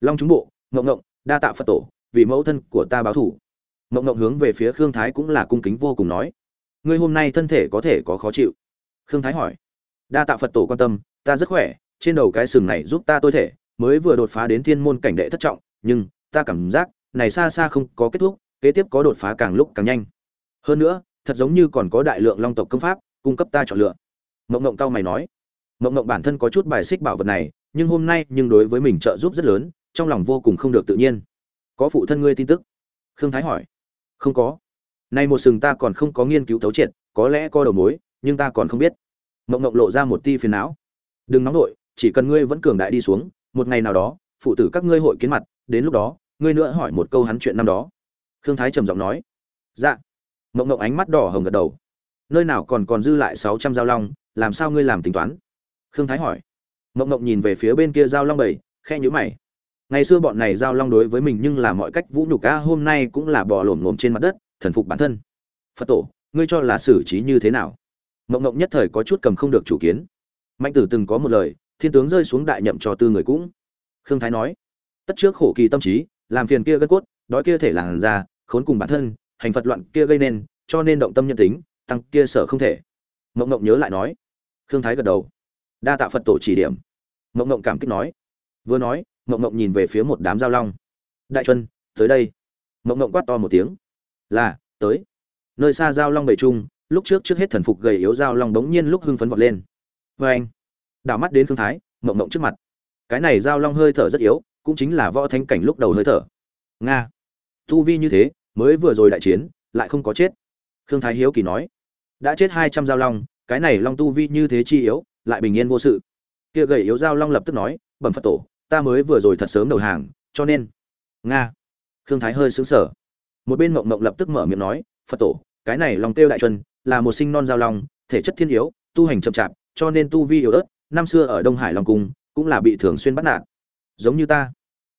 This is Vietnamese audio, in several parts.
long chúng bộ, ngộng ngộng, đa tạ phật tổ, vì mẫu thân của ta báo thủ. Ngộng ngộng hướng về phía khương thái cũng là cung kính vô cùng nói. Ngươi hôm nay thân thể có thể có khó chịu? Khương thái hỏi. Đa tạ phật tổ quan tâm, ta rất khỏe, trên đầu cái sừng này giúp ta tôi thể, mới vừa đột phá đến thiên môn cảnh đệ thất trọng, nhưng ta cảm giác này xa xa không có kết thúc, kế tiếp có đột phá càng lúc càng nhanh. Hơn nữa, thật giống như còn có đại lượng long tộc công pháp cung cấp ta chọn lựa. Mộng mộng cao mày nói. Mộng mộng bản thân có chút bài xích bảo vật này, nhưng hôm nay nhưng đối với mình trợ giúp rất lớn trong lòng vô cùng không được tự nhiên. Có phụ thân ngươi tin tức? Khương thái hỏi. Không có. Nay một sừng ta còn không có nghiên cứu thấu triệt, có lẽ có đầu mối, nhưng ta còn không biết. Mộng mộng lộ ra một ti phiền não. Đừng nóng nổi chỉ cần ngươi vẫn cường đại đi xuống, một ngày nào đó, phụ tử các ngươi hội kiến mặt, đến lúc đó, ngươi nữa hỏi một câu hắn chuyện năm đó. Khương thái trầm giọng nói. Dạ. Mộng mộng ánh mắt đỏ hồng gật đầu. Nơi nào còn còn dư lại sáu trăm giao long, làm sao ngươi làm tính toán? Khương thái hỏi. Mộng mộng nhìn về phía bên kia giao long bảy khe nhữ mày ngày xưa bọn này giao long đối với mình nhưng là mọi cách vũ nhục ca hôm nay cũng là bò lổm lổm trên mặt đất, thần phục bản thân. Phật tổ, ngươi cho là xử trí như thế nào? Mộng mộng nhất thời có chút cầm không được chủ kiến. Mạnh tử từng có một lời, thiên tướng rơi xuống đại nhậm cho tư người cũng. Khương thái nói, tất trước khổ kỳ tâm trí, làm phiền kia gân cốt, đói kia thể làn ra khốn cùng bản thân, hành phật loạn kia gây nên, cho nên động tâm nhân tính, tăng kia sở không thể. Mộng mộng nhớ lại nói, khương thái gật đầu. Đa tạ phật tổ chỉ điểm. Mộng mộng cảm kích nói, vừa nói mộng mộng nhìn về phía một đám giao long. Đại chuân tới đây. Mộng mộng quát to một tiếng. Là, tới. Nơi xa giao long bầy trung, lúc trước trước hết thần phục gầy yếu giao long bỗng nhiên lúc hưng phấn vọt lên. Vê anh. Đảo mắt đến thương thái, mộng mộng trước mặt. Cái này giao long hơi thở rất yếu, cũng chính là võ thánh cảnh lúc đầu hơi thở. Nga, tu vi như thế, mới vừa rồi đại chiến, lại không có chết. Khương thái hiếu kỳ nói. Đã chết hai trăm giao long, cái này long tu vi như thế chi yếu, lại bình yên vô sự. Kia gầy yếu giao long lập tức nói, bẩm phật tổ ta mới vừa rồi thật sớm đầu hàng, cho nên. Nga. Khương thái hơi xứng sở một bên mộng mộng lập tức mở miệng nói, phật tổ, cái này long kêu đại chuân là một sinh non giao long, thể chất thiên yếu, tu hành chậm chạp, cho nên tu vi yếu ớt, năm xưa ở đông hải long cung, cũng là bị thường xuyên bắt nạt. Giống như ta.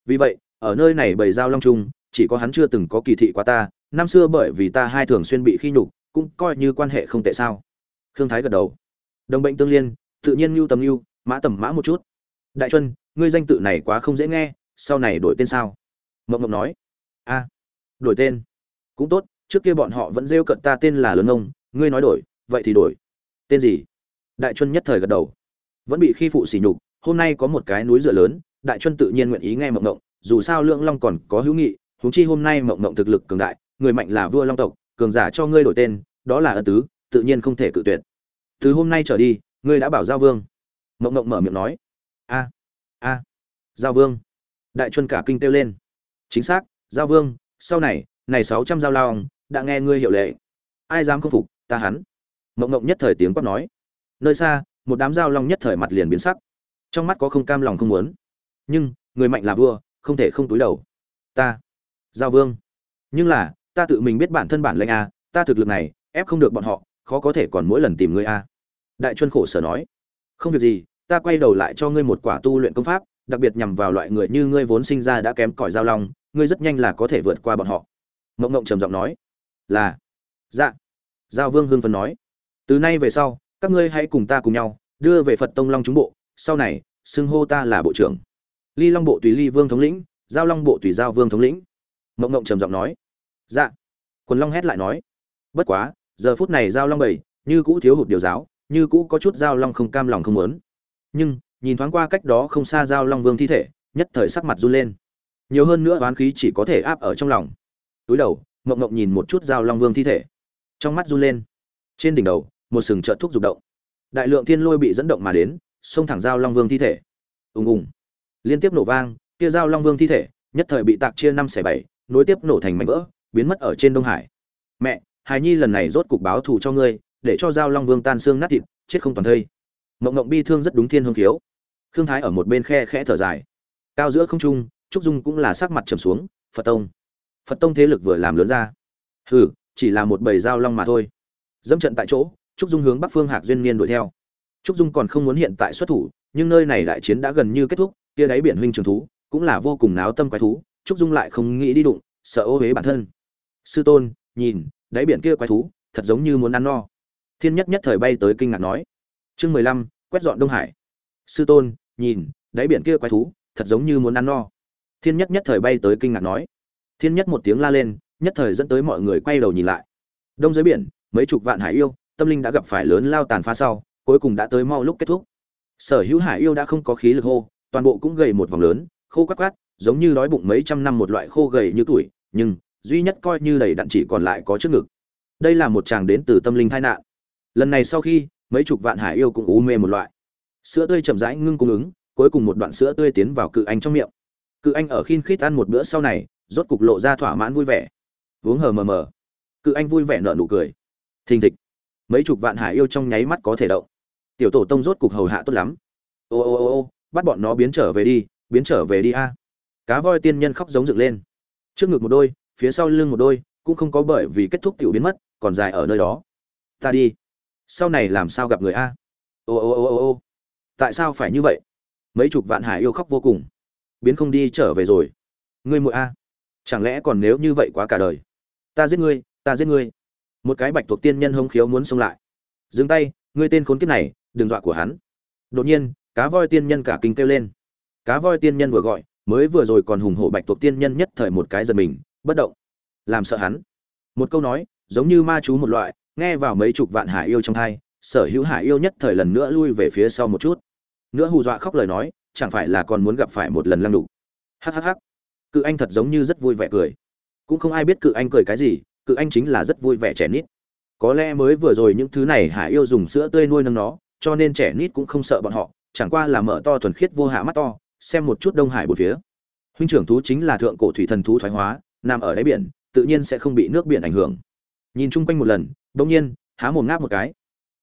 Vì vậy, ở nơi này bầy giao long chung, chỉ có hắn chưa từng có kỳ thị qua ta, năm xưa bởi vì ta hai thường xuyên bị khi nhục, cũng coi như quan hệ không tệ sao. Khương thái gật đầu. Đồng bệnh tương liên, tự nhiên mưu tầm mưu mã tầm mã một chút. Đại chuân ngươi danh tự này quá không dễ nghe, sau này đổi tên sao? Mộng mộng nói. A, đổi tên. Cũng tốt, trước kia bọn họ vẫn rêu cận ta tên là lớn ông, ngươi nói đổi, vậy thì đổi. Tên gì? Đại chuân nhất thời gật đầu. Vẫn bị khi phụ sỉ nhục, hôm nay có một cái núi dựa lớn, đại chuân tự nhiên nguyện ý nghe mộng mộng, dù sao lượng long còn có hữu nghị, huống chi hôm nay mộng mộng thực lực cường đại, người mạnh là vua long tộc, cường giả cho ngươi đổi tên, đó là ân tứ, tự nhiên không thể cự tuyệt. Từ hôm nay trở đi, ngươi đã bảo giao vương. Mộng mộng mở miệng nói. A a. Giao vương. Đại chuân cả kinh kêu lên. Chính xác, giao vương, sau này này sáu trăm giao long, đã nghe ngươi hiệu lệ. Ai dám không phục, ta hắn. Mộng mộng nhất thời tiếng quát nói. Nơi xa, một đám giao long nhất thời mặt liền biến sắc. Trong mắt có không cam lòng không muốn. Nhưng, người mạnh là vua, không thể không túi đầu. Ta, giao vương. Nhưng là, ta tự mình biết bản thân bản lệnh a, ta thực lực này, ép không được bọn họ, khó có thể còn mỗi lần tìm ngươi a. Đại chuân khổ sở nói. Không việc gì ta quay đầu lại cho ngươi một quả tu luyện công pháp, đặc biệt nhằm vào loại người như ngươi vốn sinh ra đã kém cỏi giao long, ngươi rất nhanh là có thể vượt qua bọn họ. Mộng mộng trầm giọng nói. Là. Dạ. Giao vương hương phân nói. Từ nay về sau, các ngươi hãy cùng ta cùng nhau, đưa về phật tông long chúng bộ, sau này, xưng hô ta là bộ trưởng. Ly long bộ tùy ly vương thống lĩnh, giao long bộ tùy giao vương thống lĩnh. Mộng mộng trầm giọng nói. Dạ. Quần long hét lại nói. Bất quá, giờ phút này giao long bảy như cũ thiếu hụt điều giáo, như cũ có chút giao long không cam lòng không muốn nhưng, nhìn thoáng qua cách đó không xa giao long vương thi thể, nhất thời sắc mặt run lên. Nhiều hơn nữa oán khí chỉ có thể áp ở trong lòng. Túi đầu mộng mộng nhìn một chút giao long vương thi thể. Trong mắt run lên. Trên đỉnh đầu, một sừng trợt thuốc rục động. Đại lượng thiên lôi bị dẫn động mà đến, xông thẳng giao long vương thi thể. Ùng ùng. Liên tiếp nổ vang, kia giao long vương thi thể, nhất thời bị tạc chia năm xẻ bảy, nối tiếp nổ thành mảnh vỡ, biến mất ở trên đông hải. Mẹ hài nhi lần này rốt cục báo thù cho ngươi, để cho giao long vương tan xương nát thịt, chết không toàn thây mộng mộng bi thương rất đúng thiên hương khiếu. Khương thái ở một bên khe khẽ thở dài. Cao giữa không trung, trúc dung cũng là sắc mặt trầm xuống, phật tông. Phật tông thế lực vừa làm lớn ra. Hừ, chỉ là một bầy dao long mà thôi. Dẫm trận tại chỗ, trúc dung hướng bắc phương hạc duyên niên đuổi theo. Trúc dung còn không muốn hiện tại xuất thủ, nhưng nơi này đại chiến đã gần như kết thúc, kia đáy biển huynh trường thú cũng là vô cùng náo tâm quái thú, trúc dung lại không nghĩ đi đụng, sợ ô huế bản thân. Sư tôn, nhìn, đáy biển kia quái thú thật giống như muốn ăn no. Thiên nhất nhất thời bay tới kinh ngạc nói chương mười lăm, quét dọn đông hải. Sư tôn, nhìn, đáy biển kia quái thú, thật giống như muốn ăn no. Thiên nhất nhất thời bay tới kinh ngạc nói. Thiên nhất một tiếng la lên, nhất thời dẫn tới mọi người quay đầu nhìn lại. Đông dưới biển, mấy chục vạn hải yêu, tâm linh đã gặp phải lớn lao tàn phá sau, cuối cùng đã tới mau lúc kết thúc. Sở hữu hải yêu đã không có khí lực hô, toàn bộ cũng gầy một vòng lớn, khô quắc quát giống như đói bụng mấy trăm năm một loại khô gầy như tuổi, nhưng, duy nhất coi như đầy đặn chỉ còn lại có trước ngực. Đây là một chàng đến từ tâm linh tai nạn. Lần này sau khi mấy chục vạn hải yêu cũng u mê một loại. Sữa tươi chậm rãi ngưng cung ứng, cuối cùng một đoạn sữa tươi tiến vào cự anh trong miệng. Cự anh ở khiên khít ăn một bữa sau này, rốt cục lộ ra thỏa mãn vui vẻ. Uống hờ mờ mờ. Cự anh vui vẻ nở nụ cười. Thình thịch. Mấy chục vạn hải yêu trong nháy mắt có thể động. Tiểu tổ tông rốt cục hầu hạ tốt lắm. Ô ô ô ô, bắt bọn nó biến trở về đi, biến trở về đi a. Cá voi tiên nhân khóc giống dựng lên. Trước ngực một đôi, phía sau lưng một đôi, cũng không có bởi vì kết thúc tiểu biến mất, còn dài ở nơi đó. Ta đi sau này làm sao gặp người a? Ô ô ô ô ô. Tại sao phải như vậy? Mấy chục vạn hải yêu khóc vô cùng. Biến không đi trở về rồi. Ngươi muội a. Chẳng lẽ còn nếu như vậy quá cả đời? Ta giết ngươi, ta giết ngươi. Một cái bạch thuộc tiên nhân hông khiếu muốn xông lại. Dừng tay, ngươi tên khốn kiếp này, đừng dọa của hắn. Đột nhiên, cá voi tiên nhân cả kinh kêu lên. Cá voi tiên nhân vừa gọi, mới vừa rồi còn hùng hổ bạch thuộc tiên nhân nhất thời một cái giật mình, bất động. Làm sợ hắn. Một câu nói, giống như ma chú một loại nghe vào mấy chục vạn hải yêu trong thai, sở hữu hải yêu nhất thời lần nữa lui về phía sau một chút. Nữa hù dọa khóc lời nói, chẳng phải là còn muốn gặp phải một lần lăng đục. Hhh cự anh thật giống như rất vui vẻ cười. Cũng không ai biết cự anh cười cái gì, cự anh chính là rất vui vẻ trẻ nít. Có lẽ mới vừa rồi những thứ này hải yêu dùng sữa tươi nuôi nâng nó, cho nên trẻ nít cũng không sợ bọn họ, chẳng qua là mở to thuần khiết vô hạ mắt to, xem một chút đông hải một phía. Huynh trưởng thú chính là thượng cổ thủy thần thú thoái hóa, nằm ở đáy biển, tự nhiên sẽ không bị nước biển ảnh hưởng. Nhìn chung quanh một lần đông nhiên, há mồm ngáp một cái.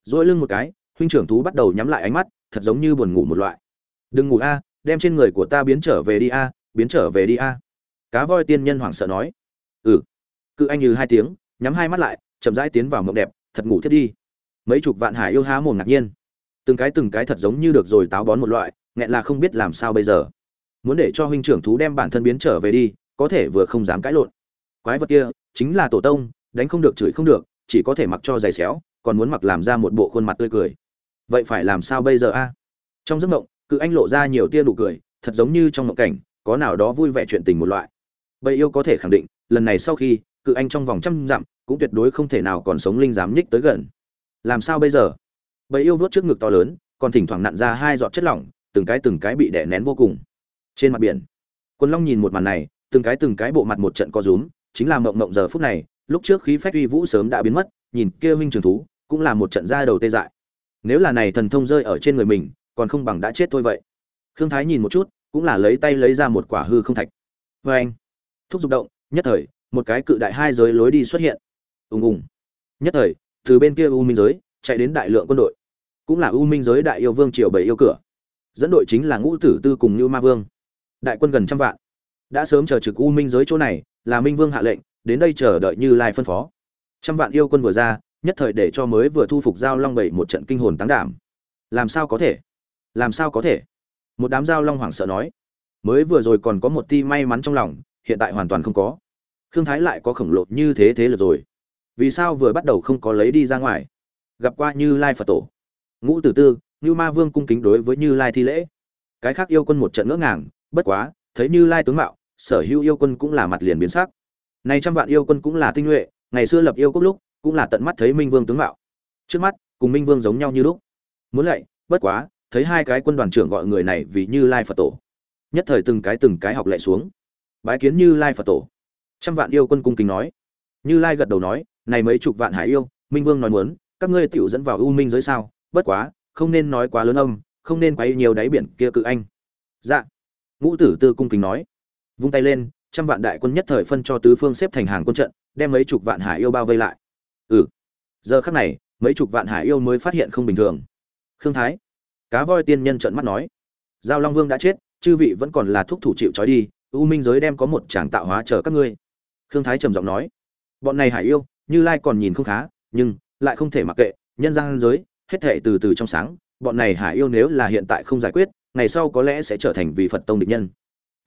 Dỗi lưng một cái, huynh trưởng thú bắt đầu nhắm lại ánh mắt, thật giống như buồn ngủ một loại. Đừng ngủ a, đem trên người của ta biến trở về đi a, biến trở về đi a. Cá voi tiên nhân hoảng sợ nói. Ừ. Cự anh như hai tiếng, nhắm hai mắt lại, chậm rãi tiến vào mộng đẹp, thật ngủ thiết đi. Mấy chục vạn hải yêu há mồm ngạc nhiên. Từng cái từng cái thật giống như được rồi táo bón một loại, nghẹn là không biết làm sao bây giờ. Muốn để cho huynh trưởng thú đem bản thân biến trở về đi, có thể vừa không dám cãi lộn. Quái vật kia chính là tổ tông, đánh không được, chửi không được chỉ có thể mặc cho giày xéo, còn muốn mặc làm ra một bộ khuôn mặt tươi cười. Vậy phải làm sao bây giờ a? Trong giấc mộng, cự anh lộ ra nhiều tia nụ cười, thật giống như trong mộng cảnh, có nào đó vui vẻ chuyện tình một loại. Bầy yêu có thể khẳng định, lần này sau khi, cự anh trong vòng trăm dặm, cũng tuyệt đối không thể nào còn sống linh dám nhích tới gần. Làm sao bây giờ? Bầy yêu vớt trước ngực to lớn, còn thỉnh thoảng nặn ra hai giọt chất lỏng, từng cái từng cái bị đè nén vô cùng. Trên mặt biển, quân long nhìn một màn này, từng cái từng cái bộ mặt một trận co rúm, chính là mộng mộng giờ phút này lúc trước khí phách uy vũ sớm đã biến mất, nhìn kia huynh trường thú, cũng là một trận ra đầu tê dại. Nếu là này thần thông rơi ở trên người mình, còn không bằng đã chết thôi vậy. Khương thái nhìn một chút, cũng là lấy tay lấy ra một quả hư không thạch. Vê anh, thúc giục động, nhất thời, một cái cự đại hai giới lối đi xuất hiện. Ùng ùng. Nhất thời, từ bên kia u minh giới, chạy đến đại lượng quân đội. Cũng là u minh giới đại yêu vương triều bảy yêu cửa. Dẫn đội chính là ngũ tử tư cùng như ma vương. Đại quân gần trăm vạn. Đã sớm chờ trực u minh giới chỗ này, là minh vương hạ lệnh đến đây chờ đợi như lai phân phó. Trăm vạn yêu quân vừa ra, nhất thời để cho mới vừa thu phục giao long bảy một trận kinh hồn táng đảm. Làm sao có thể? Làm sao có thể? Một đám giao long hoảng sợ nói. Mới vừa rồi còn có một ti may mắn trong lòng, hiện tại hoàn toàn không có. Khương thái lại có khổng lồ như thế thế là rồi. Vì sao vừa bắt đầu không có lấy đi ra ngoài? Gặp qua như lai phật tổ. Ngũ tử tư, như ma vương cung kính đối với như lai thi lễ. Cái khác yêu quân một trận ngỡ ngàng, bất quá, thấy như lai tướng mạo, sở hữu yêu quân cũng là mặt liền biến sắc này trăm vạn yêu quân cũng là tinh nhuệ ngày xưa lập yêu cốc lúc cũng là tận mắt thấy minh vương tướng mạo. Trước mắt cùng minh vương giống nhau như lúc. Muốn lại, bất quá thấy hai cái quân đoàn trưởng gọi người này vì như lai phật tổ. Nhất thời từng cái từng cái học lệ xuống. Bái kiến như lai phật tổ. Trăm vạn yêu quân cung kính nói. Như lai gật đầu nói này mấy chục vạn hải yêu minh vương nói muốn các ngươi tiểu dẫn vào u minh giới sao? Bất quá không nên nói quá lớn âm không nên quấy nhiều đáy biển kia cự anh. Dạ. Ngũ tử tư cung kính nói. Vung tay lên trăm vạn đại quân nhất thời phân cho tứ phương xếp thành hàng quân trận, đem mấy chục vạn hải yêu bao vây lại. Ừ. Giờ khắc này, mấy chục vạn hải yêu mới phát hiện không bình thường. Khương thái, cá voi tiên nhân trợn mắt nói, giao long vương đã chết, chư vị vẫn còn là thuốc thủ chịu trói đi, u minh giới đem có một tràng tạo hóa chờ các ngươi. Khương thái trầm giọng nói, bọn này hải yêu, như lai còn nhìn không khá, nhưng lại không thể mặc kệ, nhân gian giới, hết thệ từ từ trong sáng, bọn này hải yêu nếu là hiện tại không giải quyết, ngày sau có lẽ sẽ trở thành vị phật tông địch nhân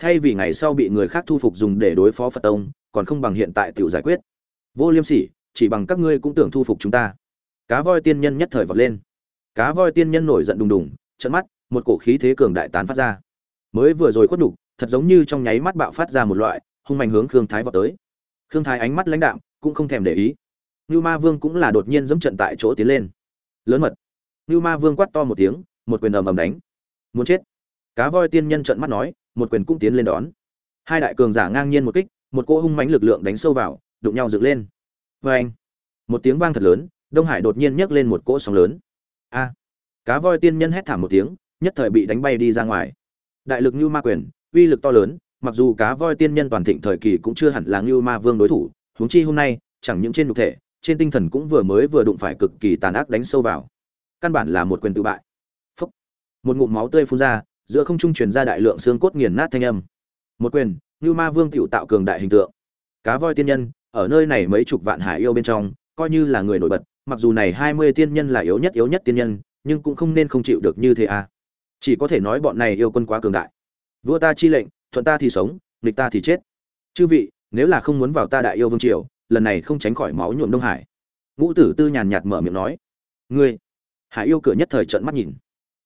thay vì ngày sau bị người khác thu phục dùng để đối phó phật tông còn không bằng hiện tại tự giải quyết vô liêm sỉ chỉ bằng các ngươi cũng tưởng thu phục chúng ta cá voi tiên nhân nhất thời vọt lên cá voi tiên nhân nổi giận đùng đùng trận mắt một cổ khí thế cường đại tán phát ra mới vừa rồi khuất đục thật giống như trong nháy mắt bạo phát ra một loại hung mạnh hướng khương thái vọt tới khương thái ánh mắt lãnh đạm cũng không thèm để ý như Ma Vương cũng là đột nhiên giẫm trận tại chỗ tiến lên. Lớn mật. như Ma Vương quát to một tiếng, một quyền ầm ầm đánh. Muốn chết. Cá voi tiên nhân trợn mắt nói, một quyền cũng tiến lên đón. Hai đại cường giả ngang nhiên một kích, một cỗ hung mãnh lực lượng đánh sâu vào, đụng nhau dựng lên. Oeng. Một tiếng vang thật lớn, Đông Hải đột nhiên nhấc lên một cỗ sóng lớn. A. Cá voi tiên nhân hét thảm một tiếng, nhất thời bị đánh bay đi ra ngoài. Đại lực như Ma quyền, uy lực to lớn, mặc dù cá voi tiên nhân toàn thịnh thời kỳ cũng chưa hẳn là như Ma Vương đối thủ, huống chi hôm nay, chẳng những trên nhục thể, trên tinh thần cũng vừa mới vừa đụng phải cực kỳ tàn ác đánh sâu vào căn bản là một quyền tự bại Phúc. một ngụm máu tươi phun ra giữa không trung truyền ra đại lượng xương cốt nghiền nát thanh âm. Một quyền như ma vương tiểu tạo cường đại hình tượng. Cá voi tiên nhân, ở nơi này mấy chục vạn hải yêu bên trong, coi như là người nổi bật, mặc dù này hai mươi tiên nhân là yếu nhất yếu nhất tiên nhân, nhưng cũng không nên không chịu được như thế à. Chỉ có thể nói bọn này yêu quân quá cường đại. Vua ta chi lệnh, thuận ta thì sống, nghịch ta thì chết. Chư vị, nếu là không muốn vào ta đại yêu vương triều, lần này không tránh khỏi máu nhuộm đông hải. Ngũ tử tư nhàn nhạt mở miệng nói. Ngươi, hải yêu cửa nhất thời trợn mắt nhìn.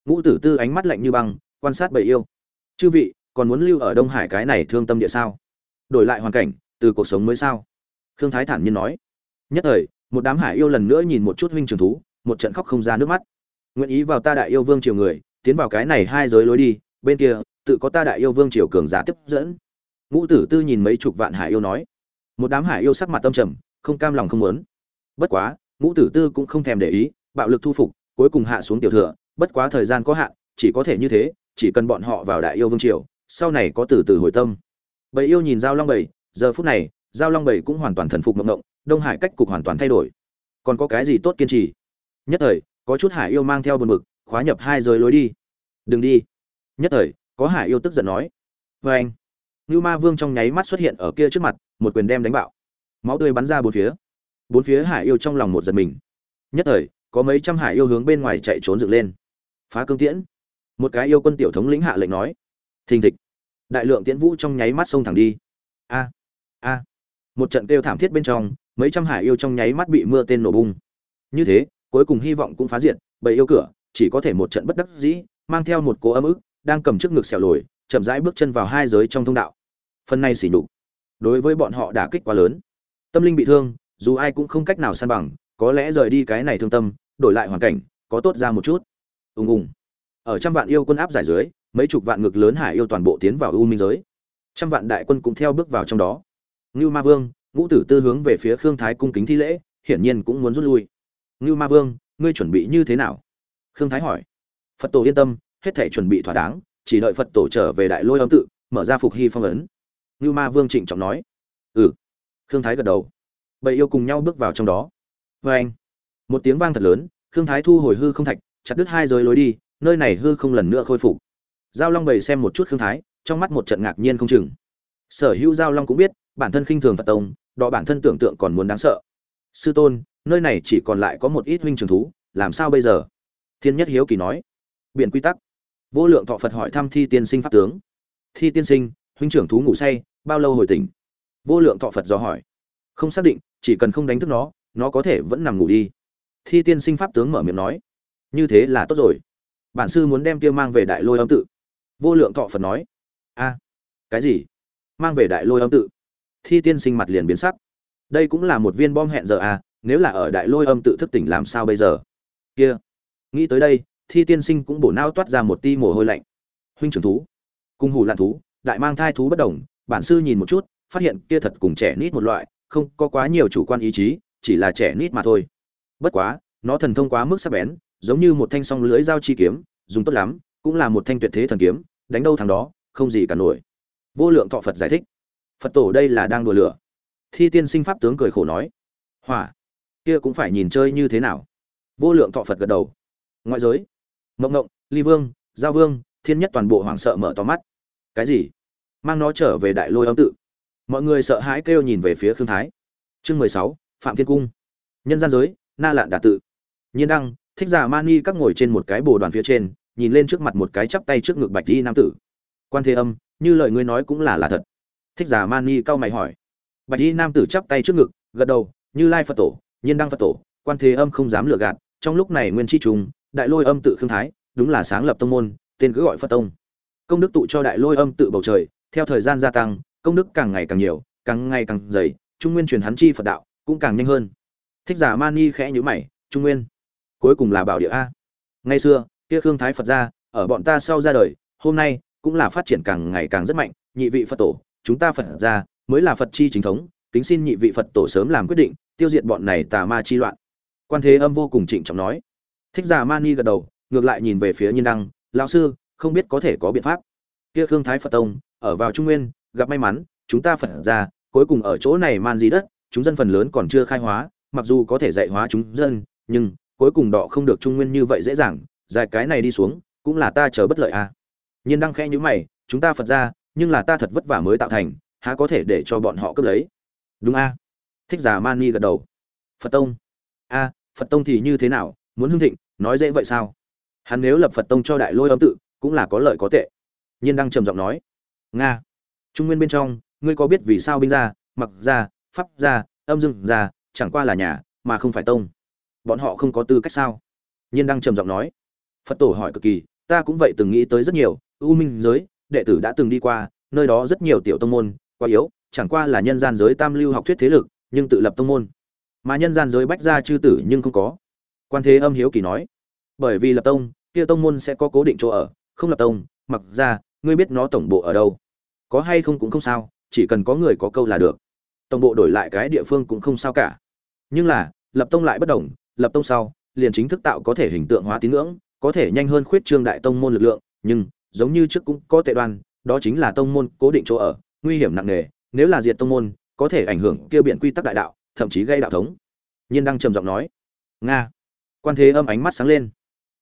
Ngũ tử tư ánh mắt lạnh như băng quan sát bầy yêu. Chư vị, còn muốn lưu ở đông hải cái này thương tâm địa sao? Đổi lại hoàn cảnh, từ cuộc sống mới sao? Khương thái thản nhiên nói. Nhất thời, một đám hải yêu lần nữa nhìn một chút huynh trường thú, một trận khóc không ra nước mắt. Nguyện ý vào ta đại yêu vương triều người, tiến vào cái này hai giới lối đi, bên kia, tự có ta đại yêu vương triều cường giả tiếp dẫn. Ngũ tử tư nhìn mấy chục vạn hải yêu nói. Một đám hải yêu sắc mặt tâm trầm, không cam lòng không muốn. Bất quá, ngũ tử tư cũng không thèm để ý, bạo lực thu phục, cuối cùng hạ xuống tiểu thừa, bất quá thời gian có hạn, chỉ có thể như thế chỉ cần bọn họ vào đại yêu vương triều sau này có từ từ hồi tâm bầy yêu nhìn giao long bầy giờ phút này giao long bầy cũng hoàn toàn thần phục mộng mộng đông hải cách cục hoàn toàn thay đổi còn có cái gì tốt kiên trì nhất thời có chút hải yêu mang theo buồn bực khóa nhập hai giới lối đi đừng đi nhất thời có hải yêu tức giận nói vê anh ngưu Ma Vương trong nháy mắt xuất hiện ở kia trước mặt, một quyền đem đánh bạo. Máu tươi bắn ra bốn phía. Bốn phía hải yêu trong lòng một giật mình. Nhất thời, có mấy trăm hải yêu hướng bên ngoài chạy trốn dựng lên. Phá cương tiễn. Một cái yêu quân tiểu thống lĩnh hạ lệnh nói. Thình thịch. Đại lượng tiễn vũ trong nháy mắt xông thẳng đi. A, a. Một trận kêu thảm thiết bên trong, mấy trăm hải yêu trong nháy mắt bị mưa tên nổ bung. Như thế, cuối cùng hy vọng cũng phá diệt, bầy yêu cửa, chỉ có thể một trận bất đắc dĩ, mang theo một cố âm ức, đang cầm trước ngực xẻo lồi, chậm rãi bước chân vào hai giới trong thông đạo phần này xỉ nhục đối với bọn họ đả kích quá lớn tâm linh bị thương dù ai cũng không cách nào san bằng có lẽ rời đi cái này thương tâm đổi lại hoàn cảnh có tốt ra một chút ùng ùng ở trăm vạn yêu quân áp giải dưới, mấy chục vạn ngực lớn hải yêu toàn bộ tiến vào u minh giới. Trăm vạn đại quân cũng theo bước vào trong đó. Ngưu ma vương, ngũ tử tư hướng về phía khương thái cung kính thi lễ, hiển nhiên cũng muốn rút lui. Ngưu ma vương, ngươi chuẩn bị như thế nào? Khương thái hỏi. Phật tổ yên tâm, hết thể chuẩn bị thỏa đáng, chỉ đợi phật tổ trở về đại lôi âm tự, mở ra phục hy phong ấn. Ngưu ma vương trịnh trọng nói. Ừ. Khương thái gật đầu. Bầy yêu cùng nhau bước vào trong đó. Vê anh một tiếng vang thật lớn, khương thái thu hồi hư không thạch, chặt đứt hai giới lối đi nơi này hư không lần nữa khôi phục. Giao long bầy xem một chút khương thái, trong mắt một trận ngạc nhiên không chừng. Sở hữu giao long cũng biết, bản thân khinh thường phật tông đọ bản thân tưởng tượng còn muốn đáng sợ. Sư tôn, nơi này chỉ còn lại có một ít huynh trường thú, làm sao bây giờ? Thiên nhất hiếu kỳ nói. Biện quy tắc. Vô lượng thọ phật hỏi thăm thi tiên sinh pháp tướng. Thi tiên sinh, huynh trưởng thú ngủ say, bao lâu hồi tỉnh? Vô lượng thọ phật dò hỏi. Không xác định, chỉ cần không đánh thức nó nó có thể vẫn nằm ngủ đi. Thi tiên sinh pháp tướng mở miệng nói. Như thế là tốt rồi bản sư muốn đem kia mang về đại lôi âm tự. Vô lượng thọ phật nói. A, cái gì? Mang về đại lôi âm tự? Thi tiên sinh mặt liền biến sắc. Đây cũng là một viên bom hẹn giờ à nếu là ở đại lôi âm tự thức tỉnh làm sao bây giờ? Kia, nghĩ tới đây, thi tiên sinh cũng bổ nao toát ra một ti mồ hôi lạnh. Huynh trưởng thú, cung hủ lạn thú, đại mang thai thú bất đồng, bản sư nhìn một chút, phát hiện kia thật cùng trẻ nít một loại, không có quá nhiều chủ quan ý chí, chỉ là trẻ nít mà thôi. Bất quá, nó thần thông quá mức sắc bén giống như một thanh song lưới dao chi kiếm, dùng tốt lắm, cũng là một thanh tuyệt thế thần kiếm, đánh đâu thằng đó, không gì cả nổi. Vô lượng thọ phật giải thích. Phật tổ đây là đang đùa lửa. Thi tiên sinh pháp tướng cười khổ nói. Hỏa, kia cũng phải nhìn chơi như thế nào? Vô lượng thọ phật gật đầu. Ngoại giới. Mộng ngộng ly vương, giao vương, thiên nhất toàn bộ hoảng sợ mở to mắt. Cái gì? Mang nó trở về đại lôi âm tự. Mọi người sợ hãi kêu nhìn về phía khương thái. Chương mười sáu, phạm thiên cung. Nhân gian giới, na lạn đà tự. Nhiên đăng thích giả mani các ngồi trên một cái bồ đoàn phía trên, nhìn lên trước mặt một cái chắp tay trước ngực bạch di nam tử. Quan thế âm, như lời ngươi nói cũng là là thật. Thích giả mani cau mày hỏi. Bạch di nam tử chắp tay trước ngực, gật đầu, như lai phật tổ, nhiên đăng phật tổ, quan thế âm không dám lừa gạt, trong lúc này nguyên chi trùng, đại lôi âm tự khương thái, đúng là sáng lập tông môn, tên cứ gọi phật tông. Công đức tụ cho đại lôi âm tự bầu trời, theo thời gian gia tăng, công đức càng ngày càng nhiều, càng ngày càng dày, trung nguyên truyền hắn chi phật đạo cũng càng nhanh hơn. Thích giả mani khẽ nhíu mày, trung nguyên cuối cùng là bảo địa a. Ngày xưa, kia khương thái phật gia, ở bọn ta sau ra đời, hôm nay cũng là phát triển càng ngày càng rất mạnh, nhị vị phật tổ, chúng ta phật gia mới là phật chi chính thống, kính xin nhị vị phật tổ sớm làm quyết định, tiêu diệt bọn này tà ma chi loạn. Quan thế âm vô cùng trịnh trọng nói. Thích giả mani gật đầu, ngược lại nhìn về phía nhiên đăng, lão sư, không biết có thể có biện pháp. Kia khương thái phật tông, ở vào trung nguyên, gặp may mắn, chúng ta phật ra cuối cùng ở chỗ này man di đất, chúng dân phần lớn còn chưa khai hóa, mặc dù có thể dạy hóa chúng dân, nhưng cuối cùng đọ không được trung nguyên như vậy dễ dàng dài cái này đi xuống, cũng là ta chờ bất lợi à. Nhiên đăng khẽ nhíu mày, chúng ta phật ra, nhưng là ta thật vất vả mới tạo thành, há có thể để cho bọn họ cướp lấy. Đúng a. Thích giả mani gật đầu. Phật tông. A, phật tông thì như thế nào, muốn hưng thịnh, nói dễ vậy sao? Hắn nếu lập phật tông cho đại lôi âm tự, cũng là có lợi có tệ. Nhiên đăng trầm giọng nói. Nga. Trung nguyên bên trong, ngươi có biết vì sao binh gia mặc gia pháp gia âm dương gia chẳng qua là nhà, mà không phải tông bọn họ không có tư cách sao? Nhiên đăng trầm giọng nói. Phật tổ hỏi cực kỳ, ta cũng vậy từng nghĩ tới rất nhiều ưu minh giới, đệ tử đã từng đi qua, nơi đó rất nhiều tiểu tông môn, quá yếu, chẳng qua là nhân gian giới tam lưu học thuyết thế lực, nhưng tự lập tông môn. Mà nhân gian giới bách gia chư tử nhưng không có. Quan thế âm hiếu kỳ nói. Bởi vì lập tông, kia tông môn sẽ có cố định chỗ ở, không lập tông, mặc ra, ngươi biết nó tổng bộ ở đâu. Có hay không cũng không sao, chỉ cần có người có câu là được. Tổng bộ đổi lại cái địa phương cũng không sao cả. Nhưng là, lập tông lại bất đồng lập tông sau, liền chính thức tạo có thể hình tượng hóa tín ngưỡng, có thể nhanh hơn khuyết trương đại tông môn lực lượng, nhưng, giống như trước cũng có tệ đoan, đó chính là tông môn cố định chỗ ở, nguy hiểm nặng nề, nếu là diệt tông môn, có thể ảnh hưởng kia biển quy tắc đại đạo, thậm chí gây đạo thống. Nhiên đang trầm giọng nói, nga. Quan thế âm ánh mắt sáng lên.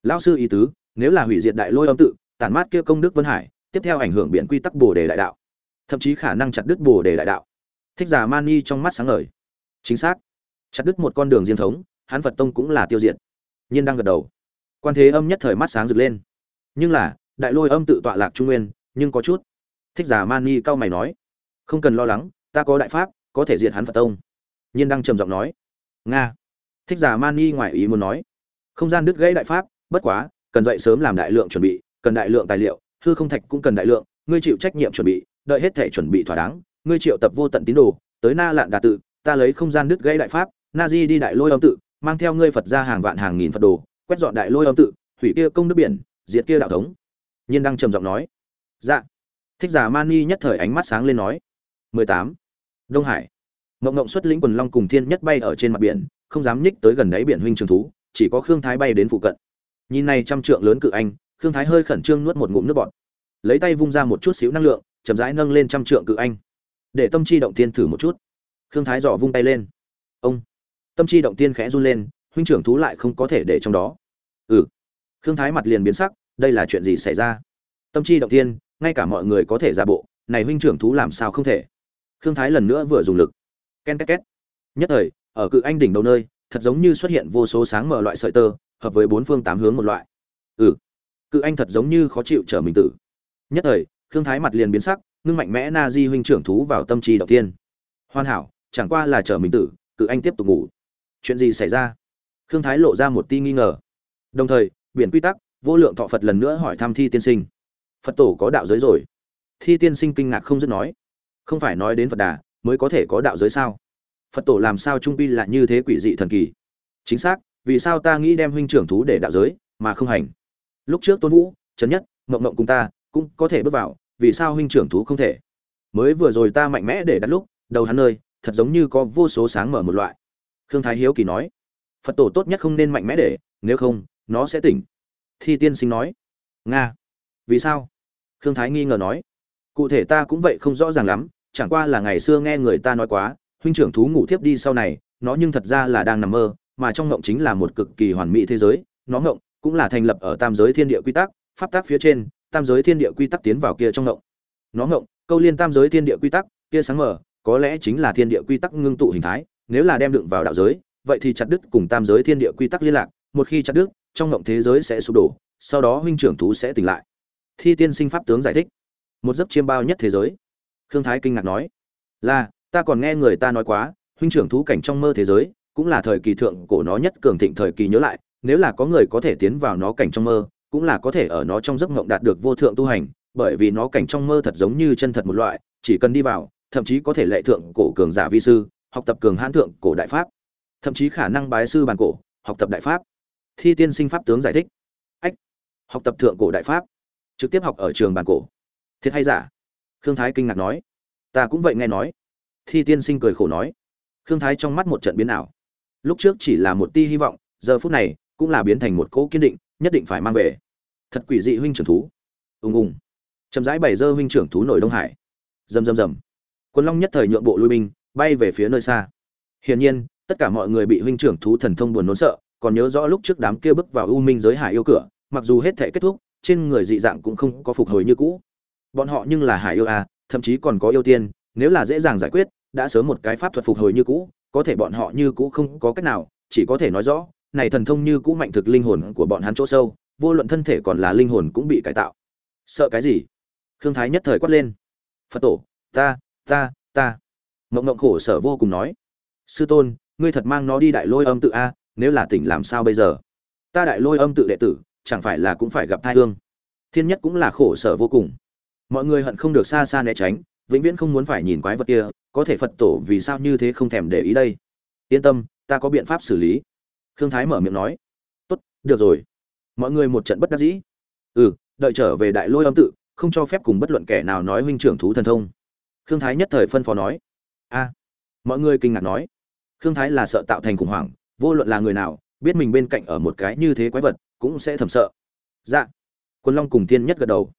Lão sư ý tứ, nếu là hủy diệt đại lôi âm tự, tản mát kia công đức vân hải, tiếp theo ảnh hưởng biển quy tắc bồ đề đại đạo, thậm chí khả năng chặt đứt bồ đề đại đạo. Thích giả mani trong mắt sáng ngời. Chính xác. Chặt đứt một con đường riêng thống hán phật tông cũng là tiêu diệt. Nhiên đang gật đầu. Quan thế âm nhất thời mắt sáng rực lên. Nhưng là, đại lôi âm tự tọa lạc trung nguyên, nhưng có chút. Thích giả mani cao mày nói, không cần lo lắng, ta có đại pháp, có thể diệt hắn phật tông. Nhiên đang trầm giọng nói, nga. Thích giả mani ngoài ý muốn nói, không gian đứt gãy đại pháp, bất quá, cần dậy sớm làm đại lượng chuẩn bị, cần đại lượng tài liệu, hư không thạch cũng cần đại lượng, ngươi chịu trách nhiệm chuẩn bị, đợi hết thể chuẩn bị thỏa đáng, ngươi triệu tập vô tận tín đồ, tới na lạn đà tự, ta lấy không gian đứt gãy đại pháp, na di đi đại lôi âm tự mang theo ngươi phật ra hàng vạn hàng nghìn phật đồ, quét dọn đại lôi âm tự, hủy kia công đức biển, diệt kia đạo thống. Nhiên đăng trầm giọng nói. Dạ. Thích giả mani nhất thời ánh mắt sáng lên nói. 18. đông hải. Mộng ngộng xuất lĩnh quần long cùng thiên nhất bay ở trên mặt biển, không dám nhích tới gần đáy biển huynh trường thú, chỉ có khương thái bay đến phụ cận. Nhìn này trăm trượng lớn cự anh, khương thái hơi khẩn trương nuốt một ngụm nước bọt. Lấy tay vung ra một chút xíu năng lượng, chậm rãi nâng lên trăm trượng cự anh. Để tâm chi động tiên thử một chút. Khương thái dò vung tay lên. Ông tâm chi động tiên khẽ run lên, huynh trưởng thú lại không có thể để trong đó. Ừ. Khương thái mặt liền biến sắc, đây là chuyện gì xảy ra? Tâm chi động tiên, ngay cả mọi người có thể giả bộ, này huynh trưởng thú làm sao không thể? Khương thái lần nữa vừa dùng lực. Ken két két. Nhất thời, ở cự anh đỉnh đầu nơi, thật giống như xuất hiện vô số sáng mở loại sợi tơ, hợp với bốn phương tám hướng một loại. Ừ. Cự anh thật giống như khó chịu trở mình tử. Nhất thời, khương thái mặt liền biến sắc, ngưng mạnh mẽ na di huynh trưởng thú vào tâm trí đầu tiên. Hoàn hảo, chẳng qua là trở mình tử, cự anh tiếp tục ngủ chuyện gì xảy ra? Khương thái lộ ra một ti nghi ngờ. Đồng thời, biển quy tắc, vô lượng thọ phật lần nữa hỏi thăm thi tiên sinh. Phật tổ có đạo giới rồi. Thi tiên sinh kinh ngạc không dứt nói. Không phải nói đến phật đà, mới có thể có đạo giới sao? Phật tổ làm sao trung pi lại như thế quỷ dị thần kỳ? Chính xác, vì sao ta nghĩ đem huynh trưởng thú để đạo giới, mà không hành? Lúc trước tôn vũ trấn nhất, mộng mộng cùng ta cũng có thể bước vào, vì sao huynh trưởng thú không thể? Mới vừa rồi ta mạnh mẽ để đặt lúc, đầu hắn nơi, thật giống như có vô số sáng mở một loại khương thái hiếu kỳ nói, phật tổ tốt nhất không nên mạnh mẽ để, nếu không, nó sẽ tỉnh. Thi tiên sinh nói, nga, vì sao? Khương thái nghi ngờ nói, cụ thể ta cũng vậy không rõ ràng lắm, chẳng qua là ngày xưa nghe người ta nói quá, huynh trưởng thú ngủ thiếp đi sau này, nó nhưng thật ra là đang nằm mơ, mà trong ngộng chính là một cực kỳ hoàn mỹ thế giới, nó ngộng cũng là thành lập ở tam giới thiên địa quy tắc, pháp tắc phía trên, tam giới thiên địa quy tắc tiến vào kia trong ngộng. Nó ngộng, câu liên tam giới thiên địa quy tắc, kia sáng mở có lẽ chính là thiên địa quy tắc ngưng tụ hình thái nếu là đem đựng vào đạo giới, vậy thì chặt đứt cùng tam giới thiên địa quy tắc liên lạc, một khi chặt đứt, trong ngộng thế giới sẽ sụp đổ, sau đó huynh trưởng thú sẽ tỉnh lại. Thi tiên sinh pháp tướng giải thích. Một giấc chiêm bao nhất thế giới. Khương thái kinh ngạc nói, là, ta còn nghe người ta nói quá, huynh trưởng thú cảnh trong mơ thế giới, cũng là thời kỳ thượng cổ nó nhất cường thịnh thời kỳ nhớ lại, nếu là có người có thể tiến vào nó cảnh trong mơ, cũng là có thể ở nó trong giấc mộng đạt được vô thượng tu hành, bởi vì nó cảnh trong mơ thật giống như chân thật một loại, chỉ cần đi vào, thậm chí có thể lệ thượng cổ cường giả vi sư học tập cường hãn thượng cổ đại pháp. Thậm chí khả năng bái sư bàn cổ, học tập đại pháp. Thi tiên sinh pháp tướng giải thích. Ách, học tập thượng cổ đại pháp. Trực tiếp học ở trường bàn cổ. Thiệt hay giả? Khương thái kinh ngạc nói. Ta cũng vậy nghe nói. Thi tiên sinh cười khổ nói. Khương thái trong mắt một trận biến ảo. Lúc trước chỉ là một ti hy vọng, giờ phút này cũng là biến thành một cỗ kiên định, nhất định phải mang về. Thật quỷ dị huynh trưởng thú. Ùng ùng. Chậm rãi bày dơ huynh trưởng thú nổi đông hải. Rầm rầm rầm. Quân long nhất thời nhượng bộ lui binh bay về phía nơi xa. Hiển nhiên, tất cả mọi người bị huynh trưởng thú thần thông buồn nôn sợ, còn nhớ rõ lúc trước đám kia bước vào u minh giới hải yêu cửa, mặc dù hết thể kết thúc, trên người dị dạng cũng không có phục hồi như cũ. Bọn họ nhưng là hải yêu a thậm chí còn có yêu tiên, nếu là dễ dàng giải quyết, đã sớm một cái pháp thuật phục hồi như cũ, có thể bọn họ như cũ không có cách nào, chỉ có thể nói rõ, này thần thông như cũ mạnh thực linh hồn của bọn hắn chỗ sâu, vô luận thân thể còn là linh hồn cũng bị cải tạo. Sợ cái gì? Khương thái nhất thời quát lên. Phật tổ, ta ta ta mộng mộng khổ sở vô cùng nói, sư tôn, ngươi thật mang nó đi đại lôi âm tự a, nếu là tỉnh làm sao bây giờ? Ta đại lôi âm tự đệ tử, chẳng phải là cũng phải gặp thai hương? Thiên nhất cũng là khổ sở vô cùng. Mọi người hận không được xa xa né tránh, vĩnh viễn không muốn phải nhìn quái vật kia, có thể phật tổ vì sao như thế không thèm để ý đây? Yên tâm, ta có biện pháp xử lý. Khương thái mở miệng nói, tốt, được rồi. Mọi người một trận bất đắc dĩ. Ừ đợi trở về đại lôi âm tự, không cho phép cùng bất luận kẻ nào nói huynh trưởng thú thần thông. Khương thái nhất thời phân phó nói a. Mọi người kinh ngạc nói. Khương thái là sợ tạo thành khủng hoảng, vô luận là người nào, biết mình bên cạnh ở một cái như thế quái vật, cũng sẽ thầm sợ. Dạ. Quân long cùng tiên nhất gật đầu.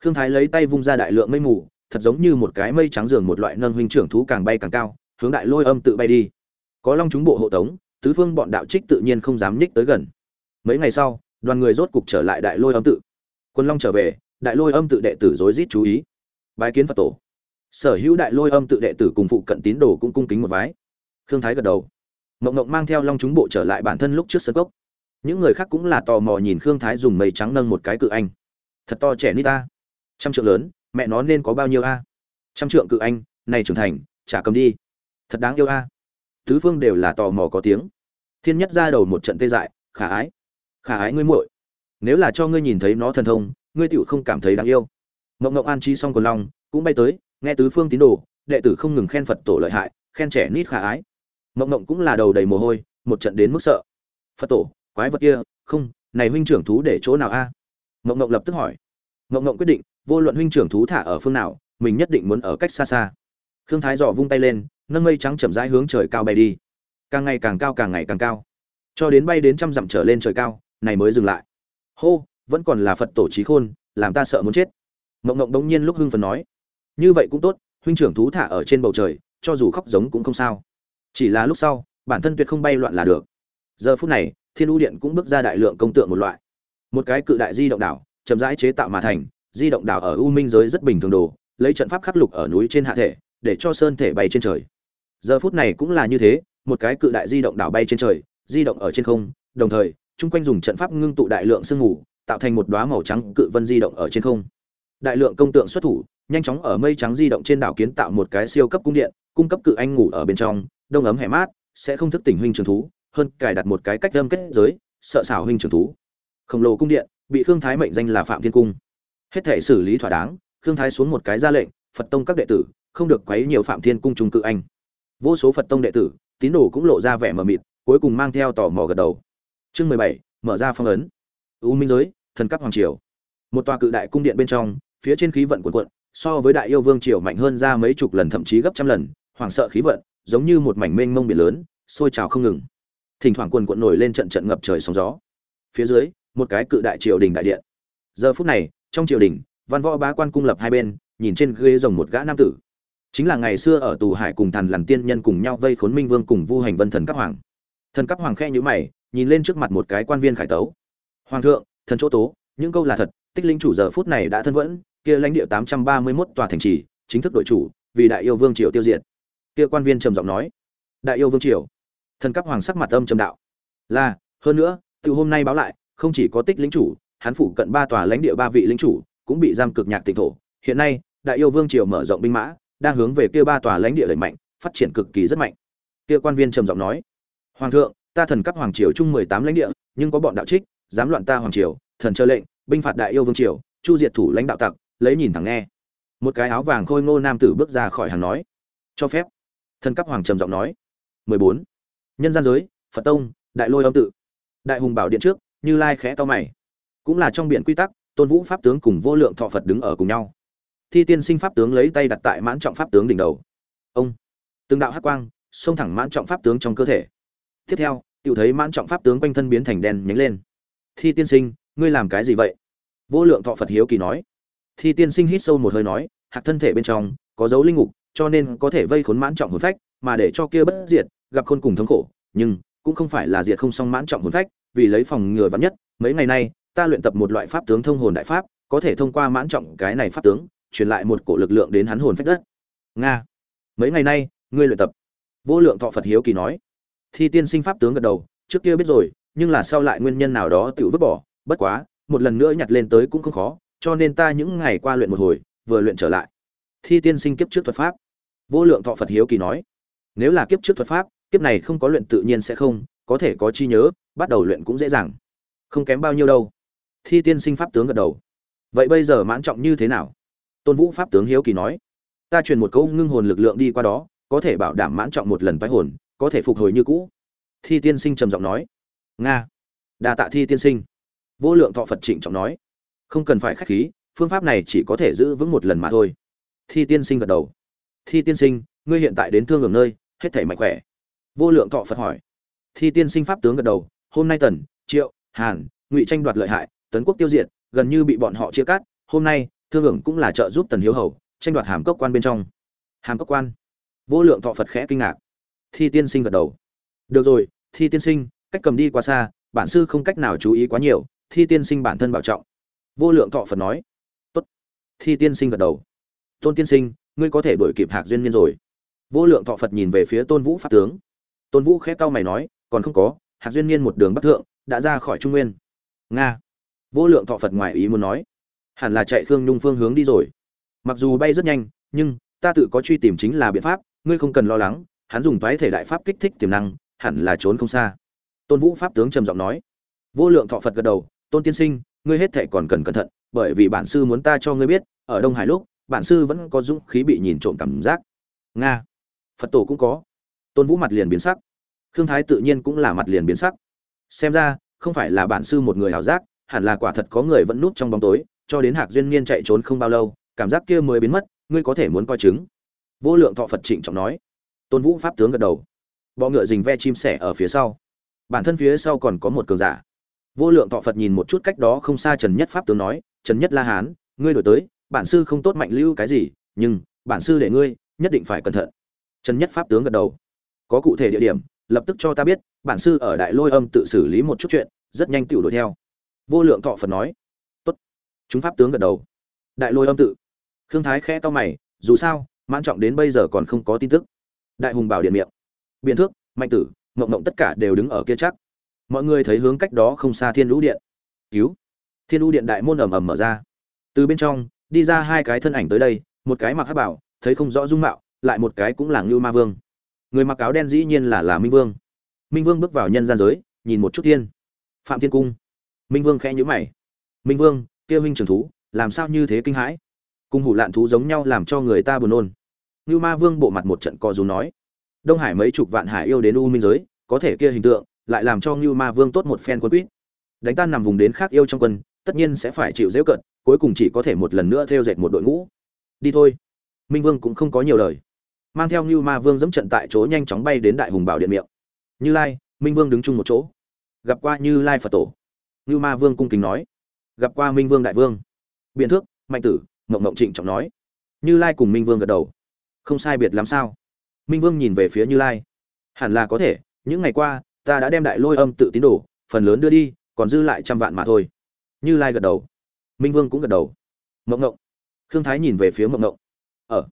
Khương thái lấy tay vung ra đại lượng mây mù, thật giống như một cái mây trắng giường một loại nâng huynh trưởng thú càng bay càng cao, hướng đại lôi âm tự bay đi. Có long chúng bộ hộ tống, tứ phương bọn đạo trích tự nhiên không dám nhích tới gần. Mấy ngày sau, đoàn người rốt cục trở lại đại lôi âm tự. Quân long trở về, đại lôi âm tự đệ tử rối rít chú ý. Bái kiến phật tổ sở hữu đại lôi âm tự đệ tử cùng phụ cận tín đồ cũng cung kính một vái. Khương thái gật đầu. Mộng mộng mang theo long chúng bộ trở lại bản thân lúc trước sân cốc. Những người khác cũng là tò mò nhìn khương thái dùng mây trắng nâng một cái cự anh. Thật to trẻ nít ta. Trăm trượng lớn, mẹ nó nên có bao nhiêu a? Trăm trượng cự anh, này trưởng thành trả cầm đi. Thật đáng yêu a. Tứ phương đều là tò mò có tiếng. Thiên nhất ra đầu một trận tê dại, khả ái. Khả ái ngươi muội. Nếu là cho ngươi nhìn thấy nó thần thông, ngươi tựu không cảm thấy đáng yêu. Mộng mộng an chi xong còn long, cũng bay tới nghe tứ phương tín đồ, đệ tử không ngừng khen phật tổ lợi hại, khen trẻ nít khả ái. Mộng mộng cũng là đầu đầy mồ hôi, một trận đến mức sợ. Phật tổ, quái vật kia, không, này huynh trưởng thú để chỗ nào a? Mộng mộng lập tức hỏi. Mộng mộng quyết định, vô luận huynh trưởng thú thả ở phương nào, mình nhất định muốn ở cách xa xa. Khương thái dò vung tay lên, nâng mây trắng chậm rãi hướng trời cao bay đi. Càng ngày càng cao, càng ngày càng cao. Cho đến bay đến trăm dặm trở lên trời cao, này mới dừng lại. Hô, vẫn còn là phật tổ trí khôn, làm ta sợ muốn chết. Mộng mộng đống nhiên lúc hưng phần nói như vậy cũng tốt, huynh trưởng thú thả ở trên bầu trời, cho dù khóc giống cũng không sao. Chỉ là lúc sau, bản thân tuyệt không bay loạn là được. Giờ phút này, thiên u điện cũng bước ra đại lượng công tượng một loại. Một cái cự đại di động đảo, chậm rãi chế tạo mà thành, di động đảo ở u minh giới rất bình thường đồ, lấy trận pháp khắc lục ở núi trên hạ thể, để cho sơn thể bay trên trời. Giờ phút này cũng là như thế, một cái cự đại di động đảo bay trên trời, di động ở trên không, đồng thời, chung quanh dùng trận pháp ngưng tụ đại lượng sương mù, tạo thành một đóa màu trắng cự vân di động ở trên không đại lượng công tượng xuất thủ, nhanh chóng ở mây trắng di động trên đảo kiến tạo một cái siêu cấp cung điện, cung cấp cự anh ngủ ở bên trong, đông ấm hẻ mát, sẽ không thức tỉnh huynh trường thú, hơn cài đặt một cái cách đâm kết giới, sợ xảo huynh trường thú. Khổng lồ cung điện, bị khương thái mệnh danh là phạm thiên cung. Hết thể xử lý thỏa đáng, khương thái xuống một cái ra lệnh, phật tông các đệ tử, không được quấy nhiều phạm thiên cung trung cự anh. Vô số phật tông đệ tử, tín đồ cũng lộ ra vẻ mờ mịt, cuối cùng mang theo tò mò gật đầu. Chương mười bảy, mở ra phong ấn. U minh giới, thần cấp hoàng triều. Một tòa cự đại cung điện bên trong phía trên khí vận cuộn cuộn, so với đại yêu vương triều mạnh hơn ra mấy chục lần, thậm chí gấp trăm lần, hoảng sợ khí vận, giống như một mảnh mênh mông biển lớn, sôi trào không ngừng. Thỉnh thoảng quần cuộn nổi lên trận trận ngập trời sóng gió. Phía dưới, một cái cự đại triều đình đại điện. Giờ phút này, trong triều đình, văn võ bá quan cung lập hai bên, nhìn trên ghế rồng một gã nam tử. Chính là ngày xưa ở tù hải cùng thần lằn tiên nhân cùng nhau vây khốn minh vương cùng vu hành vân thần cấp hoàng. Thần cấp hoàng khe nhíu mày, nhìn lên trước mặt một cái quan viên khải tấu. Hoàng thượng, thần chỗ tố, những câu là thật, tích linh chủ giờ phút này đã thân vẫn kia lãnh địa tám trăm ba mươi 831 tòa thành trì, chính thức đội chủ, vì đại yêu vương triều tiêu diệt. Kia quan viên trầm giọng nói, đại yêu vương triều. Thần cấp hoàng sắc mặt âm trầm đạo, là, hơn nữa, từ hôm nay báo lại, không chỉ có tích lĩnh chủ, hắn phủ cận ba tòa lãnh địa ba vị lĩnh chủ, cũng bị giam cực nhạc tỉnh thổ. Hiện nay, đại yêu vương triều mở rộng binh mã, đang hướng về kia ba tòa lãnh địa đẩy mạnh, phát triển cực kỳ rất mạnh. Kia quan viên trầm giọng nói, hoàng thượng, ta thần cấp hoàng triều chung mười tám lãnh địa, nhưng có bọn đạo trích, dám loạn ta hoàng triều, thần chờ lệnh, binh phạt đại yêu vương triều, chu diệt thủ lãnh đạo tặc lấy nhìn thẳng nghe. Một cái áo vàng khôi ngô nam tử bước ra khỏi hàng nói, cho phép. Thân cấp hoàng trầm giọng nói 14. nhân gian giới, phật tông, đại lôi âm tự. Đại hùng bảo điện trước, như lai khẽ to mày. Cũng là trong biển quy tắc, tôn vũ pháp tướng cùng vô lượng thọ phật đứng ở cùng nhau. Thi tiên sinh pháp tướng lấy tay đặt tại mãn trọng pháp tướng đỉnh đầu. Ông. Từng đạo hắc quang, xông thẳng mãn trọng pháp tướng trong cơ thể. Tiếp theo tự thấy mãn trọng pháp tướng quanh thân biến thành đen nhánh lên. Thi tiên sinh, ngươi làm cái gì vậy? Vô lượng thọ phật hiếu kỳ nói thi tiên sinh hít sâu một hơi nói hạc thân thể bên trong có dấu linh ngục, cho nên có thể vây khốn mãn trọng hồn phách, mà để cho kia bất diệt, gặp khôn cùng thống khổ, nhưng cũng không phải là diệt không song mãn trọng hồn phách, vì lấy phòng ngừa vắn nhất, mấy ngày nay, ta luyện tập một loại pháp tướng thông hồn đại pháp, có thể thông qua mãn trọng cái này pháp tướng, truyền lại một cổ lực lượng đến hắn hồn phách đất. Nga, mấy ngày nay, ngươi luyện tập. Vô lượng thọ phật hiếu kỳ nói. Thi tiên sinh pháp tướng gật đầu, trước kia biết rồi, nhưng là sau lại nguyên nhân nào đó tự vứt bỏ, bất quá, một lần nữa nhặt lên tới cũng không khó cho nên ta những ngày qua luyện một hồi, vừa luyện trở lại. Thi tiên sinh kiếp trước thuật pháp. Vô lượng thọ phật hiếu kỳ nói, nếu là kiếp trước thuật pháp, kiếp này không có luyện tự nhiên sẽ không, có thể có chi nhớ, bắt đầu luyện cũng dễ dàng. Không kém bao nhiêu đâu. Thi tiên sinh pháp tướng gật đầu. Vậy bây giờ mãn trọng như thế nào? Tôn vũ pháp tướng hiếu kỳ nói, ta truyền một câu ngưng hồn lực lượng đi qua đó, có thể bảo đảm mãn trọng một lần tái hồn, có thể phục hồi như cũ. Thi tiên sinh trầm giọng nói, nga, đa tạ thi tiên sinh. Vô lượng thọ phật trịnh trọng nói không cần phải khách khí, phương pháp này chỉ có thể giữ vững một lần mà thôi. Thi tiên sinh gật đầu. Thi tiên sinh, ngươi hiện tại đến thương ở nơi, hết thể mạnh khỏe. Vô lượng thọ phật hỏi. Thi tiên sinh pháp tướng gật đầu. Hôm nay tần, triệu, hàn, ngụy tranh đoạt lợi hại, tấn quốc tiêu diệt, gần như bị bọn họ chia cắt. Hôm nay, thương hưởng cũng là trợ giúp tần hiếu hầu, tranh đoạt hàm cốc quan bên trong. Hàm cốc quan. Vô lượng thọ phật khẽ kinh ngạc. Thi tiên sinh gật đầu. Được rồi, thi tiên sinh, cách cầm đi quá xa, bản sư không cách nào chú ý quá nhiều. Thi tiên sinh bản thân bảo trọng vô lượng thọ phật nói. Tốt. Thi tiên sinh gật đầu. Tôn tiên sinh, ngươi có thể đổi kịp hạc duyên niên rồi. Vô lượng thọ phật nhìn về phía tôn vũ pháp tướng. Tôn vũ khẽ cau mày nói, còn không có, hạc duyên niên một đường bắc thượng, đã ra khỏi trung nguyên. Nga. Vô lượng thọ phật ngoài ý muốn nói, hẳn là chạy khương nhung phương hướng đi rồi. Mặc dù bay rất nhanh, nhưng, ta tự có truy tìm chính là biện pháp, ngươi không cần lo lắng, hắn dùng toái thể đại pháp kích thích tiềm năng, hẳn là trốn không xa. Tôn vũ pháp tướng trầm giọng nói. Vô lượng thọ phật gật đầu, tôn tiên sinh ngươi hết thệ còn cần cẩn thận, bởi vì bản sư muốn ta cho ngươi biết, ở đông hải lúc, bản sư vẫn có dũng khí bị nhìn trộm cảm giác. Nga. Phật tổ cũng có. Tôn vũ mặt liền biến sắc. Khương thái tự nhiên cũng là mặt liền biến sắc. Xem ra, không phải là bản sư một người ảo giác, hẳn là quả thật có người vẫn núp trong bóng tối, cho đến hạc duyên niên chạy trốn không bao lâu, cảm giác kia mới biến mất, ngươi có thể muốn coi chứng. Vô lượng thọ phật trịnh trọng nói. Tôn vũ pháp tướng gật đầu. Bọ ngựa rình ve chim sẻ ở phía sau. Bản thân phía sau còn có một cường giả vô lượng thọ phật nhìn một chút cách đó không xa trần nhất pháp tướng nói, trần nhất la hán, ngươi đổi tới, bản sư không tốt mạnh lưu cái gì, nhưng bản sư để ngươi, nhất định phải cẩn thận. Trần nhất pháp tướng gật đầu. Có cụ thể địa điểm, lập tức cho ta biết, bản sư ở đại lôi âm tự xử lý một chút chuyện, rất nhanh tiểu đuổi theo. Vô lượng thọ phật nói. Tốt. Chúng pháp tướng gật đầu. Đại lôi âm tự. Khương thái khẽ to mày, dù sao, mãn trọng đến bây giờ còn không có tin tức. Đại hùng bảo điện miệng. Biện thước, mạnh tử mộng mộng tất cả đều đứng ở kia chắc mọi người thấy hướng cách đó không xa thiên lũ điện. Cứu. Thiên lũ điện đại môn ầm ầm mở ra. Từ bên trong, đi ra hai cái thân ảnh tới đây, một cái mặc hát bảo, thấy không rõ dung mạo, lại một cái cũng là ngưu ma vương. Người mặc áo đen dĩ nhiên là là minh vương. Minh vương bước vào nhân gian giới, nhìn một chút thiên. Phạm thiên cung. Minh vương khẽ nhữ mày. Minh vương, kia huynh trường thú, làm sao như thế kinh hãi? Cung hủ lạn thú giống nhau làm cho người ta buồn nôn. Ngưu ma vương bộ mặt một trận co dù nói. Đông hải mấy chục vạn hải yêu đến u minh giới, có thể kia hình tượng lại làm cho ngưu ma vương tốt một phen quân quýt. Đánh tan nằm vùng đến khác yêu trong quân, tất nhiên sẽ phải chịu giễu cận, cuối cùng chỉ có thể một lần nữa theo dệt một đội ngũ. Đi thôi. Minh vương cũng không có nhiều lời. Mang theo ngưu ma vương dẫm trận tại chỗ nhanh chóng bay đến đại hùng bảo điện miệng. Như lai, minh vương đứng chung một chỗ. Gặp qua như lai phật tổ. Ngưu ma vương cung kính nói. Gặp qua minh vương đại vương. Biện thước, mạnh tử, Ngộng Ngộng trịnh trọng nói. Như lai cùng minh vương gật đầu. Không sai biệt lắm sao? Minh vương nhìn về phía như lai. Hẳn là có thể, những ngày qua ta đã đem đại lôi âm tự tín đồ phần lớn đưa đi còn dư lại trăm vạn mà thôi. Như lai gật đầu. Minh vương cũng gật đầu. Mộng ngộng. Khương thái nhìn về phía mộng ngộng. Ở ờ,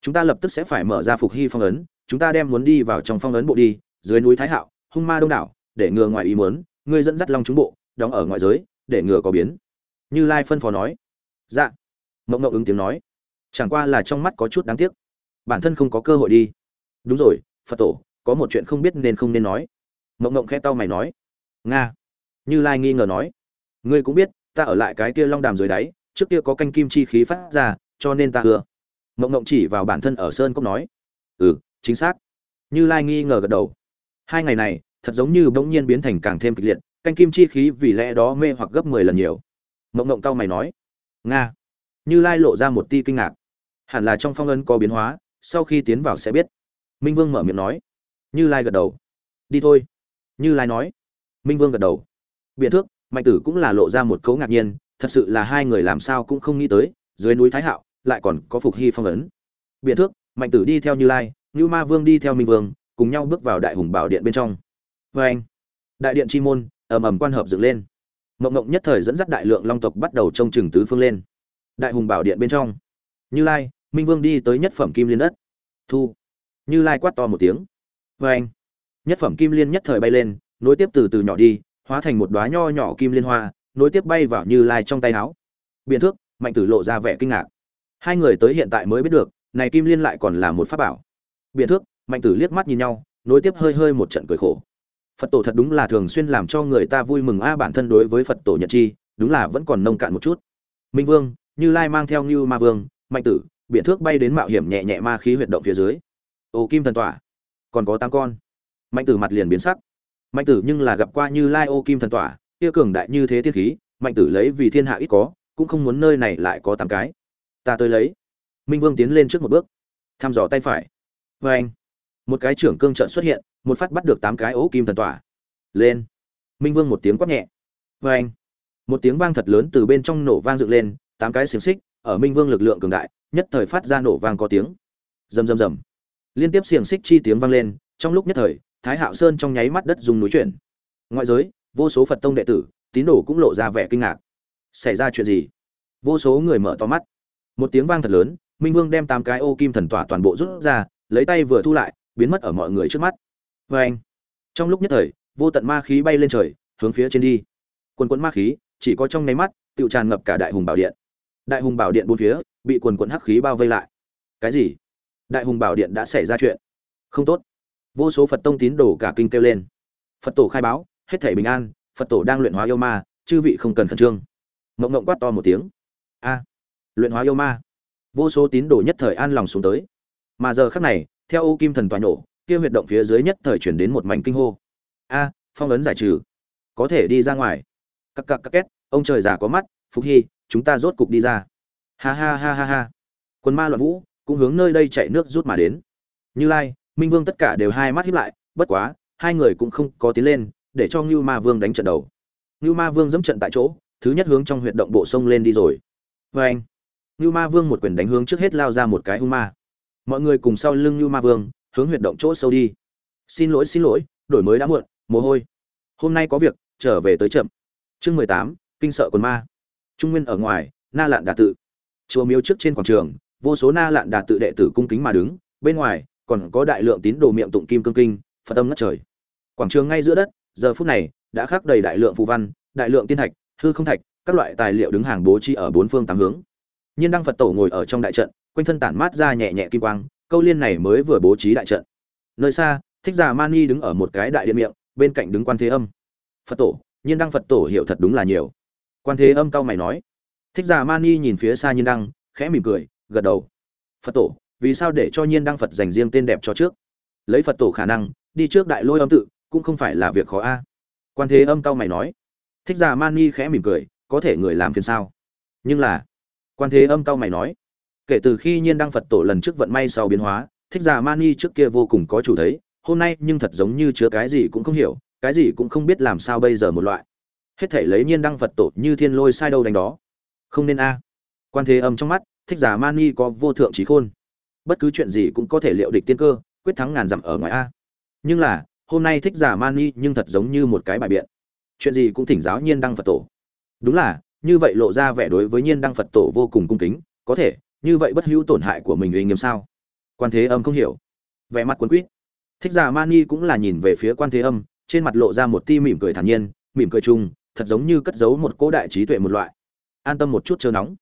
chúng ta lập tức sẽ phải mở ra phục hy phong ấn chúng ta đem muốn đi vào trong phong ấn bộ đi dưới núi thái hạo hung ma đông đảo để ngừa ngoài ý muốn ngươi dẫn dắt long chúng bộ đóng ở ngoại giới để ngừa có biến. Như lai phân phó nói. Dạ. Mộng ngộng ứng tiếng nói. Chẳng qua là trong mắt có chút đáng tiếc. Bản thân không có cơ hội đi. Đúng rồi phật tổ có một chuyện không biết nên không nên nói mộng mộng khẽ tao mày nói, nga. Như lai nghi ngờ nói, ngươi cũng biết, ta ở lại cái kia long đàm dưới đáy, trước kia có canh kim chi khí phát ra, cho nên ta ưa. Mộng mộng chỉ vào bản thân ở sơn cốc nói ừ chính xác. Như lai nghi ngờ gật đầu, hai ngày này, thật giống như bỗng nhiên biến thành càng thêm kịch liệt, canh kim chi khí vì lẽ đó mê hoặc gấp mười lần nhiều. Mộng mộng cau mày nói, nga. Như lai lộ ra một ti kinh ngạc, hẳn là trong phong ấn có biến hóa, sau khi tiến vào sẽ biết. Minh vương mở miệng nói, như lai gật đầu, đi thôi như lai nói. Minh vương gật đầu. Biện thước, mạnh tử cũng là lộ ra một cấu ngạc nhiên, thật sự là hai người làm sao cũng không nghĩ tới, dưới núi thái hạo, lại còn có phục hy phong ấn. Biện thước, mạnh tử đi theo như lai, như ma vương đi theo minh vương, cùng nhau bước vào đại hùng bảo điện bên trong. Vê anh, đại điện chi môn, ầm ầm quan hợp dựng lên. Mộng mộng nhất thời dẫn dắt đại lượng long tộc bắt đầu trông chừng tứ phương lên. Đại hùng bảo điện bên trong. Như lai, minh vương đi tới nhất phẩm kim liên đất. Thu. Như lai quát to một tiếng. Vê anh nhất phẩm kim liên nhất thời bay lên, nối tiếp từ từ nhỏ đi, hóa thành một đoá nho nhỏ kim liên hoa, nối tiếp bay vào như lai trong tay áo. Biện thước, mạnh tử lộ ra vẻ kinh ngạc. Hai người tới hiện tại mới biết được, này kim liên lại còn là một pháp bảo. Biện thước, mạnh tử liếc mắt nhìn nhau, nối tiếp hơi hơi một trận cười khổ. Phật tổ thật đúng là thường xuyên làm cho người ta vui mừng a, bản thân đối với phật tổ nhật chi, đúng là vẫn còn nông cạn một chút. Minh vương, như lai mang theo như ma vương, mạnh tử biện thước bay đến mạo hiểm nhẹ nhẹ ma khí huyệt động phía dưới. Ô kim thần tỏa, còn có tám con mạnh tử mặt liền biến sắc. Mạnh tử nhưng là gặp qua như lai ô kim thần tỏa kia cường đại như thế tiên khí, mạnh tử lấy vì thiên hạ ít có, cũng không muốn nơi này lại có tám cái. Ta tới lấy. Minh vương tiến lên trước một bước. Thăm dò tay phải. Vê anh, một cái trưởng cương trận xuất hiện, một phát bắt được tám cái ố kim thần tỏa lên. Minh vương một tiếng quát nhẹ. Vê anh, một tiếng vang thật lớn từ bên trong nổ vang dựng lên, tám cái xiềng xích, ở minh vương lực lượng cường đại, nhất thời phát ra nổ vang có tiếng. Rầm rầm rầm. Liên tiếp xiềng xích chi tiếng vang lên, trong lúc nhất thời thái hạo sơn trong nháy mắt đất dùng núi chuyển. Ngoại giới, vô số phật tông đệ tử, tín đồ cũng lộ ra vẻ kinh ngạc. Xảy ra chuyện gì? Vô số người mở to mắt. Một tiếng vang thật lớn, minh vương đem tám cái ô kim thần tỏa toàn bộ rút ra, lấy tay vừa thu lại, biến mất ở mọi người trước mắt. Vê anh, trong lúc nhất thời, vô tận ma khí bay lên trời, hướng phía trên đi. Quần quần ma khí, chỉ có trong nháy mắt tự tràn ngập cả đại hùng bảo điện. Đại hùng bảo điện bốn phía, bị quần quần hắc khí bao vây lại. Cái gì? Đại hùng bảo điện đã xảy ra chuyện. Không tốt vô số phật tông tín đồ cả kinh kêu lên. Phật tổ khai báo, hết thể bình an, phật tổ đang luyện hóa yêu ma, chư vị không cần khẩn trương. Mộng mộng quát to một tiếng. A, luyện hóa yêu ma. Vô số tín đồ nhất thời an lòng xuống tới. Mà giờ khắc này, theo ô kim thần tòa nổ kia huyệt động phía dưới nhất thời chuyển đến một mảnh kinh hô. A, phong ấn giải trừ. Có thể đi ra ngoài. Cắc cắc cắc két, ông trời già có mắt phúc hy, chúng ta rốt cục đi ra. Ha ha ha ha ha. Quân ma loạn vũ, cũng hướng nơi đây chạy nước rút mà đến. Như lai minh vương tất cả đều hai mắt hiếp lại, bất quá, hai người cũng không có tiến lên, để cho ngưu ma vương đánh trận đầu. Ngưu ma vương dẫm trận tại chỗ, thứ nhất hướng trong huyệt động bộ sông lên đi rồi. Vê anh ngưu ma vương một quyền đánh hướng trước hết lao ra một cái hung ma. Mọi người cùng sau lưng ngưu ma vương, hướng huyệt động chỗ sâu đi. Xin lỗi xin lỗi, đổi mới đã muộn, mồ hôi. Hôm nay có việc, trở về tới chậm. Chương mười tám, kinh sợ quần ma. Trung nguyên ở ngoài, na lạn đà tự. Chùa miếu trước trên quảng trường, vô số na lạn đà tự đệ tử cung kính mà đứng, bên ngoài còn có đại lượng tín đồ miệng tụng kim cương kinh, phật tâm ngất trời. Quảng trường ngay giữa đất, giờ phút này, đã khắc đầy đại lượng phù văn, đại lượng tiên thạch, hư không thạch, các loại tài liệu đứng hàng bố trí ở bốn phương tám hướng. Nhiên đăng phật tổ ngồi ở trong đại trận, quanh thân tản mát ra nhẹ nhẹ kim quang, câu liên này mới vừa bố trí đại trận. Nơi xa, thích giả mani đứng ở một cái đại điện miệng, bên cạnh đứng quan thế âm. Phật tổ, nhiên đăng phật tổ hiểu thật đúng là nhiều. Quan thế âm cao mày nói. Thích giả mani nhìn phía xa nhiên đăng, khẽ mỉm cười, gật đầu. Phật tổ vì sao để cho nhiên đăng phật dành riêng tên đẹp cho trước? Lấy phật tổ khả năng, đi trước đại lôi âm tự, cũng không phải là việc khó a. Quan thế âm cao mày nói. Thích giả mani khẽ mỉm cười, có thể người làm phiền sao? Nhưng là, quan thế âm cao mày nói. Kể từ khi nhiên đăng phật tổ lần trước vận may sau biến hóa, thích giả mani trước kia vô cùng có chủ thấy, hôm nay nhưng thật giống như chứa cái gì cũng không hiểu, cái gì cũng không biết làm sao bây giờ một loại. Hết thể lấy nhiên đăng phật tổ như thiên lôi sai đâu đánh đó. Không nên a. Quan thế âm trong mắt, thích giả mani có vô thượng trí khôn bất cứ chuyện gì cũng có thể liệu địch tiên cơ, quyết thắng ngàn dặm ở ngoài a. Nhưng là, hôm nay thích giả mani nhưng thật giống như một cái bài biện. Chuyện gì cũng thỉnh giáo nhiên đăng phật tổ. Đúng là, như vậy lộ ra vẻ đối với nhiên đăng phật tổ vô cùng cung kính, có thể, như vậy bất hữu tổn hại của mình uy nghiêm sao? Quan thế âm không hiểu. Vẻ mặt quấn quýt. Thích giả mani cũng là nhìn về phía quan thế âm, trên mặt lộ ra một ti mỉm cười thản nhiên, mỉm cười chung, thật giống như cất giấu một cỗ đại trí tuệ một loại. An tâm một chút chờ nóng.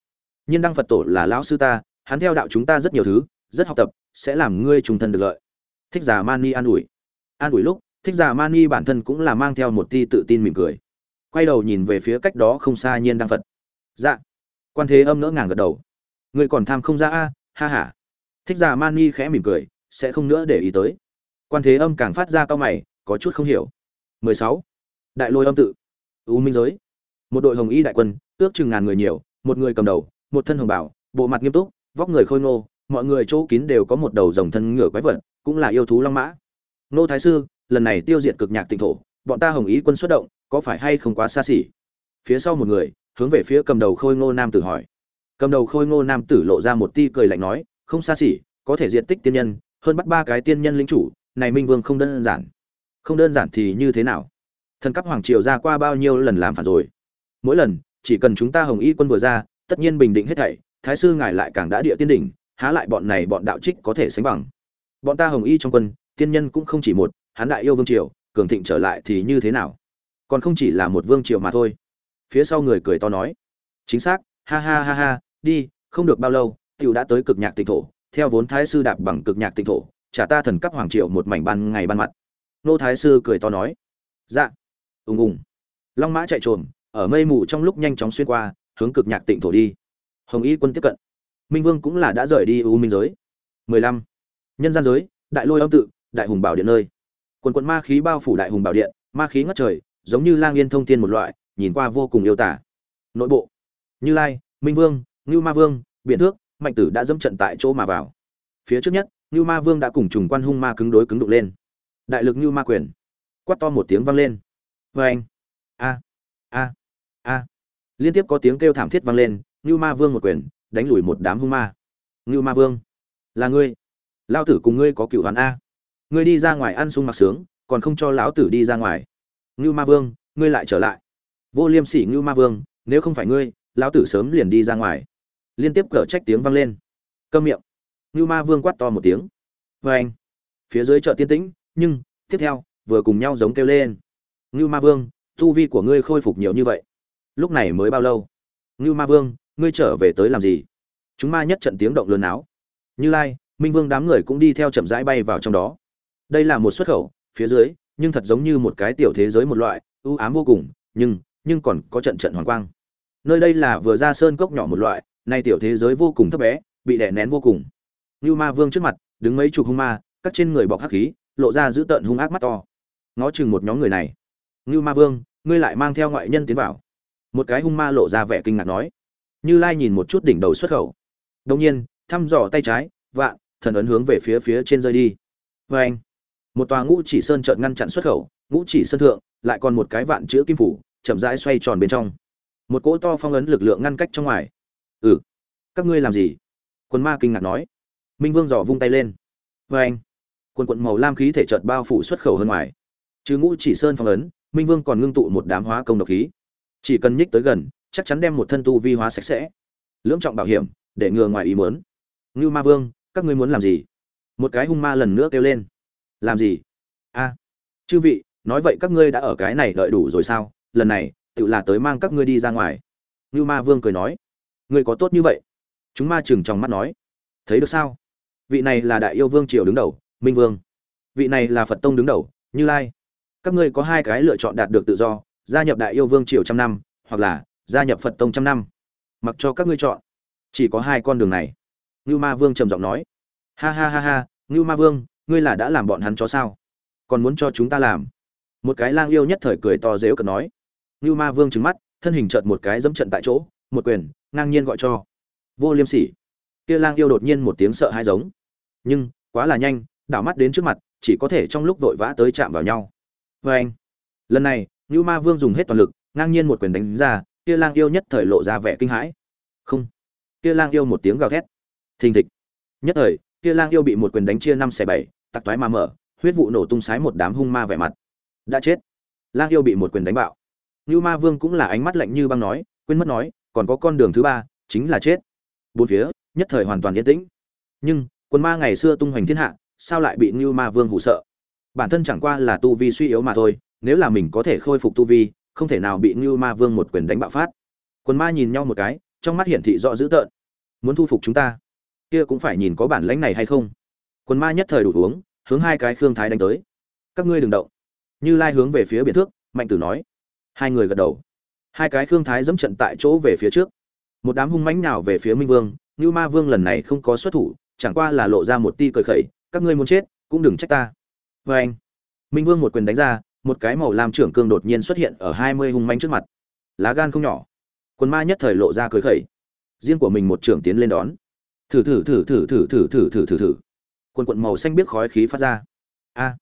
Nhiên đăng phật tổ là lão sư ta, hắn theo đạo chúng ta rất nhiều thứ rất học tập, sẽ làm ngươi trung thân được lợi. Thích giả mani an ủi. An ủi lúc, thích giả mani bản thân cũng là mang theo một ti tự tin mỉm cười. Quay đầu nhìn về phía cách đó không xa nhiên đang phật. Dạ. Quan thế âm ngỡ ngàng gật đầu. Ngươi còn tham không ra a? Ha ha. Thích giả mani khẽ mỉm cười, sẽ không nữa để ý tới. Quan thế âm càng phát ra cao mày, có chút không hiểu. 16. đại lôi âm tự. U minh giới. Một đội hồng y đại quân, ước chừng ngàn người nhiều, một người cầm đầu, một thân hồng bảo, bộ mặt nghiêm túc, vóc người khôi ngô mọi người chỗ kín đều có một đầu rồng thân ngựa quái vật, cũng là yêu thú long mã. Nô thái sư, lần này tiêu diệt cực nhạc tịnh thổ, bọn ta hồng ý quân xuất động, có phải hay không quá xa xỉ? Phía sau một người, hướng về phía cầm đầu khôi ngô nam tử hỏi. Cầm đầu khôi ngô nam tử lộ ra một tia cười lạnh nói, không xa xỉ, có thể diện tích tiên nhân, hơn bắt ba cái tiên nhân lĩnh chủ, này minh vương không đơn giản. Không đơn giản thì như thế nào? Thần cấp hoàng triều ra qua bao nhiêu lần làm phản rồi? Mỗi lần, chỉ cần chúng ta hồng y quân vừa ra, tất nhiên bình định hết thảy, thái sư ngài lại càng đã địa tiên đỉnh há lại bọn này bọn đạo trích có thể sánh bằng. Bọn ta hồng y trong quân, tiên nhân cũng không chỉ một hán đại yêu vương triều, cường thịnh trở lại thì như thế nào? Còn không chỉ là một vương triều mà thôi. Phía sau người cười to nói, chính xác, ha ha ha ha, đi, không được bao lâu, tiểu đã tới cực nhạc tịnh thổ, theo vốn thái sư đạp bằng cực nhạc tịnh thổ, trả ta thần cấp hoàng triều một mảnh ban ngày ban mặt. Nô thái sư cười to nói dạ. Ùng ùng. Long mã chạy trồm, ở mây mù trong lúc nhanh chóng xuyên qua, hướng cực nhạc tịnh thổ đi. Hồng y quân tiếp cận minh vương cũng là đã rời đi u minh giới. 15. nhân gian giới, đại lôi âm tự, đại hùng bảo điện nơi. Quần quận ma khí bao phủ đại hùng bảo điện, ma khí ngất trời, giống như lang yên thông thiên một loại, nhìn qua vô cùng yêu tả. Nội bộ. Như lai, minh vương, ngưu ma vương biện thước, mạnh tử đã dẫm trận tại chỗ mà vào. Phía trước nhất, ngưu ma vương đã cùng trùng quan hung ma cứng đối cứng đụng lên. Đại lực ngưu ma quyền. Quát to một tiếng vang lên. Vê anh a. A. A. Liên tiếp có tiếng kêu thảm thiết vang lên, ngưu ma vương một quyền đánh lùi một đám hung ma. Ngưu ma vương, là ngươi. Lao tử cùng ngươi có cựu hoàn a. Ngươi đi ra ngoài ăn sung mặc sướng, còn không cho lão tử đi ra ngoài. Ngưu ma vương, ngươi lại trở lại. Vô liêm sỉ ngưu ma vương, nếu không phải ngươi, lão tử sớm liền đi ra ngoài. Liên tiếp cở trách tiếng vang lên. Câm miệng. Ngưu ma vương quát to một tiếng. Vê anh, phía dưới chợ tiên tĩnh, nhưng, tiếp theo, vừa cùng nhau giống kêu lên. Ngưu ma vương, tu vi của ngươi khôi phục nhiều như vậy. Lúc này mới bao lâu? Ngưu ma vương ngươi trở về tới làm gì? Chúng ma nhất trận tiếng động lớn áo như lai, minh vương đám người cũng đi theo chậm rãi bay vào trong đó. Đây là một xuất khẩu, phía dưới, nhưng thật giống như một cái tiểu thế giới một loại ưu ám vô cùng, nhưng nhưng còn có trận trận hoàng quang. Nơi đây là vừa ra sơn cốc nhỏ một loại, nay tiểu thế giới vô cùng thấp bé, bị đè nén vô cùng. Như ma vương trước mặt, đứng mấy chục hung ma cắt trên người bọc hắc khí, lộ ra giữ tợn hung ác mắt to. Ngó chừng một nhóm người này. Như ma vương, ngươi lại mang theo ngoại nhân tiến vào. Một cái hung ma lộ ra vẻ kinh ngạc nói như lai nhìn một chút đỉnh đầu xuất khẩu. Đông nhiên, thăm dò tay trái, vạn, thần ấn hướng về phía phía trên rơi đi. Vê anh, một tòa ngũ chỉ sơn trợn ngăn chặn xuất khẩu, ngũ chỉ sơn thượng, lại còn một cái vạn chữ kim phủ, chậm rãi xoay tròn bên trong. Một cỗ to phong ấn lực lượng ngăn cách trong ngoài. Ừ các ngươi làm gì? Quân ma kinh ngạc nói. Minh vương dò vung tay lên. Vê anh quân quận màu lam khí thể chợt bao phủ xuất khẩu hơn ngoài. Chứ ngũ chỉ sơn phong ấn, minh vương còn ngưng tụ một đám hóa công độc khí. Chỉ cần nhích tới gần chắc chắn đem một thân tu vi hóa sạch sẽ. Lưỡng trọng bảo hiểm, để ngừa ngoài ý muốn. Ngưu ma vương, các ngươi muốn làm gì? Một cái hung ma lần nữa kêu lên. Làm gì? A. Chư vị, nói vậy các ngươi đã ở cái này đợi đủ rồi sao? Lần này, tự là tới mang các ngươi đi ra ngoài. Ngưu ma vương cười nói. Ngươi có tốt như vậy? Chúng ma chừng trong mắt nói. Thấy được sao? Vị này là đại yêu vương triều đứng đầu, minh vương. Vị này là phật tông đứng đầu, như lai. Các ngươi có hai cái lựa chọn đạt được tự do, gia nhập đại yêu vương triều trăm năm, hoặc là gia nhập phật tông trăm năm. Mặc cho các ngươi chọn. Chỉ có hai con đường này. Ngưu ma vương trầm giọng nói. Ha ha ha ha, ngưu ma vương, ngươi là đã làm bọn hắn chó sao? Còn muốn cho chúng ta làm? Một cái lang yêu nhất thời cười to dếu cợt nói. Ngưu ma vương trừng mắt, thân hình trợt một cái dẫm trận tại chỗ, một quyền, ngang nhiên gọi cho. Vô liêm sỉ. Kia lang yêu đột nhiên một tiếng sợ hai giống. Nhưng, quá là nhanh, đảo mắt đến trước mặt, chỉ có thể trong lúc vội vã tới chạm vào nhau. Vê anh lần này, ngưu ma vương dùng hết toàn lực, ngang nhiên một quyền đánh ra kia lang yêu nhất thời lộ ra vẻ kinh hãi. Không. Kia lang yêu một tiếng gào thét. Thình thịch. Nhất thời kia lang yêu bị một quyền đánh chia năm xẻ bảy tặc toái mà mở huyết vụ nổ tung sái một đám hung ma vẻ mặt. Đã chết. Lang yêu bị một quyền đánh bạo. Như Ma Vương cũng là ánh mắt lạnh như băng nói, quên mất nói, còn có con đường thứ ba, chính là chết. Bốn phía, nhất thời hoàn toàn yên tĩnh. Nhưng, quân ma ngày xưa tung hoành thiên hạ, sao lại bị như Ma Vương hù sợ? Bản thân chẳng qua là tu vi suy yếu mà thôi, nếu là mình có thể khôi phục tu vi, không thể nào bị Nưu Ma Vương một quyền đánh bạo phát. Quân ma nhìn nhau một cái, trong mắt hiển thị rõ dữ tợn. Muốn thu phục chúng ta, kia cũng phải nhìn có bản lĩnh này hay không. Quân ma nhất thời đủ uống, hướng hai cái khương thái đánh tới. Các ngươi đừng động. Như Lai hướng về phía biển thước, mạnh tử nói hai người gật đầu hai cái khương thái dẫm trận tại chỗ về phía trước một đám hung mãnh nào về phía minh vương như ma vương lần này không có xuất thủ chẳng qua là lộ ra một tia cười khẩy các ngươi muốn chết cũng đừng trách ta Và anh minh vương một quyền đánh ra một cái màu lam trưởng cương đột nhiên xuất hiện ở hai mươi hung manh trước mặt. Lá gan không nhỏ. Quân ma nhất thời lộ ra cười khẩy. Riêng của mình một trưởng tiến lên đón. Thử thử thử thử thử thử thử thử thử thử. Quần quận màu xanh biết khói khí phát ra. A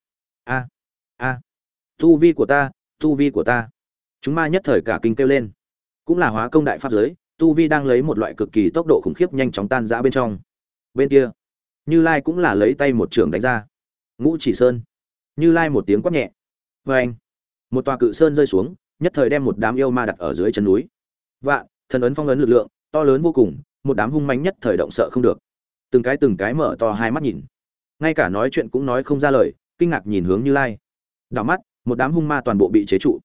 a a. Tu vi của ta, tu vi của ta. Chúng ma nhất thời cả kinh kêu lên. Cũng là hóa công đại pháp giới, tu vi đang lấy một loại cực kỳ tốc độ khủng khiếp nhanh chóng tan rã bên trong. Bên kia, như lai cũng là lấy tay một trưởng đánh ra. Ngũ chỉ sơn. Như lai một tiếng quát nhẹ vê anh. Một tòa cự sơn rơi xuống, nhất thời đem một đám yêu ma đặt ở dưới chân núi. Vạn, thần ấn phong ấn lực lượng, to lớn vô cùng, một đám hung manh nhất thời động sợ không được. Từng cái từng cái mở to hai mắt nhìn. Ngay cả nói chuyện cũng nói không ra lời, kinh ngạc nhìn hướng như lai. Đảo mắt, một đám hung ma toàn bộ bị chế trụ.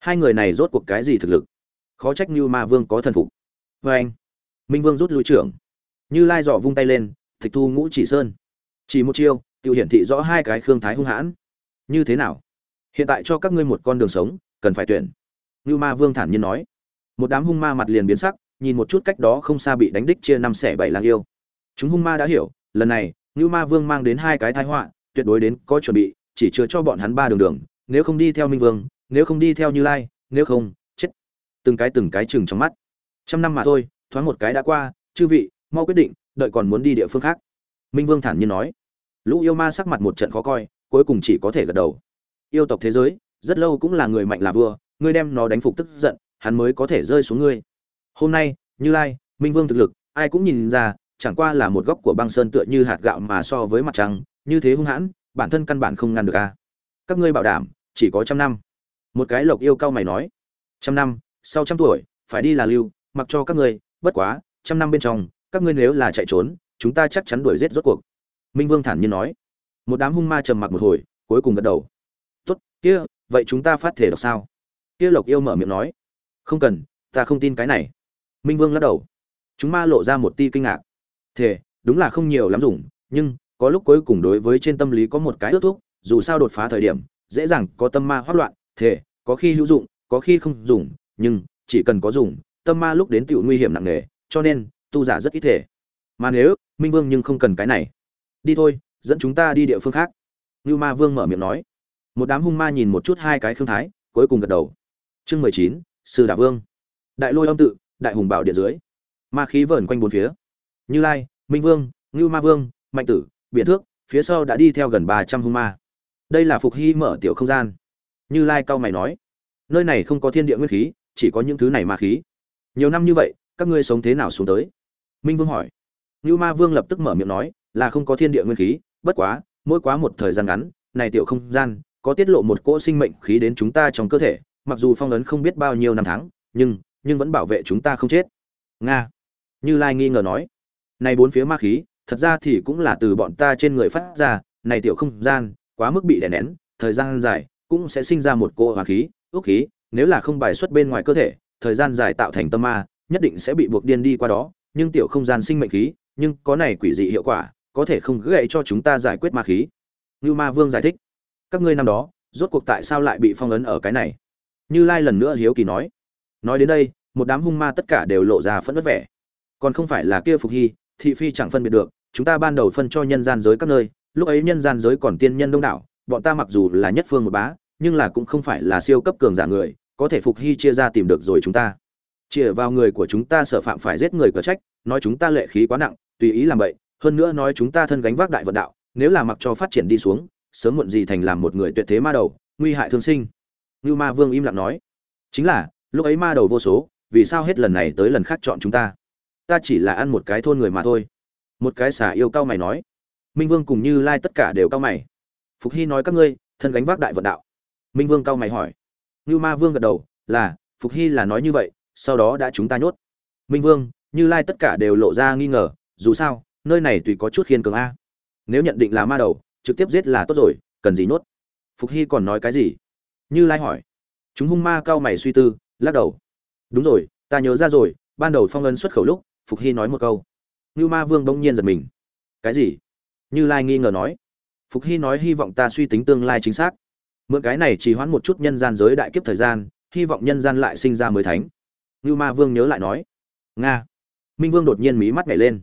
Hai người này rốt cuộc cái gì thực lực? Khó trách như ma vương có thần phục. Vê anh. Minh vương rút lui trưởng. Như lai dò vung tay lên, tịch thu ngũ chỉ sơn. Chỉ một chiêu tự hiển thị rõ hai cái khương thái hung hãn. Như thế nào? Hiện tại cho các ngươi một con đường sống, cần phải tuyển. Ngưu ma vương thản nhiên nói. Một đám hung ma mặt liền biến sắc, nhìn một chút cách đó không xa bị đánh đích chia năm xẻ bảy lang yêu. Chúng hung ma đã hiểu, lần này, Ngưu ma vương mang đến hai cái thái họa, tuyệt đối đến có chuẩn bị, chỉ chưa cho bọn hắn ba đường đường, nếu không đi theo minh vương, nếu không đi theo như lai, nếu không, chết. Từng cái từng cái chừng trong mắt. Trăm năm mà thôi, thoáng một cái đã qua, chư vị, mau quyết định, đợi còn muốn đi địa phương khác. Minh vương thản nhiên nói. Lũ yêu ma sắc mặt một trận khó coi, cuối cùng chỉ có thể gật đầu yêu tộc thế giới, rất lâu cũng là người mạnh là vua, ngươi đem nó đánh phục tức giận, hắn mới có thể rơi xuống ngươi. Hôm nay, như lai, minh vương thực lực, ai cũng nhìn ra, chẳng qua là một góc của băng sơn tựa như hạt gạo mà so với mặt trăng, như thế hung hãn, bản thân căn bản không ngăn được a. Các ngươi bảo đảm, chỉ có trăm năm. Một cái lộc yêu cao mày nói. Trăm năm, sau trăm tuổi, phải đi là lưu, mặc cho các ngươi, bất quá, trăm năm bên trong, các ngươi nếu là chạy trốn, chúng ta chắc chắn đuổi giết rốt cuộc. Minh vương thản nhiên nói. Một đám hung ma trầm mặc một hồi, cuối cùng gật đầu kia, vậy chúng ta phát thể độc sao? Kia lộc yêu mở miệng nói. Không cần, ta không tin cái này. Minh vương lắc đầu. Chúng ma lộ ra một ti kinh ngạc. Thể đúng là không nhiều lắm dùng, nhưng có lúc cuối cùng đối với trên tâm lý có một cái ước thúc, dù sao đột phá thời điểm, dễ dàng có tâm ma hoát loạn. Thể có khi hữu dụng, có khi không dùng, nhưng chỉ cần có dùng, tâm ma lúc đến tựu nguy hiểm nặng nề, cho nên tu giả rất ít thể mà nếu, minh vương nhưng không cần cái này. Đi thôi, dẫn chúng ta đi địa phương khác. Như ma vương mở miệng nói một đám hung ma nhìn một chút hai cái khương thái, cuối cùng gật đầu. Chương mười chín, sư đả vương. Đại lôi âm tự, đại hùng bảo điện dưới. Ma khí vờn quanh bốn phía. Như lai, minh vương, ngưu ma vương, mạnh tử biện thước, phía sau đã đi theo gần ba trăm hung ma. Đây là phục hy mở tiểu không gian. Như lai cao mày nói, nơi này không có thiên địa nguyên khí, chỉ có những thứ này ma khí. Nhiều năm như vậy, các ngươi sống thế nào xuống tới? Minh vương hỏi. Ngưu ma vương lập tức mở miệng nói, là không có thiên địa nguyên khí, bất quá, mỗi quá một thời gian ngắn, này tiểu không gian có tiết lộ một cỗ sinh mệnh khí đến chúng ta trong cơ thể, mặc dù phong ấn không biết bao nhiêu năm tháng, nhưng nhưng vẫn bảo vệ chúng ta không chết. Nga. Như lai nghi ngờ nói. Này bốn phía ma khí, thật ra thì cũng là từ bọn ta trên người phát ra, này tiểu không gian, quá mức bị đè nén, thời gian dài cũng sẽ sinh ra một cỗ hỏa khí, ước khí, nếu là không bài xuất bên ngoài cơ thể, thời gian dài tạo thành tâm ma, nhất định sẽ bị buộc điên đi qua đó, nhưng tiểu không gian sinh mệnh khí, nhưng có này quỷ dị hiệu quả, có thể không gậy cho chúng ta giải quyết ma khí. Như ma vương giải thích các ngươi năm đó, rốt cuộc tại sao lại bị phong ấn ở cái này? Như lai lần nữa hiếu kỳ nói. Nói đến đây, một đám hung ma tất cả đều lộ ra phẫn vất vẻ. Còn không phải là kia phục hy, thị phi chẳng phân biệt được, chúng ta ban đầu phân cho nhân gian giới các nơi, lúc ấy nhân gian giới còn tiên nhân đông đảo, bọn ta mặc dù là nhất phương một bá, nhưng là cũng không phải là siêu cấp cường giả người, có thể phục hy chia ra tìm được rồi chúng ta. Chia vào người của chúng ta sợ phạm phải giết người cờ trách, nói chúng ta lệ khí quá nặng, tùy ý làm vậy hơn nữa nói chúng ta thân gánh vác đại vận đạo, nếu là mặc cho phát triển đi xuống sớm muộn gì thành làm một người tuyệt thế ma đầu, nguy hại thương sinh. Ngưu ma vương im lặng nói, chính là, lúc ấy ma đầu vô số, vì sao hết lần này tới lần khác chọn chúng ta? Ta chỉ là ăn một cái thôn người mà thôi. Một cái xả yêu cao mày nói, minh vương cùng như lai tất cả đều cao mày. Phục hy nói các ngươi, thân gánh vác đại vận đạo. Minh vương cao mày hỏi, Ngưu ma vương gật đầu, là, phục hy là nói như vậy, sau đó đã chúng ta nhốt. Minh vương, như lai tất cả đều lộ ra nghi ngờ, dù sao, nơi này tùy có chút khiên cường a. Nếu nhận định là ma đầu trực tiếp giết là tốt rồi, cần gì nốt? Phục hy còn nói cái gì? Như lai hỏi. Chúng hung ma cao mày suy tư, lắc đầu. Đúng rồi, ta nhớ ra rồi, ban đầu phong ân xuất khẩu lúc, phục hy nói một câu. Như ma vương bỗng nhiên giật mình. Cái gì? Như lai nghi ngờ nói. Phục hy nói hy vọng ta suy tính tương lai chính xác. Mượn cái này chỉ hoãn một chút nhân gian giới đại kiếp thời gian, hy vọng nhân gian lại sinh ra mới thánh. Như ma vương nhớ lại nói. Nga. Minh vương đột nhiên mí mắt nhảy lên.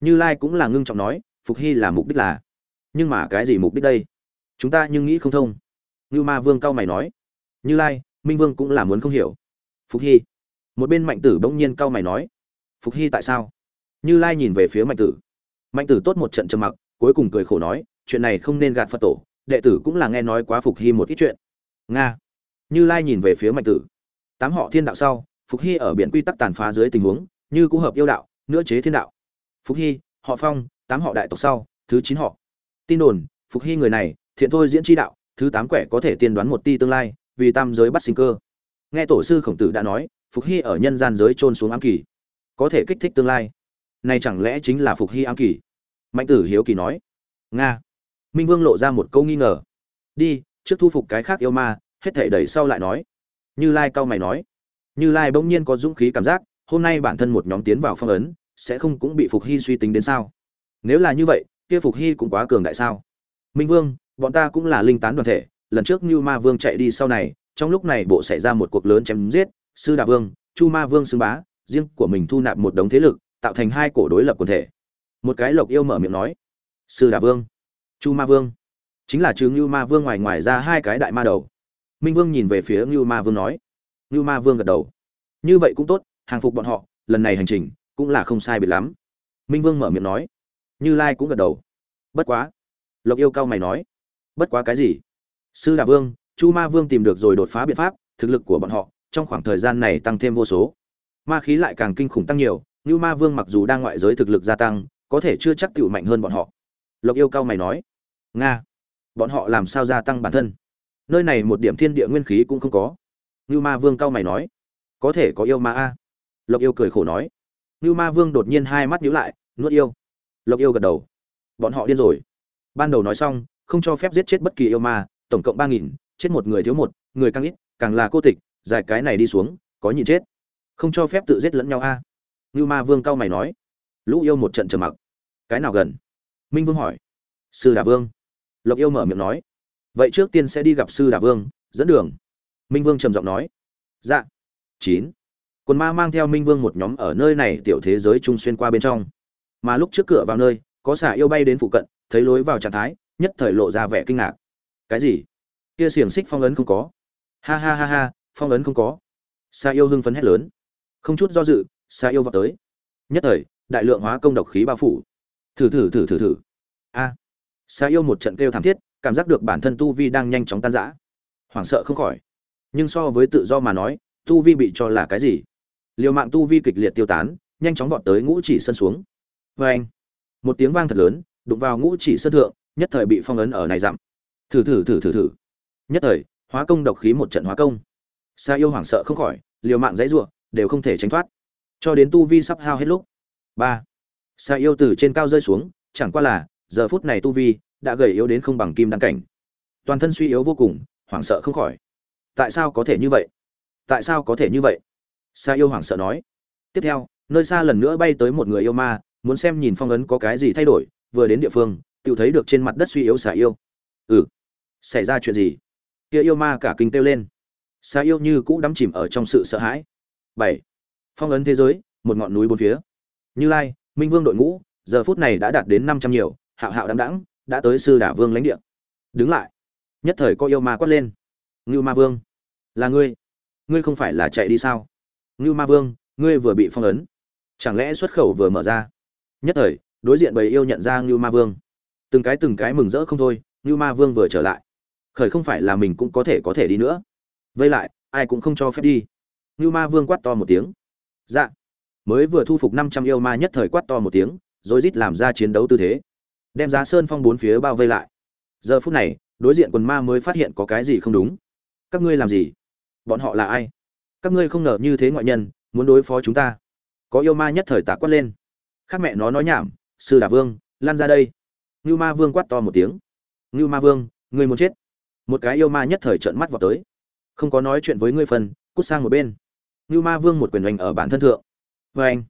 Như lai cũng là ngưng trọng nói, phục hy là mục đích là nhưng mà cái gì mục đích đây? Chúng ta nhưng nghĩ không thông. Như ma vương cao mày nói. Như lai, minh vương cũng là muốn không hiểu. Phục hy. Một bên mạnh tử bỗng nhiên cao mày nói. Phục hy tại sao? Như lai nhìn về phía mạnh tử. Mạnh tử tốt một trận trầm mặc, cuối cùng cười khổ nói, chuyện này không nên gạt phật tổ, đệ tử cũng là nghe nói quá phục hy một ít chuyện. Nga. Như lai nhìn về phía mạnh tử. Tám họ thiên đạo sau, phục hy ở biển quy tắc tàn phá dưới tình huống, như cũng hợp yêu đạo, nữa chế thiên đạo. Phục hy, họ phong, tám họ đại tộc sau, thứ chín họ tin đồn, phục hy người này, thiện thôi diễn tri đạo, thứ tám quẻ có thể tiên đoán một ti tương lai, vì tam giới bắt sinh cơ. Nghe tổ sư khổng tử đã nói, phục hy ở nhân gian giới trôn xuống ám kỳ, có thể kích thích tương lai. Này chẳng lẽ chính là phục hy ám kỳ? Mạnh tử hiếu kỳ nói. Nga. Minh vương lộ ra một câu nghi ngờ. Đi, trước thu phục cái khác yêu ma, hết thể đẩy sau lại nói. Như lai cao mày nói. Như lai bỗng nhiên có dũng khí cảm giác, hôm nay bản thân một nhóm tiến vào phong ấn, sẽ không cũng bị phục hy suy tính đến sao? Nếu là như vậy kia phục hy cũng quá cường đại sao? Minh vương, bọn ta cũng là linh tán đoàn thể, lần trước như ma vương chạy đi sau này, trong lúc này bộ xảy ra một cuộc lớn chém giết, sư đà vương, chu ma vương xưng bá, riêng của mình thu nạp một đống thế lực, tạo thành hai cổ đối lập quần thể. Một cái lộc yêu mở miệng nói, sư đà vương, chu ma vương. Chính là chứ như ma vương ngoài ngoài ra hai cái đại ma đầu. Minh vương nhìn về phía như ma vương nói, như ma vương gật đầu. Như vậy cũng tốt, hàng phục bọn họ, lần này hành trình cũng là không sai biệt lắm. Minh vương mở miệng nói như lai cũng gật đầu. Bất quá. Lộc yêu cao mày nói. Bất quá cái gì? Sư đà vương, chu ma vương tìm được rồi đột phá biện pháp, thực lực của bọn họ, trong khoảng thời gian này tăng thêm vô số. Ma khí lại càng kinh khủng tăng nhiều, như ma vương mặc dù đang ngoại giới thực lực gia tăng, có thể chưa chắc tựu mạnh hơn bọn họ. Lộc yêu cao mày nói. Nga. Bọn họ làm sao gia tăng bản thân? Nơi này một điểm thiên địa nguyên khí cũng không có. Như ma vương cao mày nói. Có thể có yêu ma a. Lộc yêu cười khổ nói. Như ma vương đột nhiên hai mắt nhíu lại, nuốt yêu lộc yêu gật đầu. Bọn họ điên rồi. Ban đầu nói xong, không cho phép giết chết bất kỳ yêu ma, tổng cộng ba nghìn, chết một người thiếu một, người càng ít, càng là cô tịch dài cái này đi xuống, có nhìn chết. Không cho phép tự giết lẫn nhau a. Ngưu ma vương cao mày nói. Lũ yêu một trận trầm mặc. Cái nào gần? Minh vương hỏi. Sư đà vương. Lộc yêu mở miệng nói. Vậy trước tiên sẽ đi gặp sư đà vương, dẫn đường. Minh vương trầm giọng nói. Dạ. Chín. Quần ma mang theo minh vương một nhóm ở nơi này tiểu thế giới trung xuyên qua bên trong mà lúc trước cửa vào nơi, có xả yêu bay đến phụ cận, thấy lối vào trạng thái, nhất thời lộ ra vẻ kinh ngạc. Cái gì? Kia xiềng xích phong ấn không có. Ha ha ha ha, phong ấn không có. Xa yêu hưng phấn hét lớn. Không chút do dự xa yêu vào tới. Nhất thời, đại lượng hóa công độc khí bao phủ. Thử thử thử thử thử. A. À. xa yêu một trận kêu thảm thiết, cảm giác được bản thân tu vi đang nhanh chóng tan rã. Hoảng sợ không khỏi. Nhưng so với tự do mà nói, tu vi bị cho là cái gì? Liều mạng tu vi kịch liệt tiêu tán, nhanh chóng vọt tới ngũ chỉ sân xuống vê anh. Một tiếng vang thật lớn, đụng vào ngũ chỉ sơn thượng, nhất thời bị phong ấn ở này dặm. Thử thử thử thử thử. Nhất thời, hóa công độc khí một trận hóa công. Sa yêu hoảng sợ không khỏi, liều mạng dãy ruộng đều không thể tránh thoát. Cho đến tu vi sắp hao hết lúc. Ba. Sa yêu từ trên cao rơi xuống, chẳng qua là, giờ phút này tu vi đã gầy yếu đến không bằng kim đăng cảnh. Toàn thân suy yếu vô cùng, hoảng sợ không khỏi. Tại sao có thể như vậy? Tại sao có thể như vậy? Sa yêu hoảng sợ nói. Tiếp theo, nơi xa lần nữa bay tới một người yêu ma muốn xem nhìn phong ấn có cái gì thay đổi, vừa đến địa phương tự thấy được trên mặt đất suy yếu xà yêu. Ừ xảy ra chuyện gì? Kia yêu ma cả kinh kêu lên. Xà yêu như cũ đắm chìm ở trong sự sợ hãi. Bảy, phong ấn thế giới, một ngọn núi bốn phía. Như lai, minh vương đội ngũ, giờ phút này đã đạt đến năm trăm nhiều, hạo hạo đắm đãng, đã tới sư đả vương lãnh địa. Đứng lại. Nhất thời có yêu ma quát lên. Ngưu ma vương, là ngươi. Ngươi không phải là chạy đi sao? Ngưu ma vương, ngươi vừa bị phong ấn. Chẳng lẽ xuất khẩu vừa mở ra? Nhất thời, đối diện bầy yêu nhận ra ngưu ma vương. Từng cái từng cái mừng rỡ không thôi, ngưu ma vương vừa trở lại. Khởi không phải là mình cũng có thể có thể đi nữa. Vây lại, ai cũng không cho phép đi. Ngưu ma vương quát to một tiếng. Dạ. Mới vừa thu phục năm trăm yêu ma nhất thời quát to một tiếng, rồi rít làm ra chiến đấu tư thế. Đem giá sơn phong bốn phía bao vây lại. Giờ phút này, đối diện quần ma mới phát hiện có cái gì không đúng. Các ngươi làm gì? Bọn họ là ai? Các ngươi không ngờ như thế ngoại nhân, muốn đối phó chúng ta. Có yêu ma nhất thời tạ quát lên khác mẹ nó nói nhảm, sư đà vương, lan ra đây. Ngưu ma vương quát to một tiếng. Ngưu ma vương, ngươi muốn chết. Một cái yêu ma nhất thời trợn mắt vào tới. Không có nói chuyện với ngươi phần, cút sang một bên. Ngưu ma vương một quyền oanh ở bản thân thượng. Vê anh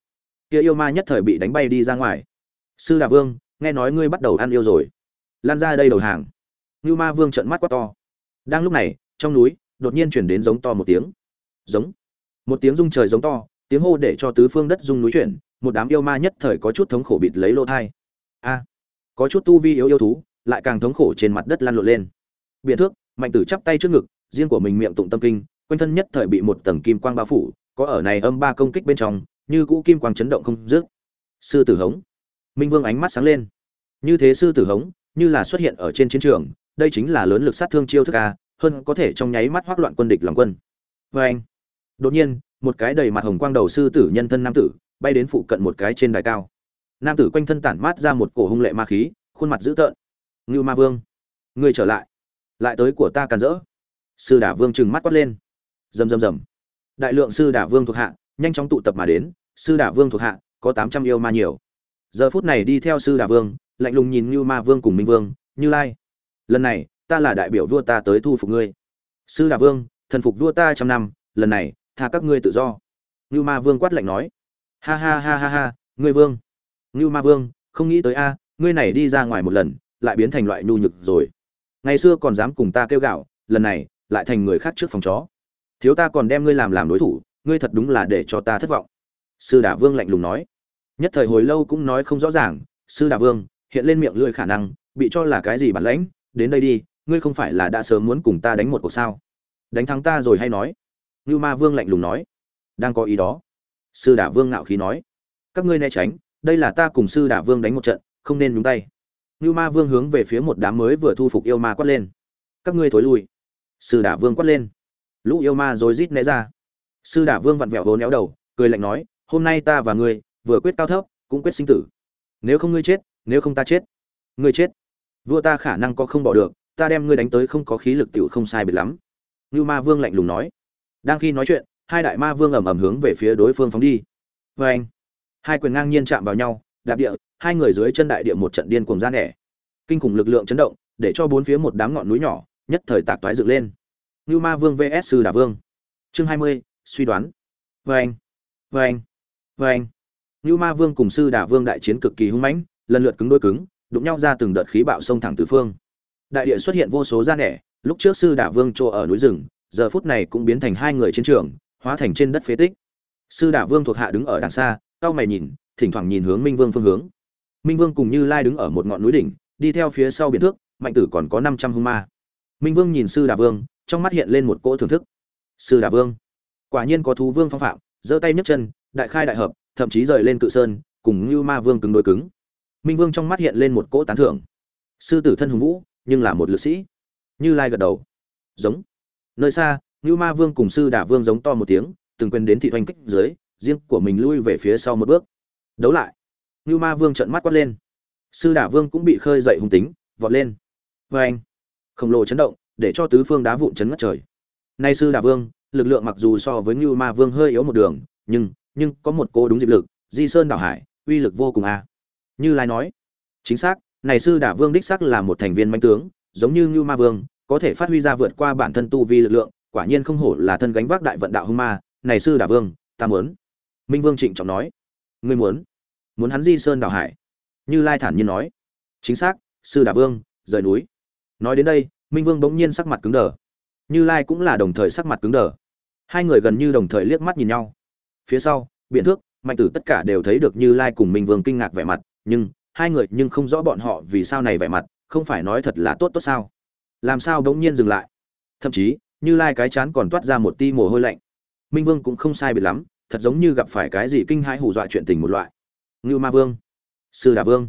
kia yêu ma nhất thời bị đánh bay đi ra ngoài. Sư đà vương, nghe nói ngươi bắt đầu ăn yêu rồi. Lan ra đây đầu hàng. Ngưu ma vương trợn mắt quát to. Đang lúc này, trong núi, đột nhiên chuyển đến giống to một tiếng. Giống. Một tiếng rung trời giống to, tiếng hô để cho tứ phương đất rung núi chuyển một đám yêu ma nhất thời có chút thống khổ bịt lấy lỗ thai. A, có chút tu vi yếu yêu thú, lại càng thống khổ trên mặt đất lăn lộn lên. Biện thước, mạnh tử chắp tay trước ngực, riêng của mình miệng tụng tâm kinh, quanh thân nhất thời bị một tầng kim quang bao phủ, có ở này âm ba công kích bên trong, như cũ kim quang chấn động không dứt. Sư tử hống. Minh vương ánh mắt sáng lên. Như thế sư tử hống, như là xuất hiện ở trên chiến trường, đây chính là lớn lực sát thương chiêu thức a, hơn có thể trong nháy mắt hoác loạn quân địch lòng quân. Vê anh đột nhiên, một cái đầy mặt hồng quang đầu sư tử nhân thân nam tử bay đến phụ cận một cái trên đài cao. Nam tử quanh thân tản mát ra một cổ hung lệ ma khí, khuôn mặt dữ tợn. Ngưu ma vương, ngươi trở lại. Lại tới của ta càn rỡ. Sư đả vương trừng mắt quát lên. Rầm rầm rầm. Đại lượng sư đả vương thuộc hạ, nhanh chóng tụ tập mà đến. Sư đả vương thuộc hạ, có tám trăm yêu ma nhiều. Giờ phút này đi theo sư đả vương, lạnh lùng nhìn như ma vương cùng minh vương, như lai. Lần này, ta là đại biểu vua ta tới thu phục ngươi. Sư đả vương, thần phục vua ta trăm năm, lần này, tha các ngươi tự do. Như ma vương quát lạnh nói ha ha ha ha ha, ngươi vương. Ngưu ma vương, không nghĩ tới a, ngươi này đi ra ngoài một lần, lại biến thành loại nhu nhược rồi. Ngày xưa còn dám cùng ta kêu gạo, lần này, lại thành người khác trước phòng chó. Thiếu ta còn đem ngươi làm làm đối thủ, ngươi thật đúng là để cho ta thất vọng. Sư đả vương lạnh lùng nói. Nhất thời hồi lâu cũng nói không rõ ràng, sư đả vương, hiện lên miệng lưỡi khả năng, bị cho là cái gì bản lãnh, đến đây đi, ngươi không phải là đã sớm muốn cùng ta đánh một cuộc sao? Đánh thắng ta rồi hay nói? Ngưu ma vương lạnh lùng nói. Đang có ý đó sư đả vương ngạo khí nói, các ngươi né tránh, đây là ta cùng sư đả vương đánh một trận, không nên nhúng tay. Ngưu ma vương hướng về phía một đám mới vừa thu phục yêu ma quát lên. Các ngươi thối lui. Sư đả vương quát lên. Lũ yêu ma rồi rít né ra. Sư đả vương vặn vẹo vốn éo đầu, cười lạnh nói, hôm nay ta và ngươi, vừa quyết cao thấp, cũng quyết sinh tử. Nếu không ngươi chết, nếu không ta chết, ngươi chết. Vua ta khả năng có không bỏ được, ta đem ngươi đánh tới không có khí lực tiểu không sai biệt lắm. Ngưu ma vương lạnh lùng nói. Đang khi nói chuyện hai đại ma vương ầm ầm hướng về phía đối phương phóng đi. Vê anh, hai quyền ngang nhiên chạm vào nhau, đạp địa, hai người dưới chân đại địa một trận điên cuồng gian nẻ. Kinh khủng lực lượng chấn động, để cho bốn phía một đám ngọn núi nhỏ, nhất thời tạc toái dựng lên. Nưu ma vương vs. Sư Đả vương. Chương hai mươi, suy đoán. Vê anh vê anh vê anh. Ngưu ma vương cùng sư Đả vương đại chiến cực kỳ hung mãnh, lần lượt cứng đối cứng, đụng nhau ra từng đợt khí bạo sông thẳng tứ phương. Đại địa xuất hiện vô số gian nẻ, lúc trước sư Đả vương chỗ ở núi rừng, giờ phút này cũng biến thành hai người chiến trường hóa thành trên đất phế tích. Sư đà vương thuộc hạ đứng ở đằng xa cao mày nhìn, thỉnh thoảng nhìn hướng minh vương phương hướng. Minh vương cùng như lai đứng ở một ngọn núi đỉnh, đi theo phía sau biển thước, mạnh tử còn có năm trăm hung ma. Minh vương nhìn sư đà vương, trong mắt hiện lên một cỗ thưởng thức. Sư đà vương, quả nhiên có thú vương phong phạm, giơ tay nhấc chân, đại khai đại hợp, thậm chí rời lên cự sơn, cùng như ma vương cứng đối cứng. Minh vương trong mắt hiện lên một cỗ tán thưởng. Sư tử thân hùng vũ, nhưng là một lực sĩ. Như lai gật đầu. Giống. Nơi xa như ma vương cùng sư đả vương giống to một tiếng, từng quên đến thị oanh kích dưới, riêng của mình lui về phía sau một bước. Đấu lại. Như ma vương trợn mắt quát lên. Sư đả vương cũng bị khơi dậy hung tính, vọt lên. Oeng. anh, khổng lồ chấn động, để cho tứ phương đá vụn chấn ngất trời. Nay sư đả vương, lực lượng mặc dù so với như ma vương hơi yếu một đường, nhưng nhưng có một cô đúng dịp lực, di sơn đảo hải, uy lực vô cùng a. Như lai nói, chính xác, này sư đả vương đích xác là một thành viên manh tướng, giống như như ma vương, có thể phát huy ra vượt qua bản thân tu vi lực lượng quả nhiên không hổ là thân gánh vác đại vận đạo hung ma, này sư đà vương, ta muốn. Minh vương trịnh trọng nói. Ngươi muốn? Muốn hắn di sơn đảo hải? Như lai thản nhiên nói. Chính xác, sư đà vương, rời núi. Nói đến đây, minh vương bỗng nhiên sắc mặt cứng đờ. Như lai cũng là đồng thời sắc mặt cứng đờ. Hai người gần như đồng thời liếc mắt nhìn nhau. Phía sau biện thước, mạnh tử tất cả đều thấy được như lai cùng minh vương kinh ngạc vẻ mặt, nhưng hai người nhưng không rõ bọn họ vì sao này vẻ mặt, không phải nói thật là tốt tốt sao? Làm sao đống nhiên dừng lại? Thậm chí như lai cái chán còn toát ra một ti mồ hôi lạnh. Minh vương cũng không sai biệt lắm, thật giống như gặp phải cái gì kinh hãi hù dọa chuyện tình một loại. Ngưu ma vương, sư đà vương,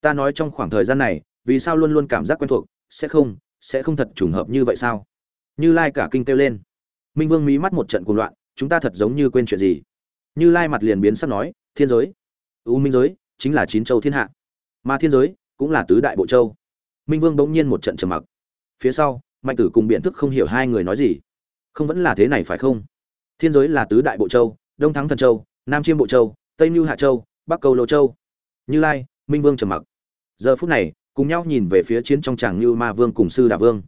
ta nói trong khoảng thời gian này, vì sao luôn luôn cảm giác quen thuộc, sẽ không sẽ không thật trùng hợp như vậy sao? Như lai cả kinh kêu lên. Minh vương mí mắt một trận cuồng loạn, chúng ta thật giống như quên chuyện gì. Như lai mặt liền biến sắc nói, thiên giới, u minh giới, chính là chín châu thiên hạ. Mà thiên giới, cũng là tứ đại bộ châu. Minh vương bỗng nhiên một trận trầm mặc. Phía sau mạnh tử cùng biện thức không hiểu hai người nói gì. Không vẫn là thế này phải không? Thiên giới là tứ đại bộ châu, đông thắng thần châu, nam chiêm bộ châu, tây mưu hạ châu, bắc cầu lô châu. Như lai, minh vương trầm mặc. Giờ phút này, cùng nhau nhìn về phía chiến trong tràng như ma vương cùng sư đà vương.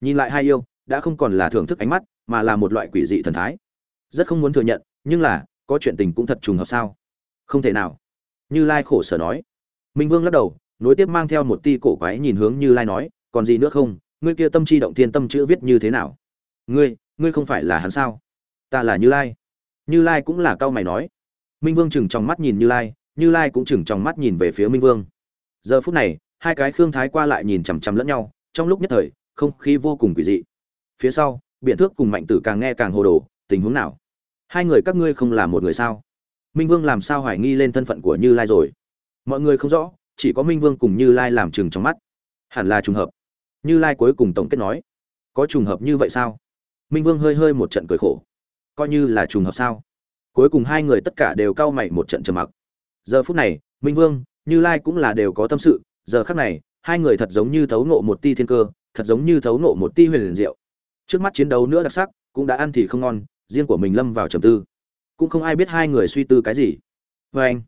Nhìn lại hai yêu, đã không còn là thưởng thức ánh mắt, mà là một loại quỷ dị thần thái. Rất không muốn thừa nhận, nhưng là, có chuyện tình cũng thật trùng hợp sao? Không thể nào. Như lai khổ sở nói. Minh vương lắc đầu, nối tiếp mang theo một ti cổ quái nhìn hướng như lai nói, còn gì nữa không? Ngươi kia tâm chi động thiên tâm chữ viết như thế nào? Ngươi ngươi không phải là hắn sao? Ta là như lai. Như lai cũng là cao mày nói. Minh vương chừng trong mắt nhìn như lai như lai cũng chừng trong mắt nhìn về phía minh vương. Giờ phút này, hai cái khương thái qua lại nhìn chằm chằm lẫn nhau, trong lúc nhất thời, không khí vô cùng quỷ dị. Phía sau biện thước cùng mạnh tử càng nghe càng hồ đồ, tình huống nào? Hai người các ngươi không là một người sao? Minh vương làm sao hoài nghi lên thân phận của như lai rồi? Mọi người không rõ, chỉ có minh vương cùng như lai làm chừng trong mắt. Hẳn là trùng hợp như lai cuối cùng tổng kết nói, có trùng hợp như vậy sao? Minh vương hơi hơi một trận cười khổ, coi như là trùng hợp sao? Cuối cùng hai người tất cả đều cau mày một trận trầm mặc. Giờ phút này, minh vương, như lai cũng là đều có tâm sự, giờ khắc này, hai người thật giống như thấu ngộ một ti thiên cơ, thật giống như thấu ngộ một ti huyền liền diệu. Trước mắt chiến đấu nữa đặc sắc, cũng đã ăn thì không ngon, riêng của mình lâm vào trầm tư. Cũng không ai biết hai người suy tư cái gì. Vê anh,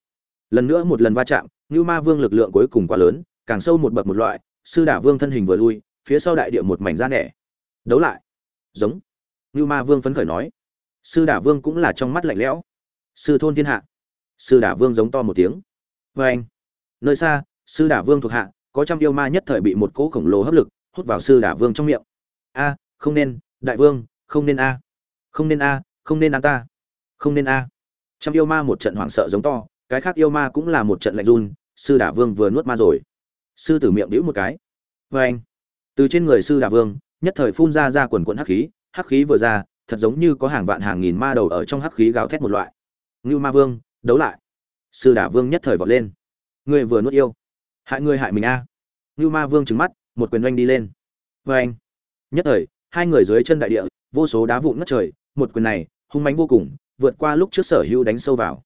lần nữa một lần va chạm như ma vương lực lượng cuối cùng quá lớn, càng sâu một bậc một loại, sư đả vương thân hình vừa lui phía sau đại địa một mảnh da nẻ. Đấu lại. Giống. Như ma vương phấn khởi nói. Sư đả vương cũng là trong mắt lạnh lẽo. Sư thôn thiên hạ. Sư đả vương giống to một tiếng. Vê anh. Nơi xa, sư đả vương thuộc hạ, có trăm yêu ma nhất thời bị một cỗ khổng lồ hấp lực hút vào sư đả vương trong miệng. A, không nên, đại vương, không nên a. Không nên a, không nên ăn ta. Không nên a. Trăm yêu ma một trận hoảng sợ giống to, cái khác yêu ma cũng là một trận lạnh run, sư đả vương vừa nuốt ma rồi. Sư tử miệng đĩu một cái. Vê anh từ trên người sư đà vương, nhất thời phun ra ra quần quận hắc khí hắc khí vừa ra, thật giống như có hàng vạn hàng nghìn ma đầu ở trong hắc khí gào thét một loại. Ngưu ma vương, đấu lại. Sư đà vương nhất thời vọt lên. Người vừa nuốt yêu. Hại người hại mình a. À. ngưu ma vương trừng mắt, một quyền oanh đi lên. Vê anh nhất thời, hai người dưới chân đại địa, vô số đá vụn ngất trời, một quyền này, hung mãnh vô cùng, vượt qua lúc trước sở hữu đánh sâu vào.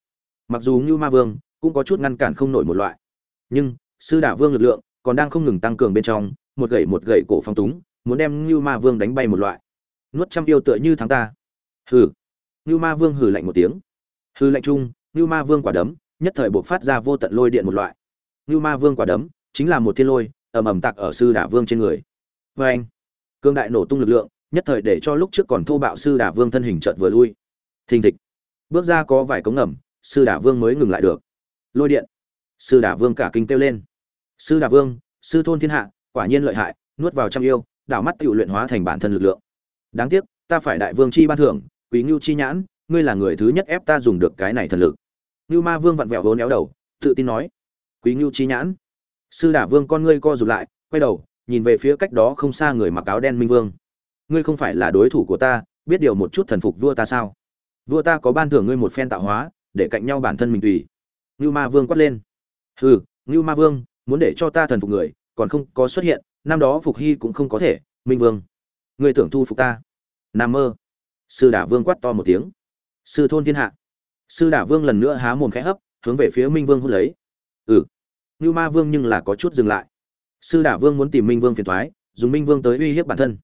Mặc dù ngưu ma vương cũng có chút ngăn cản không nổi một loại, nhưng sư đả vương lực lượng còn đang không ngừng tăng cường bên trong một gậy một gậy cổ phong túng, muốn đem ngưu ma vương đánh bay một loại. Nuốt trăm yêu tựa như thắng ta. Hừ. Ngưu ma vương hừ lạnh một tiếng. Hừ lạnh chung, ngưu ma vương quả đấm, nhất thời buộc phát ra vô tận lôi điện một loại. Ngưu ma vương quả đấm, chính là một thiên lôi, ầm ầm tạc ở sư đả vương trên người. Vê anh, cương đại nổ tung lực lượng, nhất thời để cho lúc trước còn thô bạo sư đả vương thân hình chợt vừa lui. Thình thịch. Bước ra có vài cống ngầm, sư đả vương mới ngừng lại được. Lôi điện. Sư đả vương cả kinh kêu lên. Sư đả vương, sư thôn thiên hạ quả nhiên lợi hại, nuốt vào trăm yêu, đảo mắt tự luyện hóa thành bản thân lực lượng. Đáng tiếc, ta phải đại vương chi ban thưởng, quý ngưu chi nhãn, ngươi là người thứ nhất ép ta dùng được cái này thần lực. Ngưu ma vương vặn vẹo vốn éo đầu, tự tin nói. Quý ngưu chi nhãn. Sư đả vương con ngươi co rụt lại, quay đầu, nhìn về phía cách đó không xa người mặc áo đen minh vương. Ngươi không phải là đối thủ của ta, biết điều một chút thần phục vua ta sao? Vua ta có ban thưởng ngươi một phen tạo hóa, để cạnh nhau bản thân mình tùy. Ngưu ma vương quát lên. Hừ, ngưu ma vương, muốn để cho ta thần phục người còn không có xuất hiện, năm đó phục hy cũng không có thể, minh vương. Người tưởng thu phục ta. Nam mơ. Sư đả vương quát to một tiếng. Sư thôn thiên hạ. Sư đả vương lần nữa há mồm khẽ hấp, hướng về phía minh vương hút lấy. Ừ. Ngưu ma vương nhưng là có chút dừng lại. Sư đả vương muốn tìm minh vương phiền thoái dùng minh vương tới uy hiếp bản thân.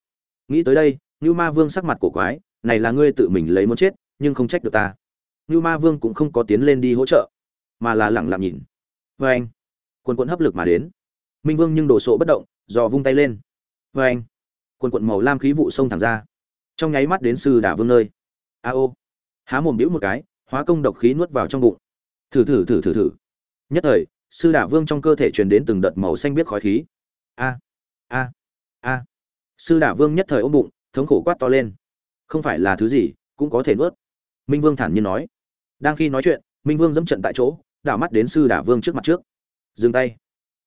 Nghĩ tới đây ngưu ma vương sắc mặt cổ quái, này là ngươi tự mình lấy muốn chết, nhưng không trách được ta. Ngưu ma vương cũng không có tiến lên đi hỗ trợ, mà là lẳng lặng nhìn. Vê anh quần quận hấp lực mà đến minh vương nhưng đồ sộ bất động dò vung tay lên. Vê anh, quần quận màu lam khí vụ xông thẳng ra. Trong nháy mắt đến sư đả vương nơi. A ô. Há mồm đĩu một cái, hóa công độc khí nuốt vào trong bụng. Thử thử thử thử thử. Nhất thời, sư đả vương trong cơ thể truyền đến từng đợt màu xanh biết khói khí. A a a. Sư đả vương nhất thời ôm bụng, thống khổ quát to lên. Không phải là thứ gì, cũng có thể nuốt. Minh vương thản nhiên nói. Đang khi nói chuyện, minh vương dẫm trận tại chỗ, đảo mắt đến sư đả vương trước mặt trước. Dừng tay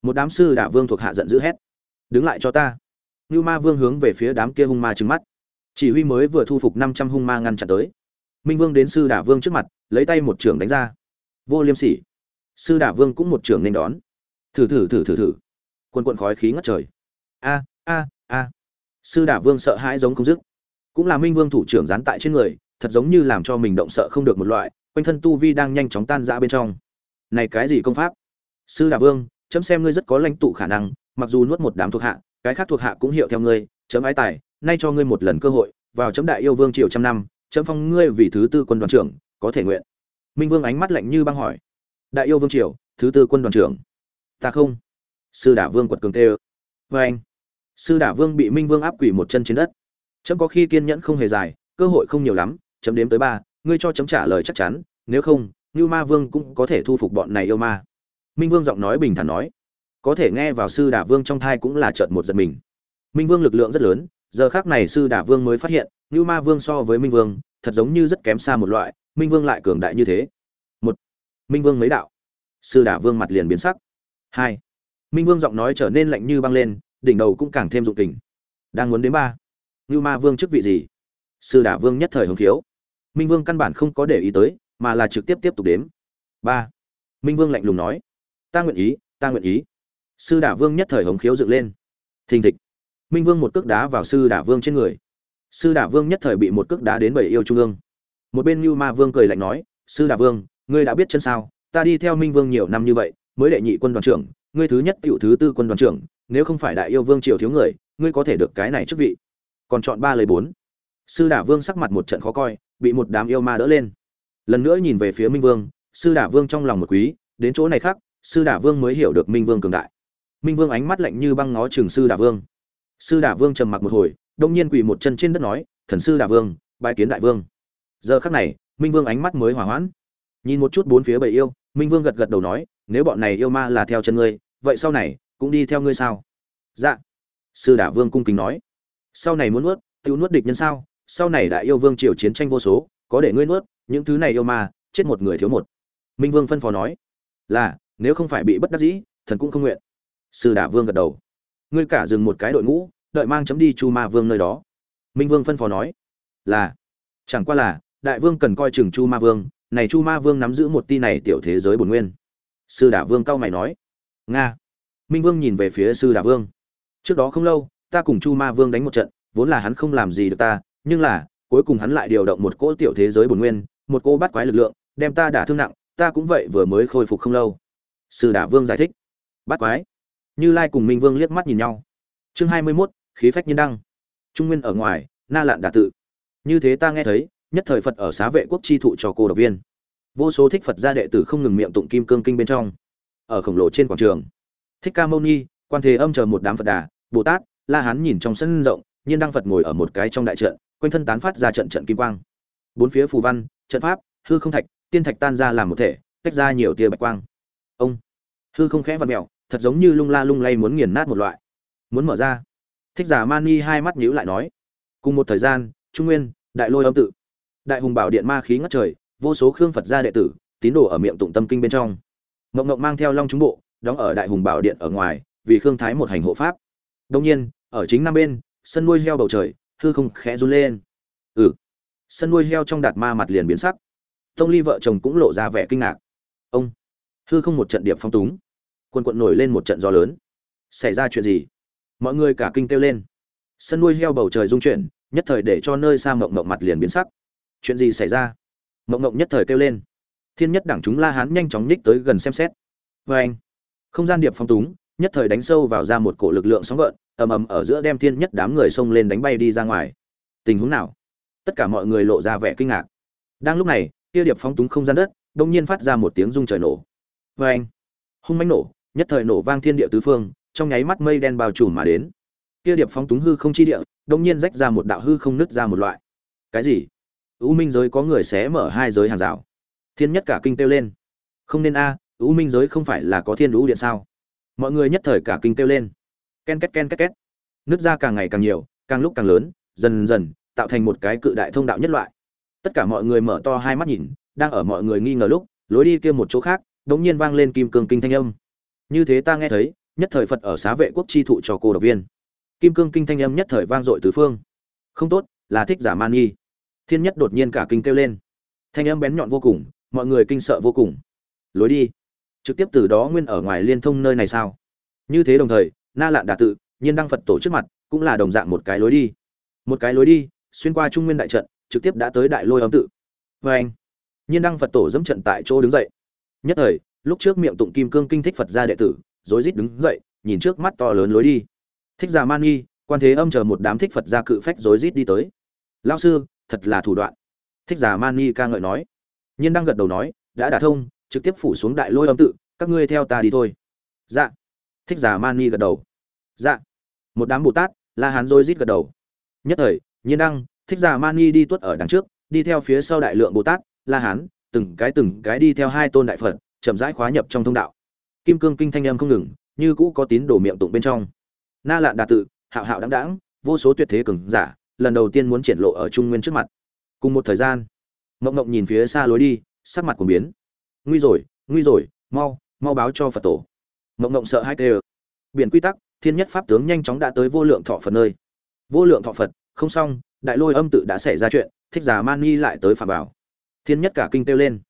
một đám sư đả vương thuộc hạ giận dữ hét. Đứng lại cho ta. Như ma vương hướng về phía đám kia hung ma trừng mắt. Chỉ huy mới vừa thu phục năm trăm hung ma ngăn chặn tới. Minh vương đến sư đả vương trước mặt, lấy tay một trưởng đánh ra. Vô liêm sỉ. Sư đả vương cũng một trưởng nên đón. Thử thử thử thử thử. Quần quận khói khí ngất trời. A a a. Sư đả vương sợ hãi giống không dứt. Cũng là minh vương thủ trưởng dán tại trên người, thật giống như làm cho mình động sợ không được một loại, quanh thân tu vi đang nhanh chóng tan ra bên trong. Này cái gì công pháp? Sư đả vương chấm xem ngươi rất có lãnh tụ khả năng, mặc dù nuốt một đám thuộc hạ, cái khác thuộc hạ cũng hiểu theo ngươi, chấm ái tài, nay cho ngươi một lần cơ hội, vào chấm đại yêu vương triều trăm năm, chấm phong ngươi vì thứ tư quân đoàn trưởng, có thể nguyện. Minh vương ánh mắt lạnh như băng hỏi. Đại yêu vương triều, thứ tư quân đoàn trưởng. Ta không. Sư đả vương quật cường tê ơ vê anh. Sư đả vương bị minh vương áp quỷ một chân trên đất. Chấm có khi kiên nhẫn không hề dài, cơ hội không nhiều lắm, chấm đếm tới ba, ngươi cho chấm trả lời chắc chắn, nếu không như ma vương cũng có thể thu phục bọn này yêu ma minh vương giọng nói bình thản nói, có thể nghe vào sư đả vương trong thai cũng là trợn một giật mình. Minh vương lực lượng rất lớn, giờ khác này sư đả vương mới phát hiện như ma vương so với minh vương, thật giống như rất kém xa một loại, minh vương lại cường đại như thế. Một, minh vương mấy đạo. Sư đả vương mặt liền biến sắc. Hai, minh vương giọng nói trở nên lạnh như băng lên, đỉnh đầu cũng càng thêm dụng tình. Đang muốn đến ba, ngưu ma vương chức vị gì? Sư đả vương nhất thời hứng khiếu. Minh vương căn bản không có để ý tới, mà là trực tiếp tiếp tục đếm. Ba, minh vương lạnh lùng nói ta nguyện ý, ta nguyện ý. Sư đả vương nhất thời hống khiếu dựng lên. Thình thịch. Minh vương một cước đá vào sư đả vương trên người. Sư đả vương nhất thời bị một cước đá đến bảy yêu trung ương. Một bên như ma vương cười lạnh nói, sư đả vương, ngươi đã biết chân sao? Ta đi theo minh vương nhiều năm như vậy, mới đệ nhị quân đoàn trưởng, ngươi thứ nhất tiểu thứ tư quân đoàn trưởng, nếu không phải đại yêu vương triều thiếu người, ngươi có thể được cái này chức vị. Còn chọn ba lấy bốn. Sư đả vương sắc mặt một trận khó coi, bị một đám yêu ma đỡ lên. Lần nữa nhìn về phía minh vương, sư đả vương trong lòng một quý, đến chỗ này khác sư đả vương mới hiểu được minh vương cường đại. Minh vương ánh mắt lạnh như băng ngó trường sư đả vương. Sư đả vương trầm mặc một hồi, đông nhiên quỳ một chân trên đất nói, thần sư đả vương bãi kiến đại vương. Giờ khắc này, minh vương ánh mắt mới hỏa hoãn. Nhìn một chút bốn phía bầy yêu, minh vương gật gật đầu nói, nếu bọn này yêu ma là theo chân ngươi, vậy sau này cũng đi theo ngươi sao? Dạ. Sư đả vương cung kính nói, sau này muốn nuốt, tự nuốt địch nhân sao? Sau này đại yêu vương triều chiến tranh vô số, có để ngươi nuốt, những thứ này yêu ma, chết một người thiếu một. Minh vương phân phó nói, là nếu không phải bị bất đắc dĩ, thần cũng không nguyện. Sư đả vương gật đầu. Ngươi cả dừng một cái đội ngũ, đợi mang chấm đi chu ma vương nơi đó. Minh vương phân phó nói, là. Chẳng qua là, đại vương cần coi chừng chu ma vương, này chu ma vương nắm giữ một ti này tiểu thế giới bổn nguyên. Sư đả vương cao mày nói, nga. Minh vương nhìn về phía sư đả vương. Trước đó không lâu, ta cùng chu ma vương đánh một trận, vốn là hắn không làm gì được ta, nhưng là, cuối cùng hắn lại điều động một cỗ tiểu thế giới bổn nguyên, một cô bắt quái lực lượng, đem ta đả thương nặng, ta cũng vậy vừa mới khôi phục không lâu sư đả vương giải thích. Bắt quái. Như lai cùng minh vương liếc mắt nhìn nhau. Chương hai mươi mốt, khí phách nhiên đăng. Trung nguyên ở ngoài, na lạn Đà tự. Như thế ta nghe thấy, nhất thời phật ở xá vệ quốc chi thụ cho cô độc viên. Vô số thích phật gia đệ tử không ngừng miệng tụng kim cương kinh bên trong. Ở khổng lồ trên quảng trường. Thích ca mâu ni, quan thế âm chờ một đám phật đà, bồ tát, la hán nhìn trong sân rộng, nhiên đăng phật ngồi ở một cái trong đại trận, quanh thân tán phát ra trận trận kim quang. Bốn phía phù văn, trận pháp, hư không thạch, tiên thạch tan ra làm một thể, tách ra nhiều tia bạch quang ông. Hư không khẽ vặt mẹo thật giống như lung la lung lay muốn nghiền nát một loại. Muốn mở ra. Thích giả mani hai mắt nhíu lại nói. Cùng một thời gian, trung nguyên, đại lôi âm tự. Đại hùng bảo điện ma khí ngất trời, vô số khương phật gia đệ tử, tín đồ ở miệng tụng tâm kinh bên trong. Mộng mộng mang theo long trung bộ, đóng ở đại hùng bảo điện ở ngoài, vì khương thái một hành hộ pháp. Đông nhiên, ở chính năm bên, sân nuôi heo bầu trời, hư không khẽ run lên. Ừ. Sân nuôi heo trong đạt ma mặt liền biến sắc. Tông ly vợ chồng cũng lộ ra vẻ kinh ngạc. Ông hư không một trận điệp phong túng. Quân quận nổi lên một trận gió lớn. Xảy ra chuyện gì? Mọi người cả kinh kêu lên. Sân nuôi heo bầu trời rung chuyển, nhất thời để cho nơi xa mộng mộng mặt liền biến sắc. Chuyện gì xảy ra? Mộng mộng nhất thời kêu lên. Thiên nhất đẳng chúng la hán nhanh chóng nhích tới gần xem xét. Vê anh, không gian điệp phong túng, nhất thời đánh sâu vào ra một cổ lực lượng sóng gợn, ầm ầm ở giữa đem thiên nhất đám người xông lên đánh bay đi ra ngoài. Tình huống nào? Tất cả mọi người lộ ra vẻ kinh ngạc. Đang lúc này, kia điệp phong túng không gian đất đông nhiên phát ra một tiếng rung trời nổ vê anh, hung mánh nổ, nhất thời nổ vang thiên địa tứ phương, trong nháy mắt mây đen bao trùm mà đến. Kia điệp phóng túng hư không chi địa, đông nhiên rách ra một đạo hư không nứt ra một loại. Cái gì? U minh giới có người xé mở hai giới hàng rào. Thiên nhất cả kinh kêu lên. Không nên a, u minh giới không phải là có thiên lũ điện sao? Mọi người nhất thời cả kinh kêu lên. Ken két ken két két. Nứt ra càng ngày càng nhiều, càng lúc càng lớn, dần dần, tạo thành một cái cự đại thông đạo nhất loại. Tất cả mọi người mở to hai mắt nhìn, đang ở mọi người nghi ngờ lúc, lối đi kia một chỗ khác đống nhiên vang lên kim cương kinh thanh âm. Như thế ta nghe thấy, nhất thời phật ở xá vệ quốc chi thụ cho cô độc viên. Kim cương kinh thanh âm nhất thời vang dội tứ phương. Không tốt, là thích giả man nghi. Thiên nhất đột nhiên cả kinh kêu lên. Thanh âm bén nhọn vô cùng, mọi người kinh sợ vô cùng. Lối đi. Trực tiếp từ đó nguyên ở ngoài liên thông nơi này sao? Như thế đồng thời, na lạn đà tự, nhiên đăng phật tổ trước mặt, cũng là đồng dạng một cái lối đi. Một cái lối đi, xuyên qua trung nguyên đại trận, trực tiếp đã tới đại lôi âm tự. Vê anh nhiên đăng phật tổ dẫm trận tại chỗ đứng dậy nhất thời, lúc trước miệng tụng kim cương kinh thích phật gia đệ tử, rối rít đứng dậy, nhìn trước mắt to lớn lối đi. Thích giả man nghi, quan thế âm chờ một đám thích phật gia cự phách rối rít đi tới. Lao sư, thật là thủ đoạn. Thích giả man nghi ca ngợi nói. Nhiên đăng gật đầu nói, đã đả thông, trực tiếp phủ xuống đại lôi âm tự, các ngươi theo ta đi thôi. Dạ. Thích giả man nghi gật đầu. Dạ. Một đám bồ tát, la hán rối rít gật đầu. Nhất thời, nhiên đăng, thích giả mani đi tuất ở đằng trước, đi theo phía sau đại lượng bồ tát, la hán từng cái từng cái đi theo hai tôn đại phật, chậm rãi khóa nhập trong thông đạo. Kim cương kinh thanh âm không ngừng, như cũ có tín đồ miệng tụng bên trong. Na lạn đà tự, hạo hạo đáng đáng vô số tuyệt thế cường giả, lần đầu tiên muốn triển lộ ở trung nguyên trước mặt. Cùng một thời gian, mộng mộng nhìn phía xa lối đi, sắc mặt của biến. Nguy rồi nguy rồi, mau mau báo cho phật tổ. Mộng mộng sợ hai tê biển quy tắc, thiên nhất pháp tướng nhanh chóng đã tới vô lượng thọ phật nơi. Vô lượng thọ phật, không xong, đại lôi âm tự đã xảy ra chuyện, thích giả man nghi lại tới phạm bảo thiên nhất cả kinh kêu lên.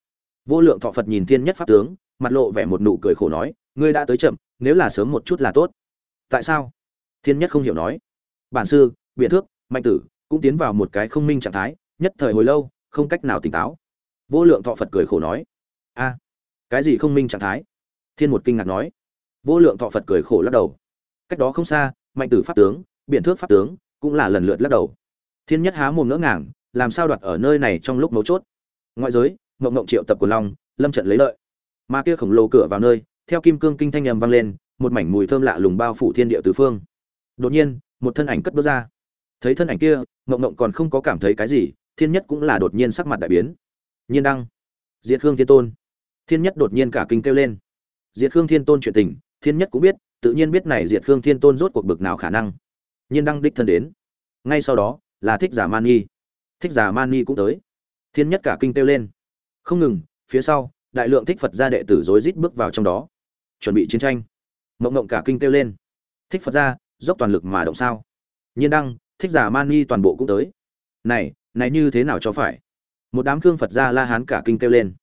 Vô lượng thọ phật nhìn thiên nhất pháp tướng, mặt lộ vẻ một nụ cười khổ nói, ngươi đã tới chậm, nếu là sớm một chút là tốt. Tại sao? Thiên nhất không hiểu nói. Bản sư, biện thước, mạnh tử, cũng tiến vào một cái không minh trạng thái, nhất thời hồi lâu, không cách nào tỉnh táo. Vô lượng thọ phật cười khổ nói. A, cái gì không minh trạng thái? Thiên một kinh ngạc nói. Vô lượng thọ phật cười khổ lắc đầu. Cách đó không xa, mạnh tử pháp tướng, biện thước pháp tướng, cũng là lần lượt lắc đầu. Thiên nhất há mồm ngỡ ngàng, làm sao đoạt ở nơi này trong lúc mấu chốt? Ngoại giới mộng mộng triệu tập của long, lâm trận lấy lợi. Mà kia khổng lồ cửa vào nơi, theo kim cương kinh thanh nhầm vang lên, một mảnh mùi thơm lạ lùng bao phủ thiên địa tứ phương. Đột nhiên, một thân ảnh cất bước ra. Thấy thân ảnh kia mộng mộng còn không có cảm thấy cái gì, thiên nhất cũng là đột nhiên sắc mặt đại biến. Nhiên đăng. Diệt khương thiên tôn. Thiên nhất đột nhiên cả kinh kêu lên. Diệt khương thiên tôn chuyện tình, thiên nhất cũng biết, tự nhiên biết này diệt khương thiên tôn rốt cuộc bực nào khả năng. Nhiên đăng đích thân đến. Ngay sau đó, là thích giả man nghi thích giả man nghi cũng tới thiên nhất cả kinh kêu lên. Không ngừng, phía sau, đại lượng thích phật gia đệ tử rối rít bước vào trong đó. Chuẩn bị chiến tranh. Mộng mộng cả kinh kêu lên. Thích phật gia, dốc toàn lực mà động sao? Nhiên đăng, thích giả man nghi toàn bộ cũng tới. Này này như thế nào cho phải? Một đám khương phật gia la hán cả kinh kêu lên.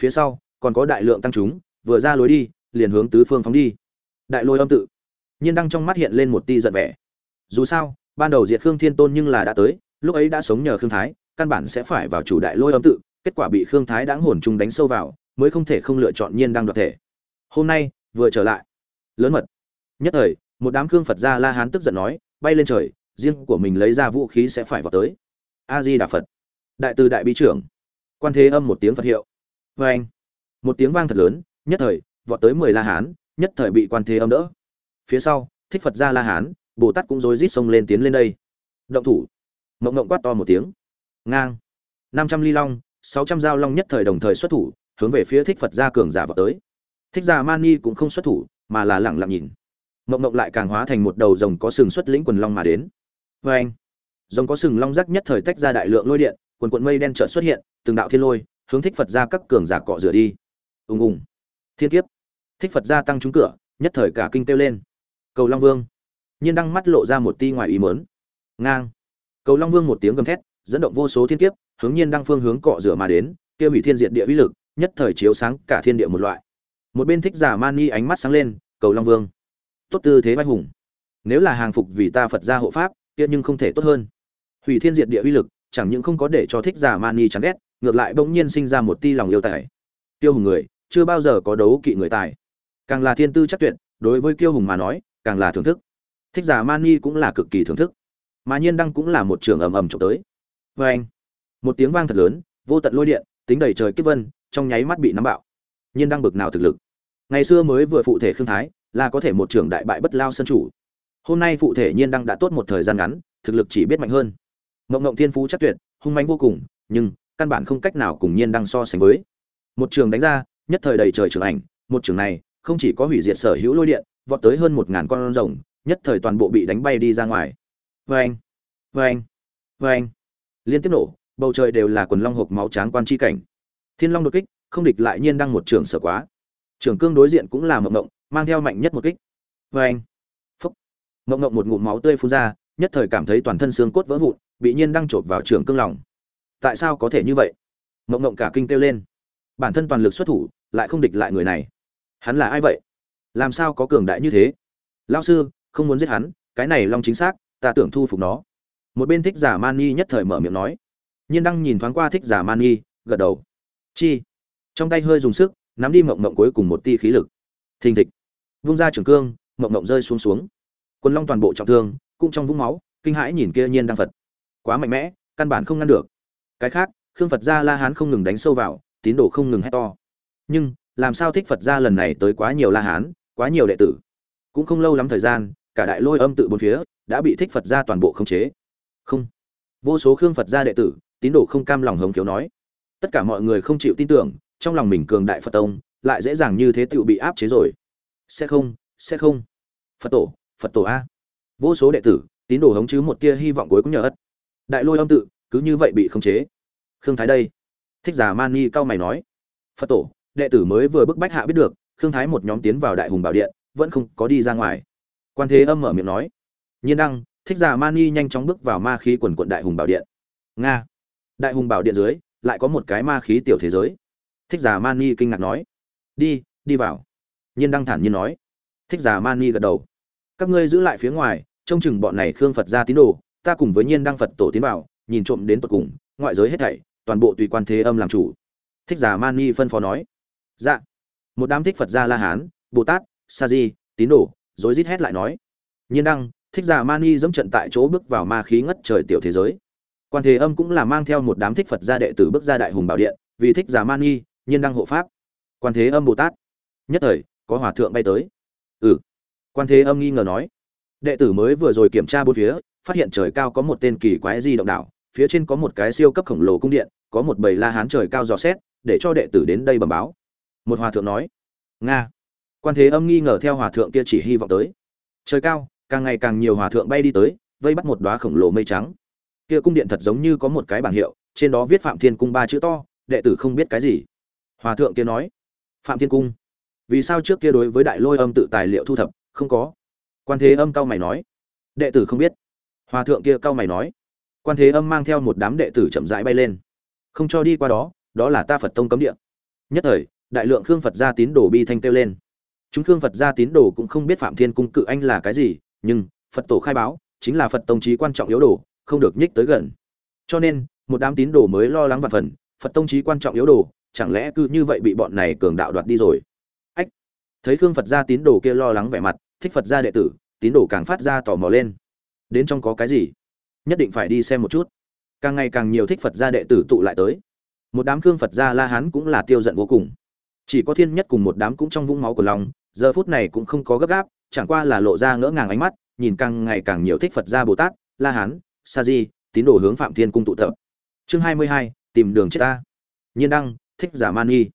Phía sau, còn có đại lượng tăng chúng, vừa ra lối đi, liền hướng tứ phương phóng đi. Đại lôi âm tự. Nhiên đăng trong mắt hiện lên một tia giận vẻ. Dù sao, ban đầu diệt khương thiên tôn nhưng là đã tới, lúc ấy đã sống nhờ khương thái căn bản sẽ phải vào chủ đại lôi âm tự, kết quả bị khương thái đáng hồn chung đánh sâu vào, mới không thể không lựa chọn nhiên đang đoạt thể. Hôm nay, vừa trở lại. Lớn mật. Nhất thời, một đám khương phật gia la hán tức giận nói, bay lên trời, riêng của mình lấy ra vũ khí sẽ phải vào tới. A di đà phật. Đại từ đại bi trưởng. Quan thế âm một tiếng phật hiệu. Vê anh một tiếng vang thật lớn, nhất thời, vọt tới mười la hán, nhất thời bị quan thế âm đỡ. Phía sau, thích phật gia la hán, bồ tát cũng rối rít xông lên tiến lên đây. Động thủ. Mộng mộng quát to một tiếng ngang. năm trăm ly long, sáu trăm dao long nhất thời đồng thời xuất thủ, hướng về phía thích phật gia cường giả vào tới. Thích gia mani cũng không xuất thủ, mà là lẳng lặng nhìn. Mộng mộng lại càng hóa thành một đầu rồng có sừng xuất lĩnh quần long mà đến. Vê anh, rồng có sừng long rắc nhất thời tách ra đại lượng lôi điện, quần quận mây đen chợt xuất hiện, từng đạo thiên lôi, hướng thích phật gia các cường giả cọ rửa đi. Ùng ùng. Thiên kiếp. Thích phật gia tăng trúng cửa, nhất thời cả kinh kêu lên. Cầu long vương. Nhiên đăng mắt lộ ra một ti ngoài ý mớn ngang. Cầu long vương một tiếng gầm thét dẫn động vô số thiên kiếp, hướng nhiên đăng phương hướng cọ rửa mà đến kia hủy thiên diện địa uy lực, nhất thời chiếu sáng cả thiên địa một loại. Một bên thích giả mani ánh mắt sáng lên, cầu long vương. Tốt tư thế vai hùng. Nếu là hàng phục vì ta phật gia hộ pháp, kia nhưng không thể tốt hơn. Hủy thiên diệt địa uy lực, chẳng những không có để cho thích giả mani chán ghét, ngược lại bỗng nhiên sinh ra một tia lòng yêu tài. Tiêu hùng người, chưa bao giờ có đấu kỵ người tài. Càng là thiên tư chắc tuyệt, đối với kiêu hùng mà nói, càng là thưởng thức. Thích giả mani cũng là cực kỳ thưởng thức. Mà nhiên đăng cũng là một trường ầm ầm chụp tới vê anh. Một tiếng vang thật lớn, vô tận lôi điện, tính đầy trời kiếp vân, trong nháy mắt bị nắm bạo. Nhiên đăng bực nào thực lực? Ngày xưa mới vừa phụ thể khương thái, là có thể một trưởng đại bại bất lao sân chủ. Hôm nay phụ thể nhiên đăng đã tốt một thời gian ngắn, thực lực chỉ biết mạnh hơn. Mộng mộng thiên phú chắc tuyệt, hung manh vô cùng, nhưng căn bản không cách nào cùng nhiên đăng so sánh với. Một trường đánh ra, nhất thời đầy trời trường ảnh, một trường này, không chỉ có hủy diệt sở hữu lôi điện, vọt tới hơn một ngàn con rồng, nhất thời toàn bộ bị đánh bay đi ra ngoài. Vê anh vê anh vê anh liên tiếp nổ, bầu trời đều là quần long hộp máu tráng quan chi cảnh. Thiên long đột kích, không địch lại nhiên đăng một trường sở quá. Trường cương đối diện cũng là mộng mộng, mang theo mạnh nhất một kích. Vê anh, phúc. Mộng mộng một ngụm máu tươi phun ra, nhất thời cảm thấy toàn thân xương cốt vỡ vụn, bị nhiên đăng chộp vào trường cương lòng. Tại sao có thể như vậy? Mộng mộng cả kinh kêu lên. Bản thân toàn lực xuất thủ, lại không địch lại người này. Hắn là ai vậy? Làm sao có cường đại như thế? Lao sư, không muốn giết hắn, cái này long chính xác, ta tưởng thu phục nó một bên thích giả man nhi nhất thời mở miệng nói. Nhiên đăng nhìn thoáng qua thích giả man nhi gật đầu. Chi? Trong tay hơi dùng sức, nắm đi mộng mộng cuối cùng một ti khí lực. Thình thịch. Vung ra trường cương, mộng mộng rơi xuống xuống. Quân long toàn bộ trọng thương, cũng trong vũng máu, kinh hãi nhìn kia nhiên đăng phật. Quá mạnh mẽ, căn bản không ngăn được. Cái khác, khương phật gia la hán không ngừng đánh sâu vào, tín đồ không ngừng hét to. Nhưng, làm sao thích phật gia lần này tới quá nhiều la hán, quá nhiều đệ tử? Cũng không lâu lắm thời gian, cả đại lôi âm tự bốn phía, đã bị thích phật gia toàn bộ khống chế không. Vô số khương phật gia đệ tử, tín đồ không cam lòng hống khiếu nói. Tất cả mọi người không chịu tin tưởng, trong lòng mình cường đại phật tông, lại dễ dàng như thế tự bị áp chế rồi. Sẽ không sẽ không. Phật tổ phật tổ a. Vô số đệ tử, tín đồ hống chứ một tia hy vọng cuối cũng nhờ ất. Đại lôi âm tự, cứ như vậy bị khống chế. Khương thái đây. Thích giả man ni cao mày nói. Phật tổ, đệ tử mới vừa bức bách hạ biết được, khương thái một nhóm tiến vào đại hùng bảo điện, vẫn không có đi ra ngoài. Quan thế âm mở miệng nói. Nhiên đăng thích giả mani nhanh chóng bước vào ma khí quần quận đại hùng bảo điện. Nga. Đại hùng bảo điện dưới, lại có một cái ma khí tiểu thế giới. Thích giả mani kinh ngạc nói. Đi đi vào. Nhiên đăng thản nhiên nói. Thích giả mani gật đầu. Các ngươi giữ lại phía ngoài, trông chừng bọn này khương phật ra tín đồ, ta cùng với nhiên đăng phật tổ tiến vào, nhìn trộm đến tận cùng, ngoại giới hết thảy, toàn bộ tùy quan thế âm làm chủ. Thích giả mani phân phó nói. Dạ. Một đám thích phật gia la hán, bồ tát, sa di, tín đồ, rối rít hét lại nói. Nhiên đăng thích giả mani dẫm trận tại chỗ bước vào ma khí ngất trời tiểu thế giới. Quan thế âm cũng là mang theo một đám thích phật gia đệ tử bước ra đại hùng bảo điện, vì thích giả mani, nhiên đăng hộ pháp. Quan thế âm bồ tát. Nhất thời, có hòa thượng bay tới. Ừ. Quan thế âm nghi ngờ nói. Đệ tử mới vừa rồi kiểm tra bốn phía, phát hiện trời cao có một tên kỳ quái di động đảo, phía trên có một cái siêu cấp khổng lồ cung điện, có một bầy la hán trời cao dò xét, để cho đệ tử đến đây bẩm báo. Một hòa thượng nói. Nga. Quan thế âm nghi ngờ theo hòa thượng kia chỉ hy vọng tới. Trời cao càng ngày càng nhiều hòa thượng bay đi tới, vây bắt một đoá khổng lồ mây trắng. Kia cung điện thật giống như có một cái bảng hiệu, trên đó viết phạm thiên cung ba chữ to, đệ tử không biết cái gì. Hòa thượng kia nói, phạm thiên cung, vì sao trước kia đối với đại lôi âm tự tài liệu thu thập, không có? Quan thế âm cao mày nói, đệ tử không biết. Hòa thượng kia cao mày nói, quan thế âm mang theo một đám đệ tử chậm rãi bay lên. Không cho đi qua đó đó là ta phật tông cấm địa. Nhất thời, đại lượng khương phật gia tín đồ bi thanh kêu lên. Chúng khương phật gia tín đồ cũng không biết phạm thiên cung cự anh là cái gì nhưng phật tổ khai báo chính là phật tông trí quan trọng yếu đồ, không được nhích tới gần. Cho nên, một đám tín đồ mới lo lắng vạn phần, phật tông trí quan trọng yếu đồ, chẳng lẽ cứ như vậy bị bọn này cường đạo đoạt đi rồi? Ách! Thấy khương phật gia tín đồ kia lo lắng vẻ mặt, thích phật gia đệ tử, tín đồ càng phát ra tò mò lên. Đến trong có cái gì? Nhất định phải đi xem một chút. Càng ngày càng nhiều thích phật gia đệ tử tụ lại tới. Một đám khương phật gia la hán cũng là tiêu giận vô cùng. Chỉ có thiên nhất cùng một đám cũng trong vũng máu của lòng, giờ phút này cũng không có gấp gáp chẳng qua là lộ ra ngỡ ngàng ánh mắt, nhìn càng ngày càng nhiều thích phật gia bồ tát, la hán, sa di, tín đồ hướng phạm thiên cung tụ tập. Chương hai mươi hai, tìm đường chết ta. Nhiên đăng, thích giả man nghi.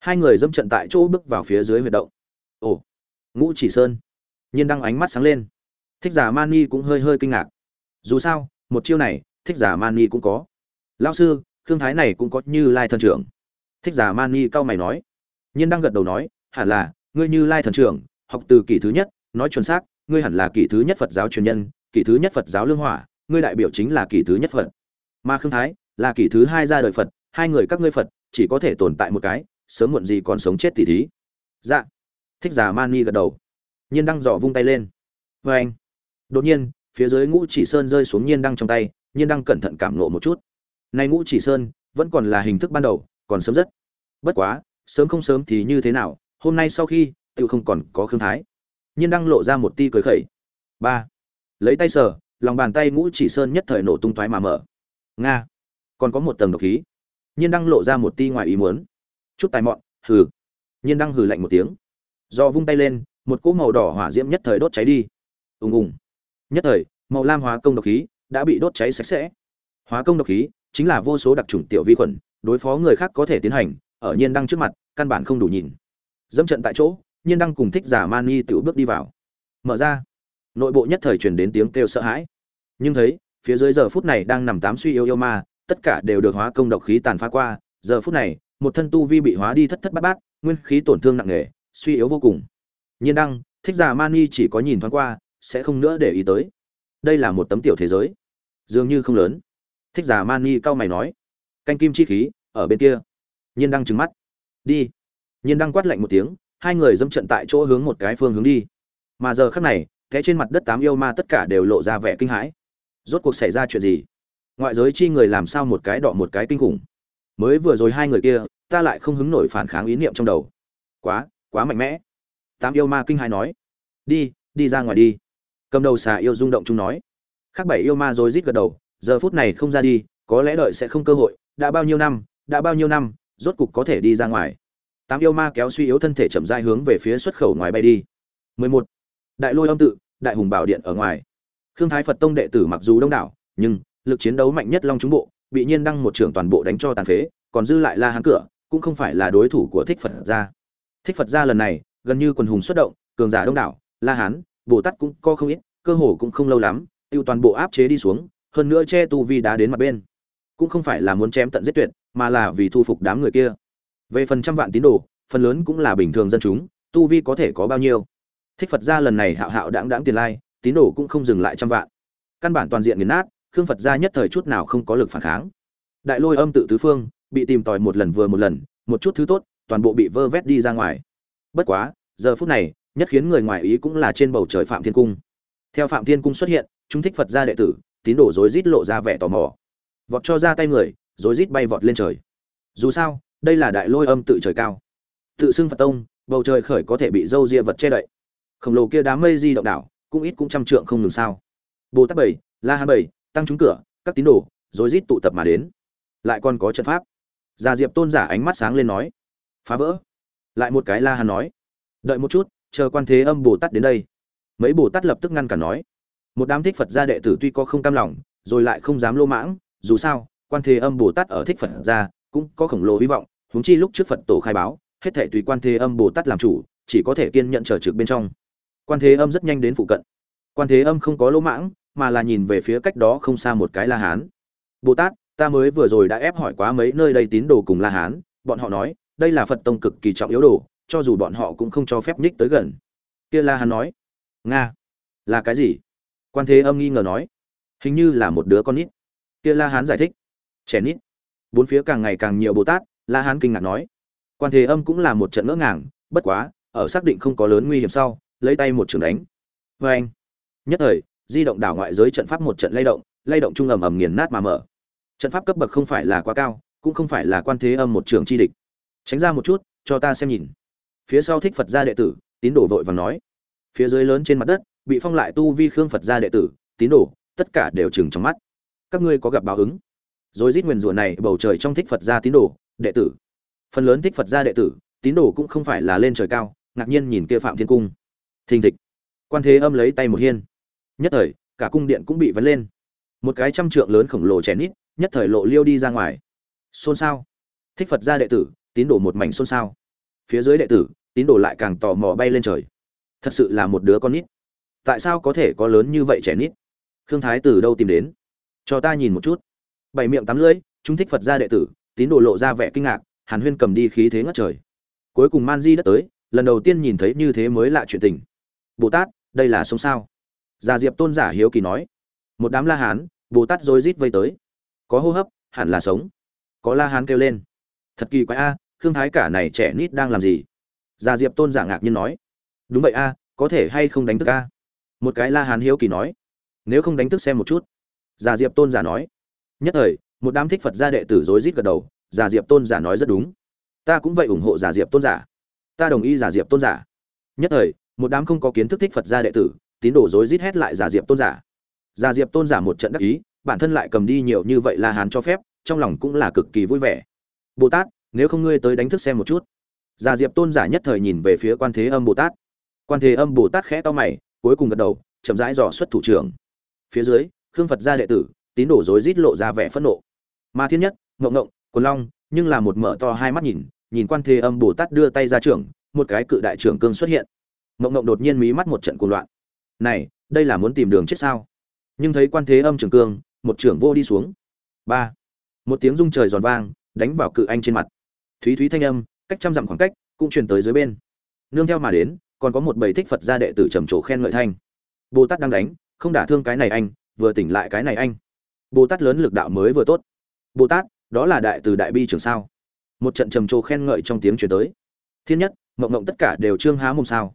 Hai người dâm trận tại chỗ bước vào phía dưới huyệt động. Ồ, ngũ chỉ sơn. Nhiên đăng ánh mắt sáng lên. Thích giả man nghi cũng hơi hơi kinh ngạc. Dù sao, một chiêu này, thích giả man nghi cũng có. Lao sư thương thái này cũng có như lai thần trưởng. Thích giả man nghi cao mày nói. Nhiên đăng gật đầu nói, hẳn là, ngươi như lai thần trưởng, học từ kỳ thứ nhất nói chuẩn xác, ngươi hẳn là kỳ thứ nhất phật giáo truyền nhân kỳ thứ nhất phật giáo lương hỏa, ngươi đại biểu chính là kỳ thứ nhất phật. Mà khương thái, là kỳ thứ hai ra đời phật, hai người các ngươi phật, chỉ có thể tồn tại một cái, sớm muộn gì còn sống chết tỷ thí. Dạ. Thích giả man gật đầu. Nhiên đăng dò vung tay lên. Vê anh. Đột nhiên, phía dưới ngũ chỉ sơn rơi xuống nhiên đăng trong tay, nhiên đăng cẩn thận cảm nộ một chút. Nay ngũ chỉ sơn, vẫn còn là hình thức ban đầu, còn sớm rất. Bất quá, sớm không sớm thì như thế nào, hôm nay sau khi tự không còn có khương thái nhiên đăng lộ ra một ti cười khẩy. Ba. Lấy tay sờ, lòng bàn tay ngũ chỉ sơn nhất thời nổ tung thoái mà mở. Nga. Còn có một tầng độc khí. Nhiên đăng lộ ra một ti ngoài ý muốn. Chút tài mọn, hừ. Nhiên đăng hừ lạnh một tiếng. Do vung tay lên, một cỗ màu đỏ hỏa diễm nhất thời đốt cháy đi. Ùng ùng. Nhất thời, màu lam hóa công độc khí đã bị đốt cháy sạch sẽ. Hóa công độc khí chính là vô số đặc trùng tiểu vi khuẩn, đối phó người khác có thể tiến hành, ở nhiên đăng trước mặt, căn bản không đủ nhìn. Dẫm trận tại chỗ nhiên đăng cùng thích giả mani tự bước đi vào. Mở ra. Nội bộ nhất thời truyền đến tiếng kêu sợ hãi. Nhưng thấy, phía dưới giờ phút này đang nằm tám suy yếu yêu ma, tất cả đều được hóa công độc khí tàn phá qua. Giờ phút này, một thân tu vi bị hóa đi thất thất bát bát, nguyên khí tổn thương nặng nề, suy yếu vô cùng. Nhiên đăng thích giả mani chỉ có nhìn thoáng qua, sẽ không nữa để ý tới. Đây là một tấm tiểu thế giới. Dường như không lớn. Thích giả mani cau mày nói. Canh kim chi khí, ở bên kia. Nhiên đăng trừng mắt. Đi. Nhiên đăng quát lạnh một tiếng hai người dâm trận tại chỗ hướng một cái phương hướng đi. Mà giờ khắc này thế trên mặt đất tám yêu ma tất cả đều lộ ra vẻ kinh hãi. Rốt cuộc xảy ra chuyện gì? Ngoại giới chi người làm sao một cái đọ một cái kinh khủng? Mới vừa rồi hai người kia, ta lại không hứng nổi phản kháng ý niệm trong đầu. Quá quá mạnh mẽ. Tám yêu ma kinh hãi nói. Đi đi ra ngoài đi. Cầm đầu xà yêu rung động chung nói. Khác bảy yêu ma rồi rít gật đầu. Giờ phút này không ra đi, có lẽ đợi sẽ không cơ hội. Đã bao nhiêu năm, đã bao nhiêu năm, rốt cục có thể đi ra ngoài tám yêu ma kéo suy yếu thân thể chậm rãi hướng về phía xuất khẩu ngoài bay đi. 11. đại lôi âm tự, đại hùng bảo điện ở ngoài. Khương thái phật tông đệ tử mặc dù đông đảo, nhưng lực chiến đấu mạnh nhất long trung bộ, bị nhiên đăng một trưởng toàn bộ đánh cho tàn phế, còn dư lại la hán cửa, cũng không phải là đối thủ của thích phật gia. Thích phật gia lần này, gần như quần hùng xuất động, cường giả đông đảo, la hán, bồ tát cũng có không ít, cơ hồ cũng không lâu lắm, tiêu toàn bộ áp chế đi xuống, hơn nữa che tu vi đá đến mặt bên. Cũng không phải là muốn chém tận giết tuyệt, mà là vì thu phục đám người kia về phần trăm vạn tín đồ, phần lớn cũng là bình thường dân chúng, tu vi có thể có bao nhiêu? Thích phật gia lần này hạo hạo đáng đáng tiền lai, tín đồ cũng không dừng lại trăm vạn. Căn bản toàn diện nghiền nát, khương phật gia nhất thời chút nào không có lực phản kháng. Đại lôi âm tự tứ phương, bị tìm tòi một lần vừa một lần, một chút thứ tốt, toàn bộ bị vơ vét đi ra ngoài. Bất quá, giờ phút này, nhất khiến người ngoài ý cũng là trên bầu trời phạm thiên cung. Theo phạm thiên cung xuất hiện, chúng thích phật gia đệ tử, tín đồ rối rít lộ ra vẻ tò mò. Vọt cho ra tay người, rối rít bay vọt lên trời. Dù sao đây là đại lôi âm tự trời cao. Tự xưng phật tông, bầu trời khởi có thể bị dâu ria vật che đậy. Khổng lồ kia đám mây di động đảo, cũng ít cũng trăm trượng không ngừng sao. Bồ tát bảy, la hán bảy, tăng trúng cửa, các tín đồ, rối rít tụ tập mà đến. Lại còn có trận pháp. Già diệp tôn giả ánh mắt sáng lên nói, phá vỡ. Lại một cái la hán nói, đợi một chút, chờ quan thế âm bồ tát đến đây. Mấy bồ tát lập tức ngăn cản nói, một đám thích phật gia đệ tử tuy có không cam lòng, rồi lại không dám lô mãng, dù sao, quan thế âm bồ tát ở thích phật gia, cũng có khổng lồ hy vọng huống chi lúc trước phật tổ khai báo, hết thể tùy quan thế âm bồ tát làm chủ, chỉ có thể kiên nhận chờ trực bên trong. Quan thế âm rất nhanh đến phụ cận. Quan thế âm không có lỗ mãng, mà là nhìn về phía cách đó không xa một cái la hán. Bồ tát, ta mới vừa rồi đã ép hỏi quá mấy nơi đây tín đồ cùng la hán, bọn họ nói, đây là phật tông cực kỳ trọng yếu đồ, cho dù bọn họ cũng không cho phép nhích tới gần. Kia la hán nói, nga, là cái gì? Quan thế âm nghi ngờ nói, hình như là một đứa con nít. Kia la hán giải thích, trẻ nít, bốn phía càng ngày càng nhiều bồ tát la hán kinh ngạc nói. Quan thế âm cũng là một trận ngỡ ngàng, bất quá, ở xác định không có lớn nguy hiểm sau, lấy tay một trường đánh. Vê anh. Nhất thời, di động đảo ngoại giới trận pháp một trận lay động lay động trung ầm ầm nghiền nát mà mở. Trận pháp cấp bậc không phải là quá cao, cũng không phải là quan thế âm một trường chi địch. Tránh ra một chút, cho ta xem nhìn. Phía sau thích phật gia đệ tử, tín đồ vội vàng nói. Phía dưới lớn trên mặt đất, bị phong lại tu vi khương phật gia đệ tử, tín đồ, tất cả đều chừng trong mắt. Các ngươi có gặp báo ứng? Rồi rít nguyền rủa này, bầu trời trong thích phật gia tín đồ đệ tử. Phần lớn thích phật gia đệ tử, tín đồ cũng không phải là lên trời cao, ngạc nhiên nhìn kia phạm thiên cung. Thình thịch. Quan thế âm lấy tay một hiên. Nhất thời, cả cung điện cũng bị vấn lên. Một cái trăm trượng lớn khổng lồ chén nít, nhất thời lộ liêu đi ra ngoài. Xôn xao. Thích phật gia đệ tử, tín đồ một mảnh xôn xao. Phía dưới đệ tử, tín đồ lại càng tò mò bay lên trời. Thật sự là một đứa con nít. Tại sao có thể có lớn như vậy trẻ nít? Khương thái từ đâu tìm đến? Cho ta nhìn một chút. Bảy miệng tắm lưỡi chúng thích phật gia đệ tử tín đồ lộ ra vẻ kinh ngạc, hàn huyên cầm đi khí thế ngất trời. Cuối cùng man di đất tới, lần đầu tiên nhìn thấy như thế mới lạ chuyện tình. Bồ tát, đây là sống sao? Già diệp tôn giả hiếu kỳ nói. Một đám la hán, bồ tát rối rít vây tới. Có hô hấp, hẳn là sống. Có la hán kêu lên. Thật kỳ quái a, khương thái cả này trẻ nít đang làm gì? Già diệp tôn giả ngạc nhiên nói. Đúng vậy a, có thể hay không đánh thức a? Một cái la hán hiếu kỳ nói. Nếu không đánh thức xem một chút. Già diệp tôn giả nói. Nhất thời một đám thích phật gia đệ tử rối rít gật đầu giả diệp tôn giả nói rất đúng. Ta cũng vậy ủng hộ giả diệp tôn giả. Ta đồng ý giả diệp tôn giả. Nhất thời, một đám không có kiến thức thích phật gia đệ tử, tín đồ rối rít hét lại giả diệp tôn giả. Giả diệp tôn giả một trận đắc ý, bản thân lại cầm đi nhiều như vậy la hán cho phép, trong lòng cũng là cực kỳ vui vẻ. Bồ tát, nếu không ngươi tới đánh thức xem một chút. Giả diệp tôn giả nhất thời nhìn về phía quan thế âm bồ tát. Quan thế âm bồ tát khẽ to mày, cuối cùng gật đầu, chậm rãi dò xuất thủ trưởng. Phía dưới, khương phật gia đệ tử tín đồ rối rít lộ ra vẻ phẫn nộ. Ma thiên nhất, ngộng ngộng, quần long, nhưng là một mở to hai mắt nhìn nhìn quan thế âm bồ tát đưa tay ra trưởng, một cái cự đại trưởng cương xuất hiện. Ngộng ngộng đột nhiên mí mắt một trận cuồng loạn. Này, đây là muốn tìm đường chết sao? Nhưng thấy quan thế âm trưởng cương, một trưởng vô đi xuống. Ba. Một tiếng rung trời giòn vang, đánh vào cự anh trên mặt. Thúy thúy thanh âm, cách trăm dặm khoảng cách, cũng truyền tới dưới bên. Nương theo mà đến, còn có một bầy thích phật gia đệ tử trầm trồ khen ngợi thanh. Bồ tát đang đánh, không đả thương cái này anh, vừa tỉnh lại cái này anh bồ tát lớn lực đạo mới vừa tốt. Bồ tát, đó là đại từ đại bi trường sao? Một trận trầm trồ khen ngợi trong tiếng truyền tới. Thiên nhất, mộng mộng tất cả đều trương há mồm sao?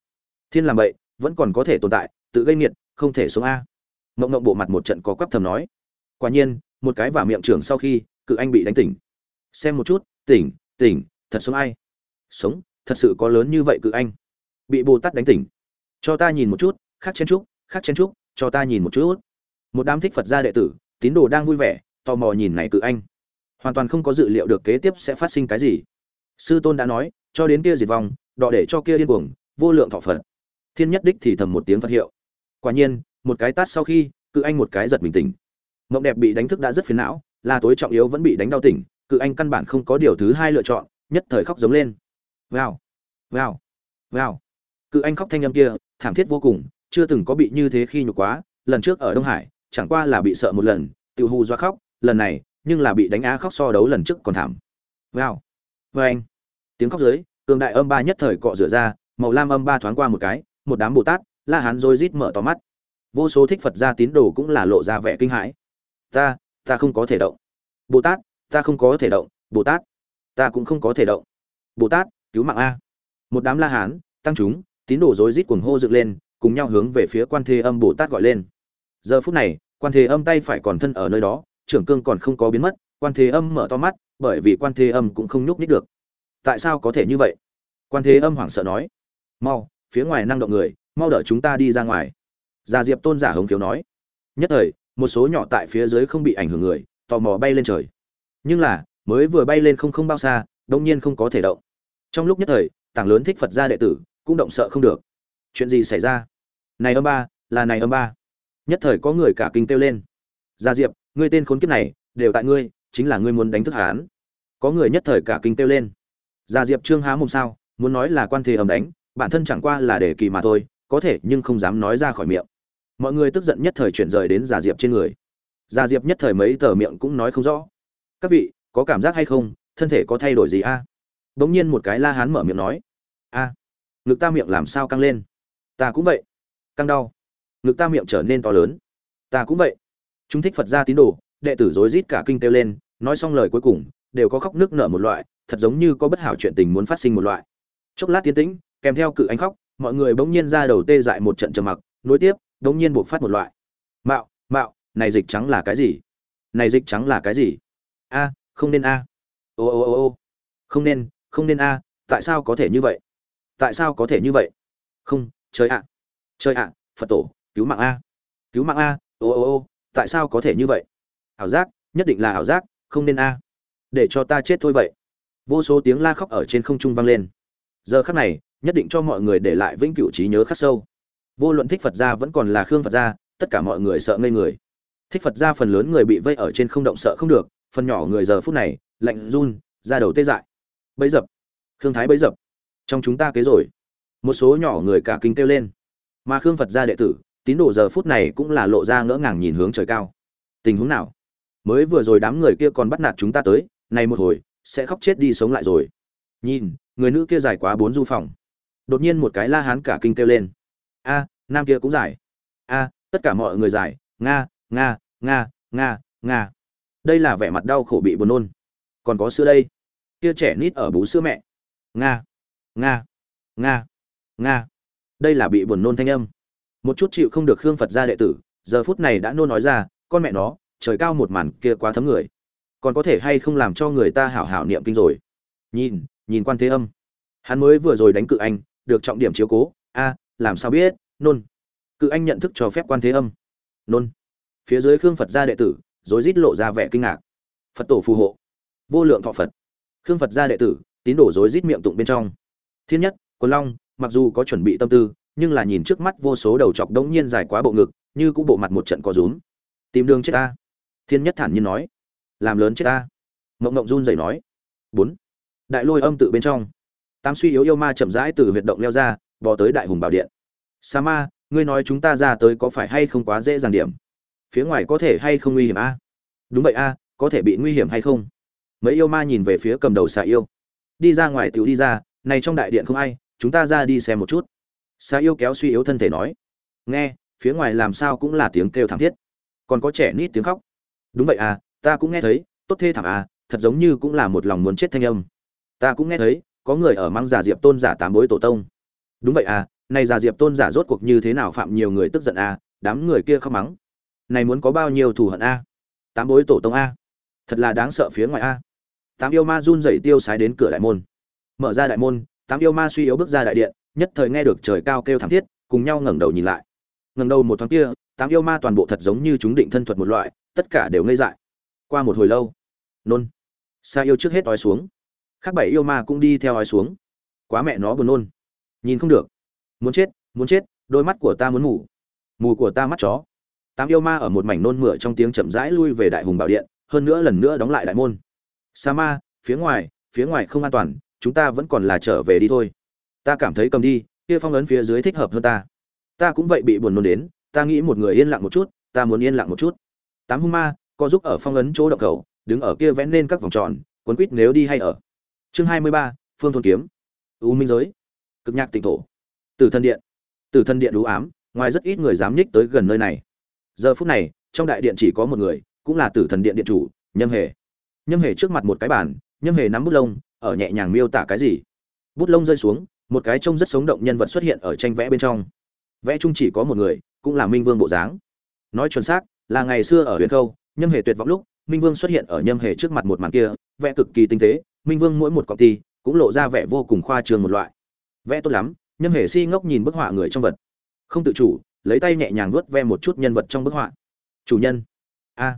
Thiên làm vậy vẫn còn có thể tồn tại, tự gây nghiệt, không thể xuống a. Mộng mộng bộ mặt một trận có quắp thầm nói. Quả nhiên, một cái vả miệng trưởng sau khi, cự anh bị đánh tỉnh. Xem một chút, tỉnh tỉnh, thật sống ai? Sống, thật sự có lớn như vậy cự anh. Bị bồ tát đánh tỉnh. Cho ta nhìn một chút, khắc chen trúc, khắc chen trúc, cho ta nhìn một chút. Một đám thích phật gia đệ tử tín đồ đang vui vẻ, tò mò nhìn này cự anh. Hoàn toàn không có dự liệu được kế tiếp sẽ phát sinh cái gì. Sư tôn đã nói, cho đến kia diệt vong, đọ để cho kia điên cuồng, vô lượng thọ phật. Thiên nhất đích thì thầm một tiếng phật hiệu. Quả nhiên, một cái tát sau khi, cự anh một cái giật mình tỉnh. Mộng đẹp bị đánh thức đã rất phiền não, là tối trọng yếu vẫn bị đánh đau tỉnh, cự anh căn bản không có điều thứ hai lựa chọn, nhất thời khóc giống lên. Vào vào vào cự anh khóc thanh âm kia, thảm thiết vô cùng, chưa từng có bị như thế khi nhục quá, lần trước ở đông hải chẳng qua là bị sợ một lần tự hù do khóc, lần này, nhưng là bị đánh á khóc so đấu lần trước còn thảm. Vào vê anh, tiếng khóc dưới, cường đại âm ba nhất thời cọ rửa ra, màu lam âm ba thoáng qua một cái, một đám bồ tát, la hán rồi rít mở to mắt. Vô số thích phật gia tín đồ cũng là lộ ra vẻ kinh hãi. Ta ta không có thể động. Bồ tát, ta không có thể động. Bồ tát, ta cũng không có thể động. Bồ tát, cứu mạng a. Một đám la hán, tăng chúng, tín đồ rối rít cuồng hô dựng lên, cùng nhau hướng về phía quan thế âm bồ tát gọi lên giờ phút này, quan thế âm tay phải còn thân ở nơi đó, trưởng cương còn không có biến mất, quan thế âm mở to mắt, bởi vì quan thế âm cũng không nhúc nhích được. Tại sao có thể như vậy? Quan thế âm hoảng sợ nói. Mau, phía ngoài năng động người, mau đỡ chúng ta đi ra ngoài. Gia diệp tôn giả hống khiếu nói. Nhất thời, một số nhỏ tại phía dưới không bị ảnh hưởng người, tò mò bay lên trời. Nhưng là, mới vừa bay lên không không bao xa đông nhiên không có thể động. Trong lúc nhất thời, tảng lớn thích phật gia đệ tử, cũng động sợ không được. Chuyện gì xảy ra? Này âm ba, là này âm ba nhất thời có người cả kinh kêu lên. Gia diệp, ngươi tên khốn kiếp này, đều tại ngươi, chính là ngươi muốn đánh thức hán có người nhất thời cả kinh kêu lên. Gia diệp trương há mồm sao, muốn nói là quan thế âm đánh, bản thân chẳng qua là để kỳ mà thôi, có thể nhưng không dám nói ra khỏi miệng. Mọi người tức giận nhất thời chuyển rời đến gia diệp trên người. Gia diệp nhất thời mấy tờ miệng cũng nói không rõ. Các vị, có cảm giác hay không? Thân thể có thay đổi gì a? À? bỗng nhiên một cái la hán mở miệng nói. A, ngực ta miệng làm sao căng lên? Ta cũng vậy. Căng đau ngực ta miệng trở nên to lớn. Ta cũng vậy. Chúng thích phật gia tín đồ, đệ tử rối rít cả kinh kêu lên, nói xong lời cuối cùng, đều có khóc nước nở một loại, thật giống như có bất hảo chuyện tình muốn phát sinh một loại. Chốc lát tiến tĩnh, kèm theo cự anh khóc, mọi người bỗng nhiên ra đầu tê dại một trận trầm mặc, nối tiếp, bỗng nhiên buộc phát một loại. Mạo mạo, này dịch trắng là cái gì? Này dịch trắng là cái gì? A, không nên a. Ô ô ô ô. Không nên không nên a, tại sao có thể như vậy? Tại sao có thể như vậy? Không, trời ạ. Trời ạ, phật tổ cứu mạng a, cứu mạng a, ô ô ô, tại sao có thể như vậy? Ảo giác, nhất định là ảo giác, không nên a. Để cho ta chết thôi vậy. Vô số tiếng la khóc ở trên không trung vang lên. Giờ khắc này, nhất định cho mọi người để lại vĩnh cửu trí nhớ khắc sâu. Vô luận thích phật gia vẫn còn là khương phật gia, tất cả mọi người sợ ngây người. Thích phật gia phần lớn người bị vây ở trên không động sợ không được, phần nhỏ người giờ phút này, lạnh run ra đầu tê dại. Bấy dập. Khương thái bấy dập. Trong chúng ta kế rồi. Một số nhỏ người cả kinh kêu lên. Mà khương phật gia đệ tử tín đồ giờ phút này cũng là lộ ra ngỡ ngàng nhìn hướng trời cao. Tình huống nào? Mới vừa rồi đám người kia còn bắt nạt chúng ta tới, nay một hồi, sẽ khóc chết đi sống lại rồi. Nhìn, người nữ kia dài quá bốn du phòng. Đột nhiên một cái la hán cả kinh kêu lên. A, nam kia cũng dài. A, tất cả mọi người dài. Nga nga nga nga nga. Đây là vẻ mặt đau khổ bị buồn nôn. Còn có sữa đây. Kia trẻ nít ở bú sữa mẹ. Nga nga nga nga. Đây là bị buồn nôn thanh âm một chút chịu không được khương phật gia đệ tử, giờ phút này đã nôn nói ra, con mẹ nó, trời cao một màn kia quá thấm người. Còn có thể hay không làm cho người ta hảo hảo niệm kinh rồi? Nhìn nhìn quan thế âm. Hắn mới vừa rồi đánh cự anh, được trọng điểm chiếu cố. A, làm sao biết, nôn? Cự anh nhận thức cho phép quan thế âm. Nôn. Phía dưới khương phật gia đệ tử, rối rít lộ ra vẻ kinh ngạc. Phật tổ phù hộ. Vô lượng thọ phật. Khương phật gia đệ tử, tín đổ rối rít miệng tụng bên trong. Thiên nhất quân long, mặc dù có chuẩn bị tâm tư nhưng là nhìn trước mắt vô số đầu chọc đống nhiên dài quá bộ ngực, như cũng bộ mặt một trận có rúm. Tìm đường chết ta. Thiên nhất thản nhiên nói. Làm lớn chết ta. Mộng mộng run rẩy nói. Bốn. Đại lôi âm tự bên trong. Tám suy yếu yêu ma chậm rãi từ huyệt động leo ra, bò tới đại hùng bảo điện. Sa ma, ngươi nói chúng ta ra tới có phải hay không quá dễ dàng điểm? Phía ngoài có thể hay không nguy hiểm a? Đúng vậy a, có thể bị nguy hiểm hay không? Mấy yêu ma nhìn về phía cầm đầu xà yêu. Đi ra ngoài tiểu đi ra, này trong đại điện không ai, chúng ta ra đi xem một chút xà yêu kéo suy yếu thân thể nói, nghe, phía ngoài làm sao cũng là tiếng kêu thảm thiết. Còn có trẻ nít tiếng khóc. Đúng vậy à ta cũng nghe thấy, tốt thê thảm à thật giống như cũng là một lòng muốn chết thanh âm. Ta cũng nghe thấy, có người ở mang giả diệp tôn giả tám bối tổ tông. Đúng vậy à này giả diệp tôn giả rốt cuộc như thế nào phạm nhiều người tức giận à đám người kia khóc mắng. Này muốn có bao nhiêu thù hận a tám bối tổ tông a thật là đáng sợ phía ngoài a tám yêu ma run rẩy tiêu sái đến cửa đại môn. Mở ra đại môn, tám yêu ma suy yếu bước ra đại điện nhất thời nghe được trời cao kêu thảm thiết, cùng nhau ngẩng đầu nhìn lại. Ngẩng đầu một thoáng kia, tám yêu ma toàn bộ thật giống như chúng định thân thuật một loại, tất cả đều ngây dại. Qua một hồi lâu, nôn. Sa yêu trước hết ói xuống. Khác bảy yêu ma cũng đi theo ói xuống. Quá mẹ nó buồn nôn. Nhìn không được. Muốn chết muốn chết, đôi mắt của ta muốn mù. Mù của ta mắt chó. Tám yêu ma ở một mảnh nôn mửa trong tiếng chậm rãi lui về đại hùng bảo điện, hơn nữa lần nữa đóng lại đại môn. Sa ma, phía ngoài phía ngoài không an toàn, chúng ta vẫn còn là trở về đi thôi ta cảm thấy cầm đi, kia phong ấn phía dưới thích hợp hơn ta. Ta cũng vậy bị buồn nôn đến, ta nghĩ một người yên lặng một chút, ta muốn yên lặng một chút. Tám hung ma có giúp ở phong ấn chỗ đậu cầu đứng ở kia vẽ nên các vòng tròn cuốn quýt nếu đi hay ở. Chương hai mươi ba, phương thôn kiếm. U minh giới. Cực nhạc tịnh thổ. Tử thần điện. Tử thần điện đú ám, ngoài rất ít người dám nhích tới gần nơi này. Giờ phút này, trong đại điện chỉ có một người, cũng là tử thần điện điện chủ, nhâm hề. Nhâm hề trước mặt một cái bàn, nhâm hề nắm bút lông, ở nhẹ nhàng miêu tả cái gì? Bút lông rơi xuống một cái trông rất sống động nhân vật xuất hiện ở tranh vẽ bên trong. Vẽ chung chỉ có một người, cũng là minh vương bộ dáng. Nói chuẩn xác, là ngày xưa ở huyền khâu, nhâm hề tuyệt vọng lúc, minh vương xuất hiện ở nhâm hề trước mặt một màn kia, vẽ cực kỳ tinh tế, minh vương mỗi một cọc ti, cũng lộ ra vẻ vô cùng khoa trương một loại. Vẽ tốt lắm, nhâm hề si ngốc nhìn bức họa người trong vật. Không tự chủ, lấy tay nhẹ nhàng vuốt ve một chút nhân vật trong bức họa. Chủ nhân. A.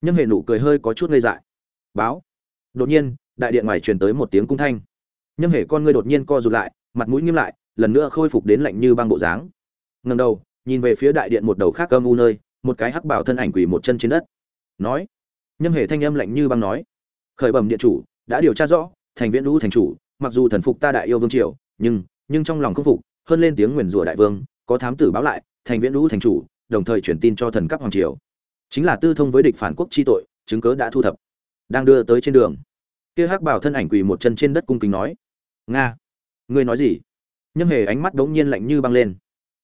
Nhâm hề nụ cười hơi có chút ngây dại. Báo. Đột nhiên, đại điện ngoài truyền tới một tiếng cung thanh nhâm hề con ngươi đột nhiên co rụt lại, mặt mũi nghiêm lại, lần nữa khôi phục đến lạnh như băng bộ dáng. Ngầm đầu, nhìn về phía đại điện một đầu khác âm u nơi, một cái hắc bảo thân ảnh quỳ một chân trên đất. Nói, nhâm hề thanh âm lạnh như băng nói, khởi bẩm điện chủ, đã điều tra rõ, thành viễn lũ thành chủ, mặc dù thần phục ta đại yêu vương triều, nhưng nhưng trong lòng không phục, hơn lên tiếng nguyền rủa đại vương, có thám tử báo lại, thành viễn lũ thành chủ, đồng thời chuyển tin cho thần cấp hoàng triều. Chính là tư thông với địch phản quốc chi tội, chứng cớ đã thu thập. Đang đưa tới trên đường kia hắc bảo thân ảnh quỳ một chân trên đất cung kính nói, nga, ngươi nói gì? Nhâm hề ánh mắt đống nhiên lạnh như băng lên.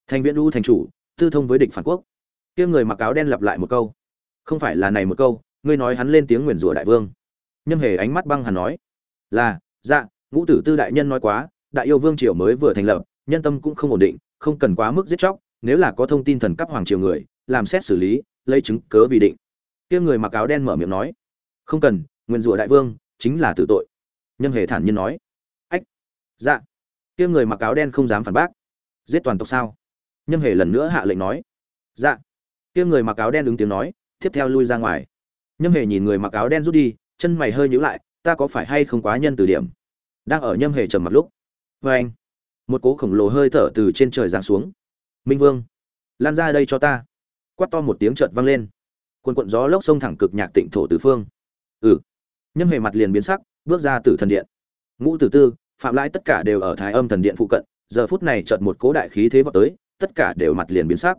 Thành viễn u thành chủ, tư thông với địch phản quốc. Kia người mặc áo đen lặp lại một câu, không phải là này một câu, ngươi nói hắn lên tiếng nguyền rủa đại vương. Nhâm hề ánh mắt băng hẳn nói, là dạ ngũ tử tư đại nhân nói quá, đại yêu vương triều mới vừa thành lập, nhân tâm cũng không ổn định, không cần quá mức giết chóc, nếu là có thông tin thần cấp hoàng triều người, làm xét xử lý, lấy chứng cớ vì định. Kia người mặc áo đen mở miệng nói, không cần, nguyền rủa đại vương chính là tử tội. Nhân hề thản nhiên nói. Ách dạ. Kia người mặc áo đen không dám phản bác. Giết toàn tộc sao? Nhân hề lần nữa hạ lệnh nói. Dạ. Kia người mặc áo đen ứng tiếng nói, tiếp theo lui ra ngoài. Nhâm hề nhìn người mặc áo đen rút đi, chân mày hơi nhíu lại, ta có phải hay không quá nhân từ điểm? Đang ở nhâm hề trầm mặc lúc. Vê anh, một cố khổng lồ hơi thở từ trên trời giáng xuống. Minh vương, lan ra đây cho ta. Quát to một tiếng trợt vang lên. Quần quận gió lốc sông thẳng cực nhạc tịnh thổ tứ phương. Ừ nhâm hề mặt liền biến sắc, bước ra từ thần điện. Ngũ tử tư, phạm lãi tất cả đều ở thái âm thần điện phụ cận, giờ phút này chợt một cố đại khí thế vọt tới, tất cả đều mặt liền biến sắc.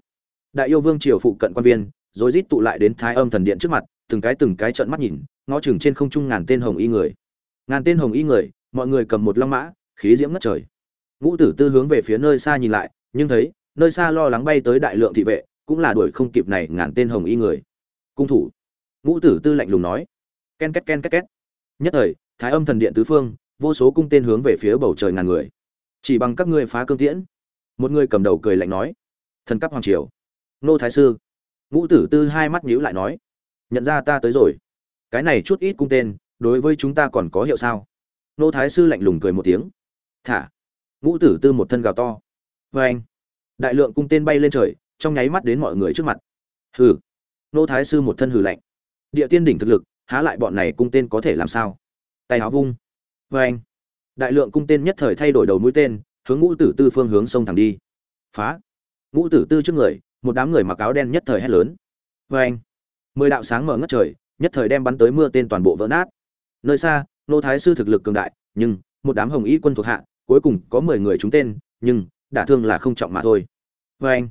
Đại yêu vương triều phụ cận quan viên rồi rít tụ lại đến thái âm thần điện trước mặt, từng cái từng cái trợn mắt nhìn, ngó chừng trên không trung ngàn tên hồng y người. Ngàn tên hồng y người, mọi người cầm một long mã, khí diễm ngất trời. Ngũ tử tư hướng về phía nơi xa nhìn lại, nhưng thấy, nơi xa lo lắng bay tới đại lượng thị vệ, cũng là đuổi không kịp này ngàn tên hồng y người. Cung thủ. Ngũ tử tư lạnh lùng nói ken két ken két két. Nhất thời, thái âm thần điện tứ phương, vô số cung tên hướng về phía bầu trời ngàn người. Chỉ bằng các ngươi phá cương tiễn. Một người cầm đầu cười lạnh nói, thần cấp hoàng triều. Nô thái sư. Ngũ tử tư hai mắt nhíu lại nói, nhận ra ta tới rồi. Cái này chút ít cung tên, đối với chúng ta còn có hiệu sao? Nô thái sư lạnh lùng cười một tiếng, thả. Ngũ tử tư một thân gào to vê anh. Đại lượng cung tên bay lên trời, trong nháy mắt đến mọi người trước mặt. Hừ. Nô thái sư một thân hừ lạnh, địa tiên đỉnh thực lực há lại bọn này cung tên có thể làm sao? Tay áo vung. Vê anh. Đại lượng cung tên nhất thời thay đổi đầu mũi tên, hướng ngũ tử tư phương hướng sông thẳng đi. Phá. Ngũ tử tư trước người, một đám người mặc áo đen nhất thời hét lớn. Vê anh. Mười đạo sáng mở ngất trời, nhất thời đem bắn tới mưa tên toàn bộ vỡ nát. Nơi xa, nô thái sư thực lực cường đại, nhưng, một đám hồng y quân thuộc hạ, cuối cùng có mười người trúng tên, nhưng, đả thương là không trọng mà thôi. Vê anh.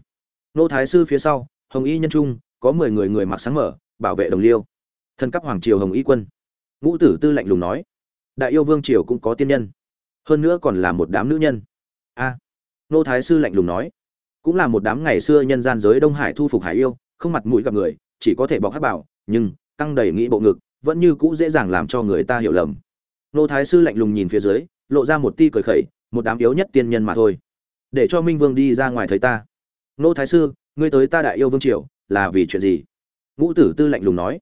Nô thái sư phía sau, hồng y nhân trung, có mười người người mặc sáng mở, bảo vệ đồng liêu thân cấp hoàng triều hồng y quân. Ngũ tử tư lạnh lùng nói, đại yêu vương triều cũng có tiên nhân, hơn nữa còn là một đám nữ nhân. A, nô thái sư lạnh lùng nói, cũng là một đám ngày xưa nhân gian giới đông hải thu phục hải yêu, không mặt mũi gặp người, chỉ có thể bọc hát bảo, nhưng tăng đầy nghĩ bộ ngực, vẫn như cũ dễ dàng làm cho người ta hiểu lầm. Nô thái sư lạnh lùng nhìn phía dưới, lộ ra một ti cười khẩy, một đám yếu nhất tiên nhân mà thôi. Để cho minh vương đi ra ngoài thấy ta. Nô thái sư, ngươi tới ta đại yêu vương triều, là vì chuyện gì? Ngũ tử tư lạnh lùng nói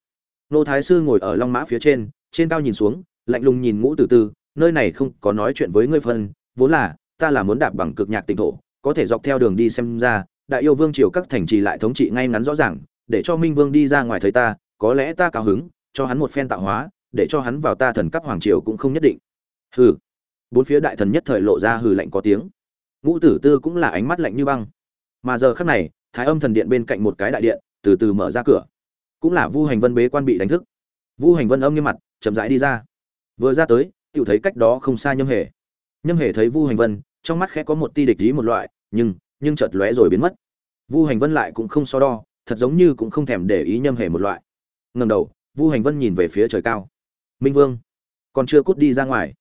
nô thái sư ngồi ở long mã phía trên trên cao nhìn xuống, lạnh lùng nhìn ngũ tử tư, nơi này không có nói chuyện với ngươi phân, vốn là, ta là muốn đạp bằng cực nhạc tỉnh thổ, có thể dọc theo đường đi xem ra, đại yêu vương triều các thành trì lại thống trị ngay ngắn rõ ràng, để cho minh vương đi ra ngoài thấy ta, có lẽ ta cao hứng, cho hắn một phen tạo hóa, để cho hắn vào ta thần cấp hoàng triều cũng không nhất định. Hừ. Bốn phía đại thần nhất thời lộ ra hừ lạnh có tiếng. Ngũ tử tư cũng là ánh mắt lạnh như băng. Mà giờ khắc này, thái âm thần điện bên cạnh một cái đại điện, từ từ mở ra cửa cũng là vu hành vân bế quan bị đánh thức. Vu hành vân âm nghiêm mặt, chậm rãi đi ra. Vừa ra tới tự thấy cách đó không xa nhâm hề. Nhâm hề thấy vu hành vân, trong mắt khẽ có một ti địch ý một loại, nhưng nhưng chợt lóe rồi biến mất. Vu hành vân lại cũng không so đo, thật giống như cũng không thèm để ý nhâm hề một loại. Ngầm đầu, vu hành vân nhìn về phía trời cao. Minh vương, còn chưa cút đi ra ngoài.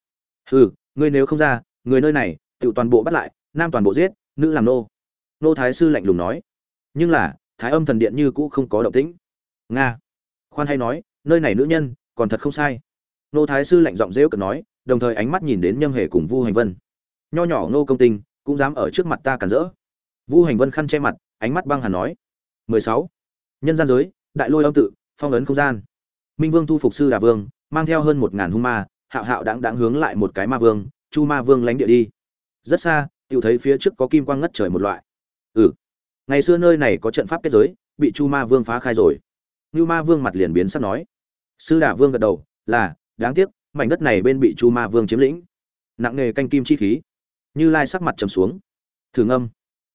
Hừ, ngươi nếu không ra, người nơi này tự toàn bộ bắt lại, nam toàn bộ giết, nữ làm nô. Nô thái sư lạnh lùng nói. Nhưng là, thái âm thần điện như cũ không có động tĩnh nga. Khoan hay nói, nơi này nữ nhân, còn thật không sai. Nô thái sư lạnh giọng rêu cực nói, đồng thời ánh mắt nhìn đến nhâm hề cùng vu hành vân. Nho nhỏ nô công tinh, cũng dám ở trước mặt ta cản rỡ. Vu hành vân khăn che mặt, ánh mắt băng hàn nói. 16. nhân gian giới, đại lôi âm tự, phong ấn không gian. Minh vương thu phục sư đà vương, mang theo hơn một ngàn hung ma, hạo hạo đáng đáng hướng lại một cái ma vương, chu ma vương lánh địa đi. Rất xa tự thấy phía trước có kim quang ngất trời một loại. Ừ. Ngày xưa nơi này có trận pháp kết giới, bị chu ma vương phá khai rồi như ma vương mặt liền biến sắc nói. Sư Đả vương gật đầu là đáng tiếc mảnh đất này bên bị chu ma vương chiếm lĩnh. Nặng nghề canh kim chi khí. Như lai sắc mặt trầm xuống. Thử ngâm.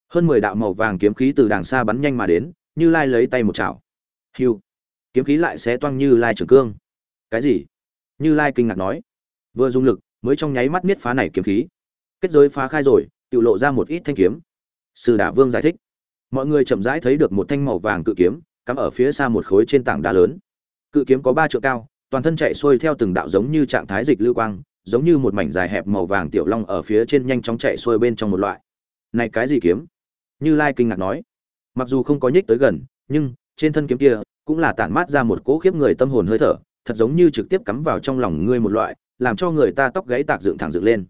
Hơn mười đạo màu vàng kiếm khí từ đàng xa bắn nhanh mà đến như lai lấy tay một chảo. Hưu, kiếm khí lại xé toang như lai trưởng cương. Cái gì? Như lai kinh ngạc nói. Vừa dùng lực mới trong nháy mắt miết phá này kiếm khí. Kết giới phá khai rồi tự lộ ra một ít thanh kiếm. Sư đả vương giải thích. Mọi người chậm rãi thấy được một thanh màu vàng cự kiếm cắm ở phía xa một khối trên tảng đá lớn. Cự kiếm có ba trượng cao, toàn thân chạy xuôi theo từng đạo giống như trạng thái dịch lưu quang, giống như một mảnh dài hẹp màu vàng tiểu long ở phía trên nhanh chóng chạy xuôi bên trong một loại. Này cái gì kiếm? Như lai kinh ngạc nói. Mặc dù không có nhích tới gần, nhưng trên thân kiếm kia cũng là tản mát ra một cỗ khiếp người tâm hồn hơi thở, thật giống như trực tiếp cắm vào trong lòng ngươi một loại, làm cho người ta tóc gáy tạc dựng thẳng dựng lên.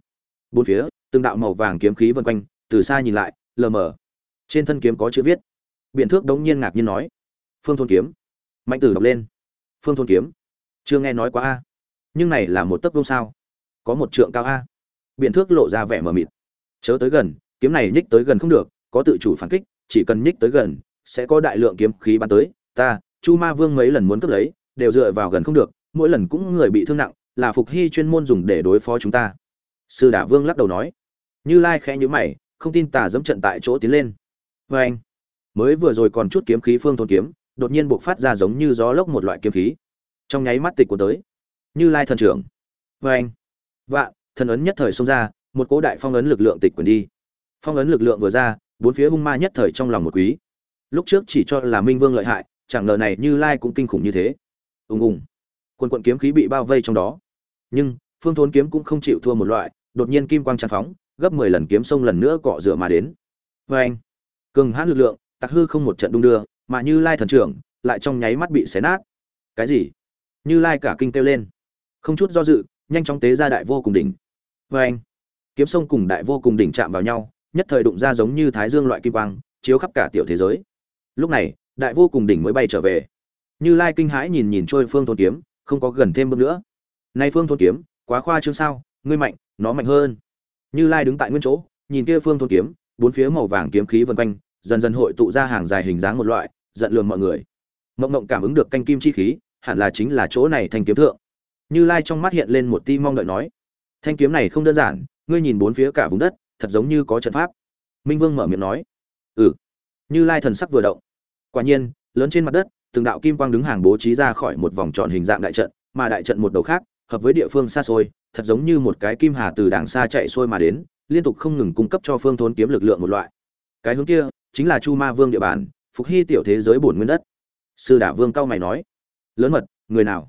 Bốn phía, từng đạo màu vàng kiếm khí vân quanh, từ xa nhìn lại, lờ mờ. Trên thân kiếm có chữ viết. Biện thước đống nhiên ngạc nhiên nói phương thôn kiếm. Mạnh tử đọc lên. Phương thôn kiếm. Chưa nghe nói quá a. Nhưng này là một tấc vông sao? Có một trượng cao a. Biện thước lộ ra vẻ mờ mịt. Chớ tới gần, kiếm này nhích tới gần không được, có tự chủ phản kích, chỉ cần nhích tới gần, sẽ có đại lượng kiếm khí bắn tới. Ta, chu ma vương mấy lần muốn cướp lấy, đều dựa vào gần không được, mỗi lần cũng người bị thương nặng, là phục hy chuyên môn dùng để đối phó chúng ta. Sư đả vương lắc đầu nói. Như lai khẽ nhíu mày, không tin tà dẫm trận tại chỗ tiến lên. Vê anh mới vừa rồi còn chút kiếm khí phương thôn kiếm đột nhiên buộc phát ra giống như gió lốc một loại kiếm khí. Trong nháy mắt tịch của tới. Như lai thần trưởng. Vê anh. Vạ thần ấn nhất thời xông ra, một cỗ đại phong ấn lực lượng tịch quyền đi. Phong ấn lực lượng vừa ra, bốn phía hung ma nhất thời trong lòng một quý. Lúc trước chỉ cho là minh vương lợi hại, chẳng ngờ này như lai cũng kinh khủng như thế. Ùng ùng. Quần quận kiếm khí bị bao vây trong đó. Nhưng, phương thốn kiếm cũng không chịu thua một loại, đột nhiên kim quang tràn phóng, gấp mười lần kiếm sông lần nữa cọ rửa mà đến. Vê anh. Cường hãn lực lượng, tặc hư không một trận đung đưa mà như lai thần trưởng lại trong nháy mắt bị xé nát. Cái gì? Như lai cả kinh kêu lên. Không chút do dự, nhanh chóng tế ra đại vô cùng đỉnh. Vê anh, kiếm sông cùng đại vô cùng đỉnh chạm vào nhau, nhất thời đụng ra giống như thái dương loại kim quang, chiếu khắp cả tiểu thế giới. Lúc này, đại vô cùng đỉnh mới bay trở về. Như lai kinh hãi nhìn nhìn trôi phương thôn kiếm, không có gần thêm bước nữa. Nay phương thôn kiếm, quá khoa trương sao, ngươi mạnh, nó mạnh hơn. Như lai đứng tại nguyên chỗ, nhìn kia phương thôn kiếm, bốn phía màu vàng kiếm khí vân quanh, dần dần hội tụ ra hàng dài hình dáng một loại giận lường mọi người. Mộng mộng cảm ứng được canh kim chi khí, hẳn là chính là chỗ này thanh kiếm thượng. Như lai trong mắt hiện lên một ti mong đợi nói, thanh kiếm này không đơn giản, ngươi nhìn bốn phía cả vùng đất, thật giống như có trận pháp. Minh vương mở miệng nói ừ. Như lai thần sắc vừa động. Quả nhiên, lớn trên mặt đất, từng đạo kim quang đứng hàng bố trí ra khỏi một vòng tròn hình dạng đại trận, mà đại trận một đầu khác, hợp với địa phương xa xôi, thật giống như một cái kim hà từ đàng xa chạy xuôi mà đến, liên tục không ngừng cung cấp cho phương thốn kiếm lực lượng một loại. Cái hướng kia, chính là chu ma vương địa bàn phục hy tiểu thế giới bổn nguyên đất. Sư đả vương cao mày nói, lớn mật, người nào?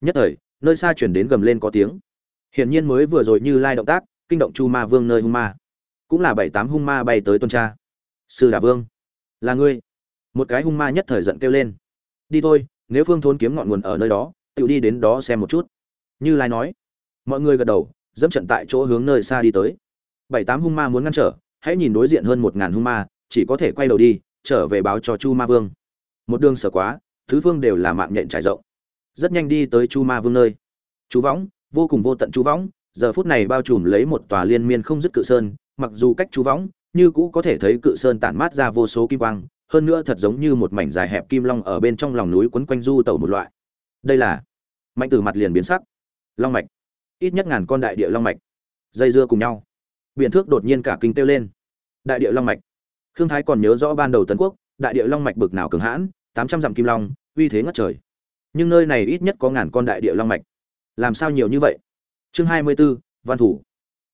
Nhất thời, nơi xa chuyển đến gầm lên có tiếng. Hiển nhiên mới vừa rồi như lai động tác, kinh động chu ma vương nơi hung ma. Cũng là bảy tám hung ma bay tới tuần tra. Sư đả vương, là ngươi. Một cái hung ma nhất thời giận kêu lên. Đi thôi, nếu phương thốn kiếm ngọn nguồn ở nơi đó tự đi đến đó xem một chút. Như lai nói. Mọi người gật đầu, dẫm trận tại chỗ hướng nơi xa đi tới. Bảy tám hung ma muốn ngăn trở, hãy nhìn đối diện hơn một ngàn hung ma, chỉ có thể quay đầu đi trở về báo cho chu ma vương. Một đường sở quá, thứ phương đều là mạng nhện trải rộng. Rất nhanh đi tới chu ma vương nơi. Chú võng, vô cùng vô tận chú võng, giờ phút này bao trùm lấy một tòa liên miên không dứt cự sơn, mặc dù cách chú võng như cũ có thể thấy cự sơn tản mát ra vô số kim quang, hơn nữa thật giống như một mảnh dài hẹp kim long ở bên trong lòng núi quấn quanh du tẩu một loại. Đây là mạnh từ mặt liền biến sắc. Long mạch. Ít nhất ngàn con đại địa long mạch. Dây dưa cùng nhau. Biện thước đột nhiên cả kinh kêu lên. Đại địa long mạch khương thái còn nhớ rõ ban đầu tấn quốc đại địa long mạch bực nào cường hãn tám trăm dặm kim long uy thế ngất trời. Nhưng nơi này ít nhất có ngàn con đại địa long mạch. Làm sao nhiều như vậy? Chương hai mươi 24, văn thủ.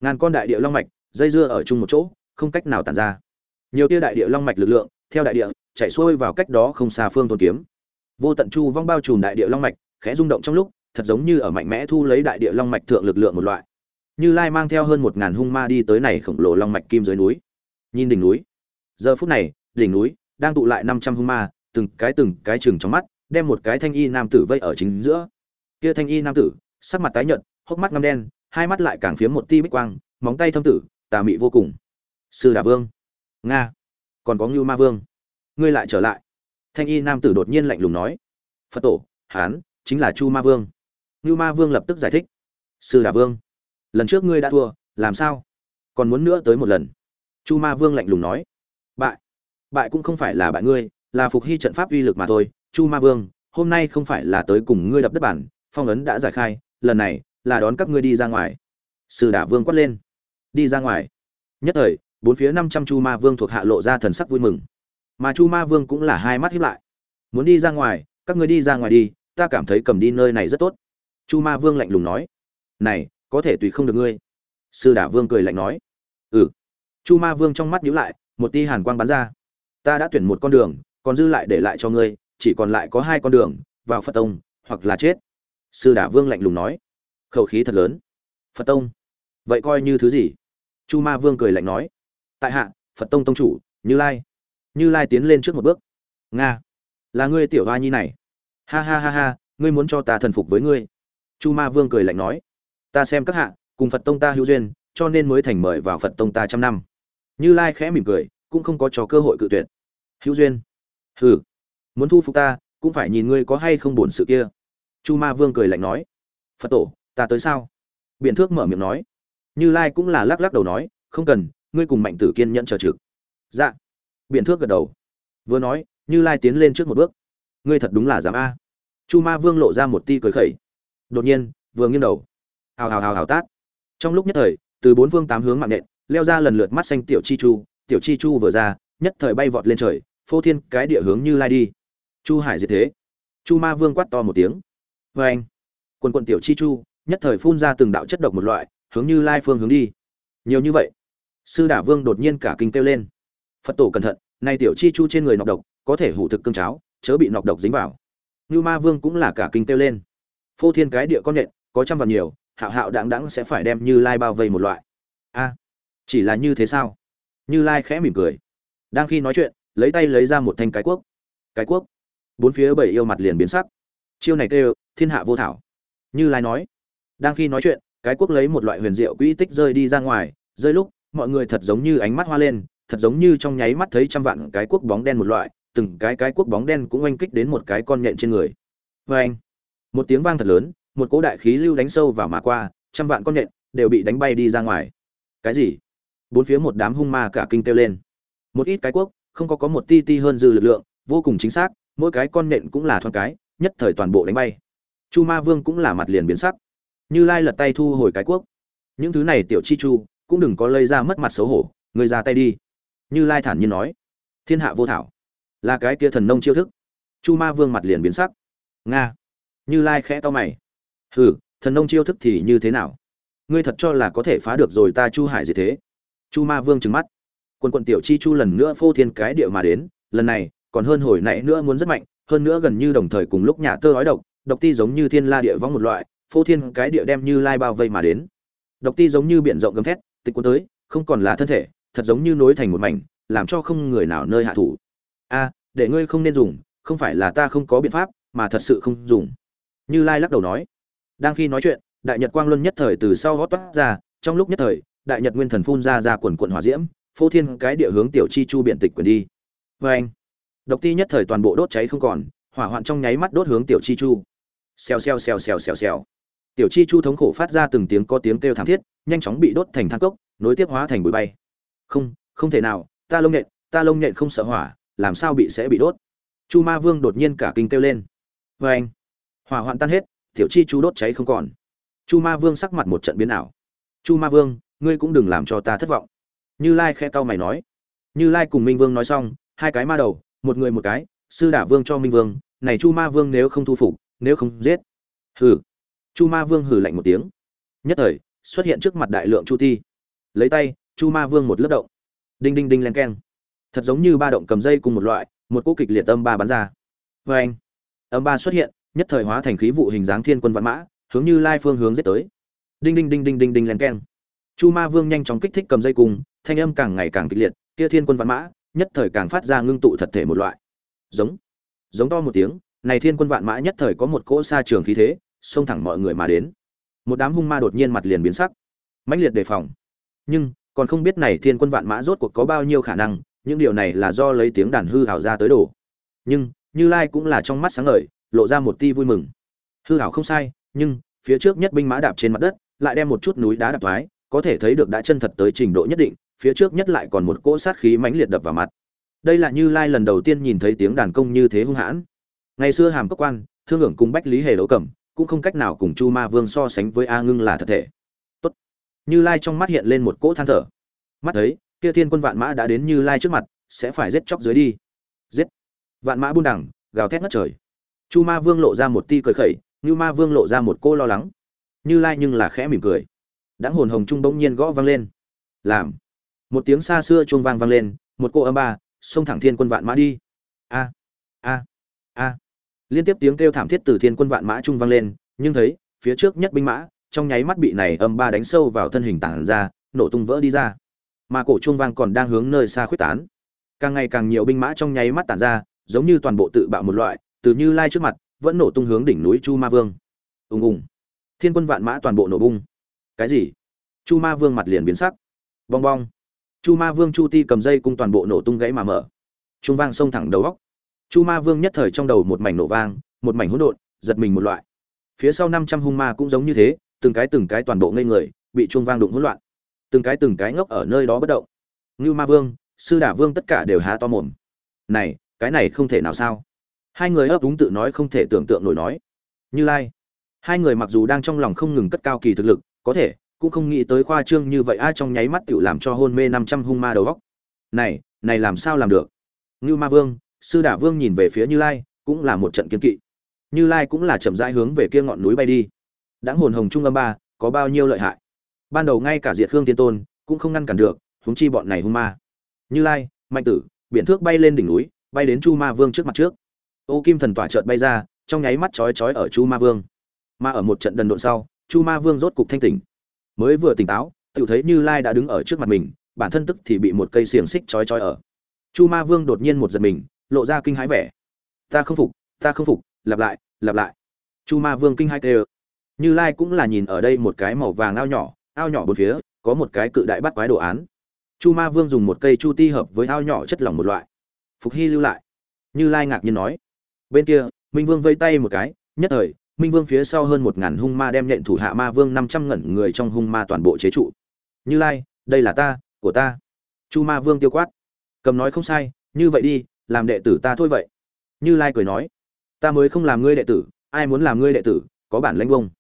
Ngàn con đại địa long mạch dây dưa ở chung một chỗ không cách nào tản ra. Nhiều tia đại địa long mạch lực lượng theo đại địa chạy xuôi vào cách đó không xa phương thôn kiếm. Vô tận chu vong bao trùm đại địa long mạch khẽ rung động trong lúc thật giống như ở mạnh mẽ thu lấy đại địa long mạch thượng lực lượng một loại. Như lai mang theo hơn một ngàn hung ma đi tới này khổng lồ long mạch kim dưới núi. Nhìn đỉnh núi giờ phút này, đỉnh núi đang tụ lại năm trăm hung ma, từng cái từng cái chừng trong mắt, đem một cái thanh y nam tử vây ở chính giữa. Kia thanh y nam tử, sắc mặt tái nhợt, hốc mắt ngăm đen, hai mắt lại càng phiếm một ti bích quang, móng tay thâm tử, tà mị vô cùng. Sư đà vương, nga, còn có ngưu ma vương, ngươi lại trở lại. Thanh y nam tử đột nhiên lạnh lùng nói. Phật tổ, hán, chính là chu ma vương. Ngưu ma vương lập tức giải thích. Sư đà vương, lần trước ngươi đã thua, làm sao? Còn muốn nữa tới một lần. Chu ma vương lạnh lùng nói bại. Bại cũng không phải là bại ngươi, là phục hy trận pháp uy lực mà thôi. Chu ma vương, hôm nay không phải là tới cùng ngươi đập đất bản, phong ấn đã giải khai, lần này là đón các ngươi đi ra ngoài. Sư đả vương quát lên. Đi ra ngoài. Nhất thời, bốn phía năm trăm chu ma vương thuộc hạ lộ ra thần sắc vui mừng. Mà chu ma vương cũng là hai mắt hiếp lại. Muốn đi ra ngoài, các ngươi đi ra ngoài đi, ta cảm thấy cầm đi nơi này rất tốt. Chu ma vương lạnh lùng nói. Này, có thể tùy không được ngươi. Sư đả vương cười lạnh nói. Ừ. Chu ma vương trong mắt nhíu lại một tia hàn quang bắn ra. Ta đã tuyển một con đường, còn dư lại để lại cho ngươi, chỉ còn lại có hai con đường, vào phật tông, hoặc là chết. Sư đả vương lạnh lùng nói. Khẩu khí thật lớn. Phật tông? Vậy coi như thứ gì? Chu ma vương cười lạnh nói. Tại hạ, phật tông tông chủ, như lai. Như lai tiến lên trước một bước. Nga, là ngươi tiểu hoa nhi này. Ha ha ha ha, ngươi muốn cho ta thần phục với ngươi. Chu ma vương cười lạnh nói. Ta xem các hạ, cùng phật tông ta hữu duyên, cho nên mới thành mời vào phật tông ta trăm năm như lai khẽ mỉm cười, cũng không có cho cơ hội cự tuyệt. Hữu duyên. Hừ, muốn thu phục ta, cũng phải nhìn ngươi có hay không buồn sự kia. Chu ma vương cười lạnh nói. Phật tổ, ta tới sao? Biện thước mở miệng nói. Như lai cũng là lắc lắc đầu nói, không cần, ngươi cùng mạnh tử kiên nhận chờ trực. Dạ. Biện thước gật đầu. Vừa nói, như lai tiến lên trước một bước. Ngươi thật đúng là dám a. Chu ma vương lộ ra một ti cười khẩy. Đột nhiên, vừa nghiêng đầu. Hào hào hào hào tát. Trong lúc nhất thời, từ bốn phương tám hướng mạng nện leo ra lần lượt mắt xanh tiểu chi chu, tiểu chi chu vừa ra, nhất thời bay vọt lên trời, phô thiên cái địa hướng như lai đi. Chu hải diệt thế. Chu ma vương quát to một tiếng. Vê anh quần quận tiểu chi chu, nhất thời phun ra từng đạo chất độc một loại, hướng như lai phương hướng đi. Nhiều như vậy, sư đả vương đột nhiên cả kinh kêu lên. Phật tổ cẩn thận này tiểu chi chu trên người nọc độc, có thể hủ thực cương cháo, chớ bị nọc độc dính vào. Như ma vương cũng là cả kinh kêu lên. Phô thiên cái địa con nhện, có trăm vạn nhiều, hạo hạo đáng đáng sẽ phải đem như lai bao vây một loại. A chỉ là như thế sao? Như lai khẽ mỉm cười. Đang khi nói chuyện, lấy tay lấy ra một thanh cái quốc cái quốc bốn phía bảy yêu mặt liền biến sắc. Chiêu này kêu, thiên hạ vô thảo. Như lai nói. Đang khi nói chuyện, cái quốc lấy một loại huyền diệu quỹ tích rơi đi ra ngoài. Rơi lúc, mọi người thật giống như ánh mắt hoa lên, thật giống như trong nháy mắt thấy trăm vạn cái quốc bóng đen một loại, từng cái cái quốc bóng đen cũng oanh kích đến một cái con nhện trên người. Vê anh một tiếng vang thật lớn, một cỗ đại khí lưu đánh sâu vào mà qua, trăm vạn con nhện đều bị đánh bay đi ra ngoài. Cái gì? Bốn phía một đám hung ma cả kinh kêu lên. Một ít cái quốc, không có có một ti ti hơn dư lực lượng, vô cùng chính xác, mỗi cái con nện cũng là thoáng cái, nhất thời toàn bộ đánh bay. Chu ma vương cũng là mặt liền biến sắc. Như lai lật tay thu hồi cái quốc. Những thứ này tiểu chi chu, cũng đừng có lây ra mất mặt xấu hổ, người ra tay đi. Như lai thản nhiên nói. Thiên hạ vô thảo. Là cái kia thần nông chiêu thức. Chu ma vương mặt liền biến sắc. Nga. Như lai khẽ to mày. Hừ, thần nông chiêu thức thì như thế nào? Ngươi thật cho là có thể phá được rồi ta chu hải gì thế? Chu ma vương trừng mắt. Quân quận tiểu chi chu lần nữa phô thiên cái địa mà đến, lần này, còn hơn hồi nãy nữa muốn rất mạnh, hơn nữa gần như đồng thời cùng lúc nhà tơ ói độc độc ti giống như thiên la địa vong một loại, phô thiên cái địa đem như lai bao vây mà đến. Độc ti giống như biển rộng gầm thét, tịch cuốn tới, không còn là thân thể, thật giống như nối thành một mảnh, làm cho không người nào nơi hạ thủ. A, để ngươi không nên dùng, không phải là ta không có biện pháp, mà thật sự không dùng. Như lai lắc đầu nói. Đang khi nói chuyện, đại nhật quang luân nhất thời từ sau gót toát ra, trong lúc nhất thời đại nhật nguyên thần phun ra ra quần quần hỏa diễm, phô thiên cái địa hướng tiểu chi chu biện tịch quyền đi. Vê anh, độc ti nhất thời toàn bộ đốt cháy không còn, hỏa hoạn trong nháy mắt đốt hướng tiểu chi chu. Xèo xèo xèo xèo xèo xèo. Tiểu chi chu thống khổ phát ra từng tiếng có tiếng kêu thảm thiết, nhanh chóng bị đốt thành than cốc, nối tiếp hóa thành bụi bay. Không không thể nào, ta lông nhện, ta lông nhện không sợ hỏa, làm sao bị sẽ bị đốt? Chu ma vương đột nhiên cả kinh kêu lên. Vê anh, hỏa hoạn tan hết, tiểu chi chu đốt cháy không còn. Chu ma vương sắc mặt một trận biến ảo. Chu ma vương ngươi cũng đừng làm cho ta thất vọng. Như lai khe cau mày nói. Như lai cùng minh vương nói xong, hai cái ma đầu, một người một cái, sư đả vương cho minh vương, này chu ma vương nếu không thu phục, nếu không giết. Hừ. Chu ma vương hừ lạnh một tiếng. Nhất thời, xuất hiện trước mặt đại lượng chu ti. Lấy tay, chu ma vương một lớp động. Đinh đinh đinh len keng. Thật giống như ba động cầm dây cùng một loại, một cỗ kịch liệt âm ba bắn ra. Vê anh âm ba xuất hiện, nhất thời hóa thành khí vụ hình dáng thiên quân vạn mã, hướng như lai phương hướng giết tới. Đinh đinh đinh đinh đinh đinh len keng chu ma vương nhanh chóng kích thích cầm dây cung, thanh âm càng ngày càng kịch liệt, kia thiên quân vạn mã, nhất thời càng phát ra ngưng tụ thật thể một loại. Giống giống to một tiếng, này thiên quân vạn mã nhất thời có một cỗ xa trường khí thế, xông thẳng mọi người mà đến. Một đám hung ma đột nhiên mặt liền biến sắc, mãnh liệt đề phòng. Nhưng, còn không biết này thiên quân vạn mã rốt cuộc có bao nhiêu khả năng, những điều này là do lấy tiếng đàn hư hảo ra tới đổ. nhưng, như lai cũng là trong mắt sáng ngời, lộ ra một ti vui mừng. Hư hảo không sai, nhưng, phía trước nhất binh mã đạp trên mặt đất, lại đem một chút núi đá đạp thoái có thể thấy được đã chân thật tới trình độ nhất định, phía trước nhất lại còn một cỗ sát khí mãnh liệt đập vào mặt. Đây là như lai lần đầu tiên nhìn thấy tiếng đàn công như thế hung hãn. Ngày xưa hàm cấp quan, thương hưởng cùng bách lý hề đấu cẩm cũng không cách nào cùng chu ma vương so sánh với a ngưng là thật thể. Tốt. Như lai trong mắt hiện lên một cỗ than thở. Mắt thấy, kia thiên quân vạn mã đã đến như lai trước mặt, sẽ phải giết chóc dưới đi. Giết. Vạn mã buôn đẳng gào thét ngất trời. Chu ma vương lộ ra một ti cười khẩy, như ma vương lộ ra một cô lo lắng. Như lai nhưng là khẽ mỉm cười đã hồn hồng trung bỗng nhiên gõ vang lên. Làm. Một tiếng xa xưa chuông vang vang lên, một cô âm ba xông thẳng thiên quân vạn mã đi. A. A. A. Liên tiếp tiếng kêu thảm thiết từ thiên quân vạn mã trung vang lên, nhưng thấy, phía trước nhất binh mã, trong nháy mắt bị này âm ba đánh sâu vào thân hình tản ra, nổ tung vỡ đi ra. Mà cổ chuông vang còn đang hướng nơi xa khuyết tán. Càng ngày càng nhiều binh mã trong nháy mắt tản ra, giống như toàn bộ tự bạo một loại, từ như lai trước mặt, vẫn nổ tung hướng đỉnh núi chu ma vương. Ùng ùng. Thiên quân vạn mã toàn bộ nổ bung cái gì? Chu ma vương mặt liền biến sắc. Bong bong. Chu ma vương chu ti cầm dây cung toàn bộ nổ tung gãy mà mở. Trung vang xông thẳng đầu góc. Chu ma vương nhất thời trong đầu một mảnh nổ vang, một mảnh hỗn độn, giật mình một loại. Phía sau năm trăm hung ma cũng giống như thế, từng cái từng cái toàn bộ ngây người, bị chuông vang đụng hỗn loạn. Từng cái từng cái ngốc ở nơi đó bất động. Ngưu ma vương, sư đả vương tất cả đều há to mồm. Này, cái này không thể nào sao? Hai người ấp úng tự nói không thể tưởng tượng nổi nói. Như lai. Hai người mặc dù đang trong lòng không ngừng cất cao kỳ thực lực có thể, cũng không nghĩ tới khoa trương như vậy, ai trong nháy mắt tựu làm cho hôn mê năm trăm hung ma đầu góc. Này này làm sao làm được? Ngưu ma vương, sư đả vương nhìn về phía như lai, cũng là một trận kiên kỵ. Như lai cũng là chậm rãi hướng về kia ngọn núi bay đi. Đáng hồn hồng trung âm ba, có bao nhiêu lợi hại? Ban đầu ngay cả diệt hương tiên tôn cũng không ngăn cản được, huống chi bọn này hung ma. Như lai, mạnh tử, biển thước bay lên đỉnh núi, bay đến chu ma vương trước mặt trước. Ô kim thần tỏa chợt bay ra, trong nháy mắt chói chói ở chu ma vương. Mà ở một trận đần độn sau chu ma vương rốt cục thanh tỉnh. Mới vừa tỉnh táo tự thấy như lai đã đứng ở trước mặt mình, bản thân tức thì bị một cây xiềng xích chói chói ở. Chu ma vương đột nhiên một giật mình, lộ ra kinh hãi vẻ. Ta không phục, ta không phục, lặp lại lặp lại. Chu ma vương kinh hãi kêu. Như lai cũng là nhìn ở đây một cái màu vàng ao nhỏ ao nhỏ bốn phía, có một cái cự đại bắt quái đồ án. Chu ma vương dùng một cây chu ti hợp với ao nhỏ chất lỏng một loại. Phục hy lưu lại. Như lai ngạc nhiên nói. Bên kia, minh vương vây tay một cái, nhất thời minh vương phía sau hơn một ngàn hung ma đem nhện thủ hạ ma vương năm trăm ngẩn người trong hung ma toàn bộ chế trụ. Như lai, đây là ta, của ta. Chu ma vương tiêu quát. Cầm nói không sai, như vậy đi, làm đệ tử ta thôi vậy. Như lai cười nói. Ta mới không làm ngươi đệ tử, ai muốn làm ngươi đệ tử, có bản lãnh vông.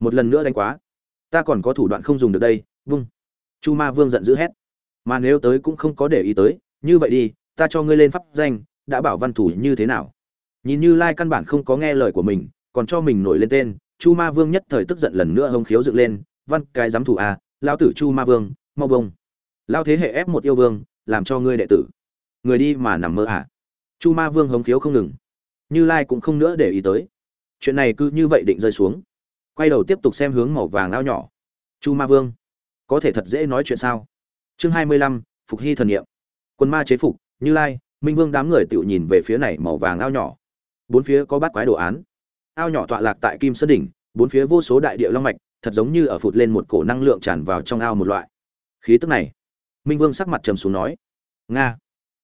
Một lần nữa đánh quá. Ta còn có thủ đoạn không dùng được đây, vung. Chu ma vương giận dữ hét. Mà nếu tới cũng không có để ý tới, như vậy đi, ta cho ngươi lên pháp danh, đã bảo văn thủ như thế nào. Nhìn như lai căn bản không có nghe lời của mình còn cho mình nổi lên tên chu ma vương nhất thời tức giận lần nữa hông khiếu dựng lên văn cái giám thủ à, lao tử chu ma vương mau bông. Lao thế hệ ép một yêu vương làm cho ngươi đệ tử. Người đi mà nằm mơ à? Chu ma vương hống khiếu không ngừng. Như lai cũng không nữa để ý tới. Chuyện này cứ như vậy định rơi xuống. Quay đầu tiếp tục xem hướng màu vàng ao nhỏ. Chu ma vương có thể thật dễ nói chuyện sao? Chương hai mươi lăm phục hy thần nghiệm quân ma chế phục như lai minh vương đám người tự nhìn về phía này màu vàng ao nhỏ. Bốn phía có bát quái đồ án ao nhỏ tọa lạc tại kim sơn đỉnh, bốn phía vô số đại địa long mạch, thật giống như ở phụt lên một cổ năng lượng tràn vào trong ao một loại. Khí tức này, minh vương sắc mặt trầm xuống nói, nga,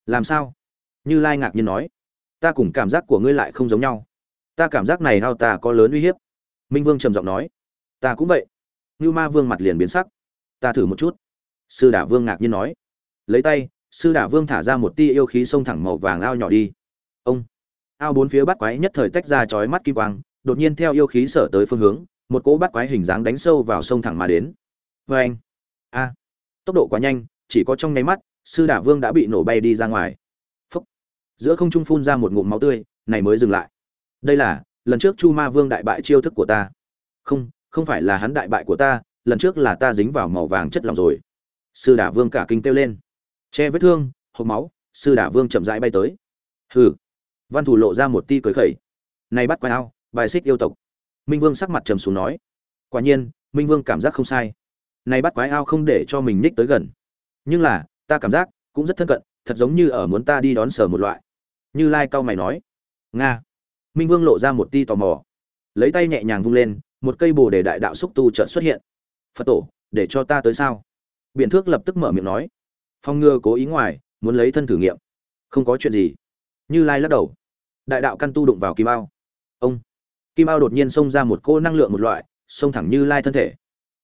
làm sao? Như lai ngạc nhiên nói, ta cùng cảm giác của ngươi lại không giống nhau. Ta cảm giác này ao ta có lớn uy hiếp. Minh vương trầm giọng nói, ta cũng vậy. Như ma vương mặt liền biến sắc, ta thử một chút. Sư đả vương ngạc nhiên nói, lấy tay, sư đả vương thả ra một tia yêu khí xông thẳng màu vàng ao nhỏ đi. Ông, ao bốn phía bắt quái nhất thời tách ra chói mắt kim quang đột nhiên theo yêu khí sở tới phương hướng, một cỗ bắt quái hình dáng đánh sâu vào sông thẳng mà đến. Vê anh, a, tốc độ quá nhanh, chỉ có trong nháy mắt, sư đả vương đã bị nổ bay đi ra ngoài. Phúc. Giữa không trung phun ra một ngụm máu tươi, này mới dừng lại. Đây là, lần trước chu ma vương đại bại chiêu thức của ta. Không không phải là hắn đại bại của ta, lần trước là ta dính vào màu vàng chất lỏng rồi. Sư đả vương cả kinh kêu lên. Che vết thương hộp máu, sư đả vương chậm rãi bay tới. Hừ. Văn thủ lộ ra một ti cười khẩy. Này bắt quái ao bài xích yêu tộc. Minh vương sắc mặt trầm xuống nói, quả nhiên, minh vương cảm giác không sai. Này bắt quái ao không để cho mình ních tới gần. Nhưng là, ta cảm giác cũng rất thân cận, thật giống như ở muốn ta đi đón sở một loại. Như lai cao mày nói, nga. Minh vương lộ ra một ti tò mò. Lấy tay nhẹ nhàng vung lên, một cây bồ để đại đạo xúc tu chợt xuất hiện. Phật tổ, để cho ta tới sao? Biện thước lập tức mở miệng nói, phong ngừa cố ý ngoài, muốn lấy thân thử nghiệm. Không có chuyện gì. Như lai lắc đầu. Đại đạo căn tu đụng vào kim ao. Ông kim ao đột nhiên xông ra một cô năng lượng một loại, xông thẳng như lai thân thể.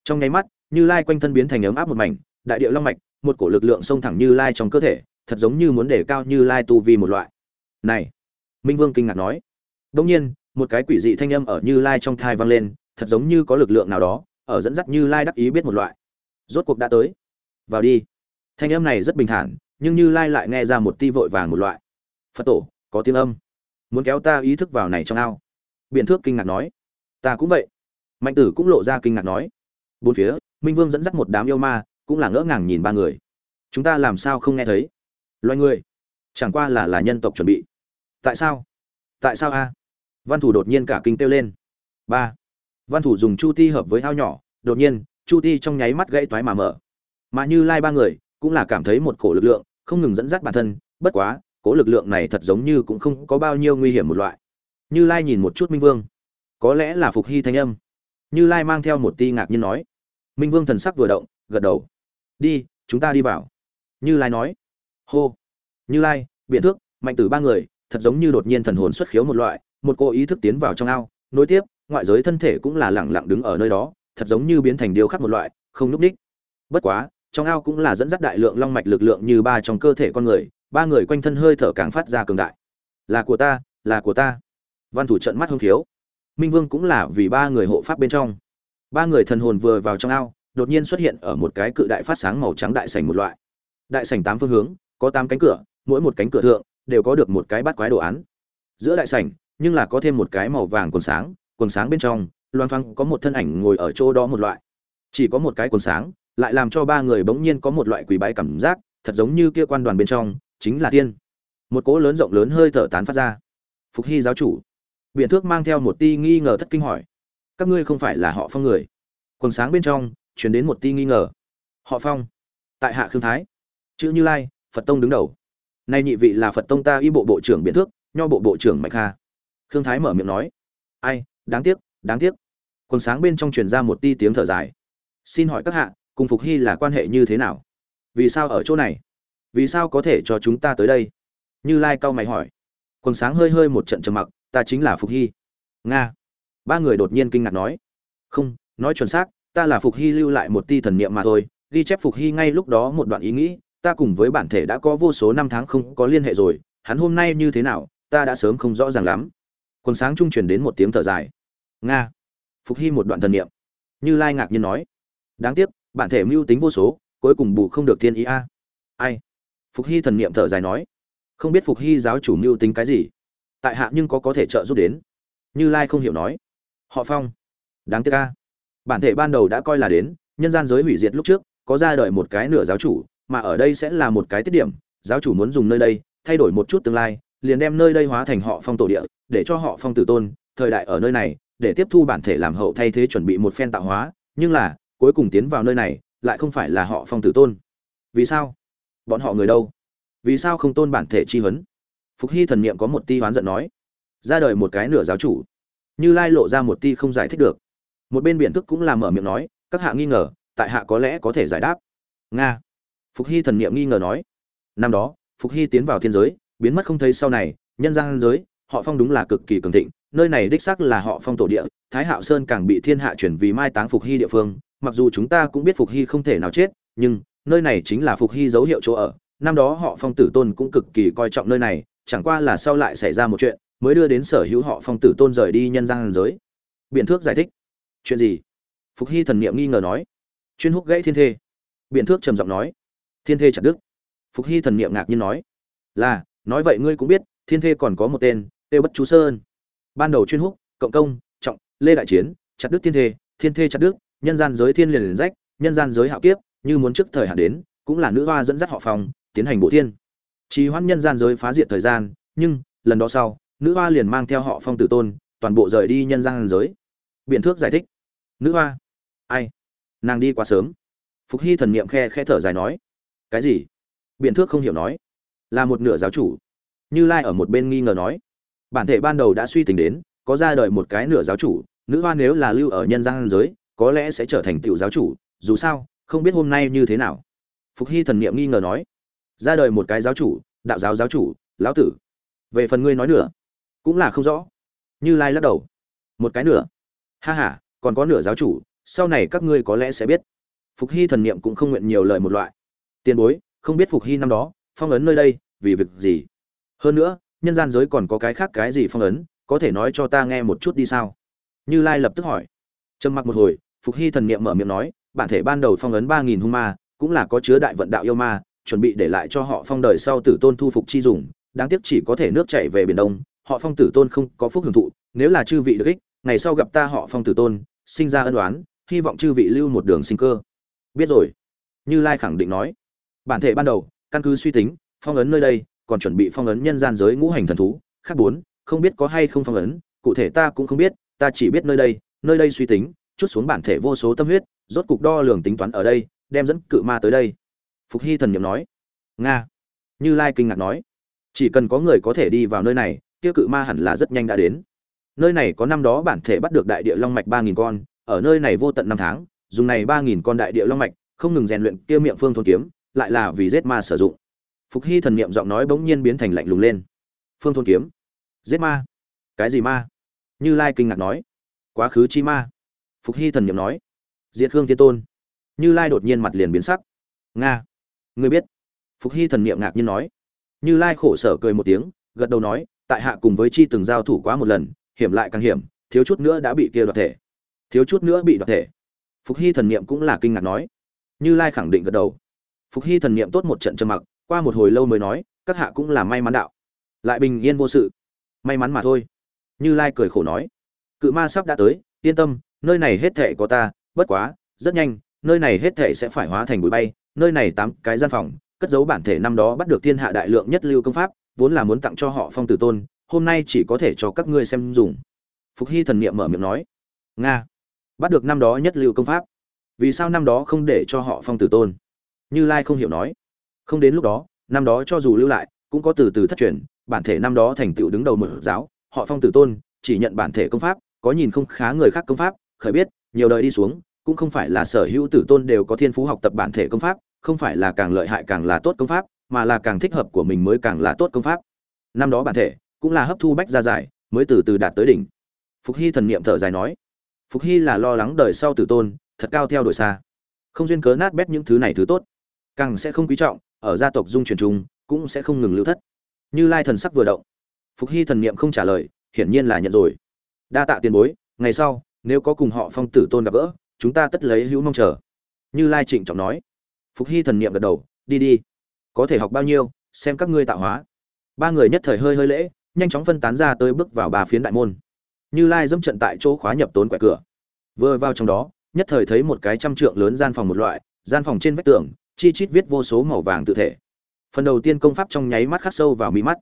Trong nháy mắt, như lai quanh thân biến thành ấm áp một mảnh, đại điệu long mạch, một cổ lực lượng xông thẳng như lai trong cơ thể, thật giống như muốn để cao như lai tu vi một loại. Này, minh vương kinh ngạc nói. Đông nhiên, một cái quỷ dị thanh âm ở như lai trong thai vang lên, thật giống như có lực lượng nào đó, ở dẫn dắt như lai đắc ý biết một loại. Rốt cuộc đã tới. Vào đi. Thanh âm này rất bình thản, nhưng như lai lại nghe ra một ti vội vàng một loại. Phật tổ, có tiếng âm. Muốn kéo ta ý thức vào này trong ao biện thước kinh ngạc nói. Ta cũng vậy. Mạnh tử cũng lộ ra kinh ngạc nói. Bốn phía, minh vương dẫn dắt một đám yêu ma, cũng là ngỡ ngàng nhìn ba người. Chúng ta làm sao không nghe thấy? Loài người. Chẳng qua là là nhân tộc chuẩn bị. Tại sao? Tại sao a? Văn thủ đột nhiên cả kinh kêu lên. Ba. Văn thủ dùng chu ti hợp với hao nhỏ, đột nhiên, chu ti trong nháy mắt gãy toái mà mở. Mà như lai ba người, cũng là cảm thấy một cổ lực lượng, không ngừng dẫn dắt bản thân, bất quá, cổ lực lượng này thật giống như cũng không có bao nhiêu nguy hiểm một loại như lai nhìn một chút minh vương. Có lẽ là phục hy thanh âm. Như lai mang theo một ti ngạc nhiên nói. Minh vương thần sắc vừa động, gật đầu. Đi, chúng ta đi vào. Như lai nói. Hô. Như lai, biện thước, mạnh tử ba người, thật giống như đột nhiên thần hồn xuất khiếu một loại, một cô ý thức tiến vào trong ao. Nối tiếp, ngoại giới thân thể cũng là lẳng lặng đứng ở nơi đó, thật giống như biến thành điêu khắc một loại, không núp đích bất quá, trong ao cũng là dẫn dắt đại lượng long mạch lực lượng như ba trong cơ thể con người, ba người quanh thân hơi thở càng phát ra cường đại. Là của ta, là của ta văn thủ trận mắt hông thiếu minh vương cũng là vì ba người hộ pháp bên trong. Ba người thần hồn vừa vào trong ao, đột nhiên xuất hiện ở một cái cự đại phát sáng màu trắng đại sảnh một loại. Đại sảnh tám phương hướng, có tám cánh cửa, mỗi một cánh cửa thượng đều có được một cái bát quái đồ án. Giữa đại sảnh, nhưng là có thêm một cái màu vàng quần sáng quần sáng bên trong, loang thoang có một thân ảnh ngồi ở chỗ đó một loại. Chỉ có một cái quần sáng, lại làm cho ba người bỗng nhiên có một loại quỳ bái cảm giác, thật giống như kia quan đoàn bên trong, chính là tiên. Một cỗ lớn rộng lớn hơi thở tán phát ra. Phục hy giáo chủ biện thước mang theo một ti nghi ngờ thất kinh hỏi. Các ngươi không phải là họ phong người. Quần sáng bên trong chuyển đến một ti nghi ngờ. Họ phong. Tại hạ khương thái. Chữ như lai, phật tông đứng đầu. Nay nhị vị là phật tông ta y bộ bộ trưởng biện thước, nho bộ bộ trưởng mạnh kha. Khương thái mở miệng nói. Ai, đáng tiếc đáng tiếc. Quần sáng bên trong truyền ra một ti tiếng thở dài. Xin hỏi các hạ, cùng phục hy là quan hệ như thế nào? Vì sao ở chỗ này? Vì sao có thể cho chúng ta tới đây? Như lai cao mày hỏi. Quần sáng hơi hơi một trận trầm mặc ta chính là phục hy. Nga. Ba người đột nhiên kinh ngạc nói. Không, nói chuẩn xác, ta là phục hy lưu lại một ti thần niệm mà thôi, ghi chép phục hy ngay lúc đó một đoạn ý nghĩ, ta cùng với bản thể đã có vô số năm tháng không có liên hệ rồi, hắn hôm nay như thế nào, ta đã sớm không rõ ràng lắm. Quần sáng trung truyền đến một tiếng thở dài. Nga. Phục hy một đoạn thần niệm. Như lai ngạc nhiên nói. Đáng tiếc, bản thể mưu tính vô số, cuối cùng bù không được thiên ý a. Ai? Phục hy thần niệm thở dài nói. Không biết phục hy giáo chủ mưu tính cái gì tại hạ nhưng có có thể trợ giúp đến. Như lai không hiểu nói. Họ phong. Đáng tiếc a. Bản thể ban đầu đã coi là đến, nhân gian giới hủy diệt lúc trước, có ra đời một cái nửa giáo chủ, mà ở đây sẽ là một cái tiết điểm, giáo chủ muốn dùng nơi đây, thay đổi một chút tương lai, liền đem nơi đây hóa thành họ phong tổ địa, để cho họ phong tử tôn, thời đại ở nơi này, để tiếp thu bản thể làm hậu thay thế chuẩn bị một phen tạo hóa, nhưng là, cuối cùng tiến vào nơi này, lại không phải là họ phong tử tôn. Vì sao? Bọn họ người đâu? Vì sao không tôn bản thể chi huấn? Phục hy thần niệm có một ti hoán giận nói, ra đời một cái nửa giáo chủ, như lai lộ ra một ti không giải thích được. Một bên biện thức cũng làm mở miệng nói, các hạ nghi ngờ, tại hạ có lẽ có thể giải đáp. Nga. Phục hy thần niệm nghi ngờ nói, năm đó, phục hy tiến vào thiên giới, biến mất không thấy sau này, nhân gian giới, họ phong đúng là cực kỳ cường thịnh, nơi này đích xác là họ phong tổ địa, thái hạo sơn càng bị thiên hạ chuyển vì mai táng phục hy địa phương, mặc dù chúng ta cũng biết phục hy không thể nào chết, nhưng, nơi này chính là phục hy dấu hiệu chỗ ở, năm đó họ phong tử tôn cũng cực kỳ coi trọng nơi này chẳng qua là sau lại xảy ra một chuyện, mới đưa đến sở hữu họ phong tử tôn rời đi nhân gian giới. Biện thước giải thích. Chuyện gì? Phục hy thần niệm nghi ngờ nói. Chuyên húc gãy thiên thê. Biện thước trầm giọng nói. Thiên thê chặt đức phục hy thần niệm ngạc nhiên nói. Là, nói vậy ngươi cũng biết, thiên thê còn có một tên, têu bất chú sơn. Ban đầu chuyên húc, cộng công, trọng, lê đại chiến, chặt đức thiên thê thiên thê chặt đức nhân gian giới thiên liền liền rách, nhân gian giới hạo kiếp, như muốn trước thời hạn đến, cũng là nữ hoa dẫn dắt họ phòng tiến hành bộ thiên trì hoãn nhân gian giới phá diệt thời gian, nhưng, lần đó sau, nữ hoa liền mang theo họ phong tử tôn, toàn bộ rời đi nhân gian giới. Biện thước giải thích. Nữ hoa. Ai? Nàng đi quá sớm. Phục hy thần niệm khe khe thở dài nói. Cái gì? Biện thước không hiểu nói. Là một nửa giáo chủ. Như lai ở một bên nghi ngờ nói. Bản thể ban đầu đã suy tính đến, có ra đời một cái nửa giáo chủ, nữ hoa nếu là lưu ở nhân gian giới, có lẽ sẽ trở thành tiểu giáo chủ, dù sao, không biết hôm nay như thế nào. Phục hy thần niệm nghi ngờ nói ra đời một cái giáo chủ, đạo giáo giáo chủ, lão tử. Về phần ngươi nói nữa cũng là không rõ. Như lai lắc đầu. Một cái nửa. Ha ha, còn có nửa giáo chủ, sau này các ngươi có lẽ sẽ biết. Phục hy thần niệm cũng không nguyện nhiều lời một loại. Tiền bối, không biết phục hy năm đó, phong ấn nơi đây, vì việc gì? Hơn nữa, nhân gian giới còn có cái khác cái gì phong ấn, có thể nói cho ta nghe một chút đi sao? Như lai lập tức hỏi. Trầm mặc một hồi, phục hy thần niệm mở miệng nói, bản thể ban đầu phong ấn ba nghìn hung ma, cũng là có chứa đại vận đạo yêu ma chuẩn bị để lại cho họ phong đời sau tử tôn thu phục chi dùng, đáng tiếc chỉ có thể nước chảy về biển đông, họ phong tử tôn không có phúc hưởng thụ, nếu là chư vị được ích, ngày sau gặp ta họ phong tử tôn, sinh ra ân đoán hy vọng chư vị lưu một đường sinh cơ. Biết rồi, như lai khẳng định nói. Bản thể ban đầu, căn cứ suy tính, phong ấn nơi đây, còn chuẩn bị phong ấn nhân gian giới ngũ hành thần thú, khác bốn, không biết có hay không phong ấn, cụ thể ta cũng không biết, ta chỉ biết nơi đây nơi đây suy tính, chút xuống bản thể vô số tâm huyết, rốt cục đo lường tính toán ở đây, đem dẫn cự ma tới đây phục hy thần n i ệ m nói. Nga. Như lai kinh ngạc nói. Chỉ cần có người có thể đi vào nơi này, kia cự ma hẳn là rất nhanh đã đến. Nơi này có năm đó bản thể bắt được đại địa long mạch ba nghìn con, ở nơi này vô tận năm tháng, dùng này ba nghìn con đại địa long mạch, không ngừng rèn luyện kia miệng phương thôn kiếm, lại là vì giết ma sử dụng. Phục hy thần niệm giọng nói bỗng nhiên biến thành lạnh lùng lên. Phương thôn kiếm. Giết ma. Cái gì ma? Như lai kinh ngạc nói. Quá khứ chi ma. Phục hy thần n i ệ m nói. Diệt hương thiên tôn. Như lai đột nhiên mặt liền biến sắc. Nga ngươi biết. Phục hy thần Niệm ngạc nhiên nói. Như lai khổ sở cười một tiếng, gật đầu nói, tại hạ cùng với chi từng giao thủ quá một lần, hiểm lại càng hiểm, thiếu chút nữa đã bị kia đoạt thể. Thiếu chút nữa bị đoạt thể. Phục hy thần Niệm cũng là kinh ngạc nói. Như lai khẳng định gật đầu. Phục hy thần Niệm tốt một trận trầm mặc, qua một hồi lâu mới nói, các hạ cũng là may mắn đạo. Lại bình yên vô sự. May mắn mà thôi. Như lai cười khổ nói. Cự ma sắp đã tới, yên tâm, nơi này hết thệ có ta, bất quá, rất nhanh, nơi này hết thệ sẽ phải hóa thành bụi bay nơi này tám cái gian phòng, cất giấu bản thể năm đó bắt được thiên hạ đại lượng nhất lưu công pháp, vốn là muốn tặng cho họ phong tử tôn, hôm nay chỉ có thể cho các ngươi xem dùng. Phục hy thần niệm mở miệng nói, nga, bắt được năm đó nhất lưu công pháp, vì sao năm đó không để cho họ phong tử tôn? Như lai không hiểu nói, không đến lúc đó, năm đó cho dù lưu lại, cũng có từ từ thất truyền, bản thể năm đó thành tựu đứng đầu mở giáo, họ phong tử tôn chỉ nhận bản thể công pháp, có nhìn không khá người khác công pháp, khởi biết, nhiều đời đi xuống cũng không phải là sở hữu tử tôn đều có thiên phú học tập bản thể công pháp, không phải là càng lợi hại càng là tốt công pháp, mà là càng thích hợp của mình mới càng là tốt công pháp. Năm đó bản thể cũng là hấp thu bách ra giải, mới từ từ đạt tới đỉnh. Phục hy thần niệm thở dài nói, phục hy là lo lắng đời sau tử tôn, thật cao theo đuổi xa. Không duyên cớ nát bét những thứ này thứ tốt, càng sẽ không quý trọng, ở gia tộc dung truyền trung cũng sẽ không ngừng lưu thất. Như lai thần sắc vừa động, phục hy thần niệm không trả lời, hiển nhiên là nhận rồi. Đa tạ tiền bối, ngày sau, nếu có cùng họ phong tử tôn gặp gỡ chúng ta tất lấy hữu mong chờ. Như lai trịnh trọng nói. Phục hy thần niệm gật đầu đi đi. Có thể học bao nhiêu xem các ngươi tạo hóa. Ba người nhất thời hơi hơi lễ nhanh chóng phân tán ra tới bước vào ba phiến đại môn. Như lai dẫm trận tại chỗ khóa nhập tốn quẻ cửa. Vừa vào trong đó nhất thời thấy một cái trăm trượng lớn gian phòng một loại gian phòng trên vách tường chi chít viết vô số màu vàng tự thể. Phần đầu tiên công pháp trong nháy mắt khắc sâu vào mí mắt.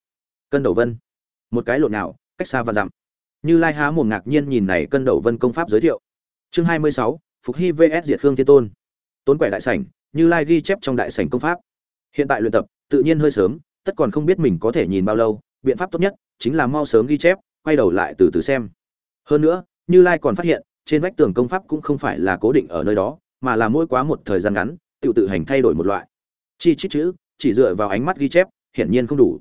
Cân đầu vân. Một cái lộn nào cách xa và dặm. Như Lai há mồm ngạc nhiên nhìn này cân đầu vân công pháp giới thiệu. Chương 26, Phục Hy VS Diệt Khương Thiên Tôn. Tốn quẻ đại sảnh, Như Lai ghi chép trong đại sảnh công pháp. Hiện tại luyện tập, tự nhiên hơi sớm, tất còn không biết mình có thể nhìn bao lâu, biện pháp tốt nhất chính là mau sớm ghi chép, quay đầu lại từ từ xem. Hơn nữa, Như Lai còn phát hiện, trên vách tường công pháp cũng không phải là cố định ở nơi đó, mà là mỗi quá một thời gian ngắn, tự tự hành thay đổi một loại. Chi chít chữ, chỉ dựa vào ánh mắt ghi chép, hiển nhiên không đủ.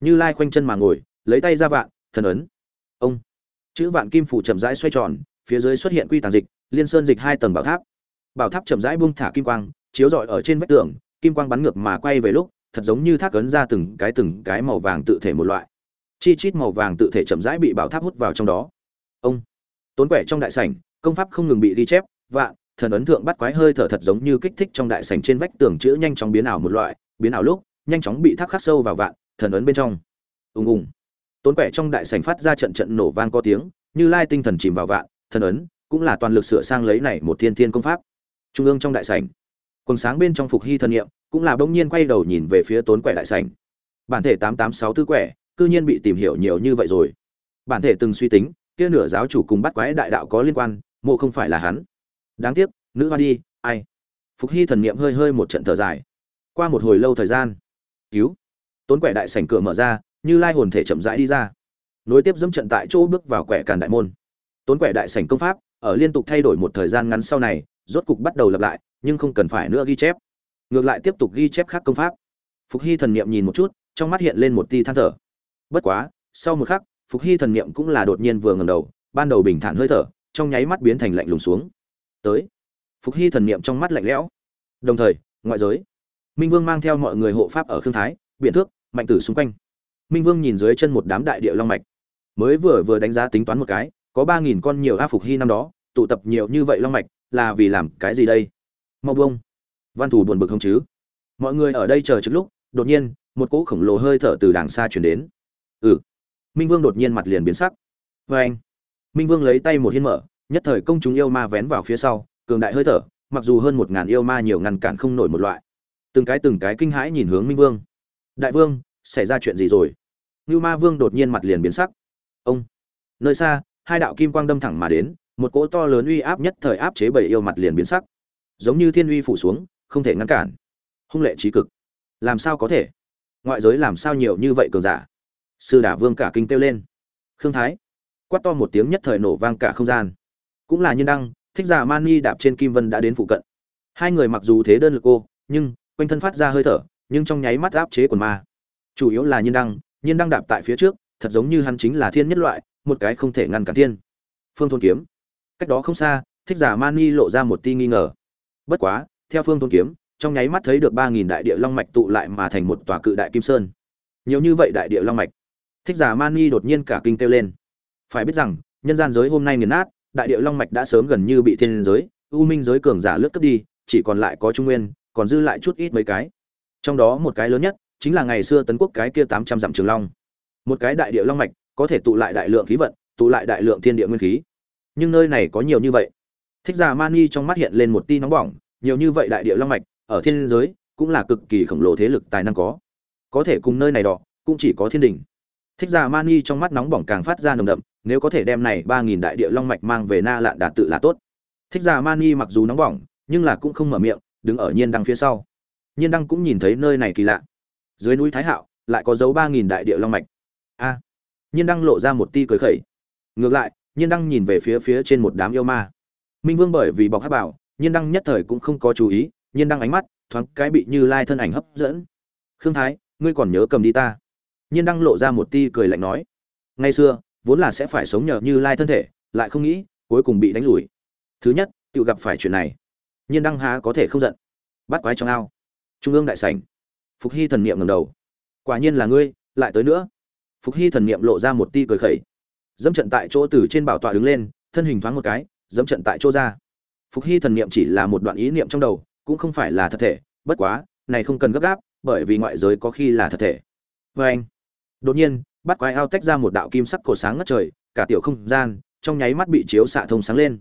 Như Lai khoanh chân mà ngồi, lấy tay ra vạn, thần ấn. Ông chữ vạn kim phủ chậm rãi xoay tròn phía dưới xuất hiện quy tàng dịch liên sơn dịch hai tầng bảo tháp. Bảo tháp chậm rãi buông thả kim quang, chiếu rọi ở trên vách tường, kim quang bắn ngược mà quay về lúc, thật giống như thác ấn ra từng cái từng cái màu vàng tự thể một loại. Chi chít màu vàng tự thể chậm rãi bị bảo tháp hút vào trong đó. Ông, tốn quẻ trong đại sảnh, công pháp không ngừng bị ghi chép, vạn, thần ấn thượng bắt quái hơi thở thật giống như kích thích trong đại sảnh trên vách tường chữ nhanh chóng biến ảo một loại, biến ảo lúc, nhanh chóng bị thác khắc sâu vào vạn, thần ấn bên trong. Ùng ùng. Tốn quẻ trong đại sảnh phát ra trận trận nổ vang có tiếng, như lai tinh thần chìm vào vạn, thần ấn cũng là toàn lực sửa sang lấy này một thiên thiên công pháp. Trung ương trong đại sảnh, quần sáng bên trong phục hy thần niệm cũng là bỗng nhiên quay đầu nhìn về phía tốn quẻ đại sảnh. Bản thể tám tám sáu tư quẻ, cư nhiên bị tìm hiểu nhiều như vậy rồi. Bản thể từng suy tính, kia nửa giáo chủ cùng bắt quái đại đạo có liên quan, mộ không phải là hắn. Đáng tiếc, nữ hoa đi, ai? Phục hy thần niệm hơi hơi một trận thở dài. Qua một hồi lâu thời gian, cứu. Tốn quẻ đại sảnh cửa mở ra, như lai hồn thể chậm rãi đi ra. Nối tiếp dẫm trận tại chỗ bước vào quẻ càn đại môn. Tốn quẻ đại sảnh công pháp ở liên tục thay đổi một thời gian ngắn sau này, rốt cục bắt đầu lặp lại, nhưng không cần phải nữa ghi chép. Ngược lại tiếp tục ghi chép khác công pháp. Phục hy thần niệm nhìn một chút, trong mắt hiện lên một tia than thở. Bất quá, sau một khắc, phục hy thần niệm cũng là đột nhiên vừa ngẩng đầu, ban đầu bình thản hơi thở, trong nháy mắt biến thành lạnh lùng xuống. Tới. Phục hy thần niệm trong mắt lạnh lẽo. Đồng thời, ngoại giới. Minh vương mang theo mọi người hộ pháp ở khương thái biện thước, mạnh tử xung quanh. Minh vương nhìn dưới chân một đám đại địa long mạch. Mới vừa vừa đánh giá tính toán một cái có ba nghìn con nhiều a phục hy năm đó, tụ tập nhiều như vậy long mạch, là vì làm cái gì đây? Mau bông văn thủ buồn bực không chứ? Mọi người ở đây chờ trước lúc, đột nhiên, một cỗ khổng lồ hơi thở từ đàng xa chuyển đến. Ừ. Minh vương đột nhiên mặt liền biến sắc. Vê anh, minh vương lấy tay một hiên mở, nhất thời công chúng yêu ma vén vào phía sau, cường đại hơi thở, mặc dù hơn một ngàn yêu ma nhiều ngăn cản không nổi một loại. Từng cái từng cái kinh hãi nhìn hướng minh vương. Đại vương, xảy ra chuyện gì rồi? Ngưu ma vương đột nhiên mặt liền biến sắc. Ông, nơi xa hai đạo kim quang đâm thẳng mà đến, một cỗ to lớn uy áp nhất thời áp chế bảy yêu mặt liền biến sắc. Giống như thiên uy phủ xuống, không thể ngăn cản. Hung lệ trí cực. Làm sao có thể? Ngoại giới làm sao nhiều như vậy cường giả? Sư đả vương cả kinh kêu lên. Khương thái. Quát to một tiếng nhất thời nổ vang cả không gian. Cũng là nhân đăng, thích giả mani đạp trên kim vân đã đến phụ cận. Hai người mặc dù thế đơn lực cô, nhưng quanh thân phát ra hơi thở, nhưng trong nháy mắt áp chế quần ma. Chủ yếu là nhân đăng nhân đăng đạp tại phía trước, thật giống như hắn chính là thiên nhất loại một cái không thể ngăn cản thiên. Phương thôn kiếm. Cách đó không xa, thích giả mani lộ ra một ti nghi ngờ. Bất quá, theo phương thôn kiếm, trong nháy mắt thấy được ba nghìn đại địa long mạch tụ lại mà thành một tòa cự đại kim sơn. Nhiều như vậy đại địa long mạch. Thích giả mani đột nhiên cả kinh kêu lên. Phải biết rằng, nhân gian giới hôm nay nghiền nát, đại địa long mạch đã sớm gần như bị thiên giới, u minh giới cường giả lướt cướp đi, chỉ còn lại có trung nguyên, còn dư lại chút ít mấy cái. Trong đó một cái lớn nhất, chính là ngày xưa tấn quốc cái kia tám trăm dặm trường long. Một cái đại địa long mạch có thể tụ lại đại lượng khí vận, tụ lại đại lượng thiên địa nguyên khí. Nhưng nơi này có nhiều như vậy. Thích giả mani trong mắt hiện lên một tia nóng bỏng, nhiều như vậy đại địa long mạch, ở thiên giới, cũng là cực kỳ khổng lồ thế lực tài năng có. Có thể cùng nơi này đỏ cũng chỉ có thiên đình thích giả mani trong mắt nóng bỏng càng phát ra nồng đậm, nếu có thể đem này ba nghìn đại địa long mạch mang về na lạn đạt tự là tốt. Thích giả mani mặc dù nóng bỏng, nhưng là cũng không mở miệng, đứng ở nhiên đăng phía sau. Nhiên đăng cũng nhìn thấy nơi này kỳ lạ. Dưới núi thái hạo, lại có dấu ba nghìn đại địa long mạch. A nhiên đăng lộ ra một ti cười khẩy. Ngược lại, nhiên đăng nhìn về phía phía trên một đám yêu ma. Minh vương bởi vì bọc hát bảo, nhiên đăng nhất thời cũng không có chú ý, nhiên đăng ánh mắt thoáng cái bị như lai thân ảnh hấp dẫn. Khương thái, ngươi còn nhớ cầm đi ta? Nhiên đăng lộ ra một ti cười lạnh nói. Ngày xưa, vốn là sẽ phải sống nhờ như lai thân thể, lại không nghĩ cuối cùng bị đánh lùi. Thứ nhất, tự gặp phải chuyện này. Nhiên đăng há có thể không giận. Bắt quái trong ao. Trung ương đại sảnh. Phục hy thần niệm ngầm đầu. Quả nhiên là ngươi, lại tới nữa phục hy thần niệm lộ ra một ti cười khẩy. Dẫm trận tại chỗ từ trên bảo tọa đứng lên, thân hình thoáng một cái, dẫm trận tại chỗ ra. Phục hy thần niệm chỉ là một đoạn ý niệm trong đầu, cũng không phải là thật thể, bất quá, này không cần gấp gáp, bởi vì ngoại giới có khi là thật thể. Vê anh, đột nhiên, bắt quái ao tách ra một đạo kim sắc cổ sáng ngất trời, cả tiểu không gian, trong nháy mắt bị chiếu xạ thông sáng lên.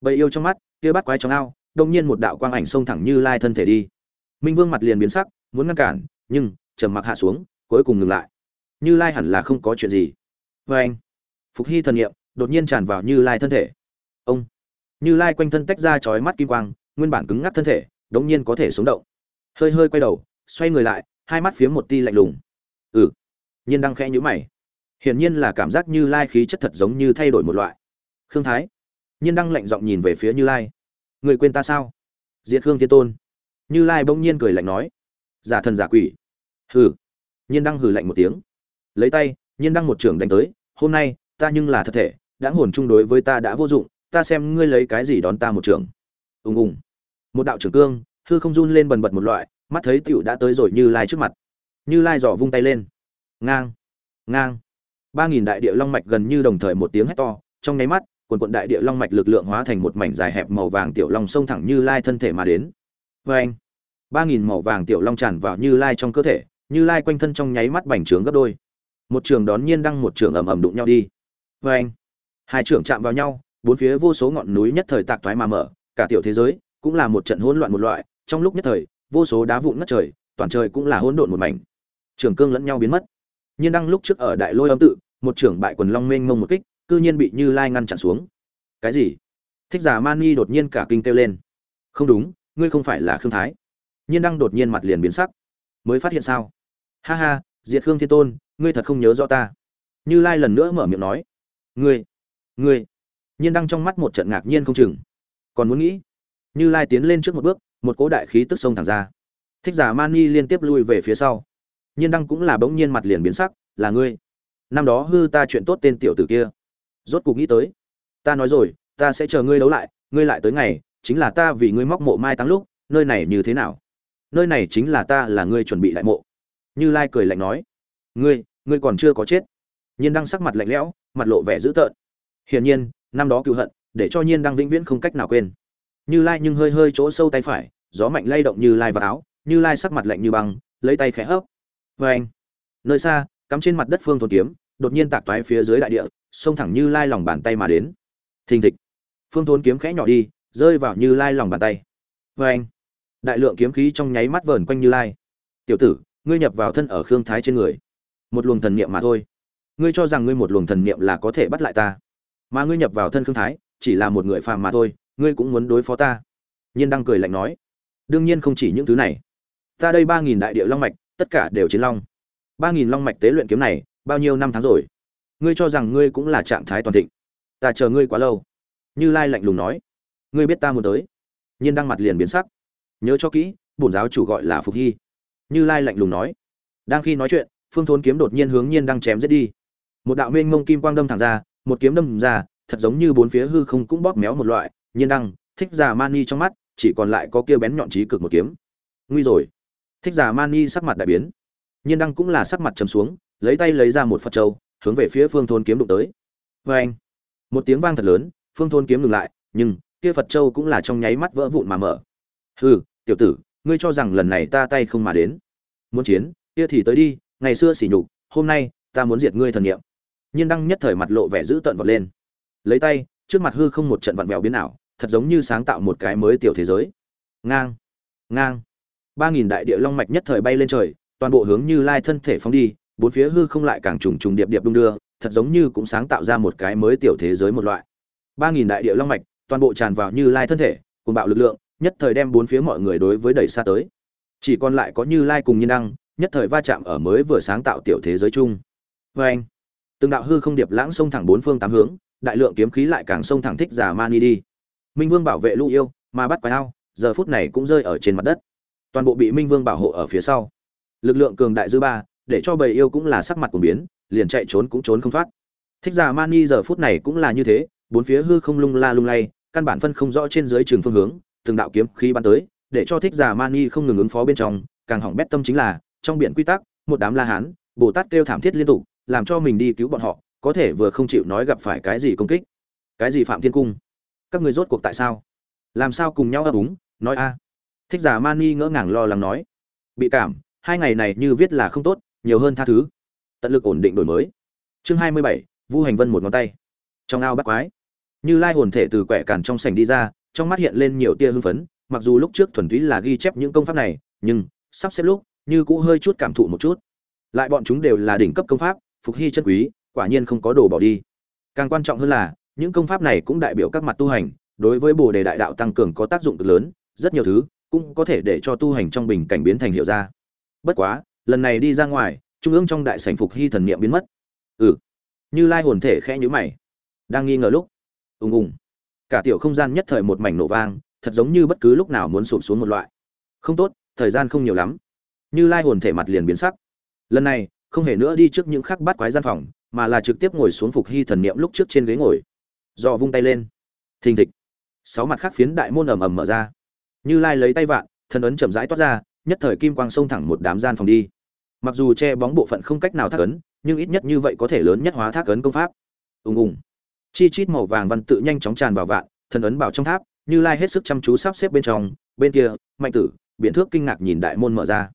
Bầy yêu trong mắt, kia bắt quái trong ao, đột nhiên một đạo quang ảnh xông thẳng như lai thân thể đi. Minh vương mặt liền biến sắc, muốn ngăn cản, nhưng, trầm mặc hạ xuống, cuối cùng ngừng lại như lai hẳn là không có chuyện gì. Vê anh, phục hy thần nghiệm đột nhiên tràn vào như lai thân thể. Ông, như lai quanh thân tách ra chói mắt kim quang, nguyên bản cứng ngắc thân thể, đống nhiên có thể sống động. Hơi hơi quay đầu, xoay người lại, hai mắt phía một ti lạnh lùng. Ừ. Nhiên đang khẽ nhũ mày. Hiển nhiên là cảm giác như lai khí chất thật giống như thay đổi một loại. Khương thái. Nhiên đang lạnh giọng nhìn về phía như lai. Người quên ta sao? Diệt khương thiên tôn. Như lai bỗng nhiên cười lạnh nói. Giả thần giả quỷ. Hừ. Nhiên đăng hừ lạnh một tiếng lấy tay, nhiên đăng một trưởng đánh tới, hôm nay, ta nhưng là thật thể, đã hồn chung đối với ta đã vô dụng, ta xem ngươi lấy cái gì đón ta một trưởng. Ùng ùng. Một đạo trưởng cương, hư không run lên bần bật một loại, mắt thấy tiểu đã tới rồi như lai trước mặt. Như lai giỏ vung tay lên. Ngang ngang. Ba nghìn đại địa long mạch gần như đồng thời một tiếng hét to, trong nháy mắt, quần quận đại địa long mạch lực lượng hóa thành một mảnh dài hẹp màu vàng tiểu long sông thẳng như lai thân thể mà đến. Vê anh ba nghìn màu vàng tiểu long tràn vào như lai trong cơ thể, như lai quanh thân trong nháy mắt bành trướng gấp đôi một trường đón nhiên đăng một trường ầm ầm đụng nhau đi. Vê anh hai trường chạm vào nhau, bốn phía vô số ngọn núi nhất thời tạc thoái mà mở, cả tiểu thế giới cũng là một trận hỗn loạn một loại. Trong lúc nhất thời, vô số đá vụn ngất trời, toàn trời cũng là hỗn độn một mảnh. Trường cương lẫn nhau biến mất. Nhiên đăng lúc trước ở đại lôi âm tự, một trưởng bại quần long mênh mông một kích, cư nhiên bị như lai ngăn chặn xuống. Cái gì? Thích giả mani đột nhiên cả kinh kêu lên. Không đúng, ngươi không phải là khương thái. Nhiên đăng đột nhiên mặt liền biến sắc. Mới phát hiện sao? Ha ha, diệt khương thiên tôn ngươi thật không nhớ rõ ta. Như lai lần nữa mở miệng nói, ngươi ngươi. Nhiên đăng trong mắt một trận ngạc nhiên không chừng. Còn muốn nghĩ, như lai tiến lên trước một bước, một cỗ đại khí tức sông thẳng ra. Thích giả mani liên tiếp lui về phía sau. Nhiên đăng cũng là bỗng nhiên mặt liền biến sắc, là ngươi. Năm đó hư ta chuyện tốt tên tiểu tử kia. Rốt cục nghĩ tới, ta nói rồi, ta sẽ chờ ngươi đấu lại, ngươi lại tới ngày, chính là ta vì ngươi móc mộ mai tăng lúc, nơi này như thế nào? Nơi này chính là ta, là ngươi chuẩn bị lại mộ. Như lai cười lạnh nói ngươi ngươi còn chưa có chết. Nhiên đăng sắc mặt lạnh lẽo, mặt lộ vẻ dữ tợn. Hiển nhiên, năm đó cựu hận, để cho nhiên đăng vĩnh viễn không cách nào quên. Như lai nhưng hơi hơi chỗ sâu tay phải, gió mạnh lay động như lai vào áo, như lai sắc mặt lạnh như băng, lấy tay khẽ hấp vê anh, nơi xa, cắm trên mặt đất phương thôn kiếm, đột nhiên tạc toái phía dưới đại địa, xông thẳng như lai lòng bàn tay mà đến. Thình thịch. Phương thôn kiếm khẽ nhỏ đi, rơi vào như lai lòng bàn tay. Vê anh, đại lượng kiếm khí trong nháy mắt vờn quanh như lai. Tiểu tử, ngươi nhập vào thân ở khương thái trên người một luồng thần niệm mà thôi. Ngươi cho rằng ngươi một luồng thần niệm là có thể bắt lại ta, mà ngươi nhập vào thân khương thái, chỉ là một người phàm mà thôi, ngươi cũng muốn đối phó ta. Nhiên đăng cười lạnh nói, đương nhiên không chỉ những thứ này. Ta đây ba nghìn đại địa long mạch, tất cả đều chiến long. ba nghìn long mạch tế luyện kiếm này, bao nhiêu năm tháng rồi? Ngươi cho rằng ngươi cũng là trạng thái toàn thịnh. Ta chờ ngươi quá lâu. Như lai lạnh lùng nói, ngươi biết ta muốn tới. Nhiên đăng mặt liền biến sắc. Nhớ cho kỹ, bổn giáo chủ gọi là phục hy. Như lai lạnh lùng nói, đang khi nói chuyện phương thốn kiếm đột nhiên hướng nhiên đang chém giết đi. Một đạo mênh mông kim quang đâm thẳng ra, một kiếm đâm ra, thật giống như bốn phía hư không cũng bóp méo một loại, nhiên đăng thích giả mani trong mắt, chỉ còn lại có kia bén nhọn trí cực một kiếm. Nguy rồi. Thích giả mani sắc mặt đại biến. Nhiên đăng cũng là sắc mặt trầm xuống, lấy tay lấy ra một phật trâu hướng về phía phương thôn kiếm đụng tới. Vê anh một tiếng vang thật lớn, phương thôn kiếm ngừng lại, nhưng kia phật châu cũng là trong nháy mắt vỡ vụn mà mở. Hừ, tiểu tử, ngươi cho rằng lần này ta tay không mà đến. Muốn chiến, kia thì tới đi ngày xưa sỉ nhục, hôm nay, ta muốn diệt ngươi thần niệm. Nhiên đăng nhất thời mặt lộ vẻ dữ tợn vọt lên. Lấy tay, trước mặt hư không một trận vặn vẹo biến ảo, thật giống như sáng tạo một cái mới tiểu thế giới. Ngang ngang. Ba nghìn đại địa long mạch nhất thời bay lên trời, toàn bộ hướng như lai thân thể phóng đi, bốn phía hư không lại càng trùng trùng điệp điệp đung đưa, thật giống như cũng sáng tạo ra một cái mới tiểu thế giới một loại. Ba nghìn đại địa long mạch, toàn bộ tràn vào như lai thân thể cùng bạo lực lượng, nhất thời đem bốn phía mọi người đối với đẩy xa tới. Chỉ còn lại có như lai cùng nhiên đăng nhất thời va chạm ở mới vừa sáng tạo tiểu thế giới chung. Và anh, từng đạo hư không điệp lãng xông thẳng bốn phương tám hướng, đại lượng kiếm khí lại càng xông thẳng thích giả mani đi. Minh vương bảo vệ lũ yêu, mà bắt quái ao, giờ phút này cũng rơi ở trên mặt đất. Toàn bộ bị minh vương bảo hộ ở phía sau. Lực lượng cường đại dư ba, để cho bầy yêu cũng là sắc mặt của biến, liền chạy trốn cũng trốn không thoát. Thích giả mani giờ phút này cũng là như thế, bốn phía hư không lung la lung lay, căn bản phân không rõ trên dưới trường phương hướng, từng đạo kiếm khí bắn tới, để cho thích giả mani không ngừng ứng phó bên trong, càng hỏng bét tâm chính là trong biển quy tắc, một đám la hán, bồ tát kêu thảm thiết liên tục, làm cho mình đi cứu bọn họ, có thể vừa không chịu nói gặp phải cái gì công kích. Cái gì phạm thiên cung? Các người rốt cuộc tại sao? Làm sao cùng nhau ấp úng? Nói a. Thích giả mani ngỡ ngàng lo lắng nói. Bị cảm, hai ngày này như viết là không tốt, nhiều hơn tha thứ. Tận lực ổn định đổi mới. Chương hai mươi bảy, vu hành vân một ngón tay. Trong ao bắt quái. Như lai hồn thể từ quẻ cản trong sảnh đi ra, trong mắt hiện lên nhiều tia hưng phấn, mặc dù lúc trước thuần túy là ghi chép những công pháp này, nhưng sắp xếp lúc như cũ hơi chút cảm thụ một chút. Lại bọn chúng đều là đỉnh cấp công pháp, phục hy chân quý, quả nhiên không có đồ bỏ đi. Càng quan trọng hơn là, những công pháp này cũng đại biểu các mặt tu hành, đối với bồ đề đại đạo tăng cường có tác dụng cực lớn, rất nhiều thứ cũng có thể để cho tu hành trong bình cảnh biến thành hiệu ra bất quá, lần này đi ra ngoài, trung ương trong đại sảnh phục hy thần niệm biến mất. Ừ. Như lai hồn thể khẽ nhữ mày. Đang nghi ngờ lúc, ùng ùng. Cả tiểu không gian nhất thời một mảnh nổ vang, thật giống như bất cứ lúc nào muốn sụp xuống một loại. Không tốt, thời gian không nhiều lắm như lai hồn thể mặt liền biến sắc. Lần này, không hề nữa đi trước những khắc bắt quái gian phòng, mà là trực tiếp ngồi xuống phục hy thần niệm lúc trước trên ghế ngồi. Do vung tay lên. Thình thịch. Sáu mặt khác phiến đại môn ầm ầm mở ra. Như lai lấy tay vạn, thần ấn chậm rãi toát ra, nhất thời kim quang xông thẳng một đám gian phòng đi. Mặc dù che bóng bộ phận không cách nào thác ấn, nhưng ít nhất như vậy có thể lớn nhất hóa thác ấn công pháp. Ùng ùng. Chi chít màu vàng văn tự nhanh chóng tràn vào vạn, thần ấn bảo trong tháp, như lai hết sức chăm chú sắp xếp bên trong, bên kia, mạnh tử biện thước kinh ngạc nhìn đại môn mở ra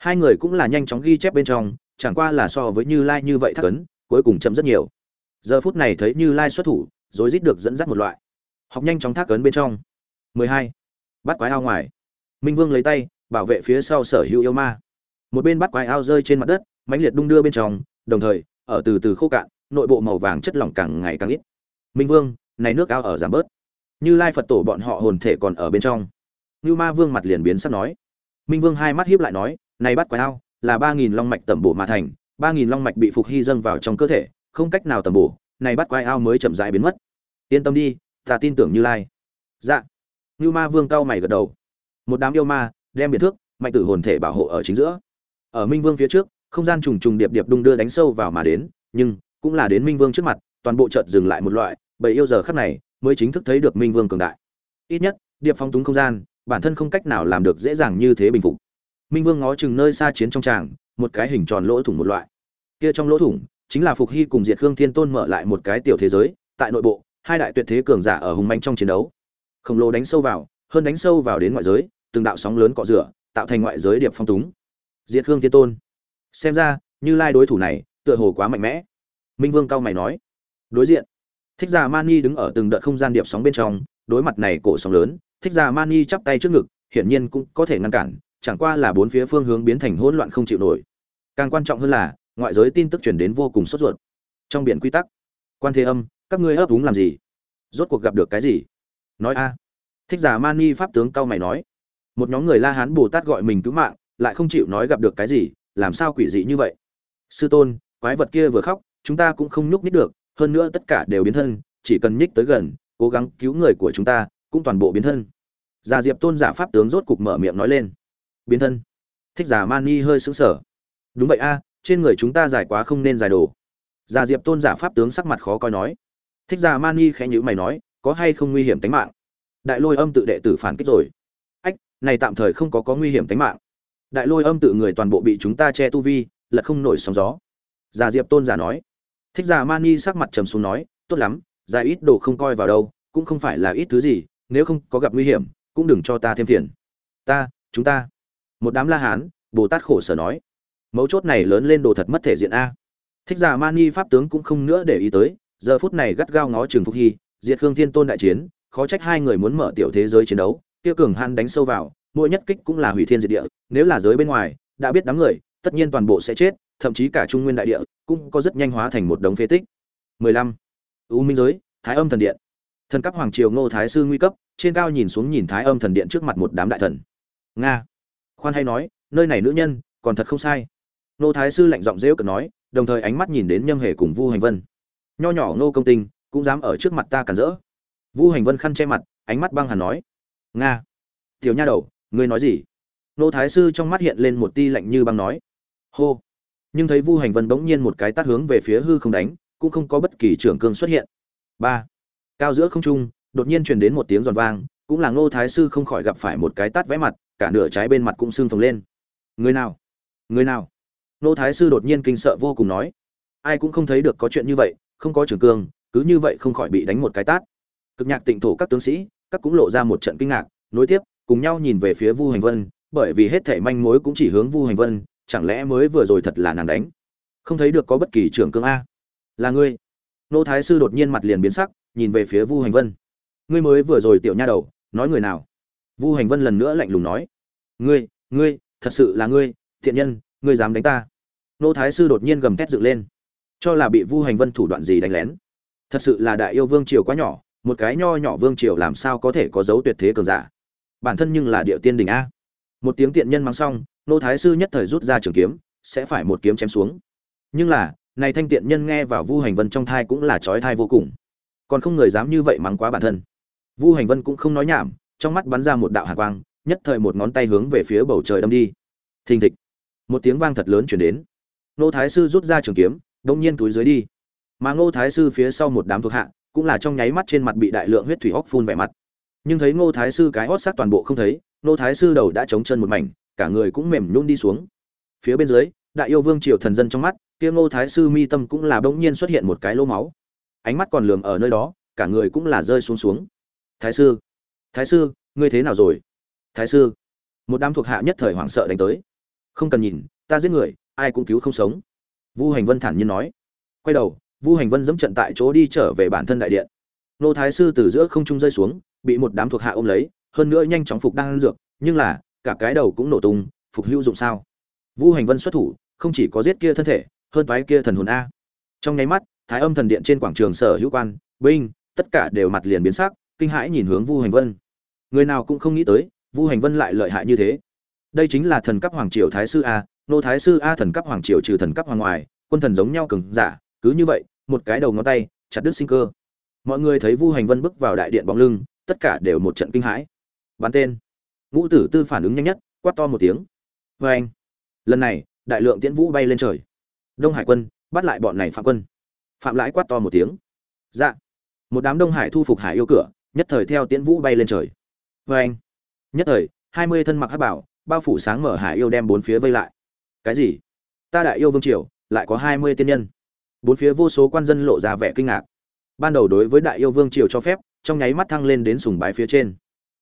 hai người cũng là nhanh chóng ghi chép bên trong chẳng qua là so với như lai như vậy thắc ấn cuối cùng chậm rất nhiều. Giờ phút này thấy như lai xuất thủ rồi rít được dẫn dắt một loại. Học nhanh chóng thác ấn bên trong. 12. bắt quái ao ngoài. Minh vương lấy tay bảo vệ phía sau sở hữu yêu ma. Một bên bắt quái ao rơi trên mặt đất mãnh liệt đung đưa bên trong đồng thời ở từ từ khô cạn nội bộ màu vàng chất lỏng càng ngày càng ít. Minh vương này nước ao ở giảm bớt. Như lai phật tổ bọn họ hồn thể còn ở bên trong. Như Ma Vương mặt liền biến sắc nói. Minh Vương hai mắt hiếp lại nói, "Này bắt quái ao, là ba nghìn long mạch tẩm bổ mà thành, ba nghìn long mạch bị phục hy dâng vào trong cơ thể, không cách nào tẩm bổ, này bắt quái ao mới chậm rãi biến mất. Yên tâm đi, ta tin tưởng Như Lai." Dạ. như Ma Vương cao mày gật đầu. Một đám yêu ma, đem biệt thước, mạnh tử hồn thể bảo hộ ở chính giữa. Ở Minh Vương phía trước, không gian trùng trùng điệp điệp đung đưa đánh sâu vào mà đến, nhưng cũng là đến Minh Vương trước mặt, toàn bộ chợt dừng lại một loại, bảy yêu giờ khắc này mới chính thức thấy được Minh Vương cường đại. Ít nhất, điệp phong túng không gian, bản thân không cách nào làm được dễ dàng như thế bình phục. Minh Vương ngó chừng nơi xa chiến trong tràng, một cái hình tròn lỗ thủng một loại. Kia trong lỗ thủng, chính là Phục Hy cùng Diệt Khương Thiên Tôn mở lại một cái tiểu thế giới, tại nội bộ, hai đại tuyệt thế cường giả ở hùng manh trong chiến đấu. Khổng lồ đánh sâu vào, hơn đánh sâu vào đến ngoại giới, từng đạo sóng lớn cọ rửa, tạo thành ngoại giới điệp phong túng. Diệt Khương Thiên Tôn. Xem ra, Như Lai đối thủ này, tựa hồ quá mạnh mẽ. Minh Vương cao mày nói. Đối diện, Thích Già Mani đứng ở từng đợt không gian điệp sóng bên trong, đối mặt này cổ sóng lớn, Thích Già Mani chắp tay trước ngực, hiển nhiên cũng có thể ngăn cản, chẳng qua là bốn phía phương hướng biến thành hỗn loạn không chịu nổi. Càng quan trọng hơn là, ngoại giới tin tức truyền đến vô cùng sốt ruột. Trong biển quy tắc, quan thế âm, các ngươi ấp úng làm gì? Rốt cuộc gặp được cái gì? Nói a. Thích Giả Mani pháp tướng cao mày nói, một nhóm người La Hán Bồ Tát gọi mình cứu mạng, lại không chịu nói gặp được cái gì, làm sao quỷ dị như vậy? Sư tôn, quái vật kia vừa khóc, chúng ta cũng không nhúc nhích được, hơn nữa tất cả đều biến thân, chỉ cần nhích tới gần, cố gắng cứu người của chúng ta, cũng toàn bộ biến thân. Già Diệp Tôn giả pháp tướng rốt cục mở miệng nói lên. Biến thân. Thích giả Mani hơi sững sờ. Đúng vậy a, trên người chúng ta dài quá không nên dài đồ. Già Diệp Tôn giả pháp tướng sắc mặt khó coi nói. Thích giả Mani khẽ nhữ mày nói, có hay không nguy hiểm tính mạng? Đại Lôi Âm tự đệ tử phản kích rồi. Ách, này tạm thời không có có nguy hiểm tính mạng. Đại Lôi Âm tự người toàn bộ bị chúng ta che tu vi, lật không nổi sóng gió. Già Diệp Tôn giả nói. Thích giả Mani sắc mặt trầm xuống nói, tốt lắm, dài ít đồ không coi vào đâu, cũng không phải là ít thứ gì, nếu không có gặp nguy hiểm, cũng đừng cho ta thêm phiền ta chúng ta một đám la hán, bồ tát khổ sở nói, mấu chốt này lớn lên đồ thật mất thể diện a. Thích giả mani pháp tướng cũng không nữa để ý tới, giờ phút này gắt gao ngó trường phúc hy, diệt khương thiên tôn đại chiến, khó trách hai người muốn mở tiểu thế giới chiến đấu tiêu cường han đánh sâu vào, mỗi nhất kích cũng là hủy thiên diệt địa, nếu là giới bên ngoài, đã biết đám người, tất nhiên toàn bộ sẽ chết, thậm chí cả trung nguyên đại địa cũng có rất nhanh hóa thành một đống phế tích. 15. u minh giới, thái âm thần điện. Thần cấp hoàng triều ngô thái sư nguy cấp, trên cao nhìn xuống nhìn thái âm thần điện trước mặt một đám đại thần. Nga khoan hay nói, nơi này nữ nhân, còn thật không sai. Ngô thái sư lạnh giọng rêu cực nói, đồng thời ánh mắt nhìn đến nhâm hề cùng vu hành vân. Nho nhỏ ngô công tinh, cũng dám ở trước mặt ta cản rỡ. Vu hành vân khăn che mặt, ánh mắt băng hẳn nói, nga, tiểu nha đầu, ngươi nói gì? Nô thái sư trong mắt hiện lên một ti lạnh như băng nói, hô. Nhưng thấy vu hành vân bỗng nhiên một cái tát hướng về phía hư không đánh, cũng không có bất kỳ trưởng cương xuất hiện. Ba, cao giữa không trung, đột nhiên truyền đến một tiếng giòn vang, cũng là ngô thái sư không khỏi gặp phải một cái tát vẽ mặt cả nửa trái bên mặt cũng sưng phồng lên. Người nào? Người nào? Nô thái sư đột nhiên kinh sợ vô cùng nói. Ai cũng không thấy được có chuyện như vậy, không có trường cương, cứ như vậy không khỏi bị đánh một cái tát. Cực nhạc tịnh thổ các tướng sĩ, các cũng lộ ra một trận kinh ngạc, nối tiếp, cùng nhau nhìn về phía vu hành vân, bởi vì hết thảy manh mối cũng chỉ hướng vu hành vân, chẳng lẽ mới vừa rồi thật là nàng đánh? Không thấy được có bất kỳ trưởng cương a. Là ngươi. Nô thái sư đột nhiên mặt liền biến sắc, nhìn về phía vu hành vân. Ngươi mới vừa rồi tiểu nha đầu, nói người nào? Vu hành vân lần nữa lạnh lùng nói, ngươi ngươi, thật sự là ngươi, thiện nhân, ngươi dám đánh ta. Nô thái sư đột nhiên gầm thét dựng lên, cho là bị vu hành vân thủ đoạn gì đánh lén. Thật sự là đại yêu vương triều quá nhỏ, một cái nho nhỏ vương triều làm sao có thể có dấu tuyệt thế cường giả? Bản thân nhưng là địa tiên đình a. Một tiếng tiện nhân mang xong, nô thái sư nhất thời rút ra trường kiếm, sẽ phải một kiếm chém xuống. Nhưng là, này thanh tiện nhân nghe vào vu hành vân trong thai cũng là trói thai vô cùng. Còn không người dám như vậy mắng quá bản thân. Vu hành vân cũng không nói nhảm trong mắt bắn ra một đạo hạ quang, nhất thời một ngón tay hướng về phía bầu trời đâm đi. Thình thịch. Một tiếng vang thật lớn chuyển đến. Nô thái sư rút ra trường kiếm, đông nhiên túi dưới đi. Mà ngô thái sư phía sau một đám thuộc hạ, cũng là trong nháy mắt trên mặt bị đại lượng huyết thủy hóc phun vẻ mặt. Nhưng thấy ngô thái sư cái hót sát toàn bộ không thấy, ngô thái sư đầu đã chống chân một mảnh, cả người cũng mềm nhún đi xuống. Phía bên dưới, đại yêu vương triều thần dân trong mắt, kia ngô thái sư mi tâm cũng là bỗng nhiên xuất hiện một cái lỗ máu. Ánh mắt còn lường ở nơi đó, cả người cũng là rơi xuống xuống. Thái sư thái sư, ngươi thế nào rồi? Thái sư, một đám thuộc hạ nhất thời hoảng sợ đánh tới. Không cần nhìn, ta giết người, ai cũng cứu không sống. Vu hành vân thản nhiên nói. Quay đầu, vu hành vân dẫm trận tại chỗ đi trở về bản thân đại điện. Nô thái sư từ giữa không trung rơi xuống, bị một đám thuộc hạ ôm lấy, hơn nữa nhanh chóng phục đang ăn dược, nhưng là, cả cái đầu cũng nổ tung, phục hữu dụng sao? Vu hành vân xuất thủ, không chỉ có giết kia thân thể, hơn toái kia thần hồn a. Trong nháy mắt, thái âm thần điện trên quảng trường sở hữu quan, binh, tất cả đều mặt liền biến sắc, kinh hãi nhìn hướng vu hành vân người nào cũng không nghĩ tới, vu hành vân lại lợi hại như thế. Đây chính là thần cấp hoàng triều thái sư a, nô thái sư a thần cấp hoàng triều trừ thần cấp hoàng ngoài quân thần giống nhau cứng giả, cứ như vậy, một cái đầu ngón tay, chặt đứt sinh cơ. Mọi người thấy vu hành vân bước vào đại điện bóng lưng, tất cả đều một trận kinh hãi. Bắn tên. Ngũ tử tư phản ứng nhanh nhất, quát to một tiếng. Vê anh. Lần này, đại lượng tiễn vũ bay lên trời. Đông hải quân, bắt lại bọn này phạm quân. Phạm lãi quát to một tiếng. Dạ. Một đám đông hải thu phục hải yêu cửa, nhất thời theo tiễn vũ bay lên trời vê anh. Nhất thời, hai mươi thân mặc hát bảo, bao phủ sáng mở hải yêu đem bốn phía vây lại. Cái gì? Ta đại yêu vương triều, lại có hai mươi tiên nhân. Bốn phía vô số quan dân lộ ra vẻ kinh ngạc. Ban đầu đối với đại yêu vương triều cho phép, trong nháy mắt thăng lên đến sùng bái phía trên.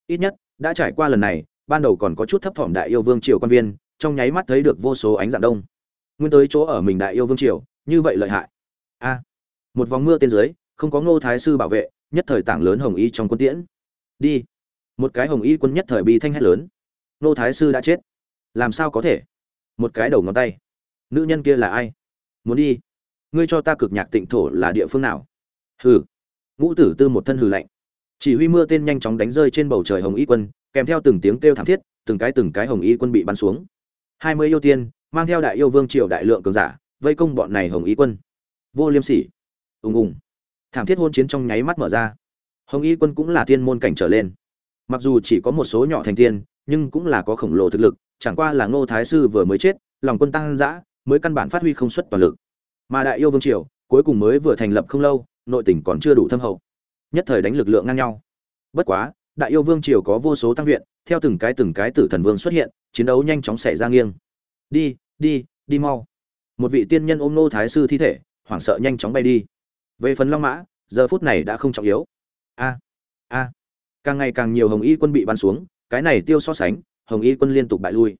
Ít nhất, đã trải qua lần này, ban đầu còn có chút thấp thỏm đại yêu vương triều quan viên, trong nháy mắt thấy được vô số ánh dạng đông. Nguyên tới chỗ ở mình đại yêu vương triều, như vậy lợi hại. A! Một vòng mưa tên dưới, không có ngô thái sư bảo vệ, nhất thời tảng lớn hồng y trong quân tiễn. Đi! Một cái hồng y quân nhất thời bi thanh hét lớn. Nô thái sư đã chết. Làm sao có thể? Một cái đầu ngón tay. Nữ nhân kia là ai? Muốn đi. Ngươi cho ta cực nhạc tịnh thổ là địa phương nào? Hừ. Ngũ tử tư một thân hừ lạnh. Chỉ huy mưa tên nhanh chóng đánh rơi trên bầu trời hồng y quân, kèm theo từng tiếng kêu thảm thiết, từng cái từng cái hồng y quân bị bắn xuống. Hai mươi yêu tiên, mang theo đại yêu vương triều đại lượng cường giả, vây công bọn này hồng y quân. Vô liêm sỉ. Ùng ùng. Thảm thiết hôn chiến trong nháy mắt mở ra. Hồng y quân cũng là thiên môn cảnh trở lên mặc dù chỉ có một số nhỏ thành tiên, nhưng cũng là có khổng lồ thực lực, chẳng qua là ngô thái sư vừa mới chết, lòng quân tăng dã, mới căn bản phát huy không xuất toàn lực. Mà đại yêu vương triều, cuối cùng mới vừa thành lập không lâu, nội tỉnh còn chưa đủ thâm hậu. Nhất thời đánh lực lượng ngang nhau. Bất quá, đại yêu vương triều có vô số tăng viện, theo từng cái từng cái tử thần vương xuất hiện, chiến đấu nhanh chóng xảy ra nghiêng. Đi đi đi mau. Một vị tiên nhân ôm nô thái sư thi thể, hoảng sợ nhanh chóng bay đi. Về phần long mã, giờ phút này đã không trọng yếu. A a càng ngày càng nhiều hồng y quân bị bắn xuống, cái này tiêu so sánh, hồng y quân liên tục bại lui.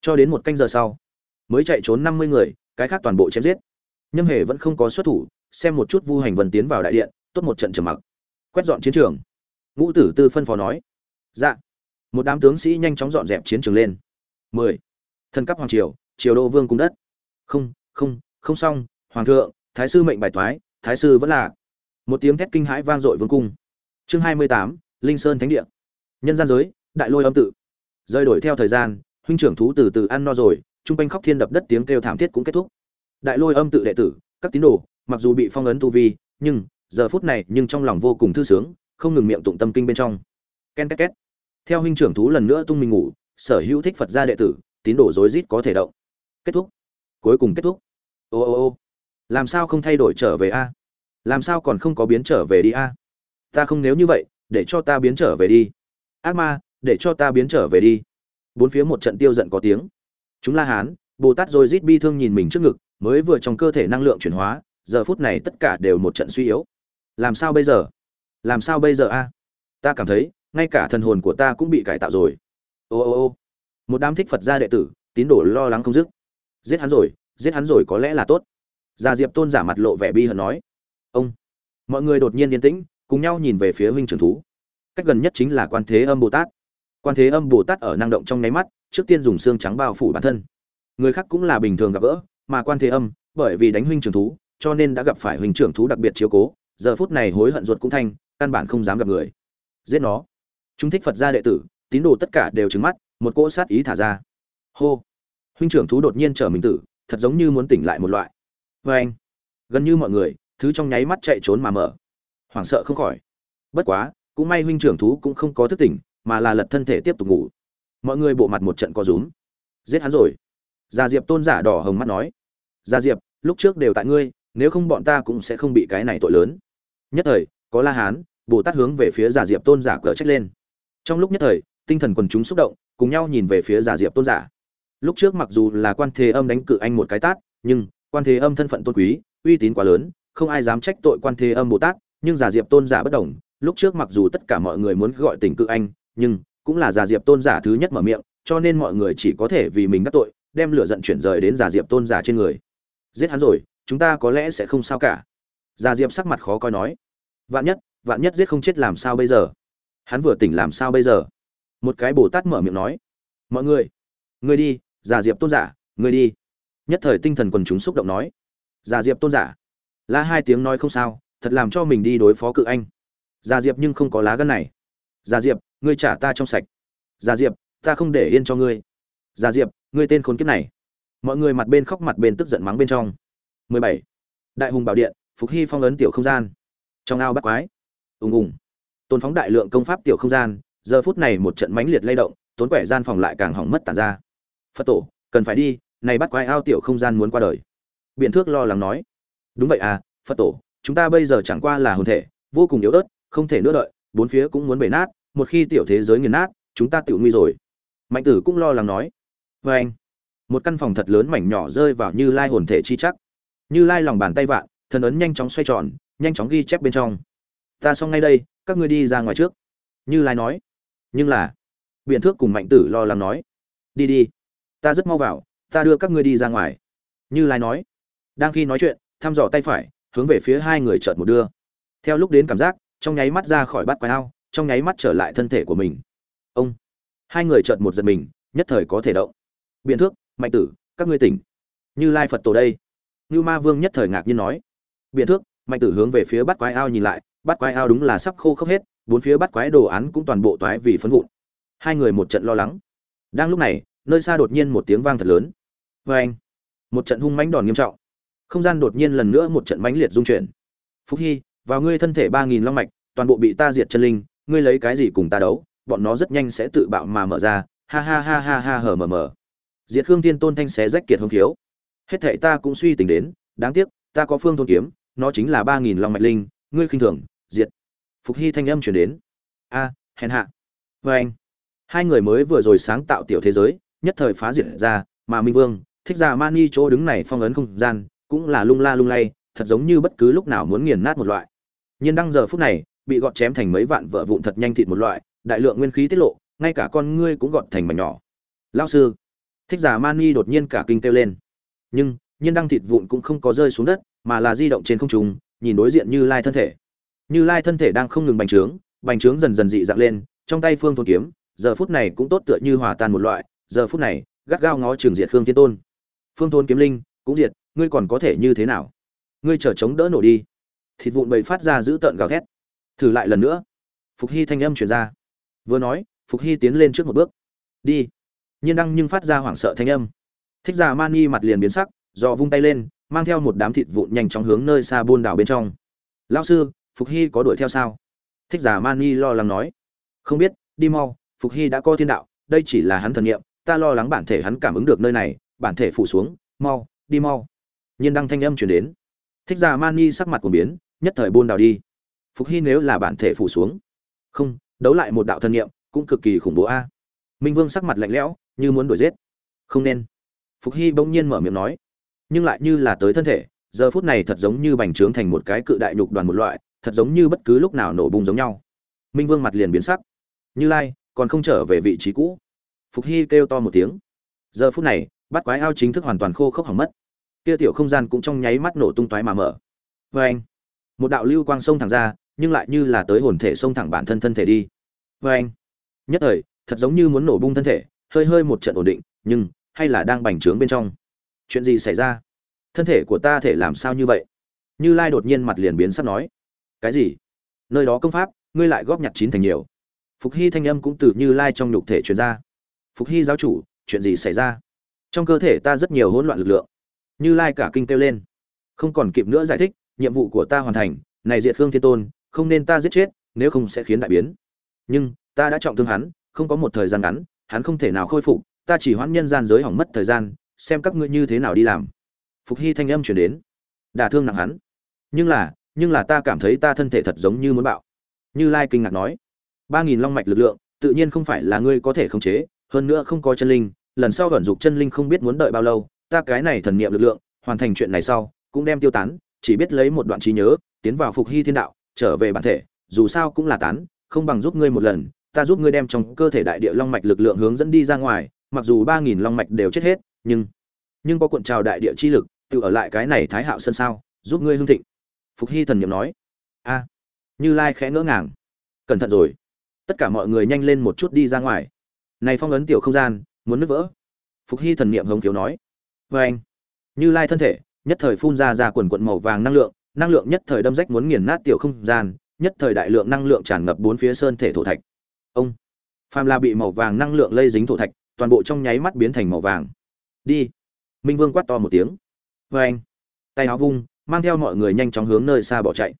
Cho đến một canh giờ sau, mới chạy trốn năm mươi người, cái khác toàn bộ chém giết. Nhâm hề vẫn không có xuất thủ, xem một chút vu hành vần tiến vào đại điện, tốt một trận trầm mặc. Quét dọn chiến trường. Ngũ tử tư phân phó nói. Dạ. Một đám tướng sĩ nhanh chóng dọn dẹp chiến trường lên. Mười. Thân cấp hoàng triều triều đô vương cung đất. Không không không xong, hoàng thượng, thái sư mệnh bài toái, thái sư vẫn là. Một tiếng thét kinh hãi vang dội vương cung. Chương hai mươi tám linh sơn thánh địa. Nhân gian giới, đại lôi âm tự. Rơi đổi theo thời gian, huynh trưởng thú từ từ ăn no rồi trung quanh khóc thiên đập đất tiếng kêu thảm thiết cũng kết thúc. Đại lôi âm tự đệ tử, các tín đồ, mặc dù bị phong ấn tu vi, nhưng giờ phút này nhưng trong lòng vô cùng thư sướng, không ngừng miệng tụng tâm kinh bên trong. Ken két két. Theo huynh trưởng thú lần nữa tung mình ngủ, sở hữu thích phật gia đệ tử, tín đồ rối rít có thể động. Kết thúc. Cuối cùng kết thúc. Ô ô ô. Làm sao không thay đổi trở về a? Làm sao còn không có biến trở về đi a? Ta không nếu như vậy để cho ta biến trở về đi. Ác ma, để cho ta biến trở về đi. Bốn phía một trận tiêu giận có tiếng. Chúng la hán bồ tát rồi rít bi thương nhìn mình trước ngực, mới vừa trong cơ thể năng lượng chuyển hóa, giờ phút này tất cả đều một trận suy yếu. Làm sao bây giờ? Làm sao bây giờ a? Ta cảm thấy, ngay cả thần hồn của ta cũng bị cải tạo rồi. Ô ô ô. Một đám thích phật gia đệ tử, tín đồ lo lắng không dứt. Giết hắn rồi, giết hắn rồi có lẽ là tốt. Già diệp tôn giả mặt lộ vẻ bi hận nói. Ông. Mọi người đột nhiên yên tĩnh cùng nhau nhìn về phía huynh trưởng thú. Cách gần nhất chính là quan thế âm bồ tát. Quan thế âm bồ tát ở năng động trong nháy mắt, trước tiên dùng xương trắng bao phủ bản thân. Người khác cũng là bình thường gặp gỡ, mà quan thế âm, bởi vì đánh huynh trưởng thú, cho nên đã gặp phải huynh trưởng thú đặc biệt chiếu cố, giờ phút này hối hận ruột cũng thanh, căn bản không dám gặp người. Giết nó. Chúng thích phật gia đệ tử, tín đồ tất cả đều trứng mắt, một cỗ sát ý thả ra. Hô. Huynh trưởng thú đột nhiên trở mình tử, thật giống như muốn tỉnh lại một loại. Vê anh gần như mọi người, thứ trong nháy mắt chạy trốn mà mở hoảng sợ không khỏi. Bất quá, cũng may huynh trưởng thú cũng không có thức tỉnh, mà là lật thân thể tiếp tục ngủ. Mọi người bộ mặt một trận co rúm. Giết hắn rồi. Gia diệp tôn giả đỏ hồng mắt nói. Gia diệp, lúc trước đều tại ngươi, nếu không bọn ta cũng sẽ không bị cái này tội lớn. Nhất thời, có la hán, bồ tát hướng về phía Gia diệp tôn giả cờ trách lên. Trong lúc nhất thời, tinh thần quần chúng xúc động, cùng nhau nhìn về phía Gia diệp tôn giả. Lúc trước mặc dù là quan thế âm đánh cự anh một cái tát, nhưng quan thế âm thân phận tôn quý, uy tín quá lớn, không ai dám trách tội quan thế âm bồ tát nhưng giả diệp tôn giả bất đồng, lúc trước mặc dù tất cả mọi người muốn gọi tình cự anh, nhưng cũng là giả diệp tôn giả thứ nhất mở miệng, cho nên mọi người chỉ có thể vì mình đắc tội, đem lửa giận chuyển rời đến giả diệp tôn giả trên người. Giết hắn rồi, chúng ta có lẽ sẽ không sao cả. Giả diệp sắc mặt khó coi nói. Vạn nhất vạn nhất giết không chết làm sao bây giờ? Hắn vừa tỉnh làm sao bây giờ? Một cái bồ tát mở miệng nói. Mọi người người đi giả diệp tôn giả, người đi. Nhất thời tinh thần quần chúng xúc động nói. Giả diệp tôn giả, la hai tiếng nói không sao thật làm cho mình đi đối phó cự anh. Gia diệp nhưng không có lá gân này. Gia diệp, ngươi trả ta trong sạch. Gia diệp, ta không để yên cho ngươi. Gia diệp, ngươi tên khốn kiếp này. Mọi người mặt bên khóc mặt bên tức giận mắng bên trong. 17. đại hùng bảo điện, phục hy phong ấn tiểu không gian. Trong ao bắt quái. Ùng ùng. Tôn phóng đại lượng công pháp tiểu không gian, giờ phút này một trận mãnh liệt lay động, tốn quẻ gian phòng lại càng hỏng mất tàn ra. Phật tổ, cần phải đi, này bắt quái ao tiểu không gian muốn qua đời. Biện thước lo lắng nói. Đúng vậy à phật tổ chúng ta bây giờ chẳng qua là hồn thể, vô cùng yếu ớt, không thể nữa đợi, bốn phía cũng muốn bể nát, một khi tiểu thế giới nghiền nát, chúng ta tự nguy rồi. Mạnh tử cũng lo lắng nói. Vê anh. Một căn phòng thật lớn mảnh nhỏ rơi vào như lai hồn thể chi chắc. Như lai lòng bàn tay vạn thần ấn nhanh chóng xoay tròn, nhanh chóng ghi chép bên trong. Ta xong ngay đây, các ngươi đi ra ngoài trước. Như lai nói. Nhưng là biện thước cùng mạnh tử lo lắng nói. Đi đi, ta rất mau vào, ta đưa các ngươi đi ra ngoài. Như lai nói. Đang khi nói chuyện, thăm dò tay phải hướng về phía hai người chợt một đưa. Theo lúc đến cảm giác, trong nháy mắt ra khỏi bát quái ao, trong nháy mắt trở lại thân thể của mình. Ông! Hai người chợt một giật mình, nhất thời có thể động. Biện thước, mạnh tử, các ngươi tỉnh. Như lai phật tổ đây. Như ma vương nhất thời ngạc nhiên nói. Biện thước, mạnh tử hướng về phía bát quái ao nhìn lại, bát quái ao đúng là sắp khô khốc hết, bốn phía bát quái đồ án cũng toàn bộ toái vì phấn vụn. Hai người một trận lo lắng. Đang lúc này, nơi xa đột nhiên một tiếng vang thật lớn. Vê anh một trận hung mãnh đòn nghiêm trọng không gian đột nhiên lần nữa một trận mãnh liệt dung chuyển. Phúc hy, vào ngươi thân thể ba nghìn long mạch, toàn bộ bị ta diệt chân linh, ngươi lấy cái gì cùng ta đấu? Bọn nó rất nhanh sẽ tự bạo mà mở ra. Ha ha ha ha ha hở mờ mờ. Diệt khương tiên tôn thanh xé rách kiệt hông thiếu hết thệ ta cũng suy tính đến, đáng tiếc, ta có phương thôn kiếm, nó chính là ba nghìn long mạch linh, ngươi khinh thường, diệt. Phục hy thanh âm chuyển đến. A, hèn hạ. Vê anh, hai người mới vừa rồi sáng tạo tiểu thế giới, nhất thời phá diệt ra, mà minh vương, thích ra mani chỗ đứng này phong ấn không gian cũng là lung la lung lay, thật giống như bất cứ lúc nào muốn nghiền nát một loại. Nhiên đăng giờ phút này, bị gọt chém thành mấy vạn vợ vụn thật nhanh thịt một loại, đại lượng nguyên khí tiết lộ, ngay cả con ngươi cũng gọt thành mảnh nhỏ. Lao sư, thích giả mani đột nhiên cả kinh kêu lên. Nhưng, nhiên đăng thịt vụn cũng không có rơi xuống đất, mà là di động trên không trung, nhìn đối diện như lai thân thể. Như lai thân thể đang không ngừng bành trướng bành trướng dần dần dị dạng lên, trong tay phương thôn kiếm, giờ phút này cũng tốt tựa như hòa tan một loại, giờ phút này, gắt gao ngó trường diệt khương thiên tôn. Phương thôn kiếm linh, cũng diệt ngươi còn có thể như thế nào? Ngươi chờ chống đỡ nổ đi. Thịt vụn bầy phát ra giữ tợn gào thét. Thử lại lần nữa. Phục hy thanh âm chuyển ra. Vừa nói, phục hy tiến lên trước một bước. Đi. Nhiên đăng nhưng phát ra hoảng sợ thanh âm. Thích già mani mặt liền biến sắc do vung tay lên, mang theo một đám thịt vụn nhanh chóng hướng nơi xa buôn đảo bên trong. Lao sư, phục hy có đuổi theo sao? Thích giả mani lo lắng nói. Không biết, đi mau, phục hy đã có thiên đạo, đây chỉ là hắn thần nghiệm ta lo lắng bản thể hắn cảm ứng được nơi này, bản thể phủ xuống, mau, đi mau nhiên đăng thanh âm chuyển đến. Thích ra mani sắc mặt của biến, nhất thời buôn đào đi. Phục hy nếu là bản thể phủ xuống. Không, đấu lại một đạo thân nhiệm cũng cực kỳ khủng bố a. Minh vương sắc mặt lạnh lẽo, như muốn đuổi giết. Không nên. Phục hy bỗng nhiên mở miệng nói. Nhưng lại như là tới thân thể, giờ phút này thật giống như bành trướng thành một cái cự đại nhục đoàn một loại, thật giống như bất cứ lúc nào nổ bung giống nhau. Minh vương mặt liền biến sắc. Như lai, còn không trở về vị trí cũ. Phục hy kêu to một tiếng. Giờ phút này, bắt quái ao chính thức hoàn toàn khô khốc hỏng mất kia tiểu không gian cũng trong nháy mắt nổ tung toái mà mở. Vê anh, một đạo lưu quang sông thẳng ra, nhưng lại như là tới hồn thể sông thẳng bản thân thân thể đi. Vê anh, nhất thời, thật giống như muốn nổ bung thân thể, hơi hơi một trận ổn định, nhưng, hay là đang bành trướng bên trong. Chuyện gì xảy ra? Thân thể của ta thể làm sao như vậy? Như lai đột nhiên mặt liền biến sắp nói. Cái gì? Nơi đó công pháp, ngươi lại góp nhặt chín thành nhiều. Phục hy thanh âm cũng từ như lai trong nhục thể truyền ra. Phục hy giáo chủ, chuyện gì xảy ra? Trong cơ thể ta rất nhiều hỗn loạn lực lượng như lai cả kinh kêu lên. Không còn kịp nữa giải thích, nhiệm vụ của ta hoàn thành, này diệt khương thiên tôn, không nên ta giết chết, nếu không sẽ khiến đại biến. Nhưng, ta đã trọng thương hắn, không có một thời gian ngắn, hắn không thể nào khôi phục, ta chỉ hoãn nhân gian giới hỏng mất thời gian, xem các ngươi như thế nào đi làm. Phục hy thanh âm chuyển đến. Đả thương nặng hắn. Nhưng là nhưng là ta cảm thấy ta thân thể thật giống như muốn bạo. Như lai kinh ngạc nói. Ba nghìn long mạch lực lượng, tự nhiên không phải là ngươi có thể khống chế, hơn nữa không có chân linh, lần sau vận dụng chân linh không biết muốn đợi bao lâu ta cái này thần niệm lực lượng, hoàn thành chuyện này sau, cũng đem tiêu tán, chỉ biết lấy một đoạn trí nhớ, tiến vào phục hy thiên đạo, trở về bản thể, dù sao cũng là tán, không bằng giúp ngươi một lần, ta giúp ngươi đem trong cơ thể đại địa long mạch lực lượng hướng dẫn đi ra ngoài, mặc dù ba nghìn long mạch đều chết hết, nhưng nhưng có cuộn trào đại địa chi lực, tự ở lại cái này thái hạo sân sao, giúp ngươi hưng thịnh. Phục hy thần niệm nói. A, như lai khẽ ngỡ ngàng. Cẩn thận rồi. Tất cả mọi người nhanh lên một chút đi ra ngoài. Này phong ấn tiểu không gian, muốn nứt vỡ. Phục hy thần niệm i ệ hống thiếu nói vê anh. Như lai thân thể, nhất thời phun ra ra quần quận màu vàng năng lượng năng lượng nhất thời đâm rách muốn nghiền nát tiểu không gian, nhất thời đại lượng năng lượng tràn ngập bốn phía sơn thể thổ thạch. Ông. Phàm là bị màu vàng năng lượng lây dính thổ thạch, toàn bộ trong nháy mắt biến thành màu vàng. Đi. Minh vương quát to một tiếng. Vê anh. Tay áo vung, mang theo mọi người nhanh chóng hướng nơi xa bỏ chạy.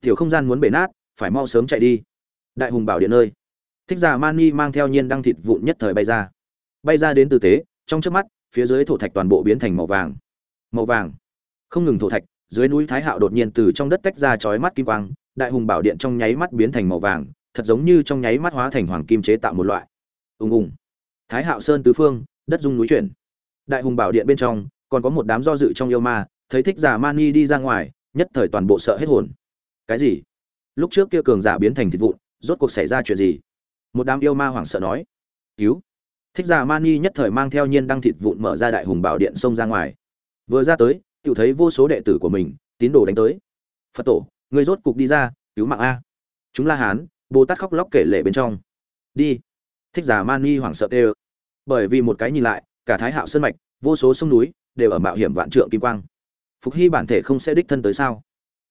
Tiểu không gian muốn bể nát, phải mau sớm chạy đi. Đại hùng bảo điện nơi. Thích giả mani mang theo nhiên đăng thịt vụn nhất thời bay ra. Bay ra đến tử tế, trong trước mắt phía dưới thổ thạch toàn bộ biến thành màu vàng. Màu vàng. Không ngừng thổ thạch, dưới núi thái hạo đột nhiên từ trong đất tách ra chói mắt kim quang, đại hùng bảo điện trong nháy mắt biến thành màu vàng, thật giống như trong nháy mắt hóa thành hoàng kim chế tạo một loại. Ùng ùng. Thái hạo sơn tứ phương, đất dung núi chuyển. Đại hùng bảo điện bên trong, còn có một đám do dự trong yêu ma, thấy thích giả mani đi ra ngoài, nhất thời toàn bộ sợ hết hồn. Cái gì? Lúc trước kia cường giả biến thành thịt vụn, rốt cuộc xảy ra chuyện gì? Một đám yêu ma hoảng sợ nói. Cứu thích giả mani nhất thời mang theo nhiên đăng thịt vụn mở ra đại hùng bảo điện xông ra ngoài. Vừa ra tới tự thấy vô số đệ tử của mình, tín đồ đánh tới. Phật tổ người rốt cục đi ra, cứu mạng a. Chúng la hán, bồ tát khóc lóc kể lệ bên trong. Đi. Thích giả mani hoảng sợ tê bởi vì một cái nhìn lại, cả thái hạo sơn mạch, vô số sông núi, đều ở mạo hiểm vạn trượng kim quang. Phục hy bản thể không sẽ đích thân tới sao?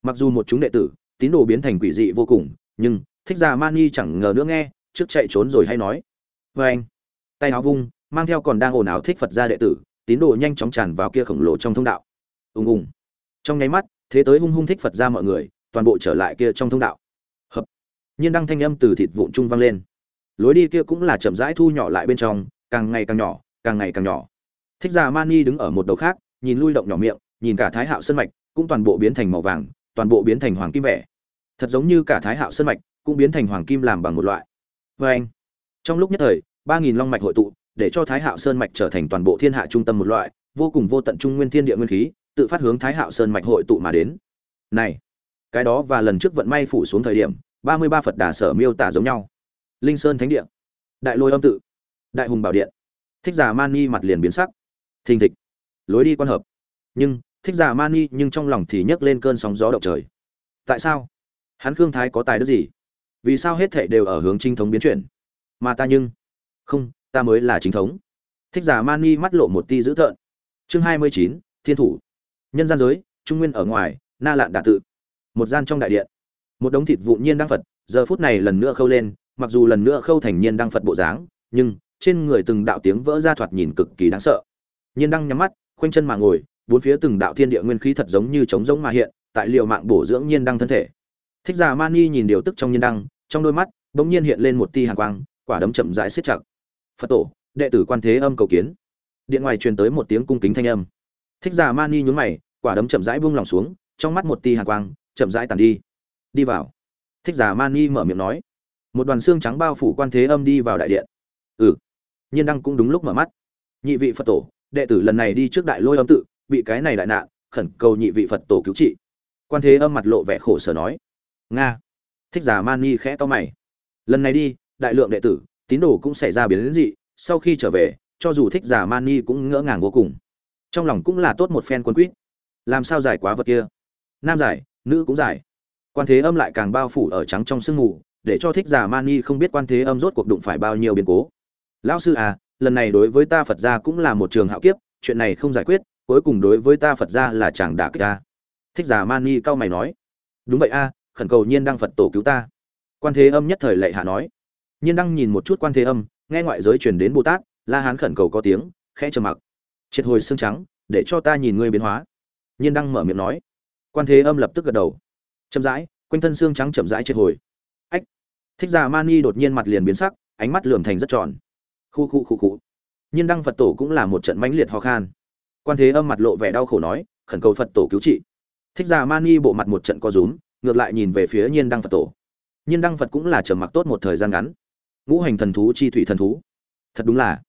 Mặc dù một chúng đệ tử, tín đồ biến thành quỷ dị vô cùng, nhưng thích giả mani chẳng ngờ nữa nghe, trước chạy trốn rồi hay nói. Vê anh tay áo vung, mang theo còn đang ồn ào thích phật gia đệ tử, tín đồ nhanh chóng tràn vào kia khổng lồ trong thông đạo. Ùng ùng. Trong nháy mắt, thế tới hung hung thích phật ra mọi người, toàn bộ trở lại kia trong thông đạo. Hợp. Nhiên đăng thanh âm từ thịt vụn trung vang lên. Lối đi kia cũng là chậm rãi thu nhỏ lại bên trong, càng ngày càng nhỏ, càng ngày càng nhỏ. Thích già mani đứng ở một đầu khác, nhìn lui động nhỏ miệng, nhìn cả thái hạo sơn mạch, cũng toàn bộ biến thành màu vàng, toàn bộ biến thành hoàng kim vẻ. Thật giống như cả thái hạo sơn mạch, cũng biến thành hoàng kim làm bằng một loại. Vê anh trong lúc nhất thời ba nghìn long mạch hội tụ, để cho thái hạo sơn mạch trở thành toàn bộ thiên hạ trung tâm một loại, vô cùng vô tận trung nguyên thiên địa nguyên khí, tự phát hướng thái hạo sơn mạch hội tụ mà đến. Này, cái đó và lần trước vận may phủ xuống thời điểm, ba mươi ba phật đà sở miêu tả giống nhau. Linh sơn thánh địa, đại lôi âm tự, đại hùng bảo điện. Thích giả mani mặt liền biến sắc. Thình thịch, lối đi quan hợp. Nhưng, thích giả mani nhưng trong lòng thì nhấc lên cơn sóng gió động trời. Tại sao? Hắn khương thái có tài đức gì? Vì sao hết thệ đều ở hướng trinh thống biến chuyển? Mà ta nhưng không, ta mới là chính thống. Thích giả mani mắt lộ một ti dữ tợn. Chương hai mươi chín, thiên thủ. Nhân gian giới, trung nguyên ở ngoài, na lạn đà tự. Một gian trong đại điện. Một đống thịt vụn nhiên đăng phật, giờ phút này lần nữa khâu lên, mặc dù lần nữa khâu thành nhiên đăng phật bộ dáng, nhưng trên người từng đạo tiếng vỡ ra thoạt nhìn cực kỳ đáng sợ. Nhiên đăng nhắm mắt, khoanh chân mà ngồi, bốn phía từng đạo thiên địa nguyên khí thật giống như trống giống mà hiện, tại liệu mạng bổ dưỡng nhiên đăng thân thể. Thích giả mani nhìn điều tức trong nhiên đăng trong đôi mắt bỗng nhiên hiện lên một tia hàn quang, quả đấm chậm rãi siết chặt phật tổ, đệ tử quan thế âm cầu kiến. Điện ngoài truyền tới một tiếng cung kính thanh âm. Thích giả mani nhún mày, quả đấm chậm rãi buông lòng xuống, trong mắt một tia hàn quang, chậm rãi tàn đi. Đi vào. Thích giả mani mở miệng nói. Một đoàn xương trắng bao phủ quan thế âm đi vào đại điện. Ừ. Nhiên đăng cũng đúng lúc mở mắt. Nhị vị phật tổ, đệ tử lần này đi trước đại lôi âm tự, bị cái này đại nạn, khẩn cầu nhị vị phật tổ cứu trị. Quan thế âm mặt lộ vẻ khổ sở nói. Nga. Thích giả mani khẽ to mày. Lần này đi, đại lượng đệ tử tín đồ cũng xảy ra biến đến dị, sau khi trở về, cho dù thích giả mani cũng ngỡ ngàng vô cùng. Trong lòng cũng là tốt một phen quân quýt. Làm sao giải quá vật kia? Nam giải, nữ cũng giải. Quan thế âm lại càng bao phủ ở trắng trong sương mù, để cho thích giả mani không biết quan thế âm rốt cuộc đụng phải bao nhiêu biến cố. Lão sư à lần này đối với ta phật gia cũng là một trường hạo kiếp, chuyện này không giải quyết, cuối cùng đối với ta phật gia là chàng đả kích ta. Thích giả mani cao mày nói. Đúng vậy a, khẩn cầu nhiên đăng phật tổ cứu ta. Quan thế âm nhất thời lệ hạ nói nhiên đăng nhìn một chút quan thế âm, nghe ngoại giới truyền đến bồ tát, la hán khẩn cầu có tiếng, khẽ trầm mặc. Triệt hồi xương trắng, để cho ta nhìn ngươi biến hóa. Nhiên đăng mở miệng nói. Quan thế âm lập tức gật đầu. Chậm rãi, quanh thân xương trắng chậm rãi triệt hồi. Ách! Thích già mani đột nhiên mặt liền biến sắc, ánh mắt lườm thành rất tròn. Khu khu khu khu. Nhiên đăng phật tổ cũng là một trận mãnh liệt ho khan. Quan thế âm mặt lộ vẻ đau khổ nói, khẩn cầu phật tổ cứu trị. Thích già mani bộ mặt một trận co rúm, ngược lại nhìn về phía nhiên đăng phật tổ. Nhiên đăng phật cũng là trầm mặc tốt một thời gian ngắn ngũ hành thần thú chi thủy thần thú. Thật đúng là.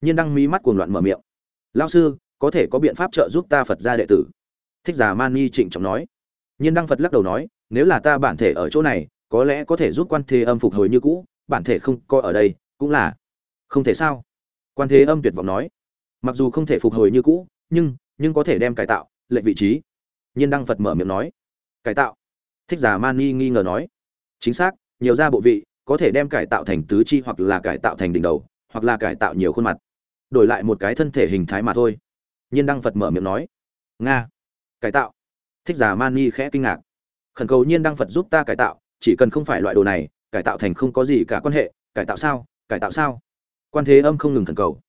Nhiên đăng mí mắt cuồng loạn mở miệng. Lao sư, có thể có biện pháp trợ giúp ta phật gia đệ tử? Thích giả man mani trịnh trọng nói. Nhiên đăng phật lắc đầu nói, nếu là ta bản thể ở chỗ này, có lẽ có thể giúp quan thế âm phục hồi như cũ, bản thể không coi ở đây, cũng là không thể sao? Quan thế âm tuyệt vọng nói. Mặc dù không thể phục hồi như cũ, nhưng nhưng có thể đem cải tạo lệnh vị trí. Nhiên đăng phật mở miệng nói. Cải tạo? Thích giả man mani nghi ngờ nói. Chính xác, nhiều ra bộ vị có thể đem cải tạo thành tứ chi hoặc là cải tạo thành đỉnh đầu, hoặc là cải tạo nhiều khuôn mặt. Đổi lại một cái thân thể hình thái mà thôi. Nhiên đăng phật mở miệng nói, nga, cải tạo. Thích giả mani khẽ kinh ngạc. Khẩn cầu nhiên đăng phật giúp ta cải tạo, chỉ cần không phải loại đồ này, cải tạo thành không có gì cả quan hệ, cải tạo sao, cải tạo sao? Quan thế âm không ngừng thần cầu.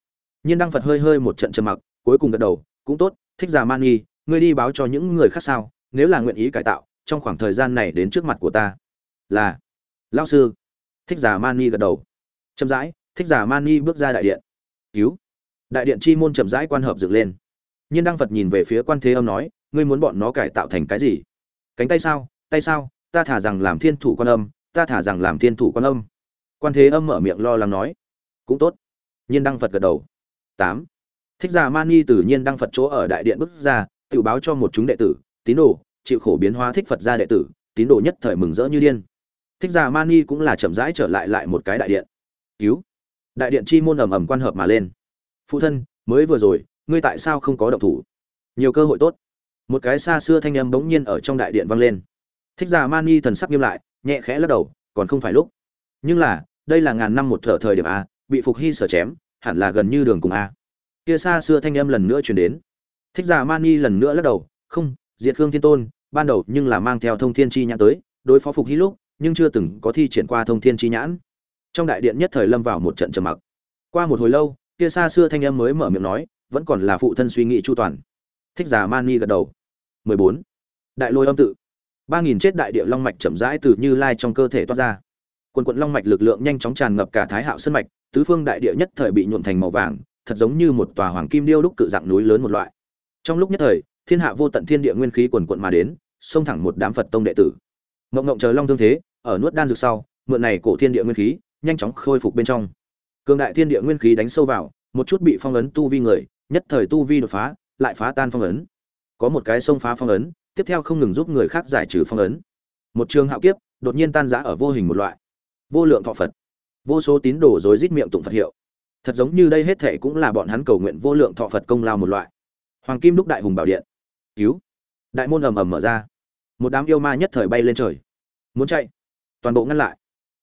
Nhiên đăng phật hơi hơi một trận trầm mặc, cuối cùng gật đầu, cũng tốt, thích giả man ngươi đi báo cho những người khác sao, nếu là nguyện ý cải tạo, trong khoảng thời gian này đến trước mặt của ta, là, lão sư thích giả mani gật đầu. Chậm rãi, thích giả mani bước ra đại điện. Cứu. Đại điện chi môn chậm rãi quan hợp dựng lên. Nhiên đăng phật nhìn về phía quan thế âm nói, ngươi muốn bọn nó cải tạo thành cái gì? Cánh tay sao? Tay sao? Ta thả rằng làm thiên thủ quan âm, ta thả rằng làm thiên thủ quan âm. Quan thế âm mở miệng lo lắng nói, cũng tốt. Nhiên đăng phật gật đầu. Tám. Thích giả mani tự nhiên đăng phật chỗ ở đại điện bước ra, tự báo cho một chúng đệ tử, tín đồ, chịu khổ biến hóa thích phật gia đệ tử, tín đồ nhất thời mừng rỡ như điên thích giả mani cũng là chậm rãi trở lại lại một cái đại điện. Cứu. Đại điện chi môn ầm ầm quan hợp mà lên. Phụ thân, mới vừa rồi, ngươi tại sao không có động thủ? Nhiều cơ hội tốt. Một cái xa xưa thanh âm bỗng nhiên ở trong đại điện vang lên. Thích giả mani thần sắc nghiêm lại, nhẹ khẽ lắc đầu, còn không phải lúc. Nhưng là, đây là ngàn năm một thở thời điểm a, bị phục hy sở chém, hẳn là gần như đường cùng a. Kia xa xưa thanh âm lần nữa truyền đến. Thích giả mani lần nữa lắc đầu, không, diệt khương thiên tôn, ban đầu nhưng là mang theo thông thiên chi nhãn tới, đối phó phục hy lúc nhưng chưa từng có thi triển qua thông thiên chi nhãn. Trong đại điện nhất thời lâm vào một trận trầm mặc. Qua một hồi lâu, kia xa xưa thanh âm mới mở miệng nói, vẫn còn là phụ thân suy nghĩ chu toàn. Thích giả mani gật đầu. 14. đại lôi âm tự. Ba nghìn chết đại địa long mạch chậm rãi từ như lai trong cơ thể toát ra. Quần quận long mạch lực lượng nhanh chóng tràn ngập cả thái hạo sân mạch, tứ phương đại địa nhất thời bị nhuộn thành màu vàng, thật giống như một tòa hoàng kim điêu đúc cự dạng núi lớn một loại. Trong lúc nhất thời, thiên hạ vô tận thiên địa nguyên khí quần quận mà đến, xông thẳng một đám phật tông đệ tử mộng mộng chờ long thương thế, ở nuốt đan dược sau, mượn này cổ thiên địa nguyên khí, nhanh chóng khôi phục bên trong. Cường đại thiên địa nguyên khí đánh sâu vào, một chút bị phong ấn tu vi người, nhất thời tu vi đột phá, lại phá tan phong ấn. Có một cái xông phá phong ấn, tiếp theo không ngừng giúp người khác giải trừ phong ấn. Một trường hạo kiếp, đột nhiên tan rã ở vô hình một loại. Vô lượng thọ phật. Vô số tín đồ rối rít miệng tụng phật hiệu. Thật giống như đây hết thệ cũng là bọn hắn cầu nguyện vô lượng thọ phật công lao một loại. Hoàng kim đúc đại hùng bảo điện. Cứu. Đại môn ầm ầm mở ra. Một đám yêu ma nhất thời bay lên trời muốn chạy. Toàn bộ ngăn lại.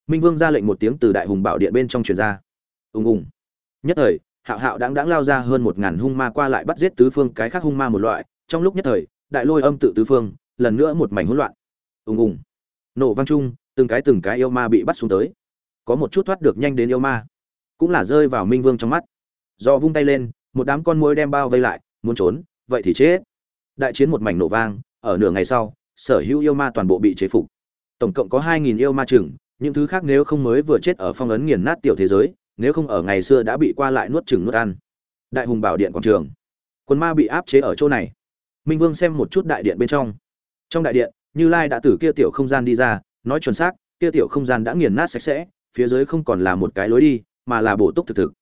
Minh vương ra lệnh một tiếng từ đại hùng bảo điện bên trong truyền ra. Ùng ùng. Nhất thời, hạo hạo đáng đáng lao ra hơn một ngàn hung ma qua lại bắt giết tứ phương, cái khác hung ma một loại. Trong lúc nhất thời, đại lôi âm tự tứ phương, lần nữa một mảnh hỗn loạn. Ùng ùng. Nổ vang chung, từng cái từng cái yêu ma bị bắt xuống tới. Có một chút thoát được nhanh đến yêu ma. Cũng là rơi vào minh vương trong mắt. Do vung tay lên, một đám con môi đem bao vây lại, muốn trốn, vậy thì chết. Đại chiến một mảnh nổ vang, ở nửa ngày sau, sở hữu yêu ma toàn bộ bị chế phục tổng cộng có hai nghìn yêu ma chừng, những thứ khác nếu không mới vừa chết ở phong ấn nghiền nát tiểu thế giới, nếu không ở ngày xưa đã bị qua lại nuốt chừng nuốt ăn. Đại hùng bảo điện quảng trường. Quân ma bị áp chế ở chỗ này. Minh vương xem một chút đại điện bên trong. Trong đại điện, như lai đã từ kia tiểu không gian đi ra, nói chuẩn xác, kia tiểu không gian đã nghiền nát sạch sẽ, phía dưới không còn là một cái lối đi, mà là bổ túc thực thực.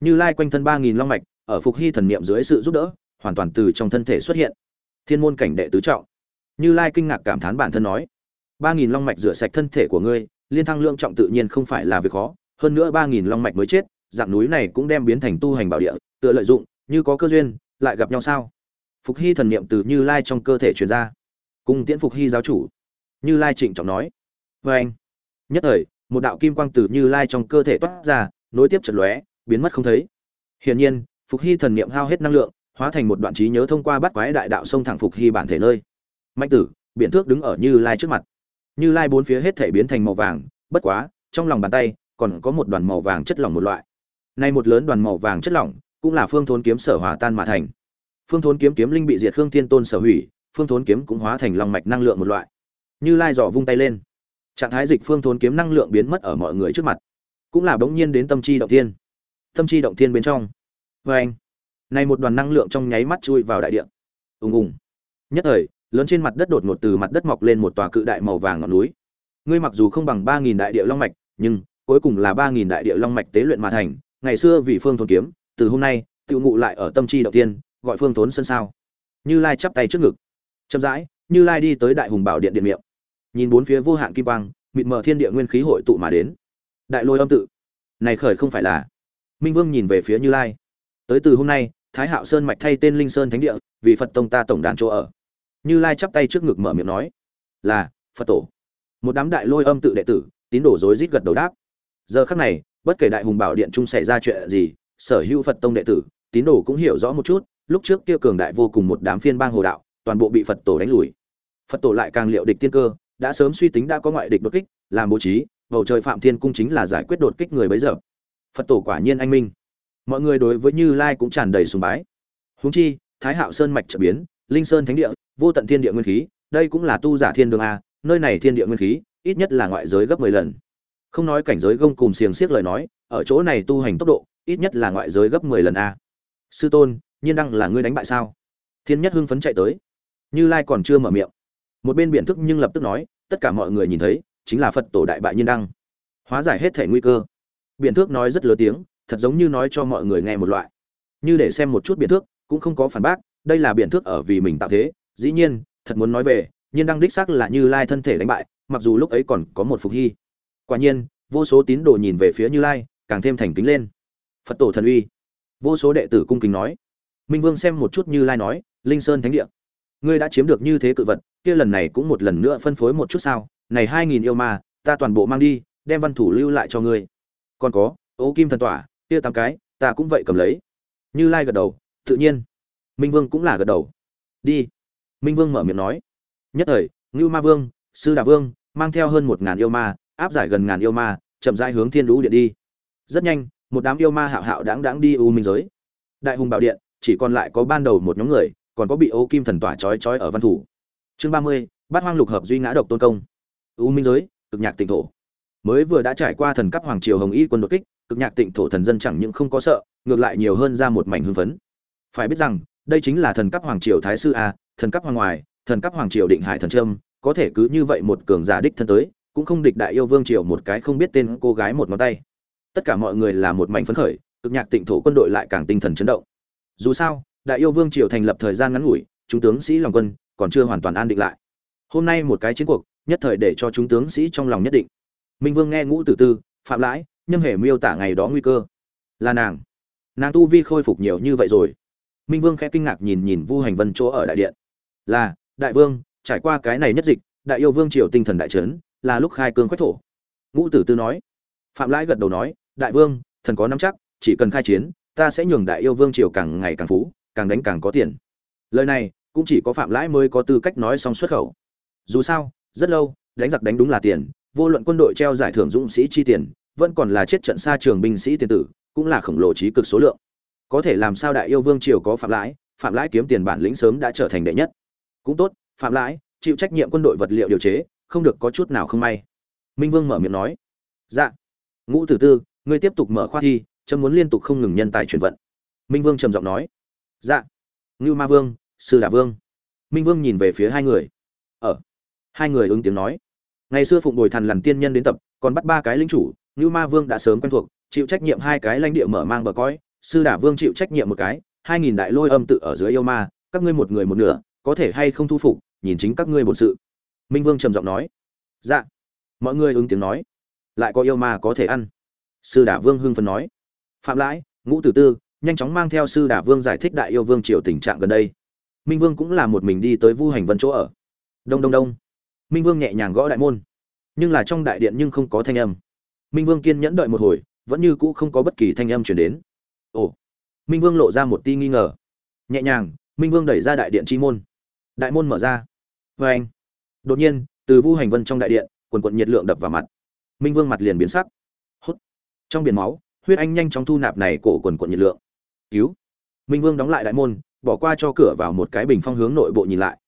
Như lai quanh thân ba nghìn long mạch, ở phục hy thần niệm dưới sự giúp đỡ, hoàn toàn từ trong thân thể xuất hiện. Thiên môn cảnh đệ tứ trọng. Như lai kinh ngạc cảm thán bản thân nói ba nghìn long mạch rửa sạch thân thể của ngươi, liên thăng lượng trọng tự nhiên không phải là việc khó, hơn nữa ba nghìn long mạch mới chết, dạng núi này cũng đem biến thành tu hành bảo địa, tựa lợi dụng, như có cơ duyên, lại gặp nhau sao? Phục hy thần niệm từ như lai trong cơ thể truyền ra. Cùng tiễn phục hy giáo chủ. Như lai trịnh trọng nói. Vê anh. Nhất thời, một đạo kim quang từ như lai trong cơ thể toát ra, nối tiếp chật lóe, biến mất không thấy. Hiển nhiên, phục hy thần niệm hao hết năng lượng, hóa thành một đoạn trí nhớ thông qua bắt quái đại đạo sông thẳng phục hy bản thể nơi. Mạnh tử, biện thước đứng ở như lai trước mặt như lai bốn phía hết thể biến thành màu vàng, bất quá, trong lòng bàn tay, còn có một đoàn màu vàng chất lỏng một loại. Nay một lớn đoàn màu vàng chất lỏng, cũng là phương thốn kiếm sở hòa tan mà thành. Phương thốn kiếm kiếm linh bị diệt khương thiên tôn sở hủy, phương thốn kiếm cũng hóa thành lòng mạch năng lượng một loại. Như lai dò vung tay lên. Trạng thái dịch phương thốn kiếm năng lượng biến mất ở mọi người trước mặt. Cũng là bỗng nhiên đến tâm chi động thiên. Tâm chi động thiên bên trong. Vâng. Vê anh này một đoàn năng lượng trong nháy mắt chui vào đại địa. Ùng ùng. Nhất thời lớn trên mặt đất đột ngột từ mặt đất mọc lên một tòa cự đại màu vàng ngọn núi. Ngươi mặc dù không bằng ba nghìn đại địa long mạch, nhưng cuối cùng là ba nghìn đại địa long mạch tế luyện mà thành, ngày xưa vì phương thốn kiếm, từ hôm nay tự ngụ lại ở tâm chi đầu tiên, gọi phương thốn sân sao. Như lai chắp tay trước ngực. Chậm rãi, như lai đi tới đại hùng bảo điện điện miệng. Nhìn bốn phía vô hạn kim quang, mịt mờ thiên địa nguyên khí hội tụ mà đến. Đại lôi âm tự. Này khởi không phải là. Minh vương nhìn về phía như lai. Tới từ hôm nay, thái hạo sơn mạch thay tên linh sơn thánh địa, vì phật tông ta tổng đàn chỗ ở như lai chắp tay trước ngực mở miệng nói, là, phật tổ. Một đám đại lôi âm tự đệ tử, tín đồ rối rít gật đầu đáp. Giờ khắc này, bất kể đại hùng bảo điện trung xảy ra chuyện gì, sở hữu phật tông đệ tử, tín đồ cũng hiểu rõ một chút, lúc trước kia cường đại vô cùng một đám phiên bang hồ đạo, toàn bộ bị phật tổ đánh lùi. Phật tổ lại càng liệu địch tiên cơ, đã sớm suy tính đã có ngoại địch đột kích, làm bố trí, bầu trời phạm thiên cung chính là giải quyết đột kích người bấy giờ. Phật tổ quả nhiên anh minh. Mọi người đối với như lai cũng tràn đầy sùng bái. Huống chi, thái hạo sơn mạch trở biến, linh sơn thánh địa vô tận thiên địa nguyên khí, đây cũng là tu giả thiên đường a, nơi này thiên địa nguyên khí, ít nhất là ngoại giới gấp mười lần. Không nói cảnh giới gông cùng xiềng xiếc lời nói, ở chỗ này tu hành tốc độ, ít nhất là ngoại giới gấp mười lần a. Sư tôn, nhiên đăng là ngươi đánh bại sao? Thiên nhất hưng phấn chạy tới. Như lai còn chưa mở miệng. Một bên biện thức nhưng lập tức nói, tất cả mọi người nhìn thấy, chính là phật tổ đại bại nhiên đăng. Hóa giải hết thể nguy cơ. Biện thước nói rất lớn tiếng, thật giống như nói cho mọi người nghe một loại. Như để xem một chút biện thước cũng không có phản bác, đây là biện thước ở vì mình tạo thế dĩ nhiên, thật muốn nói về, nhiên đăng đích xác là như lai thân thể đánh bại, mặc dù lúc ấy còn có một phục hy. Quả nhiên, vô số tín đồ nhìn về phía như lai, càng thêm thành kính lên. Phật tổ thần uy. Vô số đệ tử cung kính nói. Minh vương xem một chút như lai nói, linh sơn thánh địa. Ngươi đã chiếm được như thế cự vật, kia lần này cũng một lần nữa phân phối một chút sao? Này hai nghìn yêu ma, ta toàn bộ mang đi, đem văn thủ lưu lại cho ngươi. Còn có, ô kim thần tỏa, kia tám cái, ta cũng vậy cầm lấy. Như lai gật đầu, tự nhiên. Minh vương cũng là gật đầu. Đi minh vương mở miệng nói, nhất thời, ngưu ma vương, sư đà vương, mang theo hơn một ngàn yêu ma, áp giải gần ngàn yêu ma, chậm rãi hướng thiên lũ điện đi. Rất nhanh, một đám yêu ma hạo hạo đáng đáng đi u minh giới. Đại hùng bảo điện, chỉ còn lại có ban đầu một nhóm người, còn có bị ô kim thần tỏa trói trói ở văn thủ. Chương ba mươi, bát hoang lục hợp duy ngã độc tôn công. U minh giới, cực nhạc tịnh thổ. Mới vừa đã trải qua thần cấp hoàng triều hồng y quân đột kích, cực nhạc tịnh thổ thần dân chẳng những không có sợ, ngược lại nhiều hơn ra một mảnh hưng phấn. Phải biết rằng, đây chính là thần cấp hoàng triều thái sư a thần cấp hoàng ngoài, thần cấp hoàng triều định hải thần trâm, có thể cứ như vậy một cường giả đích thân tới, cũng không địch đại yêu vương triều một cái không biết tên cô gái một ngón tay. Tất cả mọi người là một mảnh phấn khởi, cực nhạc tịnh thổ quân đội lại càng tinh thần chấn động. Dù sao, đại yêu vương triều thành lập thời gian ngắn ngủi, chúng tướng sĩ lòng quân còn chưa hoàn toàn an định lại. Hôm nay một cái chiến cuộc, nhất thời để cho chúng tướng sĩ trong lòng nhất định. Minh vương nghe ngũ tử tư, phạm lãi nhưng hề miêu tả ngày đó nguy cơ. Là nàng. Nàng tu vi khôi phục nhiều như vậy rồi. Minh vương khẽ kinh ngạc nhìn nhìn vu hành vân chỗ ở đại điện là, đại vương, trải qua cái này nhất dịch, đại yêu vương triều tinh thần đại trấn là lúc khai cương khoách thổ. Ngũ tử tư nói. Phạm lãi gật đầu nói, đại vương, thần có nắm chắc, chỉ cần khai chiến, ta sẽ nhường đại yêu vương triều càng ngày càng phú, càng đánh càng có tiền. Lời này, cũng chỉ có phạm lãi mới có tư cách nói xong xuất khẩu. Dù sao, rất lâu, đánh giặc đánh đúng là tiền, vô luận quân đội treo giải thưởng dũng sĩ chi tiền, vẫn còn là chết trận xa trường binh sĩ tiền tử, cũng là khổng lồ trí cực số lượng. Có thể làm sao đại yêu vương triều có phạm lãi phạm lãi kiếm tiền bản lĩnh sớm đã trở thành đệ nhất cũng tốt, phạm lãi, chịu trách nhiệm quân đội vật liệu điều chế, không được có chút nào không may. Minh vương mở miệng nói. Dạ. Ngũ tử tư, ngươi tiếp tục mở khoa thi, chấm muốn liên tục không ngừng nhân tài chuyển vận. Minh vương trầm giọng nói. Dạ. Ngưu ma vương, sư đà vương. Minh vương nhìn về phía hai người. Ở hai người ứng tiếng nói. Ngày xưa phụng bồi thần làm tiên nhân đến tập, còn bắt ba cái lính chủ, ngưu ma vương đã sớm quen thuộc, chịu trách nhiệm hai cái lãnh địa mở mang bờ cõi sư đà vương chịu trách nhiệm một cái, hai nghìn đại lôi âm tự ở dưới yêu ma, các ngươi một người một nửa có thể hay không thu phục, nhìn chính các ngươi bổn sự. Minh vương trầm giọng nói. Dạ. Mọi người ứng tiếng nói. Lại có yêu ma có thể ăn. Sư đà vương hưng phấn nói. Phạm lãi, ngũ tử tư, nhanh chóng mang theo sư đà vương giải thích đại yêu vương triều tình trạng gần đây. Minh vương cũng là một mình đi tới vu hành vân chỗ ở. Đông đông đông. Minh vương nhẹ nhàng gõ đại môn. Nhưng là trong đại điện nhưng không có thanh âm. Minh vương kiên nhẫn đợi một hồi, vẫn như cũ không có bất kỳ thanh âm chuyển đến. Ồ. Minh vương lộ ra một ti nghi ngờ. Nhẹ nhàng, minh vương đẩy ra đại điện chi môn đại môn mở ra. Vê anh. Đột nhiên, từ vu hành vân trong đại điện, quần quận nhiệt lượng đập vào mặt. Minh vương mặt liền biến sắc. Hút. Trong biển máu, huyết anh nhanh chóng thu nạp này cổ quần quận nhiệt lượng. Cứu. Minh vương đóng lại đại môn, bỏ qua cho cửa vào một cái bình phong hướng nội bộ nhìn lại.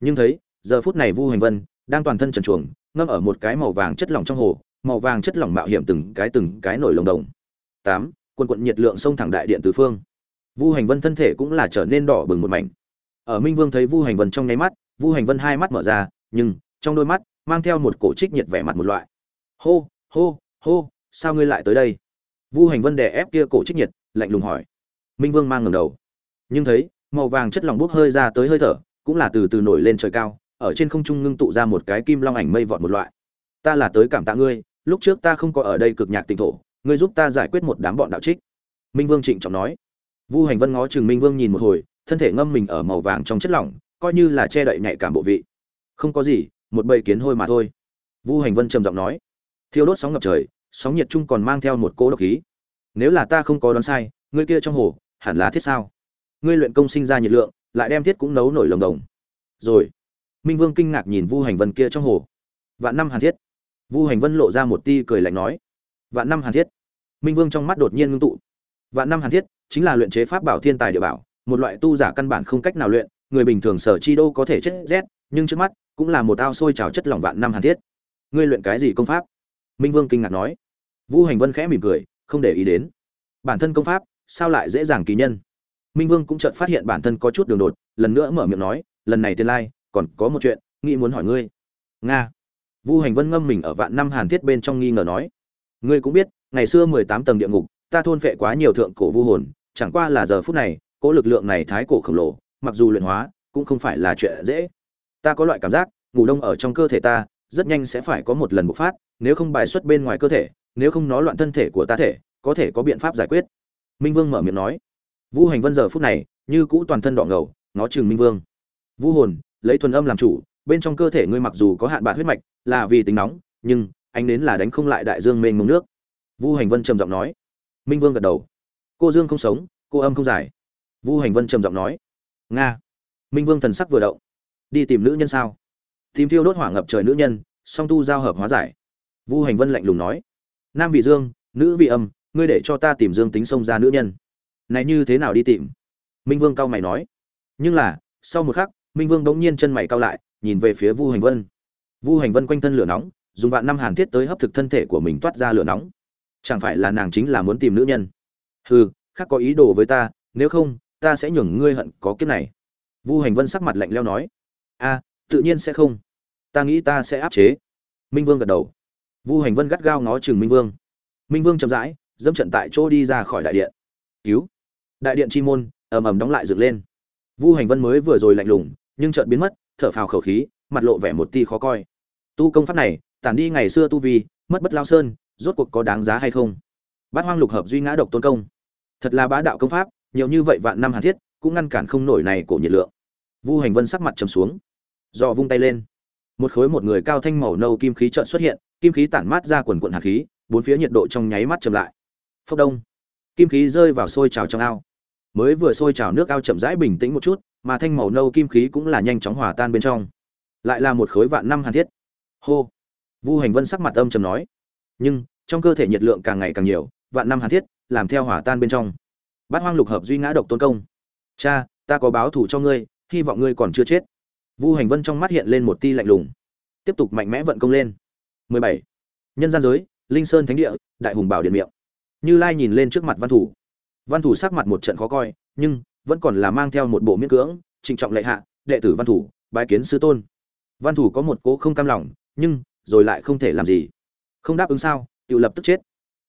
Nhưng thấy, giờ phút này vu hành vân đang toàn thân trần chuồng ngâm ở một cái màu vàng chất lỏng trong hồ, màu vàng chất lỏng mạo hiểm từng cái từng cái nổi lồng đồng. Tám, quần quận nhiệt lượng xông thẳng đại điện tứ phương. Vu hành vân thân thể cũng là trở nên đỏ bừng một mảnh ở minh vương thấy vu hành vân trong nháy mắt, vu hành vân hai mắt mở ra, nhưng trong đôi mắt mang theo một cổ trích nhiệt vẻ mặt một loại. Hô hô hô, sao ngươi lại tới đây? Vu hành vân đè ép kia cổ trích nhiệt, lạnh lùng hỏi. Minh vương mang ngầm đầu. Nhưng thấy, màu vàng chất lỏng bốc hơi ra tới hơi thở, cũng là từ từ nổi lên trời cao, ở trên không trung ngưng tụ ra một cái kim long ảnh mây vọt một loại. Ta là tới cảm tạ ngươi, lúc trước ta không có ở đây cực nhạc tỉnh thổ, ngươi giúp ta giải quyết một đám bọn đạo trích. Minh vương trịnh trọng nói. Vu hành vân ngó chừng minh vương nhìn một hồi thân thể ngâm mình ở màu vàng trong chất lỏng, coi như là che đậy nhạy cảm bộ vị. Không có gì, một bầy kiến hôi mà thôi. Vu hành vân trầm giọng nói. Thiêu đốt sóng ngập trời, sóng nhiệt chung còn mang theo một cỗ độc khí. Nếu là ta không có đoán sai, ngươi kia trong hồ, hẳn là thiết sao? Ngươi luyện công sinh ra nhiệt lượng, lại đem thiết cũng nấu nổi lồng đồng. Rồi, minh vương kinh ngạc nhìn vu hành vân kia trong hồ. Vạn năm hàn thiết. Vu hành vân lộ ra một ti cười lạnh nói. Vạn năm hàn thiết. Minh vương trong mắt đột nhiên ngưng tụ. Vạn năm hàn thiết chính là luyện chế pháp bảo thiên tài địa bảo một loại tu giả căn bản không cách nào luyện, người bình thường sở chi đô có thể chết rét, nhưng trước mắt cũng là một ao sôi trào chất lỏng vạn năm hàn thiết. Ngươi luyện cái gì công pháp? Minh vương kinh ngạc nói. Vu hành vân khẽ mỉm cười, không để ý đến. Bản thân công pháp, sao lại dễ dàng kỳ nhân? Minh vương cũng chợt phát hiện bản thân có chút đường đột, lần nữa mở miệng nói, lần này tiên lai, còn có một chuyện, nghĩ muốn hỏi ngươi. Nga. Vu hành vân ngâm mình ở vạn năm hàn thiết bên trong nghi ngờ nói. Ngươi cũng biết, ngày xưa mười tám tầng địa ngục, ta thôn phệ quá nhiều thượng cổ vu hồn, chẳng qua là giờ phút này cỗ lực lượng này thái cổ khổng lồ, mặc dù luyện hóa, cũng không phải là chuyện dễ. Ta có loại cảm giác, ngủ đông ở trong cơ thể ta, rất nhanh sẽ phải có một lần bộc phát, nếu không bài xuất bên ngoài cơ thể, nếu không nó loạn thân thể của ta thể, có thể có biện pháp giải quyết. Minh vương mở miệng nói. Vu hành vân giờ phút này, như cũ toàn thân đỏ ngầu, nó chừng minh vương. Vu hồn, lấy thuần âm làm chủ, bên trong cơ thể ngươi mặc dù có hạn bạc huyết mạch, là vì tính nóng, nhưng anh đến là đánh không lại đại dương mênh mông nước. Vu hành vân trầm giọng nói. Minh vương gật đầu. Cô dương không sống, cô âm không giải vu hành vân trầm giọng nói, nga, minh vương thần sắc vừa động. Đi tìm nữ nhân sao? Tìm thiêu đốt hỏa ngập trời nữ nhân, song tu giao hợp hóa giải. Vu hành vân lạnh lùng nói, nam vị dương, nữ vị âm, ngươi để cho ta tìm dương tính xông ra nữ nhân. Này như thế nào đi tìm? Minh vương cao mày nói, nhưng là, sau một khắc, minh vương bỗng nhiên chân mày cao lại, nhìn về phía vu hành vân. Vu hành vân quanh thân lửa nóng, dùng vạn năm hàn thiết tới hấp thực thân thể của mình toát ra lửa nóng. Chẳng phải là nàng chính là muốn tìm nữ nhân? Hừ, khác có ý đồ với ta, nếu không ta sẽ nhường ngươi hận có kiếp này. Vu hành vân sắc mặt lạnh leo nói, a, tự nhiên sẽ không. Ta nghĩ ta sẽ áp chế. Minh vương gật đầu. Vu hành vân gắt gao ngó chừng minh vương. Minh vương chậm rãi, dẫm trận tại chỗ đi ra khỏi đại điện. Cứu. Đại điện chi môn ầm ầm đóng lại dựng lên. Vu hành vân mới vừa rồi lạnh lùng, nhưng chợt biến mất, thở phào khẩu khí, mặt lộ vẻ một ti khó coi. Tu công pháp này, tản đi ngày xưa tu vi, mất bất lao sơn, rốt cuộc có đáng giá hay không? Bát hoang lục hợp duy ngã độc tôn công. Thật là bá đạo công pháp nhiều như vậy vạn năm hàn thiết, cũng ngăn cản không nổi này cổ nhiệt lượng. Vu hành vân sắc mặt trầm xuống, do vung tay lên. Một khối một người cao thanh màu nâu kim khí trợn xuất hiện, kim khí tản mát ra quần quận hạt khí, bốn phía nhiệt độ trong nháy mắt chậm lại. Phốc đông. Kim khí rơi vào sôi trào trong ao. Mới vừa sôi trào nước ao chậm rãi bình tĩnh một chút, mà thanh màu nâu kim khí cũng là nhanh chóng hòa tan bên trong. Lại là một khối vạn năm hàn thiết. Hô. Vu hành vân sắc mặt âm trầm nói. Nhưng, trong cơ thể nhiệt lượng càng ngày càng nhiều, vạn năm hàn thiết, làm theo hỏa tan bên trong bát hoang lục hợp duy ngã độc tôn công. Cha, ta có báo thủ cho ngươi, hy vọng ngươi còn chưa chết. Vu hành vân trong mắt hiện lên một ti lạnh lùng. Tiếp tục mạnh mẽ vận công lên. 17. nhân gian giới, linh sơn thánh địa, đại hùng bảo điện miệng. Như lai nhìn lên trước mặt văn thủ. Văn thủ sắc mặt một trận khó coi, nhưng vẫn còn là mang theo một bộ miễn cưỡng, trịnh trọng lệ hạ, đệ tử văn thủ, bái kiến sư tôn. Văn thủ có một cố không cam lòng, nhưng rồi lại không thể làm gì. Không đáp ứng sao, tự lập tức chết.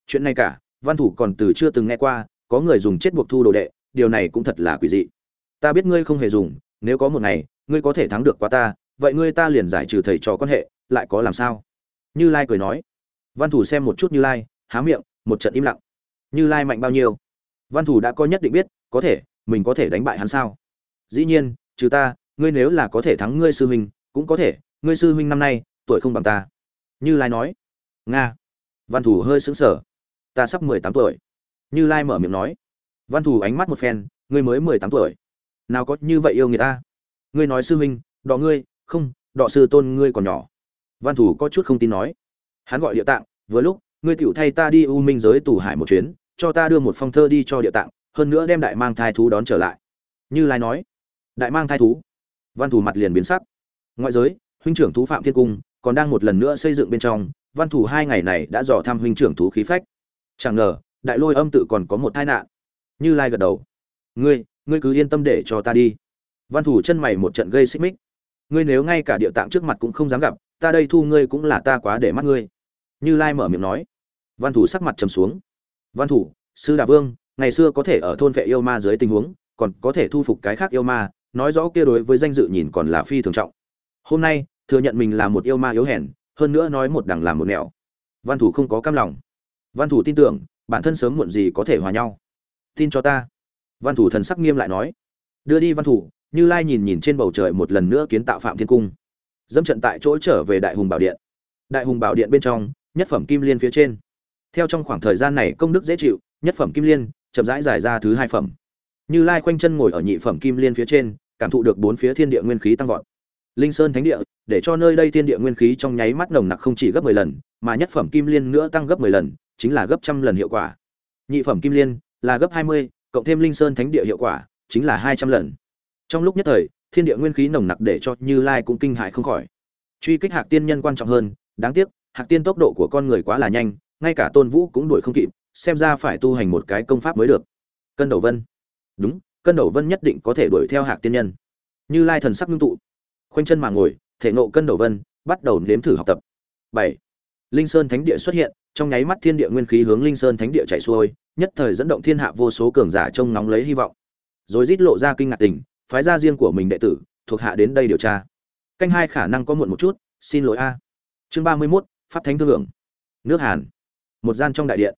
Chuyện này cả, văn thủ còn từ chưa từng nghe qua có người dùng chết buộc thu đồ đệ, điều này cũng thật là quỷ dị. Ta biết ngươi không hề dùng, nếu có một ngày, ngươi có thể thắng được qua ta, vậy ngươi ta liền giải trừ thầy trò quan hệ, lại có làm sao? Như lai cười nói. Văn thủ xem một chút như lai, há miệng, một trận im lặng. Như lai mạnh bao nhiêu? Văn thủ đã có nhất định biết, có thể, mình có thể đánh bại hắn sao? Dĩ nhiên, trừ ta, ngươi nếu là có thể thắng ngươi sư huynh, cũng có thể, ngươi sư huynh năm nay, tuổi không bằng ta. Như lai nói. Nga. Văn thủ hơi sững sờ. Ta sắp mười tám tuổi như lai mở miệng nói. Văn thủ ánh mắt một phen, ngươi mới mười tám tuổi. Nào có như vậy yêu người ta? Ngươi nói sư huynh, đọ ngươi, không, đọ sư tôn ngươi còn nhỏ. Văn thủ có chút không tin nói. Hắn gọi địa tạng, vừa lúc, ngươi tiểu thay ta đi u minh giới tù hải một chuyến, cho ta đưa một phong thơ đi cho địa tạng, hơn nữa đem đại mang thai thú đón trở lại. Như lai nói. Đại mang thai thú? Văn thủ mặt liền biến sắc. Ngoại giới, huynh trưởng thú phạm thiên cung, còn đang một lần nữa xây dựng bên trong, văn thủ hai ngày này đã dò thăm huynh trưởng thú khí phách. Chẳng ngờ đại lôi âm tự còn có một tai nạn. Như lai gật đầu. Ngươi ngươi cứ yên tâm để cho ta đi. Văn thủ chân mày một trận gây xích mích. Ngươi nếu ngay cả địa tạng trước mặt cũng không dám gặp, ta đây thu ngươi cũng là ta quá để mắt ngươi. Như lai mở miệng nói. Văn thủ sắc mặt trầm xuống. Văn thủ, sư đà vương, ngày xưa có thể ở thôn vệ yêu ma dưới tình huống, còn có thể thu phục cái khác yêu ma, nói rõ kia đối với danh dự nhìn còn là phi thường trọng. Hôm nay, thừa nhận mình là một yêu ma yếu hèn, hơn nữa nói một đằng làm một nẻo. Văn thủ không có cam lòng. Văn thủ tin tưởng bản thân sớm muộn gì có thể hòa nhau. Tin cho ta. Văn thủ thần sắc nghiêm lại nói. Đưa đi văn thủ, như lai nhìn nhìn trên bầu trời một lần nữa kiến tạo phạm thiên cung. Dẫm trận tại chỗ trở về đại hùng bảo điện. Đại hùng bảo điện bên trong, nhất phẩm kim liên phía trên. Theo trong khoảng thời gian này công đức dễ chịu, nhất phẩm kim liên, chậm rãi giải ra thứ hai phẩm. Như lai khoanh chân ngồi ở nhị phẩm kim liên phía trên, cảm thụ được bốn phía thiên địa nguyên khí tăng vọt. Linh sơn thánh địa, để cho nơi đây thiên địa nguyên khí trong nháy mắt nồng nặc không chỉ gấp mười lần, mà nhất phẩm kim liên nữa tăng gấp mười lần chính là gấp trăm lần hiệu quả. Nhị phẩm kim liên là gấp hai mươi, cộng thêm linh sơn thánh địa hiệu quả, chính là hai trăm lần. Trong lúc nhất thời, thiên địa nguyên khí nồng nặc để cho như lai cũng kinh hại không khỏi. Truy kích hạc tiên nhân quan trọng hơn, đáng tiếc, hạc tiên tốc độ của con người quá là nhanh, ngay cả tôn vũ cũng đuổi không kịp, xem ra phải tu hành một cái công pháp mới được. Cân đầu vân. Đúng, cân đầu vân nhất định có thể đuổi theo hạc tiên nhân. Như lai thần sắc ngưng tụ. Khoanh chân mà ngồi, thể nộ cân đầu vân, bắt đầu nếm thử học tập. Bảy. Linh sơn thánh địa xuất hiện trong nháy mắt thiên địa nguyên khí hướng linh sơn thánh địa chạy xuôi, nhất thời dẫn động thiên hạ vô số cường giả trông ngóng lấy hy vọng. Rồi rít lộ ra kinh ngạc tình, phái ra riêng của mình đệ tử, thuộc hạ đến đây điều tra. Canh hai khả năng có muộn một chút, xin lỗi a. Chương ba mươi mốt, pháp thánh thương lượng nước hàn. Một gian trong đại điện.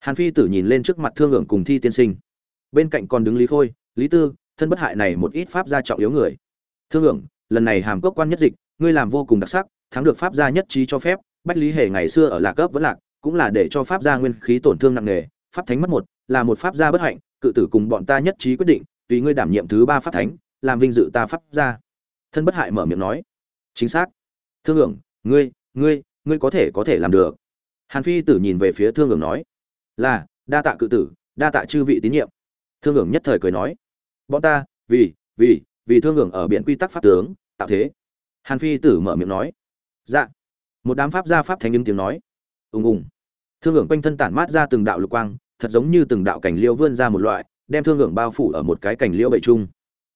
Hàn phi tử nhìn lên trước mặt thương hưởng cùng thi tiên sinh. Bên cạnh còn đứng lý khôi, lý tư, thân bất hại này một ít pháp gia trọng yếu người. Thương hưởng, lần này hàm cốc quan nhất dịch, ngươi làm vô cùng đặc sắc, thắng được pháp gia nhất trí cho phép, bách lý hề ngày xưa ở lạc cấp vẫn lạc cũng là để cho pháp gia nguyên khí tổn thương nặng nề, pháp thánh mất một, là một pháp gia bất hạnh, cự tử cùng bọn ta nhất trí quyết định, tùy ngươi đảm nhiệm thứ ba pháp thánh, làm vinh dự ta pháp gia. Thân bất hại mở miệng nói. Chính xác. Thương hưởng, ngươi ngươi ngươi có thể có thể làm được. Hàn phi tử nhìn về phía thương hưởng nói. Là, đa tạ cự tử, đa tạ chư vị tín nhiệm. Thương hưởng nhất thời cười nói. Bọn ta, vì vì vì thương hưởng ở biển quy tắc pháp tướng, tạo thế. Hàn phi tử mở miệng nói. Dạ. Một đám pháp gia pháp thánh những tiếng nói. Ùng ùng thương hưởng quanh thân tản mát ra từng đạo lục quang, thật giống như từng đạo cảnh liêu vươn ra một loại, đem thương hưởng bao phủ ở một cái cảnh liêu bậy chung.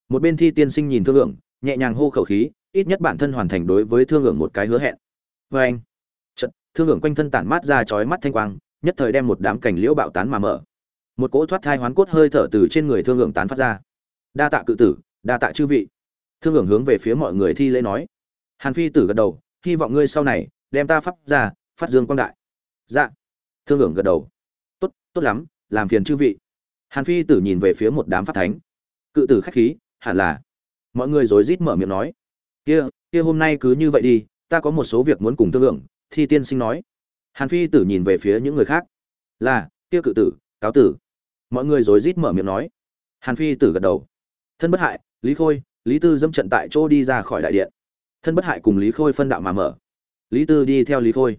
Một bên thi tiên sinh nhìn thương hưởng, nhẹ nhàng hô khẩu khí, ít nhất bản thân hoàn thành đối với thương hưởng một cái hứa hẹn. Vê anh trận thương hưởng quanh thân tản mát ra chói mắt thanh quang, nhất thời đem một đám cảnh liễu bạo tán mà mở. Một cỗ thoát thai hoán cốt hơi thở từ trên người thương hưởng tán phát ra. Đa tạ cự tử, đa tạ chư vị. Thương hưởng hướng về phía mọi người thi lễ nói. Hàn phi tử gật đầu, hy vọng ngươi sau này, đem ta pháp ra, phát dương quang đại. Dạ thương hưởng gật đầu. Tốt tốt lắm, làm phiền chư vị. Hàn phi tử nhìn về phía một đám pháp thánh. Cự tử khách khí, hẳn là. Mọi người rối rít mở miệng nói. Kia kia hôm nay cứ như vậy đi, ta có một số việc muốn cùng thương lượng thi tiên sinh nói. Hàn phi tử nhìn về phía những người khác. Là, kia cự tử, cáo tử. Mọi người rối rít mở miệng nói. Hàn phi tử gật đầu. Thân bất hại, lý khôi, lý tư dâm trận tại chỗ đi ra khỏi đại điện. Thân bất hại cùng lý khôi phân đạo mà mở. Lý tư đi theo lý khôi.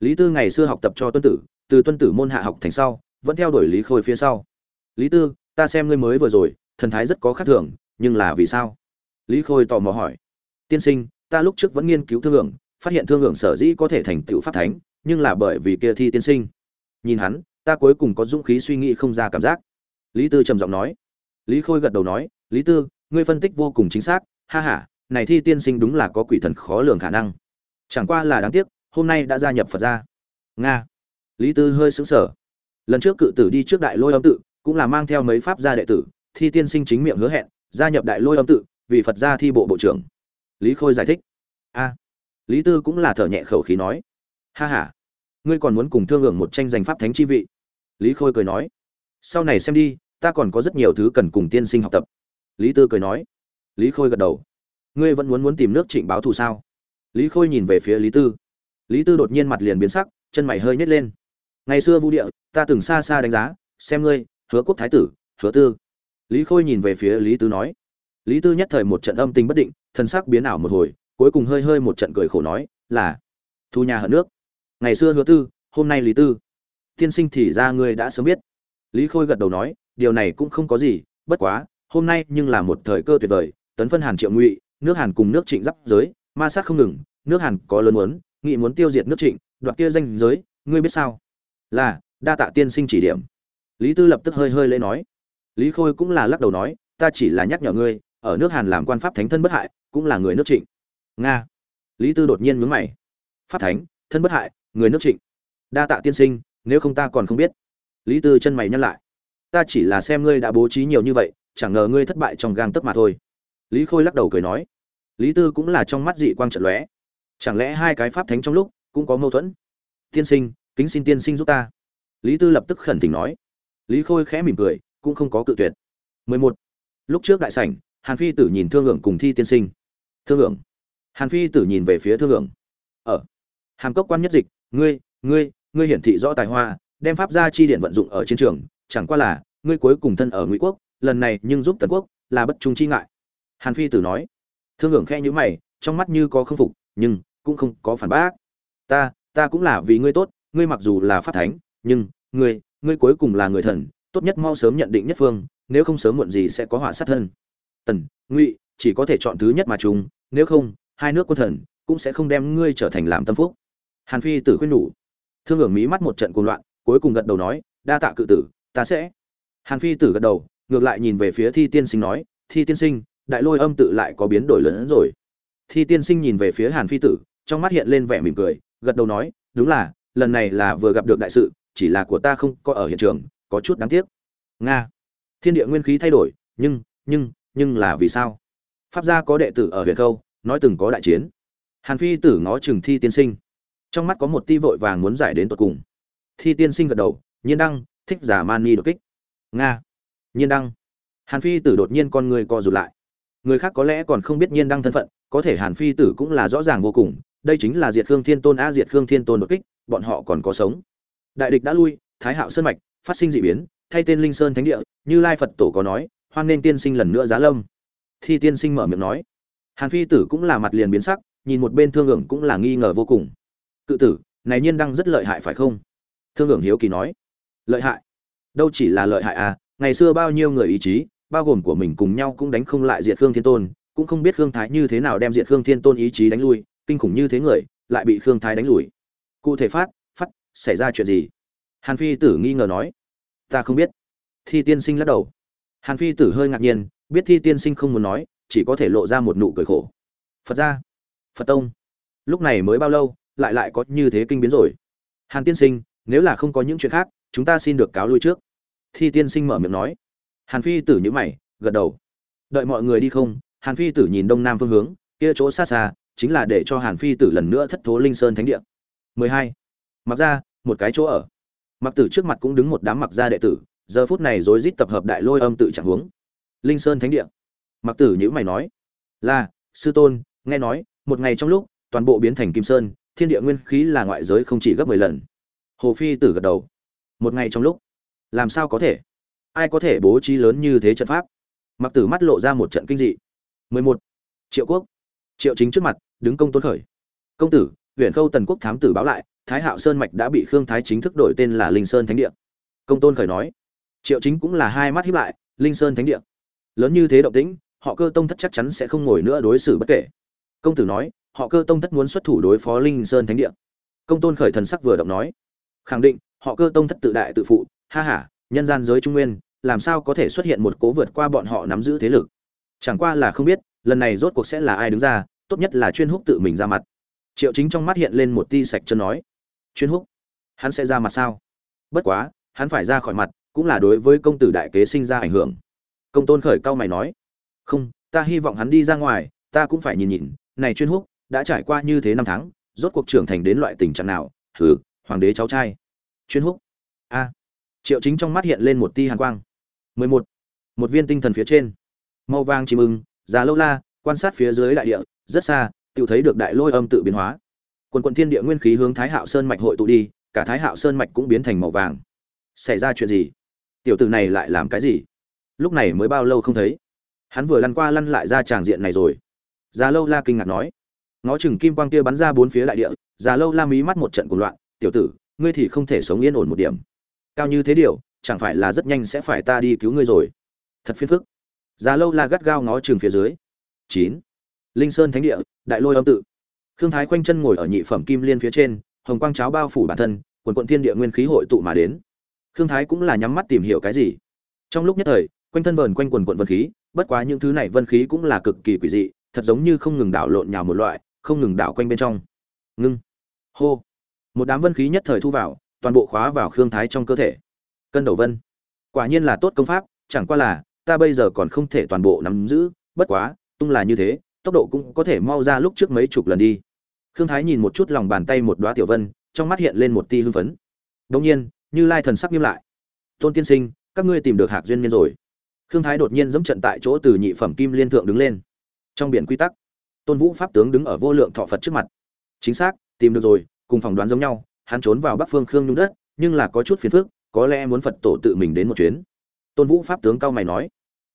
Lý tư ngày xưa học tập cho tuân tử từ tuân tử môn hạ học thành sau, vẫn theo đuổi lý khôi phía sau. Lý tư, ta xem ngươi mới vừa rồi, thần thái rất có khác thường, nhưng là vì sao? Lý khôi tò mò hỏi. Tiên sinh, ta lúc trước vẫn nghiên cứu thương hưởng phát hiện thương hưởng sở dĩ có thể thành tựu pháp thánh, nhưng là bởi vì kia thi tiên sinh. Nhìn hắn, ta cuối cùng có dũng khí suy nghĩ không ra cảm giác. Lý tư trầm giọng nói. Lý khôi gật đầu nói, lý tư, ngươi phân tích vô cùng chính xác, ha ha, này thi tiên sinh đúng là có quỷ thần khó lường khả năng. Chẳng qua là đáng tiếc, hôm nay đã gia nhập phật gia. Nga lý tư hơi sững sờ. Lần trước cự tử đi trước đại lôi âm tự, cũng là mang theo mấy pháp gia đệ tử, thi tiên sinh chính miệng hứa hẹn, gia nhập đại lôi âm tự, vì phật gia thi bộ bộ trưởng. Lý khôi giải thích. A. Lý tư cũng là thở nhẹ khẩu khí nói. Ha ha. ngươi còn muốn cùng thương hưởng một tranh giành pháp thánh chi vị? Lý khôi cười nói. Sau này xem đi, ta còn có rất nhiều thứ cần cùng tiên sinh học tập. Lý tư cười nói. Lý khôi gật đầu. Ngươi vẫn muốn muốn tìm nước trịnh báo thù sao? Lý khôi nhìn về phía lý tư. Lý tư đột nhiên mặt liền biến sắc, chân mày hơi nhét lên ngày xưa vũ địa, ta từng xa xa đánh giá, xem ngươi, hứa quốc thái tử, hứa tư. Lý khôi nhìn về phía lý tư nói. Lý tư nhất thời một trận âm tình bất định thân sắc biến ảo một hồi, cuối cùng hơi hơi một trận cười khổ nói, là, thu nhà hận nước. Ngày xưa hứa tư, hôm nay lý tư. Tiên sinh thì ra ngươi đã sớm biết. Lý khôi gật đầu nói, điều này cũng không có gì, bất quá, hôm nay nhưng là một thời cơ tuyệt vời, tấn phân hàn triệu ngụy, nước hàn cùng nước trịnh giáp giới, ma sát không ngừng, nước hàn có lớn muốn, nghị muốn tiêu diệt nước trịnh, đoạt kia danh giới, ngươi biết sao? Là, đa tạ tiên sinh chỉ điểm. Lý tư lập tức hơi hơi lễ nói. Lý khôi cũng là lắc đầu nói, ta chỉ là nhắc nhở ngươi, ở nước hàn làm quan pháp thánh thân bất hại, cũng là người nước trịnh. Nga. Lý tư đột nhiên mướn mày. Pháp thánh, thân bất hại, người nước trịnh. Đa tạ tiên sinh, nếu không ta còn không biết. Lý tư chân mày nhăn lại. Ta chỉ là xem ngươi đã bố trí nhiều như vậy, chẳng ngờ ngươi thất bại trong gang tấc mà thôi. Lý khôi lắc đầu cười nói. Lý tư cũng là trong mắt dị quang trận lóe. Chẳng lẽ hai cái pháp thánh trong lúc cũng có mâu thuẫn? Tiên sinh kính xin tiên sinh giúp ta. Lý tư lập tức khẩn tình nói. Lý khôi khẽ mỉm cười, cũng không có cự tuyệt. 11. lúc trước đại sảnh, hàn phi tử nhìn thương hưởng cùng thi tiên sinh. Thương hưởng hàn phi tử nhìn về phía thương hưởng ở ờ. hàm cốc quan nhất dịch, ngươi ngươi ngươi hiển thị rõ tài hoa, đem pháp gia chi điện vận dụng ở chiến trường, chẳng qua là, ngươi cuối cùng thân ở ngụy quốc, lần này nhưng giúp tần quốc là bất trung chi ngại. Hàn phi tử nói. Thương hưởng khe nhữ mày, trong mắt như có không phục, nhưng cũng không có phản bác. Ta ta cũng là vì ngươi tốt ngươi mặc dù là pháp thánh nhưng ngươi ngươi cuối cùng là người thần tốt nhất mau sớm nhận định nhất phương nếu không sớm muộn gì sẽ có họa sát thân. Tần ngụy chỉ có thể chọn thứ nhất mà chung, nếu không hai nước quân thần cũng sẽ không đem ngươi trở thành làm tâm phúc. Hàn phi tử khuyên nhủ. Thương hưởng mỹ mắt một trận cuồng loạn cuối cùng gật đầu nói đa tạ cự tử ta sẽ. Hàn phi tử gật đầu ngược lại nhìn về phía thi tiên sinh nói thi tiên sinh đại lôi âm tự lại có biến đổi lớn hơn rồi. Thi tiên sinh nhìn về phía hàn phi tử trong mắt hiện lên vẻ mỉm cười gật đầu nói đúng là lần này là vừa gặp được đại sự, chỉ là của ta không có ở hiện trường, có chút đáng tiếc. Nga. Thiên địa nguyên khí thay đổi, nhưng nhưng nhưng là vì sao? Pháp gia có đệ tử ở huyện khâu, nói từng có đại chiến. Hàn phi tử ngó chừng thi tiên sinh. Trong mắt có một ti vội vàng muốn giải đến tột cùng. Thi tiên sinh gật đầu, nhiên đăng, thích giả mani đột kích. Nga. Nhiên đăng. Hàn phi tử đột nhiên con người co rụt lại. Người khác có lẽ còn không biết nhiên đăng thân phận, có thể hàn phi tử cũng là rõ ràng vô cùng, đây chính là diệt khương thiên tôn a diệt khương thiên tôn đột kích bọn họ còn có sống. Đại địch đã lui, thái hạo sơn mạch, phát sinh dị biến, thay tên linh sơn thánh địa, như lai phật tổ có nói, hoan nên tiên sinh lần nữa giá lâm. Thi tiên sinh mở miệng nói. Hàn phi tử cũng là mặt liền biến sắc, nhìn một bên thương hưởng cũng là nghi ngờ vô cùng. Cự tử, này nhiên đang rất lợi hại phải không? Thương hưởng hiếu kỳ nói. Lợi hại? Đâu chỉ là lợi hại à ngày xưa bao nhiêu người ý chí, bao gồm của mình cùng nhau cũng đánh không lại diệt khương thiên tôn, cũng không biết khương thái như thế nào đem diệt khương thiên tôn ý chí đánh lui, kinh khủng như thế người, lại bị khương thái đánh lùi cụ thể phát phát, xảy ra chuyện gì? Hàn phi tử nghi ngờ nói. Ta không biết. Thi tiên sinh lắc đầu. Hàn phi tử hơi ngạc nhiên, biết thi tiên sinh không muốn nói, chỉ có thể lộ ra một nụ cười khổ. Phật ra phật tông. Lúc này mới bao lâu, lại lại có như thế kinh biến rồi. Hàn tiên sinh, nếu là không có những chuyện khác, chúng ta xin được cáo lui trước. Thi tiên sinh mở miệng nói. Hàn phi tử nhữ mày, gật đầu. Đợi mọi người đi không, hàn phi tử nhìn đông nam phương hướng, kia chỗ xa xa, chính là để cho hàn phi tử lần nữa thất thố linh sơn thánh địa. 12. mặc ra, một cái chỗ ở. Mặc tử trước mặt cũng đứng một đám mặc gia đệ tử, giờ phút này rối rít tập hợp đại lôi âm tự chẳng huống. Linh sơn thánh địa. Mặc tử nhữ mày nói, là, sư tôn, nghe nói, một ngày trong lúc, toàn bộ biến thành kim sơn, thiên địa nguyên khí là ngoại giới không chỉ gấp mười lần. Hồ phi tử gật đầu, một ngày trong lúc, làm sao có thể? Ai có thể bố trí lớn như thế trận pháp? Mặc tử mắt lộ ra một trận kinh dị. 11. triệu quốc. Triệu chính trước mặt, đứng công tôn khởi. Công tử huyện khâu tần quốc thám tử báo lại, thái hạo sơn mạch đã bị khương thái chính thức đổi tên là linh sơn thánh địa. Công tôn khởi nói, triệu chính cũng là hai mắt hiếp lại, linh sơn thánh địa. Lớn như thế động tĩnh, họ cơ tông thất chắc chắn sẽ không ngồi nữa đối xử bất kể. Công tử nói, họ cơ tông thất muốn xuất thủ đối phó linh sơn thánh địa. Công tôn khởi thần sắc vừa động nói, khẳng định, họ cơ tông thất tự đại tự phụ, ha ha, nhân gian giới trung nguyên, làm sao có thể xuất hiện một cố vượt qua bọn họ nắm giữ thế lực? Chẳng qua là không biết, lần này rốt cuộc sẽ là ai đứng ra, tốt nhất là chuyên húc tự mình ra mặt triệu chính trong mắt hiện lên một ti sạch chân nói, chuyên húc, hắn sẽ ra mặt sao? Bất quá, hắn phải ra khỏi mặt, cũng là đối với công tử đại kế sinh ra ảnh hưởng. Công tôn khởi cao mày nói, không, ta hy vọng hắn đi ra ngoài, ta cũng phải nhìn nhìn, này chuyên húc, đã trải qua như thế năm tháng, rốt cuộc trưởng thành đến loại tình trạng nào? Thử hoàng đế cháu trai. Chuyên húc? A. Triệu chính trong mắt hiện lên một ti hàn quang. 11. một viên tinh thần phía trên. Màu vàng chim ưng, già lâu la, quan sát phía dưới đại địa, rất xa tự thấy được đại lôi âm tự biến hóa. Quần quận thiên địa nguyên khí hướng thái hạo sơn mạch hội tụ đi, cả thái hạo sơn mạch cũng biến thành màu vàng. Xảy ra chuyện gì? Tiểu tử này lại làm cái gì? Lúc này mới bao lâu không thấy. Hắn vừa lăn qua lăn lại ra tràng diện này rồi. Già lâu la kinh ngạc nói. Ngó chừng kim quang kia bắn ra bốn phía đại địa, già lâu la mí mắt một trận cuồng loạn, tiểu tử, ngươi thì không thể sống yên ổn một điểm. Cao như thế điều, chẳng phải là rất nhanh sẽ phải ta đi cứu ngươi rồi. Thật phiền phức. Già lâu la gắt gao ngó chừng phía dưới. Chín. Linh sơn thánh địa đại lôi âm tự. Khương thái khoanh chân ngồi ở nhị phẩm kim liên phía trên, hồng quang cháo bao phủ bản thân, quần quận thiên địa nguyên khí hội tụ mà đến. Khương thái cũng là nhắm mắt tìm hiểu cái gì. Trong lúc nhất thời, quanh thân vờn quanh quần quận vân khí, bất quá những thứ này vân khí cũng là cực kỳ quỷ dị, thật giống như không ngừng đảo lộn nhào một loại, không ngừng đảo quanh bên trong. Ngưng. Hô. Một đám vân khí nhất thời thu vào, toàn bộ khóa vào khương thái trong cơ thể. Cân đầu vân. Quả nhiên là tốt công pháp, chẳng qua là, ta bây giờ còn không thể toàn bộ nắm giữ, bất quá, tung là như thế tốc độ cũng có thể mau ra lúc trước mấy chục lần đi. Khương thái nhìn một chút lòng bàn tay một đoá tiểu vân, trong mắt hiện lên một tia hưng phấn. Đông nhiên, như lai thần sắc nghiêm lại. Tôn tiên sinh, các ngươi tìm được hạc duyên niên rồi. Khương thái đột nhiên dẫm trận tại chỗ từ nhị phẩm kim liên thượng đứng lên. Trong biển quy tắc, tôn vũ pháp tướng đứng ở vô lượng thọ phật trước mặt. Chính xác, tìm được rồi, cùng phỏng đoán giống nhau, hắn trốn vào bắc phương khương nhung đất, nhưng là có chút phiền phức, có lẽ muốn phật tổ tự mình đến một chuyến. Tôn vũ pháp tướng cao mày nói.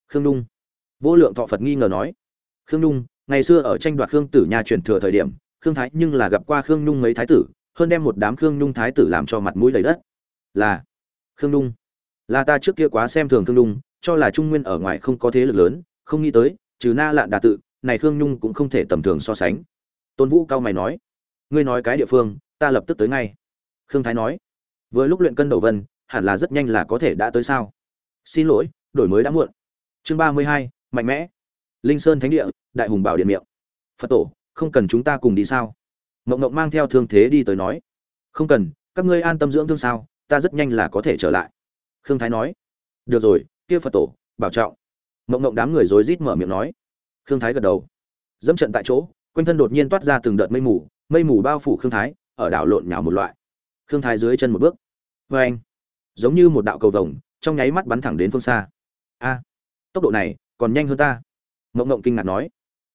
Khương nhung. Vô lượng thọ phật nghi ngờ nói. Khương nhung ngày xưa ở tranh đoạt khương tử nhà truyền thừa thời điểm, khương thái nhưng là gặp qua khương nhung mấy thái tử, hơn đem một đám khương nhung thái tử làm cho mặt mũi đầy đất. Là khương nhung. Là ta trước kia quá xem thường khương nhung, cho là trung nguyên ở ngoài không có thế lực lớn, không nghĩ tới, trừ na lạn đà tự, này khương nhung cũng không thể tầm thường so sánh. Tôn vũ cao mày nói, ngươi nói cái địa phương, ta lập tức tới ngay. Khương thái nói, vừa lúc luyện cân đầu vân, hẳn là rất nhanh là có thể đã tới sao? Xin lỗi, đổi mới đã muộn. Chương ba mươi hai, mạnh mẽ. Linh sơn thánh địa đại hùng bảo điện miệng. Phật tổ, không cần chúng ta cùng đi sao? Mộng mộng mang theo thương thế đi tới nói. Không cần, các ngươi an tâm dưỡng thương sao? Ta rất nhanh là có thể trở lại. Khương thái nói. Được rồi, kia phật tổ, bảo trọng. Mộng mộng đám người rối rít mở miệng nói. Khương thái gật đầu. Dẫm trận tại chỗ, quanh thân đột nhiên toát ra từng đợt mây mù mây mù bao phủ khương thái, ở đảo lộn nhào một loại. Khương thái dưới chân một bước. Vê anh, giống như một đạo cầu vồng, trong nháy mắt bắn thẳng đến phương xa. A, tốc độ này còn nhanh hơn ta. Mộng mộng kinh ngạc nói.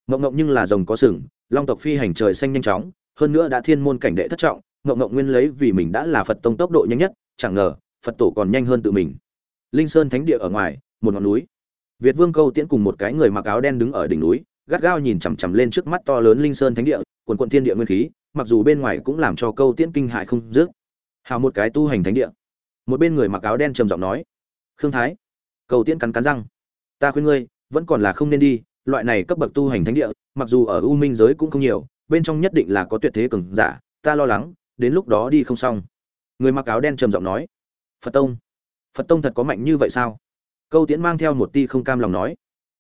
Ngộng Ngộng nhưng là rồng có sừng, long tộc phi hành trời xanh nhanh chóng, hơn nữa đã thiên môn cảnh đệ thất trọng, Ngộng Ngộng nguyên lấy vì mình đã là phật tông tốc độ nhanh nhất, chẳng ngờ, phật tổ còn nhanh hơn tự mình. Linh sơn thánh địa ở ngoài, một ngọn núi. Việt vương câu tiễn cùng một cái người mặc áo đen đứng ở đỉnh núi, gắt gao nhìn chằm chằm lên trước mắt to lớn linh sơn thánh địa, quần quần thiên địa nguyên khí, mặc dù bên ngoài cũng làm cho câu tiễn kinh hại không dứt. Hào một cái tu hành thánh địa. Một bên người mặc áo đen trầm giọng nói, khương thái, câu tiễn cắn cắn răng, ta khuyên ngươi, vẫn còn là không nên đi loại này cấp bậc tu hành thánh địa, mặc dù ở u minh giới cũng không nhiều, bên trong nhất định là có tuyệt thế cường giả, ta lo lắng, đến lúc đó đi không xong. Người mặc áo đen trầm giọng nói, phật tông phật tông thật có mạnh như vậy sao? Câu tiễn mang theo một tia không cam lòng nói,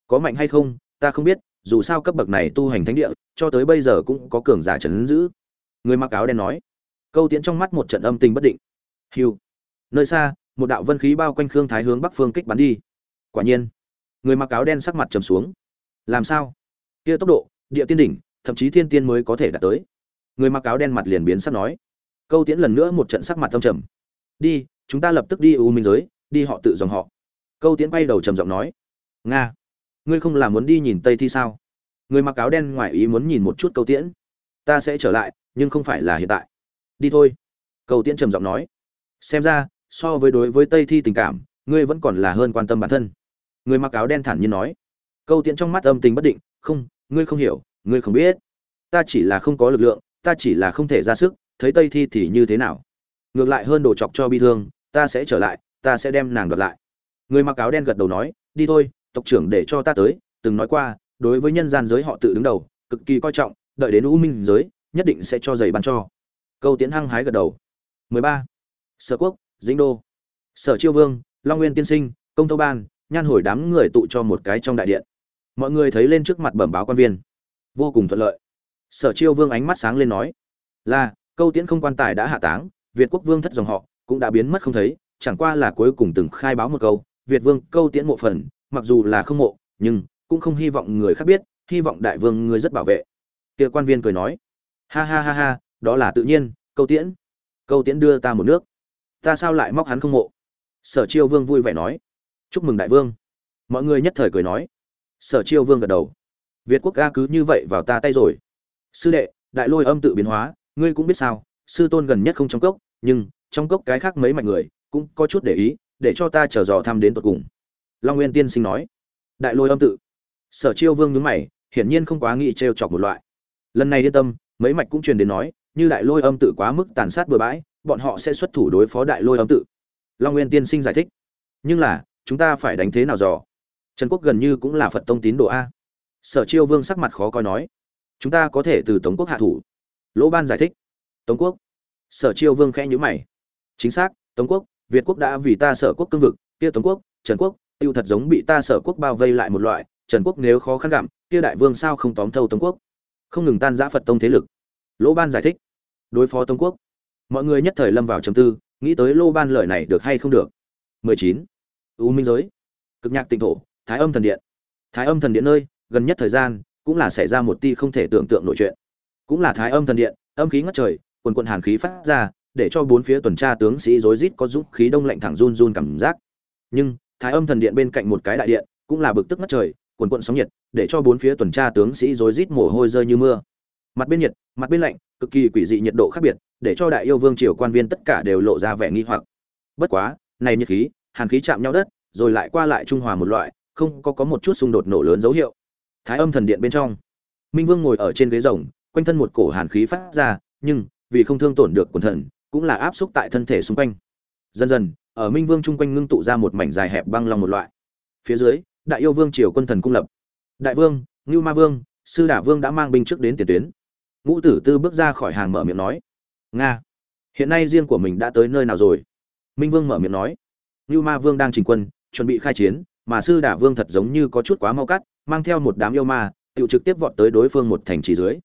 có mạnh hay không, ta không biết, dù sao cấp bậc này tu hành thánh địa, cho tới bây giờ cũng có cường giả trấn giữ. Người mặc áo đen nói, câu tiễn trong mắt một trận âm tình bất định. Hiu nơi xa, một đạo vân khí bao quanh khương thái hướng bắc phương kích bắn đi. Quả nhiên, người mặc áo đen sắc mặt trầm xuống làm sao? Kia tốc độ, địa tiên đỉnh, thậm chí thiên tiên mới có thể đạt tới. Người mặc áo đen mặt liền biến sắc nói. Câu tiễn lần nữa một trận sắc mặt tâm trầm. Đi, chúng ta lập tức đi u minh giới, đi họ tự dòng họ. Câu tiễn bay đầu trầm giọng nói. Nga, ngươi không là muốn đi nhìn tây thi sao? Người mặc áo đen ngoài ý muốn nhìn một chút câu tiễn. Ta sẽ trở lại, nhưng không phải là hiện tại. Đi thôi. Câu tiễn trầm giọng nói. Xem ra, so với đối với tây thi tình cảm, ngươi vẫn còn là hơn quan tâm bản thân. Người mặc áo đen thản nhiên nói câu tiễn trong mắt âm tình bất định, không, ngươi không hiểu, ngươi không biết. Ta chỉ là không có lực lượng, ta chỉ là không thể ra sức, thấy tây thi thì như thế nào? Ngược lại hơn đổ chọc cho bi thương, ta sẽ trở lại, ta sẽ đem nàng đoạt lại. Người mặc áo đen gật đầu nói, đi thôi, tộc trưởng để cho ta tới, từng nói qua, đối với nhân gian giới họ tự đứng đầu, cực kỳ coi trọng, đợi đến u minh giới, nhất định sẽ cho giày ban cho. Câu Tiễn hăng hái gật đầu. 13. sở quốc, dĩnh đô. Sở chiêu vương, long nguyên tiên sinh, công tâu ban, nhan hồi đám người tụ cho một cái trong đại điện mọi người thấy lên trước mặt bẩm báo quan viên. Vô cùng thuận lợi. Sở chiêu vương ánh mắt sáng lên nói, là, câu tiễn không quan tài đã hạ táng, việt quốc vương thất dòng họ, cũng đã biến mất không thấy, chẳng qua là cuối cùng từng khai báo một câu, việt vương, câu tiễn mộ phần, mặc dù là không mộ, nhưng cũng không hy vọng người khác biết, hy vọng đại vương ngươi rất bảo vệ. Kia quan viên cười nói, ha ha ha ha, đó là tự nhiên, câu tiễn câu tiễn đưa ta một nước, ta sao lại móc hắn không mộ? Sở chiêu vương vui vẻ nói, chúc mừng đại vương. Mọi người nhất thời cười nói sở chiêu vương gật đầu. Việt quốc ga cứ như vậy vào ta tay rồi. Sư đệ, đại lôi âm tự biến hóa, ngươi cũng biết sao, sư tôn gần nhất không trong cốc, nhưng trong cốc cái khác mấy mạch người cũng có chút để ý, để cho ta chờ dò thăm đến tận cùng. Long nguyên tiên sinh nói. Đại lôi âm tự. Sở chiêu vương nhướng mày, hiển nhiên không quá nghĩ trêu chọc một loại. Lần này yên tâm, mấy mạch cũng truyền đến nói, như đại lôi âm tự quá mức tàn sát bừa bãi, bọn họ sẽ xuất thủ đối phó đại lôi âm tự. Long nguyên tiên sinh giải thích. Nhưng là, chúng ta phải đánh thế nào dò? Trần quốc gần như cũng là phật tông tín đồ a. Sở chiêu vương sắc mặt khó coi nói, chúng ta có thể từ tống quốc hạ thủ. Lỗ ban giải thích, tống quốc? Sở chiêu vương khẽ nhữ mày, chính xác, tống quốc, việt quốc đã vì ta sở quốc cương vực, kia tống quốc, trần quốc, tiêu thật giống bị ta sở quốc bao vây lại một loại, trần quốc nếu khó khăn gặm, kia đại vương sao không tóm thâu tống quốc? Không ngừng tan giã phật tông thế lực. Lỗ ban giải thích, đối phó tống quốc, mọi người nhất thời lâm vào trầm tư, nghĩ tới lô ban lợi này được hay không được. 19. u minh giới. Cực nhạc tịnh thổ thái âm thần điện. Thái âm thần điện nơi, gần nhất thời gian, cũng là xảy ra một ti không thể tưởng tượng nội chuyện. Cũng là thái âm thần điện, âm khí ngất trời, quần quần hàn khí phát ra, để cho bốn phía tuần tra tướng sĩ rối rít có dũng khí đông lạnh thẳng run run cảm giác. Nhưng, thái âm thần điện bên cạnh một cái đại điện, cũng là bực tức ngất trời, quần quận sóng nhiệt, để cho bốn phía tuần tra tướng sĩ rối rít mồ hôi rơi như mưa. Mặt bên nhiệt, mặt bên lạnh, cực kỳ quỷ dị nhiệt độ khác biệt, để cho đại yêu vương triều quan viên tất cả đều lộ ra vẻ nghi hoặc. Bất quá, này nhiệt khí, hàn khí chạm nhau đất, rồi lại qua lại trung hòa một loại không có có một chút xung đột nổ lớn dấu hiệu. Thái âm thần điện bên trong, minh vương ngồi ở trên ghế rồng, quanh thân một cổ hàn khí phát ra, nhưng vì không thương tổn được quần thần, cũng là áp xúc tại thân thể xung quanh. Dần dần, ở minh vương chung quanh ngưng tụ ra một mảnh dài hẹp băng long một loại. Phía dưới, đại yêu vương triều quân thần cung lập. Đại vương, ngưu ma vương, sư đả vương đã mang binh trước đến tiền tuyến. Ngũ tử tư bước ra khỏi hàng mở miệng nói, nga, hiện nay riêng của mình đã tới nơi nào rồi? Minh vương mở miệng nói, ngưu ma vương đang trình quân, chuẩn bị khai chiến mà sư đả vương thật giống như có chút quá mau cắt, mang theo một đám yêu ma, tự trực tiếp vọt tới đối phương một thành trì dưới.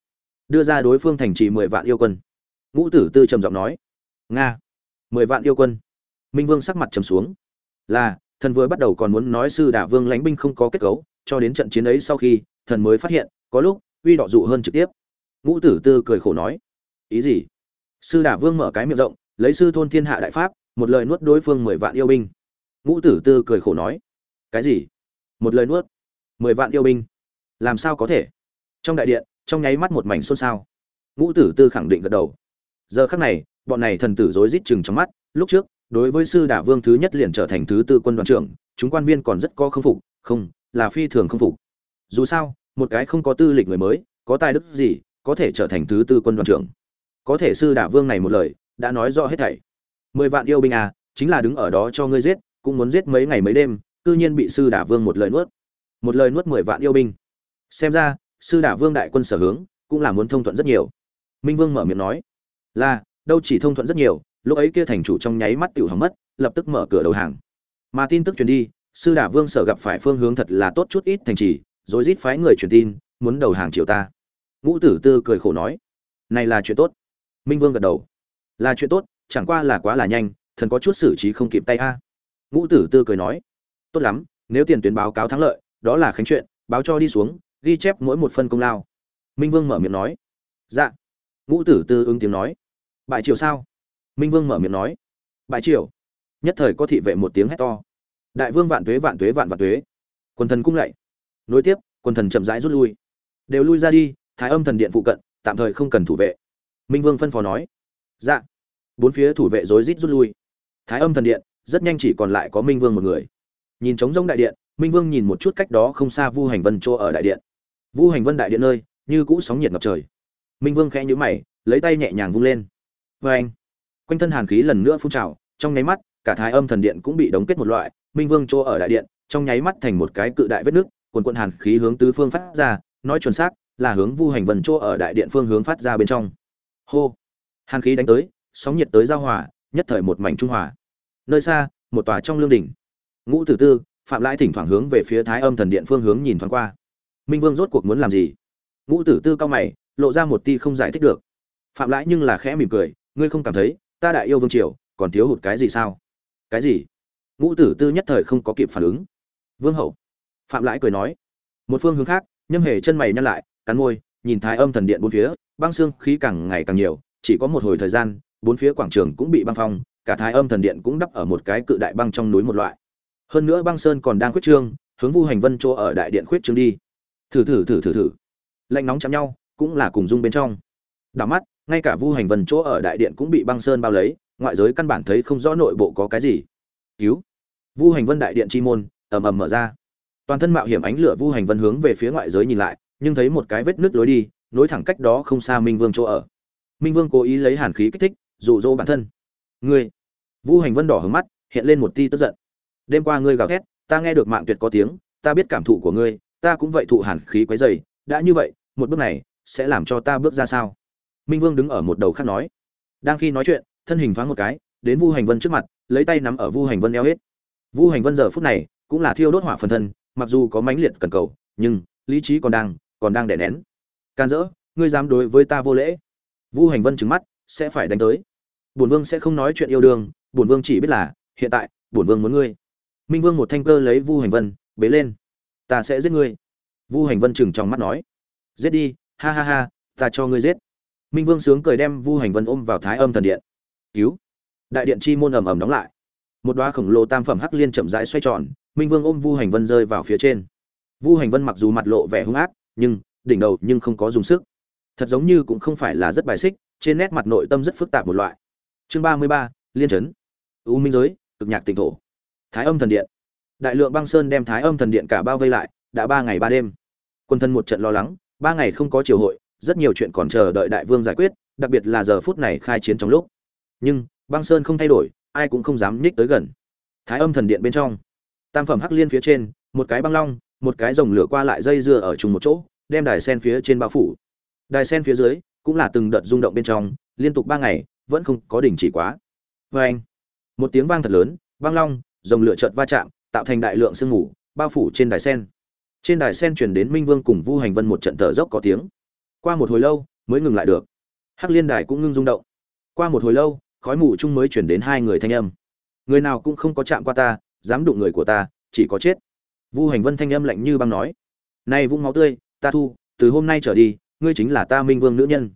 Đưa ra đối phương thành trì mười vạn yêu quân. Ngũ tử tư trầm giọng nói, nga, mười vạn yêu quân. Minh vương sắc mặt trầm xuống. Là, thần vừa bắt đầu còn muốn nói sư đả vương lãnh binh không có kết cấu, cho đến trận chiến ấy sau khi, thần mới phát hiện, có lúc, uy đọ dụ hơn trực tiếp. Ngũ tử tư cười khổ nói, ý gì? Sư đả vương mở cái miệng rộng, lấy sư thôn thiên hạ đại pháp, một lời nuốt đối phương mười vạn yêu binh. Ngũ tử tư cười khổ nói cái gì? Một lời nuốt. Mười vạn yêu binh. Làm sao có thể? Trong đại điện, trong nháy mắt một mảnh xôn xao. Ngũ tử tư khẳng định gật đầu. Giờ khắc này, bọn này thần tử rối rít chừng trong mắt. Lúc trước, đối với sư đả vương thứ nhất liền trở thành thứ tư quân đoàn trưởng, chúng quan viên còn rất có không phục. Không, là phi thường không phục. Dù sao, một cái không có tư lịch người mới, có tài đức gì, có thể trở thành thứ tư quân đoàn trưởng? Có thể sư đả vương này một lời, đã nói rõ hết thảy. Mười vạn yêu binh à chính là đứng ở đó cho ngươi giết, cũng muốn giết mấy ngày mấy đêm cư nhiên bị sư đả vương một lời nuốt. Một lời nuốt mười vạn yêu binh. Xem ra, sư đả vương đại quân sở hướng, cũng là muốn thông thuận rất nhiều. Minh vương mở miệng nói, là, đâu chỉ thông thuận rất nhiều, lúc ấy kia thành chủ trong nháy mắt tiểu hỏng mất, lập tức mở cửa đầu hàng. Mà tin tức truyền đi, sư đả vương sở gặp phải phương hướng thật là tốt chút ít thành trì, rồi rít phái người truyền tin, muốn đầu hàng triều ta. Ngũ tử tư cười khổ nói, này là chuyện tốt. Minh vương gật đầu, là chuyện tốt, chẳng qua là quá là nhanh, thần có chút xử trí không kịp tay a. Ngũ tử tư cười nói tốt lắm, nếu tiền tuyến báo cáo thắng lợi, đó là khánh chuyện, báo cho đi xuống, ghi chép mỗi một phân công lao. Minh vương mở miệng nói. Dạ. Ngũ tử tư ứng tiếng nói. Bại triều sao? Minh vương mở miệng nói. Bại triều. Nhất thời có thị vệ một tiếng hét to. Đại vương vạn tuế vạn tuế, vạn vạn tuế. Quần thần cung lạy. Nối tiếp quần thần chậm rãi rút lui. Đều lui ra đi, thái âm thần điện phụ cận, tạm thời không cần thủ vệ. Minh vương phân phó nói. Dạ. Bốn phía thủ vệ rối rít rút lui. Thái âm thần điện, rất nhanh chỉ còn lại có minh vương một người nhìn trống rỗng đại điện, minh vương nhìn một chút cách đó không xa vu hành vân chỗ ở đại điện. Vu hành vân đại điện nơi, như cũ sóng nhiệt ngập trời. Minh vương khẽ nhíu mày, lấy tay nhẹ nhàng vung lên. Vê anh, quanh thân hàn khí lần nữa phun trào, trong nháy mắt, cả thái âm thần điện cũng bị đóng kết một loại, minh vương chỗ ở đại điện, trong nháy mắt thành một cái cự đại vết nước quần quận hàn khí hướng tứ phương phát ra, nói chuẩn xác là hướng vu hành vân chỗ ở đại điện phương hướng phát ra bên trong. Hô, hàn khí đánh tới, sóng nhiệt tới giao hòa, nhất thời một mảnh trung hòa. Nơi xa, một tòa trong lương đỉnh ngũ tử tư, phạm lãi thỉnh thoảng hướng về phía thái âm thần điện phương hướng nhìn thoáng qua. Minh vương rốt cuộc muốn làm gì? Ngũ tử tư cao mày, lộ ra một ti không giải thích được. Phạm lãi nhưng là khẽ mỉm cười, ngươi không cảm thấy, ta đại yêu vương triều, còn thiếu hụt cái gì sao? Cái gì? Ngũ tử tư nhất thời không có kịp phản ứng. Vương hậu. Phạm lãi cười nói. Một phương hướng khác, nhâm hề chân mày nhăn lại, cắn môi, nhìn thái âm thần điện bốn phía, băng xương khí càng ngày càng nhiều, chỉ có một hồi thời gian, bốn phía quảng trường cũng bị băng phong, cả thái âm thần điện cũng đắp ở một cái cự đại băng trong núi một loại hơn nữa băng sơn còn đang khuyết trương, hướng vu hành vân chỗ ở đại điện khuyết trương đi. Thử thử thử thử thử. Lạnh nóng chạm nhau, cũng là cùng dung bên trong. Đảo mắt, ngay cả vu hành vân chỗ ở đại điện cũng bị băng sơn bao lấy, ngoại giới căn bản thấy không rõ nội bộ có cái gì. Cứu. Vu hành vân đại điện chi môn, ầm ầm mở ra. Toàn thân mạo hiểm ánh lửa vu hành vân hướng về phía ngoại giới nhìn lại, nhưng thấy một cái vết nứt lối đi, nối thẳng cách đó không xa minh vương chỗ ở. Minh vương cố ý lấy hàn khí kích thích, dụ dỗ bản thân. Ngươi. Vu hành vân đỏ hướng mắt, hiện lên một ti tức giận đêm qua ngươi gào thét, ta nghe được mạng tuyệt có tiếng, ta biết cảm thụ của ngươi, ta cũng vậy thụ hàn khí quấy dày đã như vậy, một bước này sẽ làm cho ta bước ra sao? Minh vương đứng ở một đầu khác nói. Đang khi nói chuyện, thân hình thoáng một cái, đến vu hành vân trước mặt, lấy tay nắm ở vu hành vân eo hết. Vu hành vân giờ phút này cũng là thiêu đốt hỏa phần thân, mặc dù có mãnh liệt cần cầu, nhưng lý trí còn đang còn đang đè nén. Can dỡ, ngươi dám đối với ta vô lễ. Vu hành vân trừng mắt, sẽ phải đánh tới. Bổn vương sẽ không nói chuyện yêu đương, bổn vương chỉ biết là, hiện tại, bổn vương muốn ngươi minh vương một thanh cơ lấy vu hành vân, bế lên. Ta sẽ giết ngươi. Vu hành vân chừng trong mắt nói. Giết đi, ha ha ha, ta cho ngươi giết. Minh vương sướng cười đem vu hành vân ôm vào thái âm thần điện. Cứu. Đại điện chi môn ầm ầm đóng lại. Một đoá khổng lồ tam phẩm hắc liên chậm rãi xoay tròn, minh vương ôm vu hành vân rơi vào phía trên. Vu hành vân mặc dù mặt lộ vẻ hung ác, nhưng đỉnh đầu nhưng không có dùng sức. Thật giống như cũng không phải là rất bài xích, trên nét mặt nội tâm rất phức tạp một loại. Chương ba mươi ba, liên trấn u minh giới, cực nhạc tỉnh thổ thái âm thần điện. Đại lượng băng sơn đem thái âm thần điện cả bao vây lại, đã ba ngày ba đêm. Quân thân một trận lo lắng, ba ngày không có triều hội, rất nhiều chuyện còn chờ đợi đại vương giải quyết, đặc biệt là giờ phút này khai chiến trong lúc. Nhưng, băng sơn không thay đổi, ai cũng không dám nhích tới gần. Thái âm thần điện bên trong, tam phẩm hắc liên phía trên, một cái băng long, một cái rồng lửa qua lại dây dưa ở chung một chỗ, đem đài sen phía trên bao phủ. Đài sen phía dưới, cũng là từng đợt rung động bên trong, liên tục ba ngày, vẫn không có đỉnh chỉ quá. Vê anh một tiếng vang thật lớn, băng long dòng lửa chợt va chạm, tạo thành đại lượng sương mù, bao phủ trên đài sen. Trên đài sen truyền đến minh vương cùng vu hành vân một trận thở dốc có tiếng. Qua một hồi lâu, mới ngừng lại được. Hắc liên đài cũng ngưng rung động. Qua một hồi lâu, khói mù chung mới truyền đến hai người thanh âm. Người nào cũng không có chạm qua ta, dám đụng người của ta, chỉ có chết. Vu hành vân thanh âm lạnh như băng nói. Này vũng máu tươi, ta thu, từ hôm nay trở đi, ngươi chính là ta minh vương nữ nhân.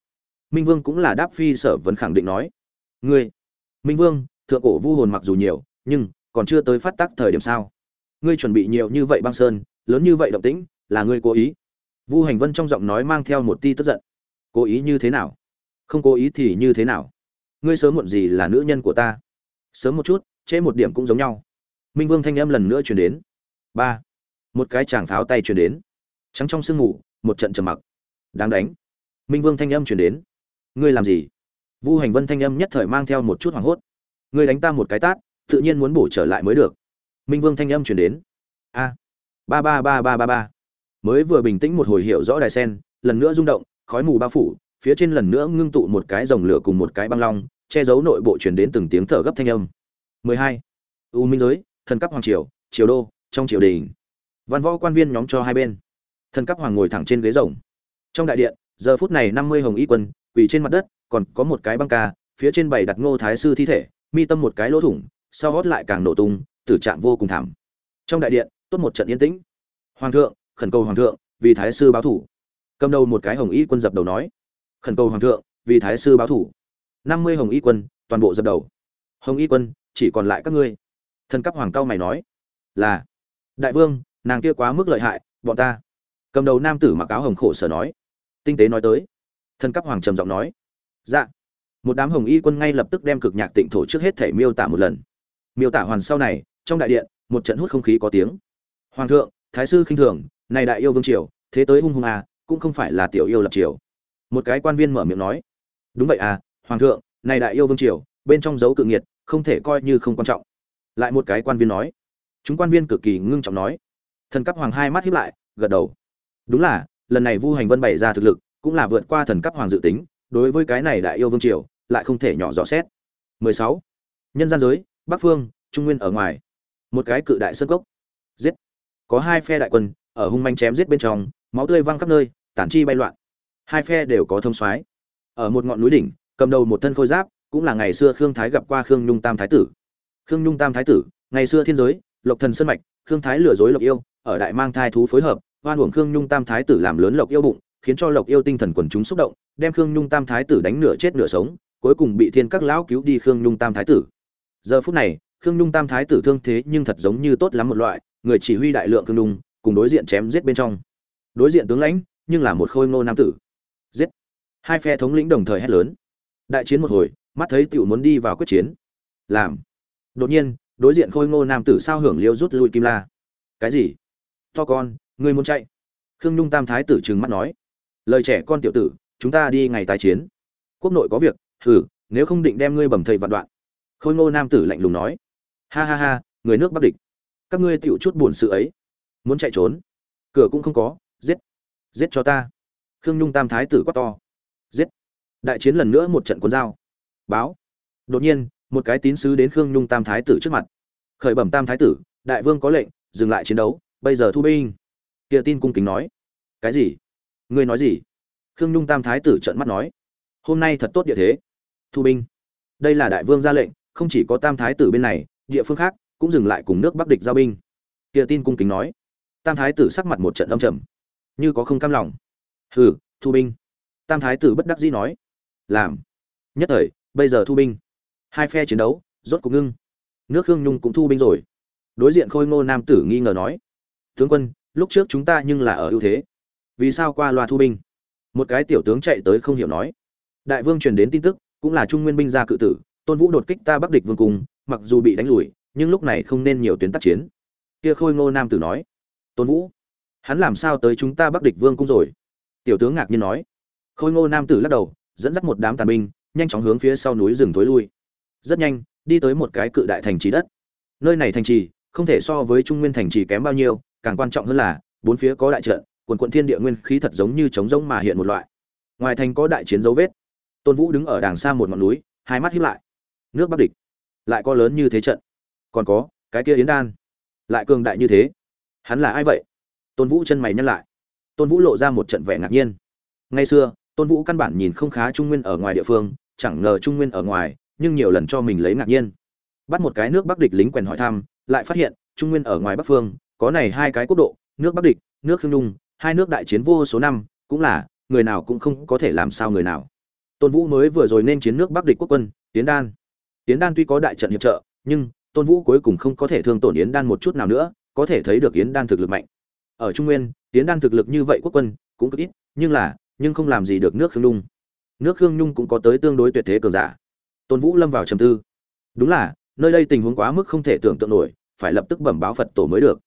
Minh vương cũng là đáp phi sở vẫn khẳng định nói. Ngươi, minh vương, thượng cổ vu hồn mặc dù nhiều, nhưng còn chưa tới phát tác thời điểm sao? Ngươi chuẩn bị nhiều như vậy băng sơn, lớn như vậy động tĩnh, là ngươi cố ý? Vu hành vân trong giọng nói mang theo một ti tức giận. Cố ý như thế nào? Không cố ý thì như thế nào? Ngươi sớm muộn gì là nữ nhân của ta? Sớm một chút, trễ một điểm cũng giống nhau. Minh vương thanh âm lần nữa chuyển đến. Ba. Một cái chàng pháo tay chuyển đến. Trắng trong sương ngủ một trận trầm mặc. Đáng đánh. Minh vương thanh âm chuyển đến. Ngươi làm gì? Vu hành vân thanh âm nhất thời mang theo một chút hoảng hốt. Ngươi đánh ta một cái tát tự nhiên muốn bổ trở lại mới được. Minh vương thanh âm chuyển đến. A. Ba ba ba ba ba ba. Mới vừa bình tĩnh một hồi hiểu rõ đài sen, lần nữa rung động, khói mù bao phủ, phía trên lần nữa ngưng tụ một cái dòng lửa cùng một cái băng long, che giấu nội bộ chuyển đến từng tiếng thở gấp thanh âm. 12. u minh giới, thần cấp hoàng triều triều đô, trong triều đình. Văn võ quan viên nhóm cho hai bên. Thần cấp hoàng ngồi thẳng trên ghế rồng. Trong đại điện, giờ phút này năm mươi hồng y quân, quỳ trên mặt đất, còn có một cái băng ca, phía trên bày đặt ngô thái sư thi thể, mi tâm một cái lỗ thủng sau hót lại càng nổ tung, tử trạng vô cùng thảm. Trong đại điện, tốt một trận yên tĩnh. Hoàng thượng, khẩn cầu hoàng thượng, vì thái sư báo thủ. Cầm đầu một cái hồng y quân dập đầu nói, khẩn cầu hoàng thượng, vì thái sư báo thủ. Năm mươi hồng y quân, toàn bộ dập đầu. Hồng y quân, chỉ còn lại các ngươi. Thần cấp hoàng cao mày nói, là, đại vương, nàng kia quá mức lợi hại, bọn ta. Cầm đầu nam tử mặc áo hồng khổ sở nói, tinh tế nói tới. Thần cấp hoàng trầm giọng nói dạ. Một đám hồng y quân ngay lập tức đem cực nhạc tịnh thổ trước hết thể miêu tả một lần miêu tả hoàn sau này, trong đại điện, một trận hút không khí có tiếng. Hoàng thượng, thái sư khinh thường, này đại yêu vương triều, thế tới hung hung à cũng không phải là tiểu yêu lập triều. Một cái quan viên mở miệng nói. Đúng vậy à hoàng thượng, này đại yêu vương triều, bên trong dấu cự nghiệt, không thể coi như không quan trọng. Lại một cái quan viên nói. Chúng quan viên cực kỳ ngưng trọng nói. Thần cấp hoàng hai mắt hiếp lại, gật đầu. Đúng là, lần này vu hành vân bày ra thực lực, cũng là vượt qua thần cấp hoàng dự tính, đối với cái này đại yêu vương triều, lại không thể nhỏ rõ xét. 16. nhân gian giới bắc phương, trung nguyên ở ngoài. Một cái cự đại sơn cốc. Giết. Có hai phe đại quân, ở hung manh chém giết bên trong, máu tươi văng khắp nơi, tản chi bay loạn. Hai phe đều có thông soái. Ở một ngọn núi đỉnh, cầm đầu một thân khôi giáp, cũng là ngày xưa khương thái gặp qua khương nhung tam thái tử. Khương nhung tam thái tử, ngày xưa thiên giới, lộc thần sơn mạch, khương thái lừa dối lộc yêu, ở đại mang thai thú phối hợp hoan uổng khương nhung tam thái tử làm lớn lộc yêu bụng, khiến cho lộc yêu tinh thần quần chúng xúc động, đem khương nhung tam thái tử đánh nửa chết nửa sống, cuối cùng bị thiên các lão cứu đi khương nhung tam thái tử giờ phút này, khương nhung tam thái tử thương thế nhưng thật giống như tốt lắm một loại, người chỉ huy đại lượng khương nhung, cùng đối diện chém giết bên trong. Đối diện tướng lãnh, nhưng là một khôi ngô nam tử. Giết. Hai phe thống lĩnh đồng thời hét lớn. Đại chiến một hồi, mắt thấy tiểu muốn đi vào quyết chiến. Làm. Đột nhiên, đối diện khôi ngô nam tử sao hưởng liêu rút lui kim la. Cái gì? To con ngươi muốn chạy. Khương nhung tam thái tử trừng mắt nói. Lời trẻ con tiểu tử, chúng ta đi ngày tái chiến. Quốc nội có việc thử nếu không định đem ngươi bầm thầy vạn đoạn khôi ngô nam tử lạnh lùng nói. Ha ha ha, người nước bắc địch. Các ngươi tựu chút buồn sự ấy. Muốn chạy trốn. Cửa cũng không có. Giết. Giết cho ta. Khương nhung tam thái tử quát to. Giết. Đại chiến lần nữa một trận cuốn dao. Báo. Đột nhiên, một cái tín sứ đến khương nhung tam thái tử trước mặt. Khởi bẩm tam thái tử, đại vương có lệnh, dừng lại chiến đấu, bây giờ thu binh. Kia tin cung kính nói. Cái gì? Ngươi nói gì? Khương nhung tam thái tử trợn mắt nói. Hôm nay thật tốt địa thế. Thu binh. Đây là đại vương ra lệnh không chỉ có tam thái tử bên này, địa phương khác cũng dừng lại cùng nước bắc địch giao binh. Kia tin cung kính nói. Tam thái tử sắc mặt một trận âm trầm. Như có không cam lòng. Hừ, thu binh. Tam thái tử bất đắc dĩ nói. Làm. Nhất thời, bây giờ thu binh. Hai phe chiến đấu, rốt cục ngưng. Nước khương nhung cũng thu binh rồi. Đối diện khôi ngô nam tử nghi ngờ nói. Tướng quân, lúc trước chúng ta nhưng là ở ưu thế. Vì sao qua loa thu binh? Một cái tiểu tướng chạy tới không hiểu nói. Đại vương truyền đến tin tức, cũng là trung nguyên binh ra cự tử tôn vũ đột kích ta bắc địch vương cung, mặc dù bị đánh lùi, nhưng lúc này không nên nhiều tuyến tác chiến. Kia khôi ngô nam tử nói. Tôn vũ, hắn làm sao tới chúng ta bắc địch vương cung rồi? Tiểu tướng ngạc nhiên nói. Khôi ngô nam tử lắc đầu, dẫn dắt một đám tàn binh, nhanh chóng hướng phía sau núi rừng thối lui. Rất nhanh, đi tới một cái cự đại thành trì đất. Nơi này thành trì, không thể so với trung nguyên thành trì kém bao nhiêu, càng quan trọng hơn là, bốn phía có đại trận, quần quận thiên địa nguyên khí thật giống như trống rỗng mà hiện một loại. Ngoài thành có đại chiến dấu vết. Tôn vũ đứng ở đàng xa một ngọn núi, hai mắt hiếp lại nước bắc địch. Lại có lớn như thế trận. Còn có, cái kia yến đan. Lại cường đại như thế. Hắn là ai vậy? Tôn vũ chân mày nhắc lại. Tôn vũ lộ ra một trận vẻ ngạc nhiên. Ngay xưa, tôn vũ căn bản nhìn không khá trung nguyên ở ngoài địa phương, chẳng ngờ trung nguyên ở ngoài, nhưng nhiều lần cho mình lấy ngạc nhiên. Bắt một cái nước bắc địch lính quèn hỏi thăm, lại phát hiện, trung nguyên ở ngoài bắc phương, có này hai cái quốc độ, nước bắc địch, nước khương nhung hai nước đại chiến vô số năm, cũng là, người nào cũng không có thể làm sao người nào. Tôn vũ mới vừa rồi nên chiến nước bắc địch quốc quân tiến đan. Yến đan tuy có đại trận hiệp trợ, nhưng tôn vũ cuối cùng không có thể thương tổn yến đan một chút nào nữa, có thể thấy được yến đan thực lực mạnh. Ở trung nguyên, yến đan thực lực như vậy quốc quân cũng cực ít, nhưng là, nhưng không làm gì được nước khương nhung. Nước khương nhung cũng có tới tương đối tuyệt thế cường giả. Tôn vũ lâm vào trầm tư. Đúng là, nơi đây tình huống quá mức không thể tưởng tượng nổi, phải lập tức bẩm báo phật tổ mới được.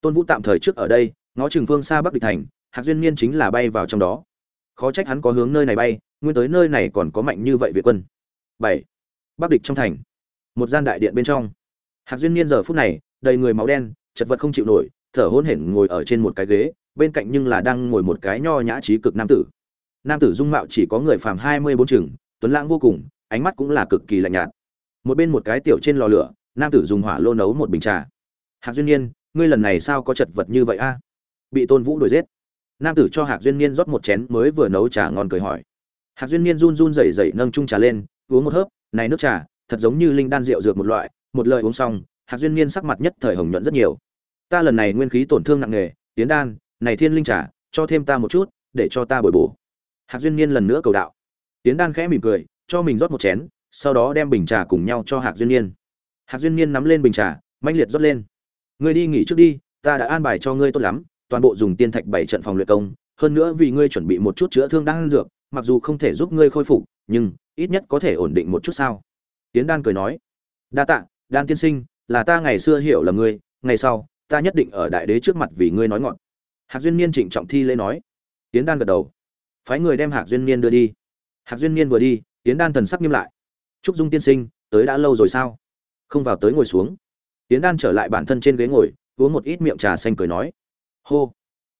Tôn vũ tạm thời trước ở đây, ngó chừng phương xa bắc địch thành, hạc duyên niên chính là bay vào trong đó. Khó trách hắn có hướng nơi này bay, nguyên tới nơi này còn có mạnh như vậy việt quân. Bảy bắc địch trong thành. Một gian đại điện bên trong. Hạc duyên niên giờ phút này, đầy người máu đen, chật vật không chịu nổi, thở hôn hển ngồi ở trên một cái ghế, bên cạnh nhưng là đang ngồi một cái nho nhã trí cực nam tử. Nam tử dung mạo chỉ có người phàm hai mươi bốn chừng, tuấn lãng vô cùng, ánh mắt cũng là cực kỳ lạnh nhạt. Một bên một cái tiểu trên lò lửa, nam tử dùng hỏa lô nấu một bình trà. Hạc duyên niên, ngươi lần này sao có chật vật như vậy a? Bị tôn vũ đuổi giết. Nam tử cho hạc duyên niên rót một chén mới vừa nấu trà ngon cười hỏi. Hạc duyên niên run run rẩy rẩy nâng chung trà lên, uống một hớp này nước trà, thật giống như linh đan rượu dược một loại, một lời uống xong, hạc duyên niên sắc mặt nhất thời hồng nhuận rất nhiều. Ta lần này nguyên khí tổn thương nặng nề, tiến đan, này thiên linh trà, cho thêm ta một chút, để cho ta bồi bổ. Hạc duyên niên lần nữa cầu đạo. Tiến đan khẽ mỉm cười, cho mình rót một chén, sau đó đem bình trà cùng nhau cho hạc duyên niên. Hạc duyên niên nắm lên bình trà manh liệt rót lên. Ngươi đi nghỉ trước đi, ta đã an bài cho ngươi tốt lắm, toàn bộ dùng tiên thạch bảy trận phòng luyện công, hơn nữa vì ngươi chuẩn bị một chút chữa thương đang dược, mặc dù không thể giúp ngươi khôi phục nhưng ít nhất có thể ổn định một chút sao? Tiến đan cười nói, đa tạ, đan tiên sinh, là ta ngày xưa hiểu là ngươi, ngày sau, ta nhất định ở đại đế trước mặt vì ngươi nói ngọn. Hạc duyên niên trịnh trọng thi lễ nói. Tiến đan gật đầu. Phái người đem hạc duyên niên đưa đi. Hạc duyên niên vừa đi tiến đan thần sắc nghiêm lại. Trúc dung tiên sinh, tới đã lâu rồi sao? Không vào tới ngồi xuống. Tiến đan trở lại bản thân trên ghế ngồi, uống một ít miệng trà xanh cười nói. Hô.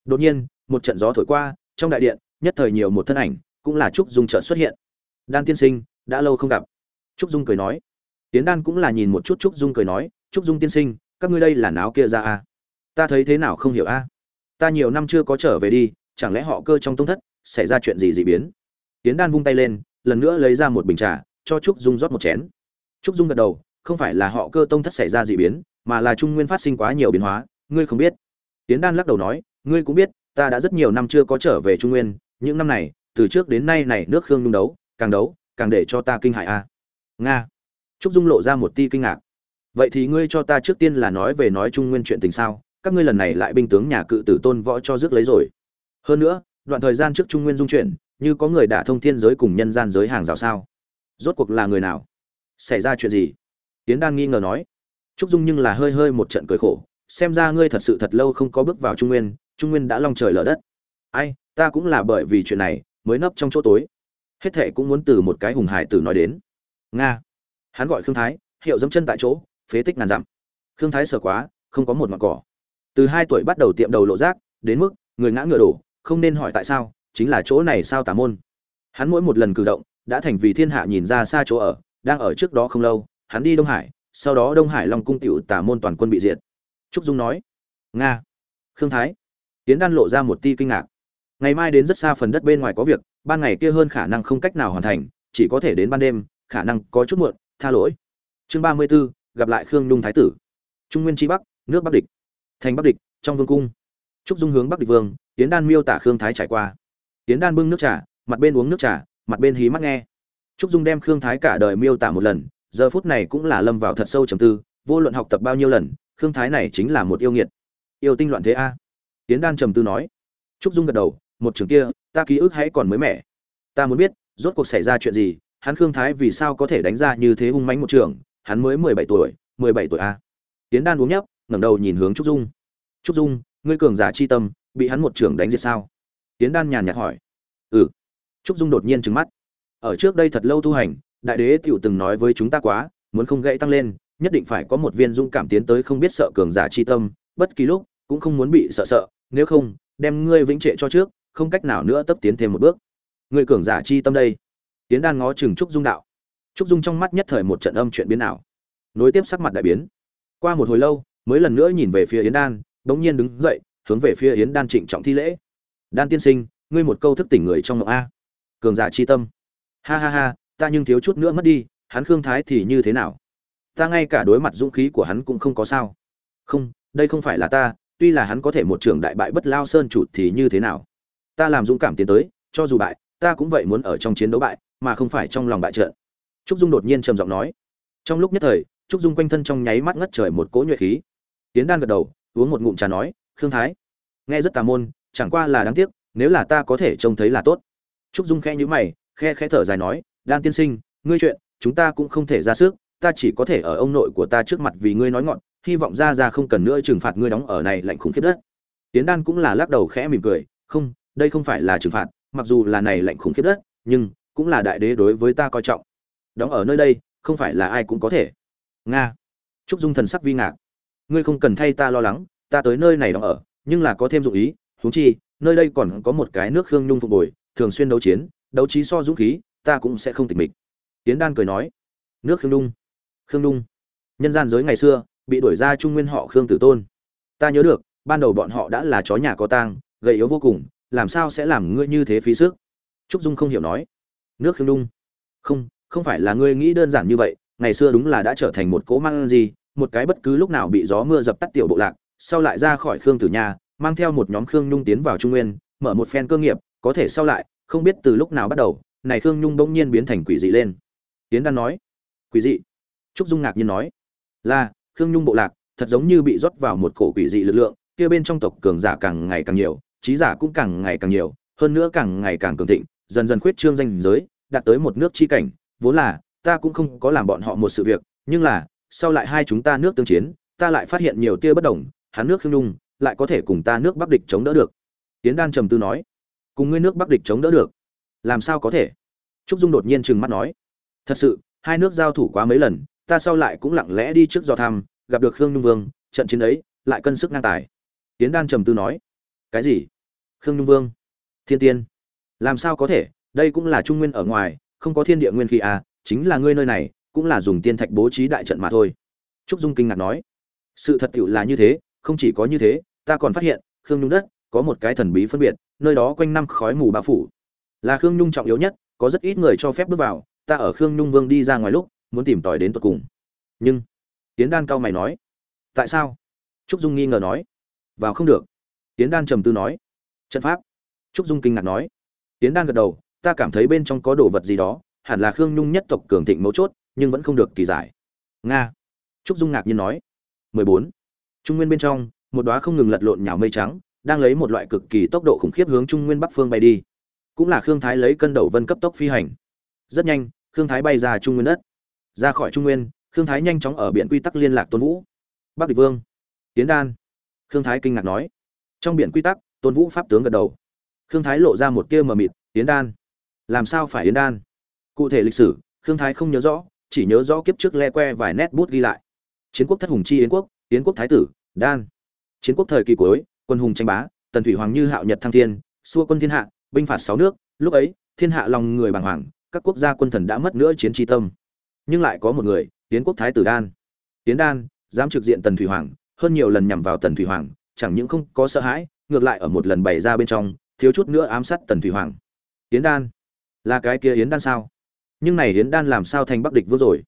Đột nhiên, một trận gió thổi qua, trong đại điện, nhất thời nhiều một thân ảnh, cũng là trúc dung trợ xuất hiện đan tiên sinh, đã lâu không gặp. Trúc dung cười nói. Tiến đan cũng là nhìn một chút trúc dung cười nói, trúc dung tiên sinh, các ngươi đây là náo kia ra à? ta thấy thế nào không hiểu a ta nhiều năm chưa có trở về đi, chẳng lẽ họ cơ trong tông thất, xảy ra chuyện gì dị biến? Tiến đan vung tay lên, lần nữa lấy ra một bình trà, cho trúc dung rót một chén. Trúc dung gật đầu, không phải là họ cơ tông thất xảy ra dị biến, mà là trung nguyên phát sinh quá nhiều biến hóa, ngươi không biết. Tiến đan lắc đầu nói, ngươi cũng biết, ta đã rất nhiều năm chưa có trở về trung nguyên, những năm này, từ trước đến nay này nước khương nhung đấu càng đấu, càng để cho ta kinh hại a. Nga. Trúc dung lộ ra một ti kinh ngạc. Vậy thì ngươi cho ta trước tiên là nói về nói trung nguyên chuyện tình sao? Các ngươi lần này lại binh tướng nhà cự tử tôn võ cho rước lấy rồi. Hơn nữa, đoạn thời gian trước trung nguyên dung chuyển, như có người đã thông thiên giới cùng nhân gian giới hàng rào sao? Rốt cuộc là người nào? Xảy ra chuyện gì? Tiến đan nghi ngờ nói. Trúc dung nhưng là hơi hơi một trận cười khổ, xem ra ngươi thật sự thật lâu không có bước vào trung nguyên trung nguyên đã long trời lở đất. Ai, ta cũng là bởi vì chuyện này, mới nấp trong chỗ tối hết thệ cũng muốn từ một cái hùng hải tử nói đến. Nga. Hắn gọi khương thái, hiệu dẫm chân tại chỗ, phế tích ngàn dặm. Khương thái sợ quá, không có một mặt cỏ. Từ hai tuổi bắt đầu tiệm đầu lộ rác, đến mức, người ngã ngựa đổ, không nên hỏi tại sao, chính là chỗ này sao tả môn. Hắn mỗi một lần cử động, đã thành vì thiên hạ nhìn ra xa chỗ ở, đang ở trước đó không lâu, hắn đi đông hải, sau đó đông hải long cung tiểu tả môn toàn quân bị diệt. Trúc dung nói, nga. Khương thái. Tiến đan lộ ra một ti kinh ngạc. Ngày mai đến rất xa phần đất bên ngoài có việc ban ngày kia hơn khả năng không cách nào hoàn thành chỉ có thể đến ban đêm khả năng có chút muộn tha lỗi. Chương ba mươi 34, gặp lại khương nhung thái tử. Trung nguyên tri bắc nước bắc địch. Thành bắc địch trong vương cung. Trúc dung hướng bắc địch vương tiến đan miêu tả khương thái trải qua. Tiến đan bưng nước trà mặt bên uống nước trà mặt bên hí mắt nghe. Trúc dung đem khương thái cả đời miêu tả một lần giờ phút này cũng là lâm vào thật sâu trầm tư vô luận học tập bao nhiêu lần khương thái này chính là một yêu nghiệt. Yêu tinh loạn thế a. Tiến đan trầm tư nói. Trúc dung gật đầu một trường kia, ta ký ức hãy còn mới mẻ. Ta muốn biết, rốt cuộc xảy ra chuyện gì, hắn khương thái vì sao có thể đánh ra như thế hung mánh một trường, hắn mới mười bảy tuổi, mười bảy tuổi a. Tiến đan uống nhấp, ngẩng đầu nhìn hướng trúc dung. Trúc dung, ngươi cường giả chi tâm, bị hắn một trường đánh diệt sao? Tiến đan nhàn nhạt hỏi. Ừ. Trúc dung đột nhiên trừng mắt. Ở trước đây thật lâu tu hành, đại đế tiểu từng nói với chúng ta quá, muốn không gãy tăng lên, nhất định phải có một viên dũng cảm tiến tới không biết sợ cường giả chi tâm, bất kỳ lúc cũng không muốn bị sợ sợ, nếu không, đem ngươi vĩnh trệ cho trước không cách nào nữa tấp tiến thêm một bước. Người cường giả chi tâm đây. Tiến đan ngó chừng trúc dung đạo. Trúc dung trong mắt nhất thời một trận âm chuyện biến ảo. Nối tiếp sắc mặt đại biến. Qua một hồi lâu, mới lần nữa nhìn về phía yến đan, bỗng nhiên đứng dậy, hướng về phía yến đan trịnh trọng thi lễ. Đan tiên sinh, ngươi một câu thức tỉnh người trong mộng a. Cường giả chi tâm. Ha ha ha, ta nhưng thiếu chút nữa mất đi, hắn khương thái thì như thế nào? Ta ngay cả đối mặt dũng khí của hắn cũng không có sao. Không, đây không phải là ta, tuy là hắn có thể một trường đại bại bất lao sơn chủ thì như thế nào? Ta làm dũng cảm tiến tới, cho dù bại, ta cũng vậy muốn ở trong chiến đấu bại, mà không phải trong lòng bại trận trúc dung đột nhiên trầm giọng nói. Trong lúc nhất thời, trúc dung quanh thân trong nháy mắt ngất trời một cỗ nhuệ khí. Tiến đan gật đầu, uống một ngụm trà nói, khương thái, nghe rất tà môn, chẳng qua là đáng tiếc, nếu là ta có thể trông thấy là tốt. Trúc dung khẽ nhíu mày, khe khẽ thở dài nói, đan tiên sinh, ngươi chuyện, chúng ta cũng không thể ra sức, ta chỉ có thể ở ông nội của ta trước mặt vì ngươi nói ngọn, hy vọng ra ra không cần nữa trừng phạt ngươi đóng ở này lạnh khủng khiếp đất. Tiến đan cũng là lắc đầu khẽ mỉm cười, không đây không phải là trừng phạt, mặc dù là này lạnh khủng khiếp đất, nhưng cũng là đại đế đối với ta coi trọng. Đóng ở nơi đây, không phải là ai cũng có thể. Nga. Trúc dung thần sắc vi ngạc. Ngươi không cần thay ta lo lắng, ta tới nơi này đóng ở, nhưng là có thêm dụng ý, huống chi, nơi đây còn có một cái nước khương nhung phục bồi, thường xuyên đấu chiến, đấu trí so dũng khí, ta cũng sẽ không tịch mịch. Tiến đan cười nói. Nước khương nhung. Khương nhung. Nhân gian giới ngày xưa, bị đuổi ra trung nguyên họ khương tử tôn. Ta nhớ được, ban đầu bọn họ đã là chó nhà có tang, gầy yếu vô cùng làm sao sẽ làm ngươi như thế phí sức? Trúc dung không hiểu nói. Nước khương nhung không không phải là ngươi nghĩ đơn giản như vậy ngày xưa đúng là đã trở thành một cỗ mang gì một cái bất cứ lúc nào bị gió mưa dập tắt tiểu bộ lạc sau lại ra khỏi khương tử Nha, mang theo một nhóm khương nhung tiến vào trung nguyên mở một phen cơ nghiệp có thể sau lại không biết từ lúc nào bắt đầu này khương nhung bỗng nhiên biến thành quỷ dị lên. Tiến đan nói quỷ dị? Trúc dung ngạc nhiên nói là khương nhung bộ lạc thật giống như bị rót vào một cổ quỷ dị lực lượng kia bên trong tộc cường giả càng ngày càng nhiều trí giả cũng càng ngày càng nhiều, hơn nữa càng ngày càng cường thịnh, dần dần khuyết trương danh giới, đạt tới một nước chi cảnh. Vốn là, ta cũng không có làm bọn họ một sự việc, nhưng là, sau lại hai chúng ta nước tương chiến, ta lại phát hiện nhiều tia bất đồng, hắn nước khương nhung, lại có thể cùng ta nước bắc địch chống đỡ được. Tiến đan trầm tư nói, cùng ngươi nước bắc địch chống đỡ được, làm sao có thể? Trúc dung đột nhiên trừng mắt nói, thật sự, hai nước giao thủ quá mấy lần, ta sau lại cũng lặng lẽ đi trước do thăm, gặp được khương nhung vương, trận chiến ấy, lại cân sức ngang tài. Tiến đan trầm tư nói cái gì? Khương nhung vương. Thiên tiên. Làm sao có thể? Đây cũng là trung nguyên ở ngoài, không có thiên địa nguyên khí à chính là ngươi nơi này, cũng là dùng tiên thạch bố trí đại trận mà thôi. Trúc dung kinh ngạc nói. Sự thật tựu là như thế, không chỉ có như thế, ta còn phát hiện, khương nhung đất, có một cái thần bí phân biệt, nơi đó quanh năm khói mù bao phủ. Là khương nhung trọng yếu nhất, có rất ít người cho phép bước vào, ta ở khương nhung vương đi ra ngoài lúc, muốn tìm tòi đến tận cùng. Nhưng tiến đan cao mày nói. Tại sao? Trúc dung nghi ngờ nói. Vào không được tiến đan trầm tư nói. Trận pháp. Trúc dung kinh ngạc nói. Tiến đan gật đầu, ta cảm thấy bên trong có đồ vật gì đó, hẳn là khương nhung nhất tộc cường thịnh mấu chốt, nhưng vẫn không được kỳ giải. Nga. Trúc dung ngạc nhiên nói. 14. trung nguyên bên trong, một đóa không ngừng lật lộn nhào mây trắng, đang lấy một loại cực kỳ tốc độ khủng khiếp hướng trung nguyên bắc phương bay đi. Cũng là khương thái lấy cân đầu vân cấp tốc phi hành. Rất nhanh, khương thái bay ra trung nguyên đất. Ra khỏi trung nguyên, khương thái nhanh chóng ở biển quy tắc liên lạc tôn vũ. Bắc địch vương. Tiến đan. Khương thái kinh ngạc nói trong biển quy tắc, tôn vũ pháp tướng gật đầu. Khương thái lộ ra một tia mờ mịt, yến đan, làm sao phải yến đan? Cụ thể lịch sử, khương thái không nhớ rõ, chỉ nhớ rõ kiếp trước le que vài nét bút ghi lại. Chiến quốc thất hùng chi yến quốc yến quốc thái tử, đan. Chiến quốc thời kỳ cuối, quân hùng tranh bá, tần thủy hoàng như hạo nhật thăng thiên, xua quân thiên hạ, binh phạt sáu nước, lúc ấy, thiên hạ lòng người bàng hoàng, các quốc gia quân thần đã mất nữa chiến tri tâm. Nhưng lại có một người, yến quốc thái tử đan. Yến đan, dám trực diện tần thủy hoàng, hơn nhiều lần nhằm vào tần thủy hoàng chẳng những không có sợ hãi, ngược lại ở một lần bày ra bên trong, thiếu chút nữa ám sát tần thủy hoàng. Yến đan, là cái kia yến đan sao? Nhưng này yến đan làm sao thành bắc địch vương rồi?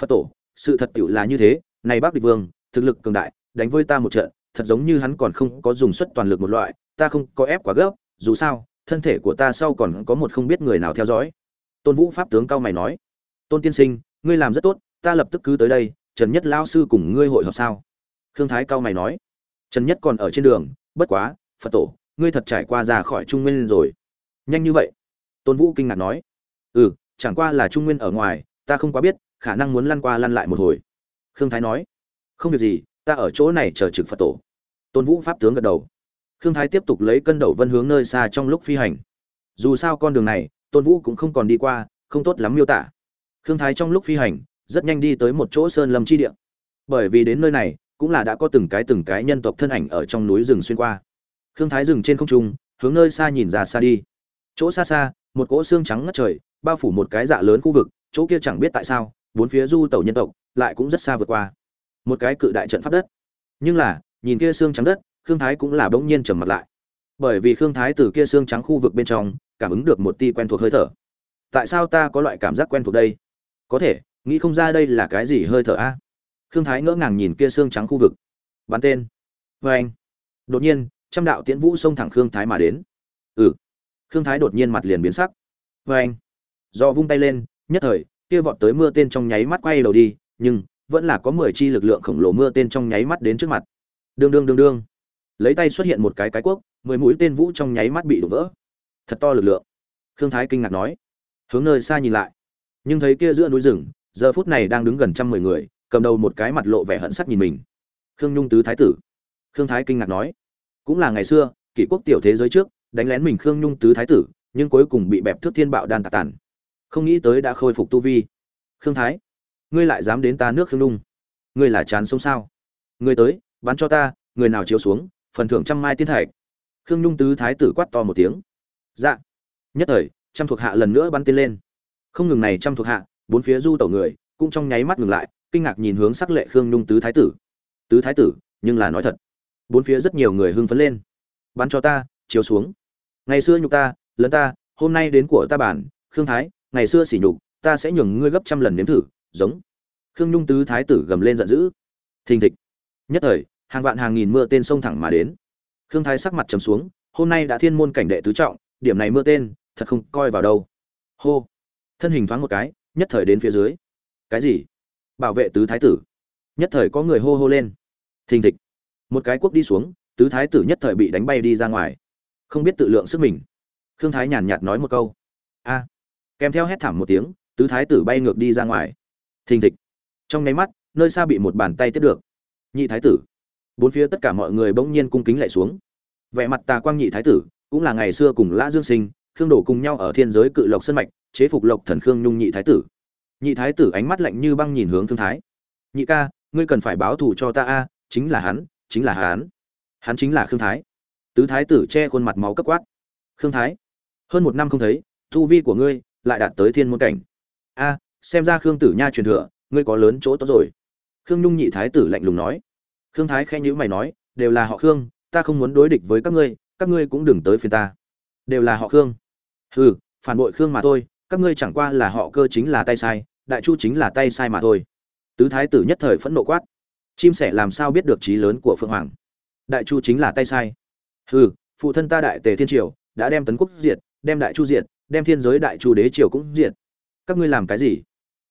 Phật tổ, sự thật tiệu là như thế, này bắc địch vương, thực lực cường đại, đánh với ta một trận, thật giống như hắn còn không có dùng suất toàn lực một loại, ta không có ép quá gấp dù sao, thân thể của ta sau còn có một không biết người nào theo dõi. Tôn vũ pháp tướng cao mày nói, tôn tiên sinh, ngươi làm rất tốt, ta lập tức cứ tới đây, trần nhất lao sư cùng ngươi hội họp sao? Khương thái cao mày nói trần nhất còn ở trên đường, bất quá, phật tổ, ngươi thật trải qua ra khỏi trung nguyên rồi. Nhanh như vậy? Tôn vũ kinh ngạc nói. Ừ chẳng qua là trung nguyên ở ngoài, ta không quá biết, khả năng muốn lăn qua lăn lại một hồi. Khương thái nói. Không việc gì, ta ở chỗ này chờ trực phật tổ. Tôn vũ pháp tướng gật đầu. Khương thái tiếp tục lấy cân đầu vân hướng nơi xa trong lúc phi hành. Dù sao con đường này, tôn vũ cũng không còn đi qua, không tốt lắm miêu tả. Khương thái trong lúc phi hành, rất nhanh đi tới một chỗ sơn lâm chi địa. Bởi vì đến nơi này cũng là đã có từng cái từng cái nhân tộc thân ảnh ở trong núi rừng xuyên qua. Khương thái dừng trên không trung, hướng nơi xa nhìn ra xa đi. Chỗ xa xa, một cỗ xương trắng ngất trời, bao phủ một cái dạ lớn khu vực, chỗ kia chẳng biết tại sao, bốn phía du tàu nhân tộc lại cũng rất xa vượt qua. Một cái cự đại trận pháp đất. Nhưng là, nhìn kia xương trắng đất, khương thái cũng là bỗng nhiên trầm mặt lại. Bởi vì khương thái từ kia xương trắng khu vực bên trong, cảm ứng được một tia quen thuộc hơi thở. Tại sao ta có loại cảm giác quen thuộc đây? Có thể, nghĩ không ra đây là cái gì hơi thở a? Khương thái ngỡ ngàng nhìn kia xương trắng khu vực. Bắn tên. Vê anh. Đột nhiên, trăm đạo tiễn vũ xông thẳng khương thái mà đến. Ừ. Khương thái đột nhiên mặt liền biến sắc. Vê anh. Do vung tay lên, nhất thời, kia vọt tới mưa tên trong nháy mắt quay đầu đi, nhưng, vẫn là có mười chi lực lượng khổng lồ mưa tên trong nháy mắt đến trước mặt. Đương đương đương đương. Lấy tay xuất hiện một cái cái cuốc, mười mũi tên vũ trong nháy mắt bị đổ vỡ. Thật to lực lượng. Khương thái kinh ngạc nói. Hướng nơi xa nhìn lại. Nhưng thấy kia giữa núi rừng, giờ phút này đang đứng gần trăm mười người cầm đầu một cái mặt lộ vẻ hận sắc nhìn mình. Khương nhung tứ thái tử. Khương thái kinh ngạc nói, cũng là ngày xưa, kỷ quốc tiểu thế giới trước, đánh lén mình khương nhung tứ thái tử, nhưng cuối cùng bị bẹp thước thiên bạo đan tạc tàn. Không nghĩ tới đã khôi phục tu vi. Khương thái, ngươi lại dám đến ta nước khương nhung? Ngươi là chán sống sao? Ngươi tới, bắn cho ta, người nào chiếu xuống, phần thưởng trăm mai tiên thạch. Khương nhung tứ thái tử quát to một tiếng. Dạ. Nhất thời, trăm thuộc hạ lần nữa bắn tên lên. Không ngừng này trăm thuộc hạ, bốn phía du tẩu người, cũng trong nháy mắt ngừng lại kinh ngạc nhìn hướng sắc lệ khương nhung tứ thái tử. Tứ thái tử, nhưng là nói thật. Bốn phía rất nhiều người hưng phấn lên. Bắn cho ta, chiếu xuống. Ngày xưa nhục ta, lấn ta, hôm nay đến của ta bản, khương thái, ngày xưa sỉ nhục, ta sẽ nhường ngươi gấp trăm lần nếm thử, giống. Khương nhung tứ thái tử gầm lên giận dữ. Thình thịch. Nhất thời, hàng vạn hàng nghìn mưa tên xông thẳng mà đến. Khương thái sắc mặt trầm xuống, hôm nay đã thiên môn cảnh đệ tứ trọng, điểm này mưa tên, thật không coi vào đâu. Hô. Thân hình thoáng một cái, nhất thời đến phía dưới. Cái gì? Bảo vệ tứ thái tử. Nhất thời có người hô hô lên. Thình thịch. Một cái quốc đi xuống, tứ thái tử nhất thời bị đánh bay đi ra ngoài. Không biết tự lượng sức mình. Khương thái nhàn nhạt nói một câu. A. Kèm theo hét thảm một tiếng, tứ thái tử bay ngược đi ra ngoài. Thình thịch. Trong nháy mắt, nơi xa bị một bàn tay tiếp được. Nhị thái tử. Bốn phía tất cả mọi người bỗng nhiên cung kính lại xuống. Vẻ mặt tà quang nhị thái tử, cũng là ngày xưa cùng lã dương sinh, khương đổ cùng nhau ở thiên giới cự lộc sân mạch, chế phục lộc thần khương nhung nhị thái tử nhị thái tử ánh mắt lạnh như băng nhìn hướng thương thái. Nhị ca, ngươi cần phải báo thù cho ta a, chính là hắn, chính là hắn. Hắn chính là khương thái. Tứ thái tử che khuôn mặt máu cấp quát. Khương thái, hơn một năm không thấy, thu vi của ngươi lại đạt tới thiên môn cảnh. A, xem ra khương tử nha truyền thừa, ngươi có lớn chỗ tốt rồi. Khương nhung nhị thái tử lạnh lùng nói. Khương thái khen nhữ mày nói, đều là họ khương, ta không muốn đối địch với các ngươi các ngươi cũng đừng tới phiền ta. Đều là họ khương. Hừ, phản bội khương mà thôi các ngươi chẳng qua là họ cơ chính là tay sai, đại chu chính là tay sai mà thôi. Tứ thái tử nhất thời phẫn nộ quát. Chim sẻ làm sao biết được trí lớn của phượng hoàng? Đại chu chính là tay sai. Hừ, phụ thân ta đại tề thiên triều, đã đem tấn quốc diệt, đem đại chu diệt, đem thiên giới đại chu đế triều cũng diệt. Các ngươi làm cái gì?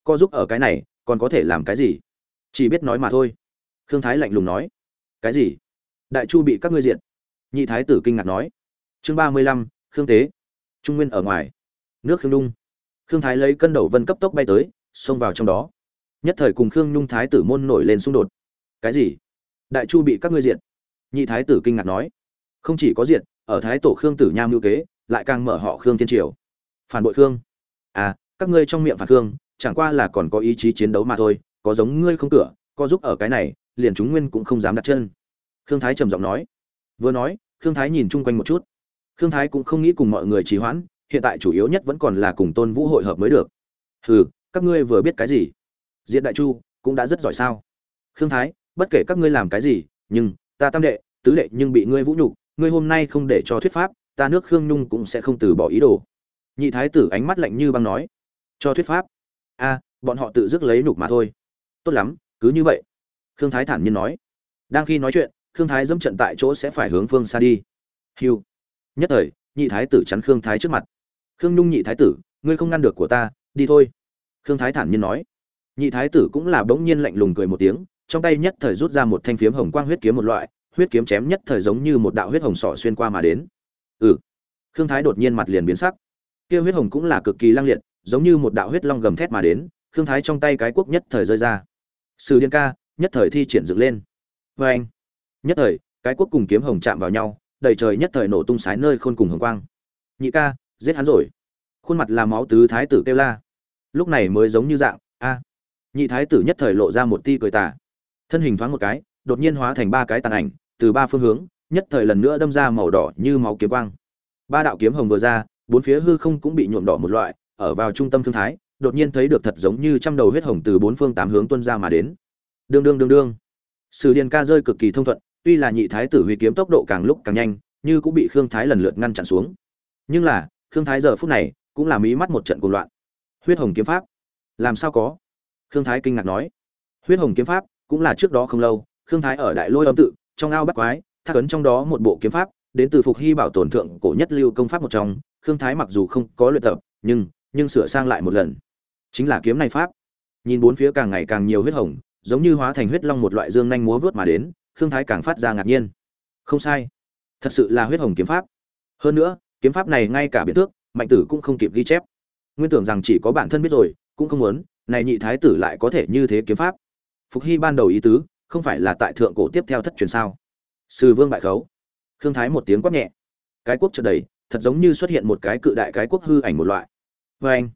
Co giúp ở cái này, còn có thể làm cái gì? Chỉ biết nói mà thôi. Khương thái lạnh lùng nói. Cái gì? Đại chu bị các ngươi diệt. Nhị thái tử kinh ngạc nói. Chương ba mươi lăm, khương tế. Trung nguyên ở ngoài. Nước khương đung khương thái lấy cân đầu vân cấp tốc bay tới, xông vào trong đó. Nhất thời cùng khương nhung thái tử môn nổi lên xung đột. Cái gì? Đại chu bị các ngươi diệt. Nhị thái tử kinh ngạc nói. Không chỉ có diệt, ở thái tổ khương tử nham lưu kế, lại càng mở họ khương thiên triều. Phản bội khương. À các ngươi trong miệng phản khương, chẳng qua là còn có ý chí chiến đấu mà thôi, có giống ngươi không cửa, có giúp ở cái này, liền chúng nguyên cũng không dám đặt chân. Khương thái trầm giọng nói. Vừa nói, khương thái nhìn chung quanh một chút. Khương thái cũng không nghĩ cùng mọi người trì hoãn hiện tại chủ yếu nhất vẫn còn là cùng tôn vũ hội hợp mới được. Hừ, các ngươi vừa biết cái gì? Diện đại chu cũng đã rất giỏi sao? Khương thái, bất kể các ngươi làm cái gì, nhưng ta tam đệ, tứ đệ nhưng bị ngươi vũ nhục, ngươi hôm nay không để cho thuyết pháp, ta nước khương nhung cũng sẽ không từ bỏ ý đồ. Nhị thái tử ánh mắt lạnh như băng nói, cho thuyết pháp? A, bọn họ tự dứt lấy nhục mà thôi. Tốt lắm, cứ như vậy. Khương thái thản nhiên nói. Đang khi nói chuyện, khương thái dẫm trận tại chỗ sẽ phải hướng phương xa đi. Hiu nhất thời, nhị thái tử chắn khương thái trước mặt khương nhung nhị thái tử, ngươi không ngăn được của ta, đi thôi. Khương thái thản nhiên nói. Nhị thái tử cũng là bỗng nhiên lạnh lùng cười một tiếng, trong tay nhất thời rút ra một thanh phiếm hồng quang huyết kiếm một loại, huyết kiếm chém nhất thời giống như một đạo huyết hồng sỏ xuyên qua mà đến. Ừ. Khương thái đột nhiên mặt liền biến sắc. Kia huyết hồng cũng là cực kỳ lang liệt, giống như một đạo huyết long gầm thét mà đến, khương thái trong tay cái quốc nhất thời rơi ra. Sử điên ca, nhất thời thi triển dựng lên. Vê anh. Nhất thời, cái quốc cùng kiếm hồng chạm vào nhau, đầy trời nhất thời nổ tung sái nơi khôn cùng hồng quang. Nhị ca giết hắn rồi. Khuôn mặt làm máu tứ thái tử kêu la. Lúc này mới giống như dạng, a. Nhị thái tử nhất thời lộ ra một ti cười tà. Thân hình thoáng một cái, đột nhiên hóa thành ba cái tàn ảnh, từ ba phương hướng, nhất thời lần nữa đâm ra màu đỏ như máu kiếm quang. Ba đạo kiếm hồng vừa ra, bốn phía hư không cũng bị nhuộm đỏ một loại, ở vào trung tâm thương thái, đột nhiên thấy được thật giống như trăm đầu huyết hồng từ bốn phương tám hướng tuân ra mà đến. Đương đương đương đương. Sử điền ca rơi cực kỳ thông thuận, tuy là nhị thái tử huy kiếm tốc độ càng lúc càng nhanh, như cũng bị khương thái lần lượt ngăn chặn xuống. Nhưng là khương thái giờ phút này cũng là mí mắt một trận cuồng loạn. Huyết hồng kiếm pháp. Làm sao có? Khương thái kinh ngạc nói. Huyết hồng kiếm pháp cũng là trước đó không lâu, khương thái ở đại lôi âm tự, trong ao bắt quái, thác ấn trong đó một bộ kiếm pháp, đến từ phục hy bảo tồn thượng cổ nhất lưu công pháp một trong, khương thái mặc dù không có luyện tập, nhưng nhưng sửa sang lại một lần. Chính là kiếm này pháp. Nhìn bốn phía càng ngày càng nhiều huyết hồng, giống như hóa thành huyết long một loại dương nhanh múa vút mà đến, khương thái càng phát ra ngạc nhiên. Không sai. Thật sự là huyết hồng kiếm pháp. Hơn nữa kiếm pháp này ngay cả biện thước, mạnh tử cũng không kịp ghi chép. Nguyên tưởng rằng chỉ có bản thân biết rồi, cũng không muốn, này nhị thái tử lại có thể như thế kiếm pháp. Phục hy ban đầu ý tứ, không phải là tại thượng cổ tiếp theo thất truyền sao? Sư vương bại khấu. Khương thái một tiếng quát nhẹ. Cái quốc chợt đầy, thật giống như xuất hiện một cái cự đại cái quốc hư ảnh một loại. Vê anh.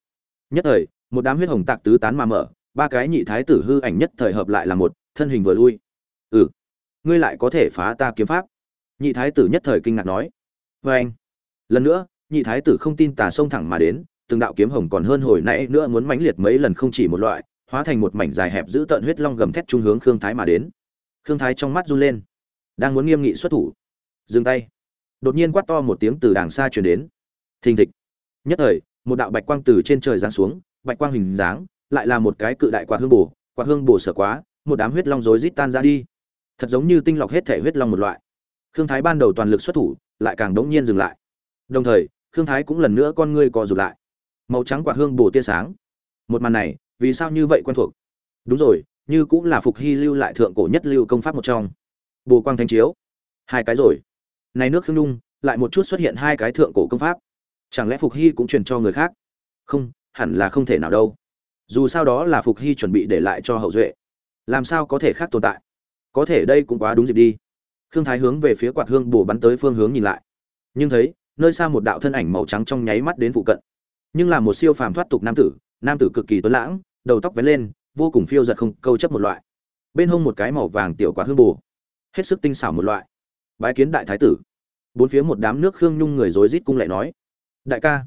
Nhất thời, một đám huyết hồng tạc tứ tán mà mở, ba cái nhị thái tử hư ảnh nhất thời hợp lại là một, thân hình vừa lui. Ừ. Ngươi lại có thể phá ta kiếm pháp. Nhị thái tử nhất thời kinh ngạc nói. Vê anh lần nữa, nhị thái tử không tin tà sông thẳng mà đến, từng đạo kiếm hồng còn hơn hồi nãy nữa muốn mãnh liệt mấy lần không chỉ một loại, hóa thành một mảnh dài hẹp giữ tợn huyết long gầm thét trung hướng khương thái mà đến. Khương thái trong mắt run lên. Đang muốn nghiêm nghị xuất thủ. Dừng tay. Đột nhiên quát to một tiếng từ đàng xa truyền đến. Thình thịch. Nhất thời, một đạo bạch quang từ trên trời giáng xuống, bạch quang hình dáng, lại là một cái cự đại quạt hương bổ, quạt hương bổ sở quá, một đám huyết long rối rít tan ra đi. Thật giống như tinh lọc hết thể huyết long một loại. Khương thái ban đầu toàn lực xuất thủ, lại càng đống nhiên dừng lại đồng thời khương thái cũng lần nữa con ngươi co rụt lại. Màu trắng quạt hương bổ tia sáng. Một màn này vì sao như vậy quen thuộc? Đúng rồi như cũng là phục hy lưu lại thượng cổ nhất lưu công pháp một trong. Bồ quang thanh chiếu. Hai cái rồi. Này nước khương nung, lại một chút xuất hiện hai cái thượng cổ công pháp. Chẳng lẽ phục hy cũng truyền cho người khác? Không hẳn là không thể nào đâu. Dù sao đó là phục hy chuẩn bị để lại cho hậu duệ. Làm sao có thể khác tồn tại? Có thể đây cũng quá đúng dịp đi. Khương thái hướng về phía quạt hương bổ bắn tới phương hướng nhìn lại. Nhưng thấy nơi xa một đạo thân ảnh màu trắng trong nháy mắt đến phụ cận. Nhưng là một siêu phàm thoát tục nam tử nam tử cực kỳ tuấn lãng, đầu tóc vén lên, vô cùng phiêu giật không câu chấp một loại. Bên hông một cái màu vàng tiểu quả hương bù, hết sức tinh xảo một loại. Bái kiến đại thái tử. Bốn phía một đám nước khương nhung người rối rít cung lại nói, đại ca.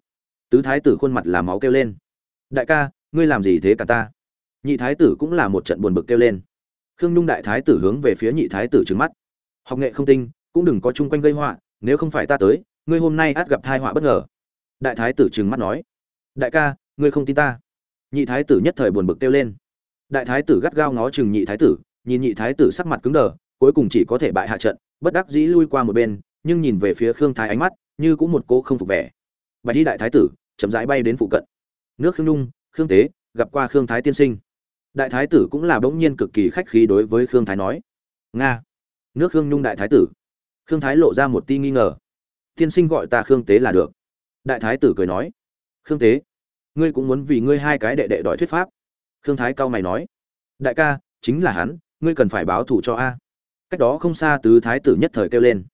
Tứ thái tử khuôn mặt là máu kêu lên, đại ca, ngươi làm gì thế cả ta? Nhị thái tử cũng là một trận buồn bực kêu lên. Khương nhung đại thái tử hướng về phía nhị thái tử trừng mắt, học nghệ không tinh, cũng đừng có chung quanh gây họa, nếu không phải ta tới ngươi hôm nay át gặp thai họa bất ngờ. Đại thái tử trừng mắt nói, đại ca, ngươi không tin ta. Nhị thái tử nhất thời buồn bực kêu lên. Đại thái tử gắt gao ngó chừng nhị thái tử, nhìn nhị thái tử sắc mặt cứng đờ, cuối cùng chỉ có thể bại hạ trận, bất đắc dĩ lui qua một bên, nhưng nhìn về phía khương thái ánh mắt, như cũng một cô không phục vẻ. Bạch đi đại thái tử chậm rãi bay đến phụ cận. Nước khương nhung, khương tế, gặp qua khương thái tiên sinh. Đại thái tử cũng là bỗng nhiên cực kỳ khách khí đối với khương thái nói, nga. Nước khương nhung đại thái tử. Khương thái lộ ra một ti nghi ngờ tiên sinh gọi ta khương tế là được. Đại thái tử cười nói. Khương tế, ngươi cũng muốn vì ngươi hai cái đệ đệ đòi thuyết pháp. Khương thái cao mày nói. Đại ca, chính là hắn, ngươi cần phải báo thù cho a. Cách đó không xa tứ thái tử nhất thời kêu lên.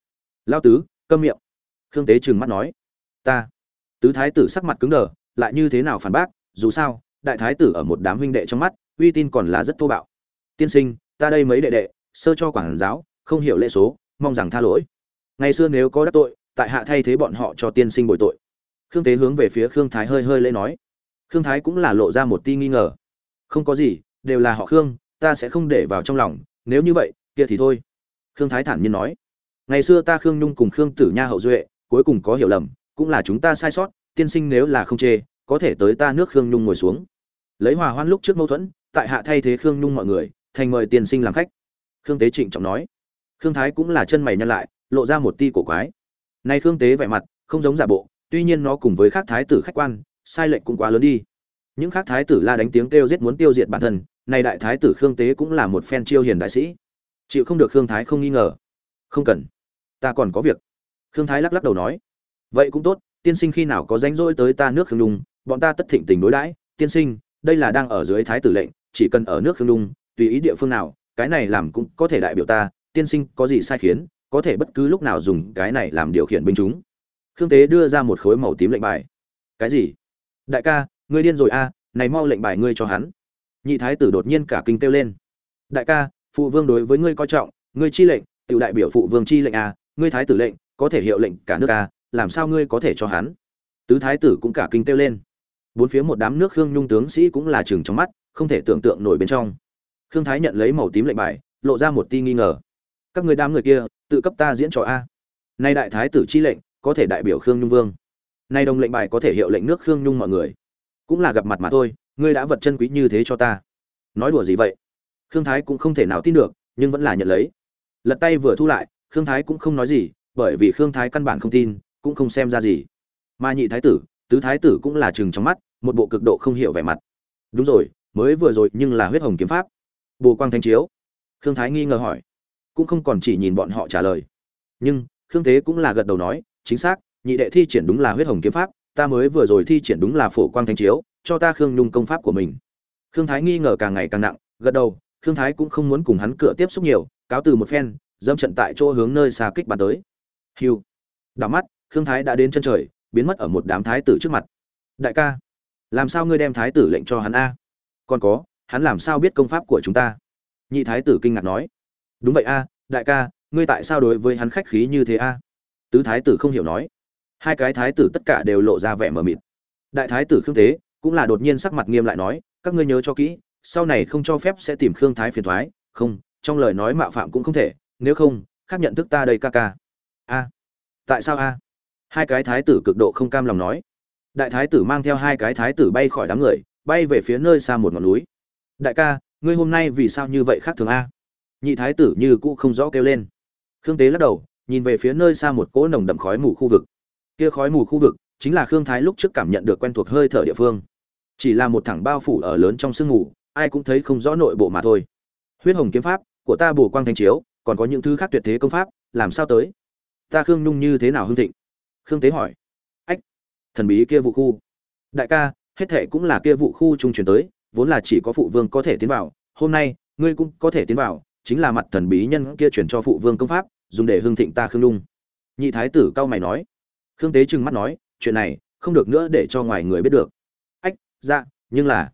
Lao tứ, câm miệng. Khương tế trừng mắt nói. Ta. Tứ thái tử sắc mặt cứng đờ, lại như thế nào phản bác? Dù sao, đại thái tử ở một đám huynh đệ trong mắt, uy tin còn là rất thô bạo. Tiên sinh, ta đây mấy đệ đệ, sơ cho quản giáo, không hiểu lễ số, mong rằng tha lỗi. Ngày xưa nếu có đắc tội tại hạ thay thế bọn họ cho tiên sinh bồi tội. Khương tế hướng về phía khương thái hơi hơi lễ nói. Khương thái cũng là lộ ra một ti nghi ngờ. Không có gì, đều là họ khương, ta sẽ không để vào trong lòng, nếu như vậy, kia thì thôi. Khương thái thản nhiên nói. Ngày xưa ta khương nhung cùng khương tử nha hậu duệ, cuối cùng có hiểu lầm, cũng là chúng ta sai sót, tiên sinh nếu là không chê, có thể tới ta nước khương nhung ngồi xuống. Lấy hòa hoan lúc trước mâu thuẫn, tại hạ thay thế khương nhung mọi người, thành mời tiên sinh làm khách. Khương tế trịnh trọng nói. Khương thái cũng là chân mày nhăn lại, lộ ra một ti cổ quái nay khương tế vẻ mặt không giống giả bộ, tuy nhiên nó cùng với khác thái tử khách quan, sai lệch cũng quá lớn đi. Những khác thái tử la đánh tiếng kêu giết muốn tiêu diệt bản thân này đại thái tử khương tế cũng là một phen chiêu hiền đại sĩ. Chịu không được khương thái không nghi ngờ. Không cần. Ta còn có việc. Khương thái lắc lắc đầu nói. Vậy cũng tốt, tiên sinh khi nào có rảnh rỗi tới ta nước khương đung bọn ta tất thịnh tình đối đãi. Tiên sinh, đây là đang ở dưới thái tử lệnh, chỉ cần ở nước khương đung tùy ý địa phương nào, cái này làm cũng có thể đại biểu ta. Tiên sinh có gì sai khiến? Có thể bất cứ lúc nào dùng cái này làm điều khiển binh chúng. Khương tế đưa ra một khối màu tím lệnh bài. Cái gì? Đại ca, ngươi điên rồi a, này mau lệnh bài ngươi cho hắn. Nhị thái tử đột nhiên cả kinh kêu lên. Đại ca, phụ vương đối với ngươi coi trọng, ngươi chi lệnh tự đại biểu phụ vương chi lệnh à ngươi thái tử lệnh, có thể hiệu lệnh cả nước à làm sao ngươi có thể cho hắn? Tứ thái tử cũng cả kinh kêu lên. Bốn phía một đám nước khương nhung tướng sĩ cũng là chừng trong mắt, không thể tưởng tượng nổi bên trong. Khương thái nhận lấy màu tím lệnh bài, lộ ra một ti nghi ngờ. Các người đám người kia tự cấp ta diễn trò a. Nay đại thái tử chi lệnh, có thể đại biểu khương nhung vương. Nay đồng lệnh bài có thể hiệu lệnh nước khương nhung mọi người. Cũng là gặp mặt mà thôi, ngươi đã vật chân quý như thế cho ta. Nói đùa gì vậy? Khương thái cũng không thể nào tin được, nhưng vẫn là nhận lấy. Lật tay vừa thu lại, khương thái cũng không nói gì, bởi vì khương thái căn bản không tin, cũng không xem ra gì. Mà nhị thái tử, tứ thái tử cũng là chừng trong mắt, một bộ cực độ không hiểu vẻ mặt. Đúng rồi, mới vừa rồi nhưng là huyết hồng kiếm pháp. Bồ quang thanh chiếu. Khương thái nghi ngờ hỏi cũng không còn chỉ nhìn bọn họ trả lời. Nhưng, khương thế cũng là gật đầu nói, chính xác, nhị đệ thi triển đúng là huyết hồng kiếm pháp, ta mới vừa rồi thi triển đúng là phổ quang thanh chiếu, cho ta khương nhung công pháp của mình. Khương thái nghi ngờ càng ngày càng nặng, gật đầu, khương thái cũng không muốn cùng hắn cửa tiếp xúc nhiều, cáo từ một phen dâm trận tại chỗ hướng nơi xa kích bắn tới. Hiu. Đảo mắt, khương thái đã đến chân trời, biến mất ở một đám thái tử trước mặt. Đại ca, làm sao ngươi đem thái tử lệnh cho hắn a? Còn có, hắn làm sao biết công pháp của chúng ta? Nhị thái tử kinh ngạc nói đúng vậy a, đại ca, ngươi tại sao đối với hắn khách khí như thế a? Tứ thái tử không hiểu nói. Hai cái thái tử tất cả đều lộ ra vẻ mờ mịt. Đại thái tử khương tế cũng là đột nhiên sắc mặt nghiêm lại nói, các ngươi nhớ cho kỹ, sau này không cho phép sẽ tìm khương thái phiền thoái. Không, trong lời nói mạo phạm cũng không thể. Nếu không, khác nhận thức ta đây ca ca. A. Tại sao a? Hai cái thái tử cực độ không cam lòng nói. Đại thái tử mang theo hai cái thái tử bay khỏi đám người, bay về phía nơi xa một ngọn núi. Đại ca, ngươi hôm nay vì sao như vậy khác thường a? Nhị thái tử như cũ không rõ kêu lên. Khương tế lắc đầu, nhìn về phía nơi xa một cỗ nồng đậm khói mù khu vực. Kia khói mù khu vực chính là khương thái lúc trước cảm nhận được quen thuộc hơi thở địa phương. Chỉ là một thẳng bao phủ ở lớn trong sương mù, ai cũng thấy không rõ nội bộ mà thôi. Huyết hồng kiếm pháp của ta bổ quang thanh chiếu, còn có những thứ khác tuyệt thế công pháp, làm sao tới? Ta khương nhung như thế nào hương thịnh? Khương tế hỏi. Ách, thần bí kia vụ khu. Đại ca, hết thệ cũng là kia vụ khu trung truyền tới, vốn là chỉ có phụ vương có thể tiến vào, hôm nay, ngươi cũng có thể tiến vào chính là mặt thần bí nhân kia chuyển cho phụ vương công pháp, dùng để hương thịnh ta khương nhung. Nhị thái tử cao mày nói. Khương tế trừng mắt nói, chuyện này, không được nữa để cho ngoài người biết được. Ách dạ nhưng là.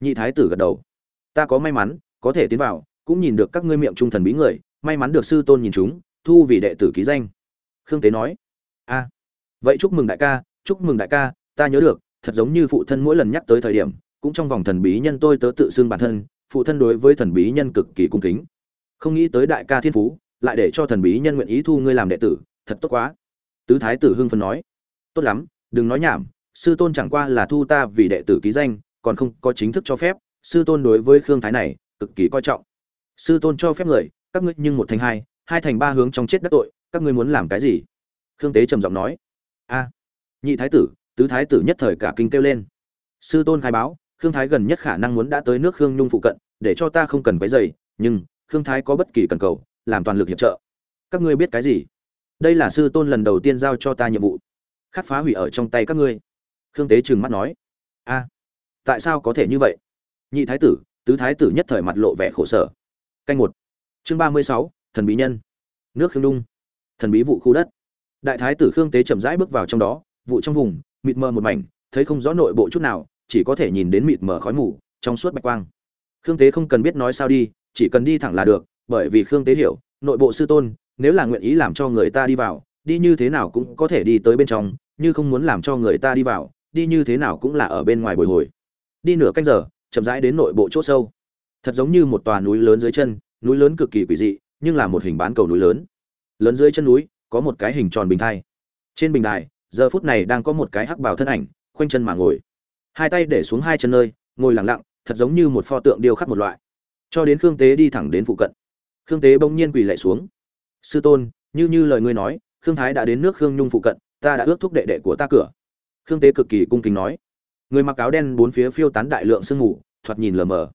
Nhị thái tử gật đầu. Ta có may mắn, có thể tiến vào, cũng nhìn được các ngươi miệng trung thần bí người, may mắn được sư tôn nhìn chúng, thu vì đệ tử ký danh. Khương tế nói. A. Vậy chúc mừng đại ca, chúc mừng đại ca, ta nhớ được, thật giống như phụ thân mỗi lần nhắc tới thời điểm, cũng trong vòng thần bí nhân tôi tớ tự xưng bản thân, phụ thân đối với thần bí nhân cực kỳ cung kính không nghĩ tới đại ca thiên phú, lại để cho thần bí nhân nguyện ý thu ngươi làm đệ tử, thật tốt quá. Tứ thái tử hưng phân nói. Tốt lắm, đừng nói nhảm, sư tôn chẳng qua là thu ta vì đệ tử ký danh, còn không có chính thức cho phép, sư tôn đối với khương thái này cực kỳ coi trọng. Sư tôn cho phép người, các ngươi nhưng một thành hai hai thành ba hướng trong chết đắc tội, các ngươi muốn làm cái gì? Khương tế trầm giọng nói. A, nhị thái tử, tứ thái tử nhất thời cả kinh kêu lên. Sư tôn khai báo, khương thái gần nhất khả năng muốn đã tới nước khương nhung phụ cận, để cho ta không cần váy dày nhưng khương thái có bất kỳ cần cầu, làm toàn lực hiệp trợ. Các ngươi biết cái gì? Đây là sư tôn lần đầu tiên giao cho ta nhiệm vụ. Khát phá hủy ở trong tay các ngươi. Khương tế trừng mắt nói. A, tại sao có thể như vậy? Nhị thái tử, tứ thái tử nhất thời mặt lộ vẻ khổ sở. Canh một. Chương ba mươi sáu, thần bí nhân. Nước khương đung. Thần bí vụ khu đất. Đại thái tử khương tế chậm rãi bước vào trong đó, vụ trong vùng, mịt mờ một mảnh, thấy không rõ nội bộ chút nào, chỉ có thể nhìn đến mịt mờ khói mù, trong suốt bạch quang. Khương tế không cần biết nói sao đi chỉ cần đi thẳng là được, bởi vì khương tế hiểu, nội bộ sư tôn, nếu là nguyện ý làm cho người ta đi vào, đi như thế nào cũng có thể đi tới bên trong, như không muốn làm cho người ta đi vào, đi như thế nào cũng là ở bên ngoài bồi hồi. Đi nửa canh giờ, chậm rãi đến nội bộ chỗ sâu. Thật giống như một tòa núi lớn dưới chân, núi lớn cực kỳ quỷ dị, nhưng là một hình bán cầu núi lớn. Lớn dưới chân núi, có một cái hình tròn bình thai. Trên bình đài, giờ phút này đang có một cái hắc bào thân ảnh, khoanh chân mà ngồi. Hai tay để xuống hai chân nơi, ngồi lặng lặng, thật giống như một pho tượng điêu khắc một loại cho đến khương tế đi thẳng đến phụ cận. Khương tế bỗng nhiên quỳ lạy xuống. Sư tôn, như như lời ngươi nói, khương thái đã đến nước khương nhung phụ cận, ta đã ước thúc đệ đệ của ta cửa. Khương tế cực kỳ cung kính nói. Người mặc áo đen bốn phía phiêu tán đại lượng sương mù, thoạt nhìn lờ mờ.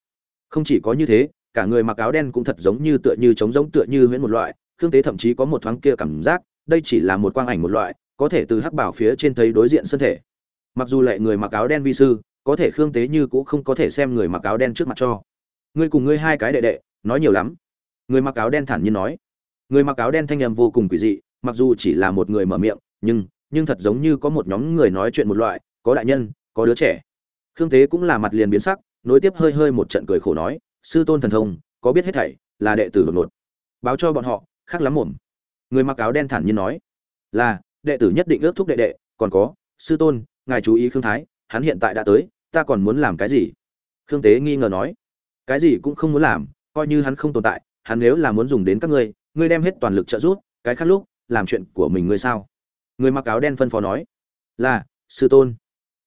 Không chỉ có như thế, cả người mặc áo đen cũng thật giống như tựa như trống giống tựa như huyễn một loại. Khương tế thậm chí có một thoáng kia cảm giác, đây chỉ là một quang ảnh một loại, có thể từ hắc bảo phía trên thấy đối diện thân thể. Mặc dù lệ người mặc áo đen vi sư, có thể khương tế như cũng không có thể xem người mặc áo đen trước mặt cho ngươi cùng ngươi hai cái đệ đệ, nói nhiều lắm. Người mặc áo đen thản nhiên nói. Người mặc áo đen thanh âm vô cùng quỷ dị, mặc dù chỉ là một người mở miệng, nhưng nhưng thật giống như có một nhóm người nói chuyện một loại, có đại nhân, có đứa trẻ. Khương tế cũng là mặt liền biến sắc, nối tiếp hơi hơi một trận cười khổ nói, sư tôn thần thông, có biết hết thảy, là đệ tử đột ngột. Báo cho bọn họ, khác lắm mồm người mặc áo đen thản nhiên nói, là, đệ tử nhất định ước thúc đệ đệ, còn có, sư tôn, ngài chú ý khương thái, hắn hiện tại đã tới, ta còn muốn làm cái gì? Khương tế nghi ngờ nói cái gì cũng không muốn làm, coi như hắn không tồn tại, hắn nếu là muốn dùng đến các ngươi ngươi đem hết toàn lực trợ giúp, cái khác lúc, làm chuyện của mình ngươi sao? Người mặc áo đen phân phó nói. Là, sư tôn.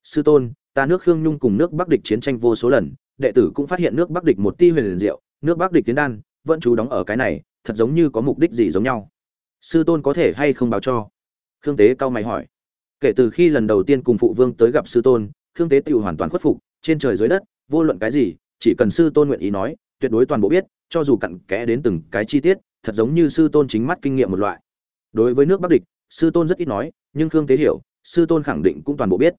Sư tôn, ta nước khương nhung cùng nước bắc địch chiến tranh vô số lần, đệ tử cũng phát hiện nước bắc địch một ti huyền liền diệu, nước bắc địch tiến đan, vẫn chú đóng ở cái này, thật giống như có mục đích gì giống nhau. Sư tôn có thể hay không báo cho? Khương tế cao mày hỏi. Kể từ khi lần đầu tiên cùng phụ vương tới gặp sư tôn, khương tế tự hoàn toàn khuất phục, trên trời dưới đất, vô luận cái gì chỉ cần sư tôn nguyện ý nói, tuyệt đối toàn bộ biết, cho dù cặn kẽ đến từng cái chi tiết, thật giống như sư tôn chính mắt kinh nghiệm một loại. Đối với nước bắc địch, sư tôn rất ít nói, nhưng khương tế hiểu, sư tôn khẳng định cũng toàn bộ biết.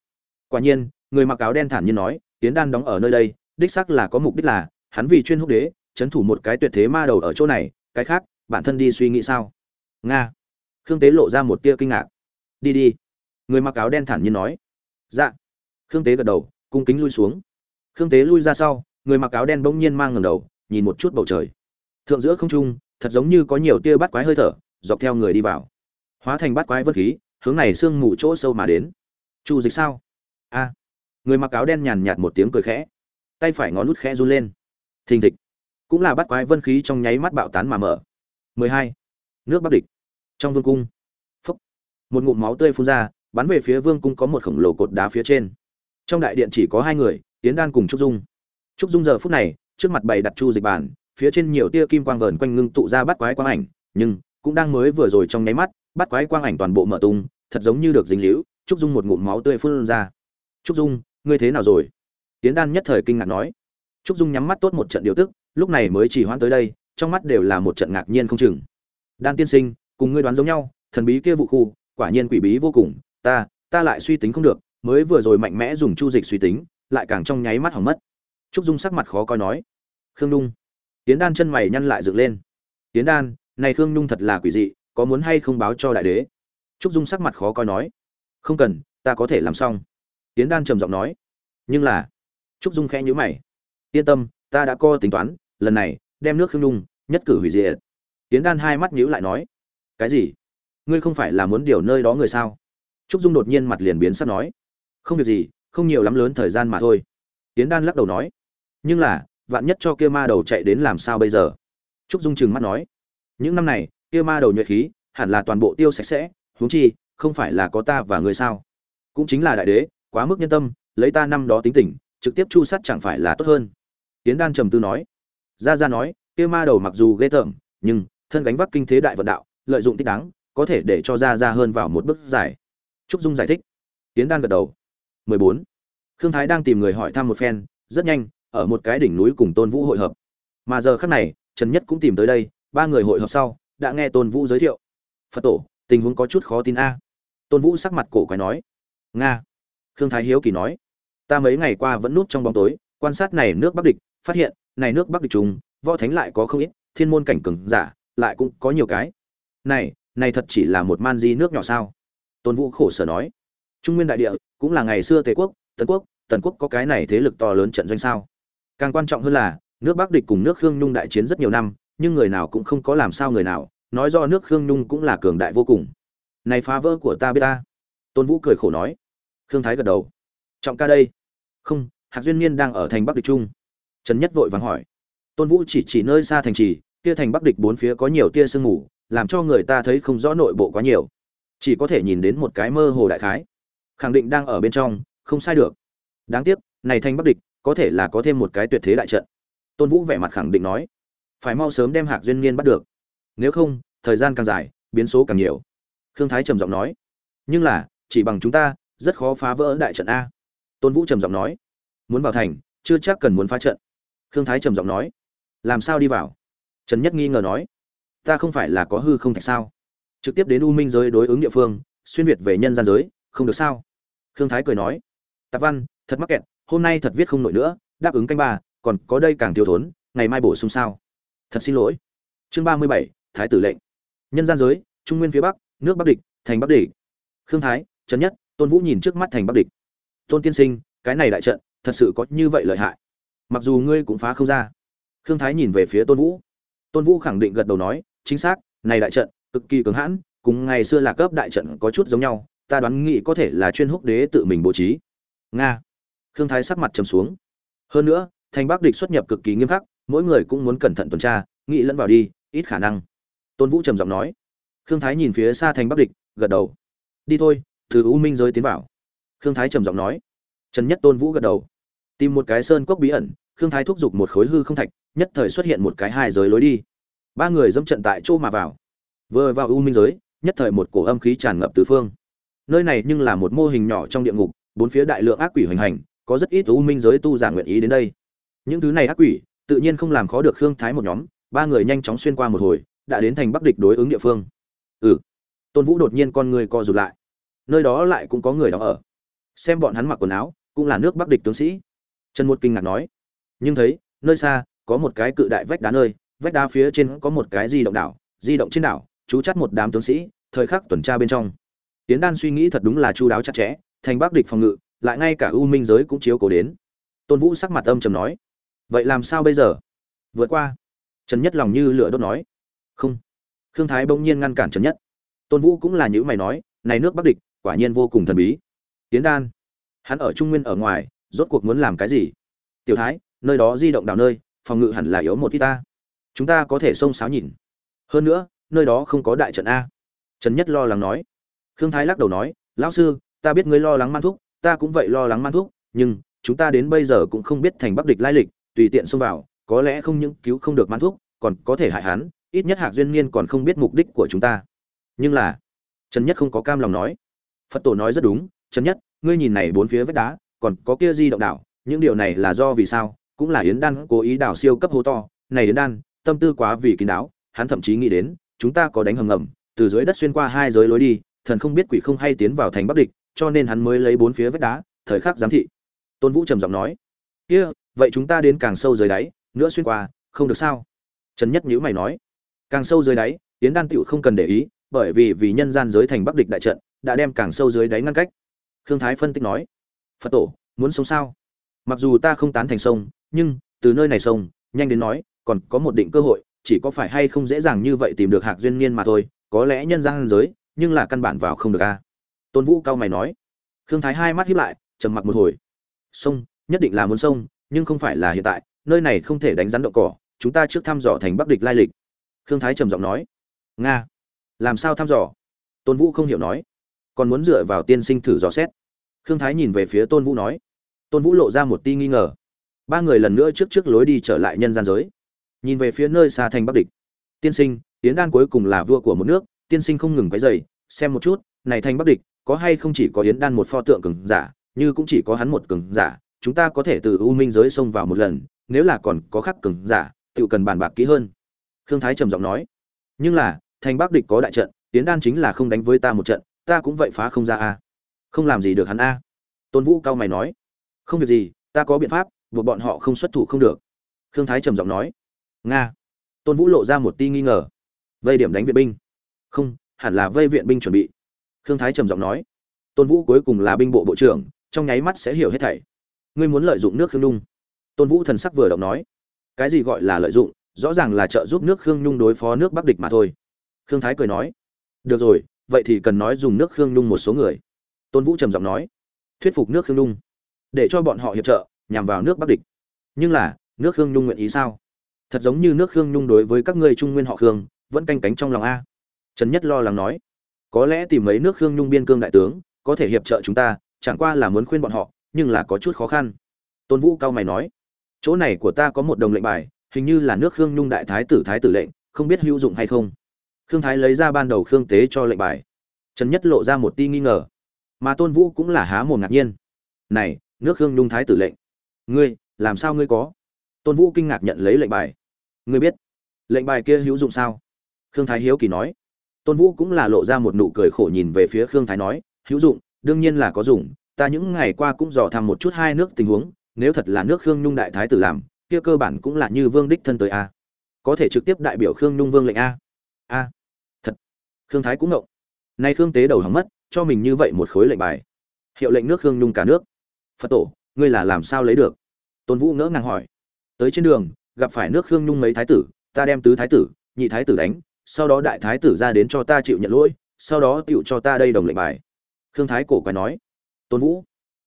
Quả nhiên, người mặc áo đen thản nhiên nói, tiến đan đóng ở nơi đây, đích xác là có mục đích là, hắn vì chuyên húc đế, chấn thủ một cái tuyệt thế ma đầu ở chỗ này, cái khác, bản thân đi suy nghĩ sao? Nga. Khương tế lộ ra một tia kinh ngạc. Đi đi. Người mặc áo đen thản nhiên nói. Dạ. Khương tế gật đầu, cung kính lui xuống. Khương tế lui ra sau người mặc áo đen bỗng nhiên mang ngẩng đầu, nhìn một chút bầu trời. Thượng giữa không trung, thật giống như có nhiều tia bắt quái hơi thở, dọc theo người đi vào. Hóa thành bắt quái vân khí, hướng này sương mù chỗ sâu mà đến. Chu dịch sao? A. Người mặc áo đen nhàn nhạt một tiếng cười khẽ. Tay phải ngón nút khẽ run lên. Thình thịch. Cũng là bắt quái vân khí trong nháy mắt bạo tán mà mở. 12. nước bắc địch. Trong vương cung. Phúc. Một ngụm máu tươi phun ra, bắn về phía vương cung có một khổng lồ cột đá phía trên. Trong đại điện chỉ có hai người tiến đan cùng trúc dung trúc dung giờ phút này, trước mặt bày đặt chu dịch bàn, phía trên nhiều tia kim quang vờn quanh ngưng tụ ra bắt quái quang ảnh, nhưng cũng đang mới vừa rồi trong nháy mắt bắt quái quang ảnh toàn bộ mở tung, thật giống như được dính liễu trúc dung một ngụm máu tươi phun ra. Trúc dung, ngươi thế nào rồi? Tiễn đan nhất thời kinh ngạc nói. Trúc dung nhắm mắt tốt một trận điều tức, lúc này mới chỉ hoãn tới đây, trong mắt đều là một trận ngạc nhiên không chừng. Đan tiên sinh, cùng ngươi đoán giống nhau, thần bí kia vụ khu, quả nhiên quỷ bí vô cùng, ta ta lại suy tính không được, mới vừa rồi mạnh mẽ dùng chu dịch suy tính, lại càng trong nháy mắt hỏng mất trúc dung sắc mặt khó coi nói, khương nhung. Tiến đan chân mày nhăn lại dựng lên. Tiến đan, này khương nhung thật là quỷ dị, có muốn hay không báo cho đại đế? Trúc dung sắc mặt khó coi nói, không cần, ta có thể làm xong. Tiến đan trầm giọng nói, nhưng là trúc dung khẽ nhíu mày, yên tâm, ta đã co tính toán, lần này, đem nước khương nhung, nhất cử hủy diệt. Tiến đan hai mắt nhíu lại nói, cái gì? Ngươi không phải là muốn điều nơi đó người sao? Trúc dung đột nhiên mặt liền biến sắc nói, không việc gì, không nhiều lắm lớn thời gian mà thôi. Tiến đan lắc đầu nói nhưng là, vạn nhất cho kia ma đầu chạy đến làm sao bây giờ? Trúc dung chừng mắt nói. Những năm này, kia ma đầu nhuệ khí, hẳn là toàn bộ tiêu sạch sẽ, huống chi, không phải là có ta và ngươi sao? Cũng chính là đại đế, quá mức nhân tâm, lấy ta năm đó tính tình, trực tiếp chu sát chẳng phải là tốt hơn? Tiến đan trầm tư nói. Ra ra nói, kia ma đầu mặc dù ghê tởm, nhưng thân gánh vác kinh thế đại vận đạo, lợi dụng thích đáng, có thể để cho ra ra hơn vào một bước giải trúc dung giải thích. Tiến đan gật đầu. 14. khương thái đang tìm người hỏi thăm một phen, rất nhanh ở một cái đỉnh núi cùng tôn vũ hội hợp. Mà giờ khắc này, trần nhất cũng tìm tới đây, ba người hội hợp sau, đã nghe tôn vũ giới thiệu. Phật tổ, tình huống có chút khó tin a. Tôn vũ sắc mặt cổ quái nói. Nga. Khương thái hiếu kỳ nói. Ta mấy ngày qua vẫn núp trong bóng tối, quan sát này nước bắc địch, phát hiện, này nước bắc địch trùng, võ thánh lại có không ít, thiên môn cảnh cường giả, lại cũng có nhiều cái. Này này thật chỉ là một man di nước nhỏ sao? Tôn vũ khổ sở nói. Trung nguyên đại địa cũng là ngày xưa tề quốc tần quốc tần quốc có cái này thế lực to lớn trận doanh sao? Càng quan trọng hơn là, nước bắc địch cùng nước khương nhung đại chiến rất nhiều năm, nhưng người nào cũng không có làm sao người nào, nói do nước khương nhung cũng là cường đại vô cùng. Này phá vỡ của ta biết ta. Tôn vũ cười khổ nói. Khương thái gật đầu. Trọng ca đây. Không, hạc duyên niên đang ở thành bắc địch trung trần nhất vội vàng hỏi. Tôn vũ chỉ chỉ nơi xa thành trì, kia thành bắc địch bốn phía có nhiều tia sương mù, làm cho người ta thấy không rõ nội bộ quá nhiều. Chỉ có thể nhìn đến một cái mơ hồ đại khái. Khẳng định đang ở bên trong, không sai được. Đáng tiếc, này thanh bắc địch có thể là có thêm một cái tuyệt thế đại trận. Tôn vũ vẻ mặt khẳng định nói, phải mau sớm đem hạc duyên niên bắt được. Nếu không, thời gian càng dài, biến số càng nhiều. Khương thái trầm giọng nói, nhưng là, chỉ bằng chúng ta, rất khó phá vỡ đại trận a. Tôn vũ trầm giọng nói, muốn vào thành, chưa chắc cần muốn phá trận. Khương thái trầm giọng nói, làm sao đi vào? Trần nhất nghi ngờ nói, ta không phải là có hư không thạch sao? Trực tiếp đến u minh giới đối ứng địa phương, xuyên việt về nhân gian giới, không được sao? Khương thái cười nói, tạp văn, thật mắc kẹt hôm nay thật viết không nổi nữa, đáp ứng canh ba, còn có đây càng thiếu thốn, ngày mai bổ sung sao? Thật xin lỗi. Chương ba mươi bảy, thái tử lệnh. Nhân gian giới, trung nguyên phía bắc, nước bắc địch, thành bắc địch. Khương thái, trần nhất, tôn vũ nhìn trước mắt thành bắc địch. Tôn tiên sinh, cái này đại trận, thật sự có như vậy lợi hại. Mặc dù ngươi cũng phá không ra. Khương thái nhìn về phía tôn vũ. Tôn vũ khẳng định gật đầu nói, chính xác, này đại trận, cực kỳ cứng hãn, cùng ngày xưa là cấp đại trận có chút giống nhau, ta đoán nghĩ có thể là chuyên húc đế tự mình bố trí. Nga khương thái sắc mặt trầm xuống. Hơn nữa thành bắc địch xuất nhập cực kỳ nghiêm khắc, mỗi người cũng muốn cẩn thận tuần tra nghĩ lẫn vào đi, ít khả năng. Tôn vũ trầm giọng nói. Khương thái nhìn phía xa thành bắc địch, gật đầu. Đi thôi, từ u minh giới tiến vào. Khương thái trầm giọng nói. Trần nhất tôn vũ gật đầu. Tìm một cái sơn cốc bí ẩn, khương thái thúc giục một khối hư không thạch, nhất thời xuất hiện một cái hai giới lối đi. Ba người dẫm trận tại chỗ mà vào. Vừa vào u minh giới, nhất thời một cổ âm khí tràn ngập tứ phương. Nơi này nhưng là một mô hình nhỏ trong địa ngục, bốn phía đại lượng ác quỷ hoành hành có rất ít u minh giới tu giả nguyện ý đến đây. Những thứ này ác quỷ, tự nhiên không làm khó được khương thái một nhóm, ba người nhanh chóng xuyên qua một hồi, đã đến thành bắc địch đối ứng địa phương. Ừ. Tôn vũ đột nhiên con người co rụt lại. Nơi đó lại cũng có người đó ở. Xem bọn hắn mặc quần áo, cũng là nước bắc địch tướng sĩ. Trần một kinh ngạc nói. Nhưng thấy, nơi xa, có một cái cự đại vách đá nơi, vách đá phía trên có một cái di động đảo, di động trên đảo chú chắt một đám tướng sĩ, thời khắc tuần tra bên trong. Tiến đan suy nghĩ thật đúng là chu đáo chặt chẽ, thành bắc địch phòng ngự lại ngay cả u minh giới cũng chiếu cố đến. Tôn vũ sắc mặt âm trầm nói, vậy làm sao bây giờ? Vượt qua. Trần nhất lòng như lửa đốt nói, không. Khương thái bỗng nhiên ngăn cản trần nhất. Tôn vũ cũng là những mày nói, này nước bắc địch, quả nhiên vô cùng thần bí. Tiến đan. Hắn ở trung nguyên ở ngoài, rốt cuộc muốn làm cái gì? Tiểu thái, nơi đó di động đảo nơi, phòng ngự hẳn là yếu một ít ta. Chúng ta có thể xông xáo nhìn. Hơn nữa, nơi đó không có đại trận a. Trần nhất lo lắng nói. Khương thái lắc đầu nói, lão sư, ta biết ngươi lo lắng man thúc ta cũng vậy lo lắng man thuốc, nhưng chúng ta đến bây giờ cũng không biết thành bắc địch lai lịch tùy tiện xông vào có lẽ không những cứu không được man thuốc, còn có thể hại hắn ít nhất hạc duyên niên còn không biết mục đích của chúng ta. Nhưng là trần nhất không có cam lòng nói. Phật tổ nói rất đúng trần nhất ngươi nhìn này bốn phía vách đá còn có kia di động đảo những điều này là do vì sao? Cũng là yến đan cố ý đảo siêu cấp hố to. Này yến đan tâm tư quá vì kín đáo hắn thậm chí nghĩ đến chúng ta có đánh hầm ngầm từ dưới đất xuyên qua hai giới lối đi thần không biết quỷ không hay tiến vào thành bắc địch cho nên hắn mới lấy bốn phía vách đá, thời khắc giám thị. Tôn vũ trầm giọng nói, kia, vậy chúng ta đến càng sâu dưới đáy, nữa xuyên qua, không được sao? Trần nhất nhữ mày nói, càng sâu dưới đáy tiến đan tựu không cần để ý, bởi vì vì nhân gian giới thành bắc địch đại trận, đã đem càng sâu dưới đáy ngăn cách. Khương thái phân tích nói, phật tổ, muốn sống sao? Mặc dù ta không tán thành sông, nhưng từ nơi này sông, nhanh đến nói, còn có một định cơ hội, chỉ có phải hay không dễ dàng như vậy tìm được hạc duyên niên mà thôi, có lẽ nhân gian giới, nhưng là căn bản vào không được a tôn vũ cao mày nói. Khương thái hai mắt hiếp lại, trầm mặc một hồi. Sông, nhất định là muốn sông, nhưng không phải là hiện tại, nơi này không thể đánh rắn đậu cỏ, chúng ta trước thăm dò thành bắc địch lai lịch. Khương thái trầm giọng nói. Nga, làm sao thăm dò? Tôn vũ không hiểu nói. Còn muốn dựa vào tiên sinh thử dò xét. Khương thái nhìn về phía tôn vũ nói. Tôn vũ lộ ra một ti nghi ngờ. Ba người lần nữa trước trước lối đi trở lại nhân gian giới. Nhìn về phía nơi xa thành bắc địch. Tiên sinh tiến đan cuối cùng là vua của một nước, tiên sinh không ngừng cái dày xem một chút, này thành bắc địch có hay không chỉ có yến đan một pho tượng cường giả, như cũng chỉ có hắn một cường giả, chúng ta có thể từ u minh giới xông vào một lần, nếu là còn có khắc cường giả tự cần bàn bạc kỹ hơn. Khương thái trầm giọng nói. Nhưng là, thành bắc địch có đại trận, yến đan chính là không đánh với ta một trận, ta cũng vậy phá không ra a. Không làm gì được hắn a. Tôn vũ cao mày nói. Không việc gì, ta có biện pháp, buộc bọn họ không xuất thủ không được. Khương thái trầm giọng nói. Nga. Tôn vũ lộ ra một ti nghi ngờ. Vây điểm đánh viện binh. Không, hẳn là vây viện binh chuẩn bị khương thái trầm giọng nói, tôn vũ cuối cùng là binh bộ bộ trưởng, trong nháy mắt sẽ hiểu hết thảy. Ngươi muốn lợi dụng nước khương nhung. Tôn vũ thần sắc vừa động nói, cái gì gọi là lợi dụng? Rõ ràng là trợ giúp nước khương nhung đối phó nước bắc địch mà thôi. Khương thái cười nói, được rồi, vậy thì cần nói dùng nước khương nhung một số người. Tôn vũ trầm giọng nói, thuyết phục nước khương nhung, để cho bọn họ hiệp trợ, nhằm vào nước bắc địch. Nhưng là, nước khương nhung nguyện ý sao? Thật giống như nước khương nhung đối với các ngươi trung nguyên họ khương, vẫn canh cánh trong lòng a. Trần nhất lo lắng nói có lẽ tìm mấy nước khương nhung biên cương đại tướng, có thể hiệp trợ chúng ta, chẳng qua là muốn khuyên bọn họ, nhưng là có chút khó khăn. Tôn vũ cao mày nói, chỗ này của ta có một đồng lệnh bài, hình như là nước khương nhung đại thái tử thái tử lệnh, không biết hữu dụng hay không? Khương thái lấy ra ban đầu khương tế cho lệnh bài. Trần nhất lộ ra một ti nghi ngờ. Mà tôn vũ cũng là há mồm ngạc nhiên. Này, nước khương nhung thái tử lệnh, ngươi, làm sao ngươi có? Tôn vũ kinh ngạc nhận lấy lệnh bài. Ngươi biết, lệnh bài kia hữu dụng sao? Khương thái hiếu kỳ nói tôn vũ cũng là lộ ra một nụ cười khổ nhìn về phía khương thái nói, hữu dụng, đương nhiên là có dùng, ta những ngày qua cũng dò thăm một chút hai nước tình huống, nếu thật là nước khương nhung đại thái tử làm, kia cơ bản cũng là như vương đích thân tới a. Có thể trực tiếp đại biểu khương nhung vương lệnh a. A, thật. Khương thái cũng ngộng. Nay khương tế đầu hỏng mất, cho mình như vậy một khối lệnh bài. Hiệu lệnh nước khương nhung cả nước. Phật tổ, ngươi là làm sao lấy được? Tôn vũ ngỡ ngàng hỏi. Tới trên đường, gặp phải nước khương nhung mấy thái tử, ta đem tứ thái tử, nhị thái tử đánh sau đó đại thái tử ra đến cho ta chịu nhận lỗi, sau đó tựu cho ta đây đồng lệnh bài. Khương thái cổ quái nói. Tôn vũ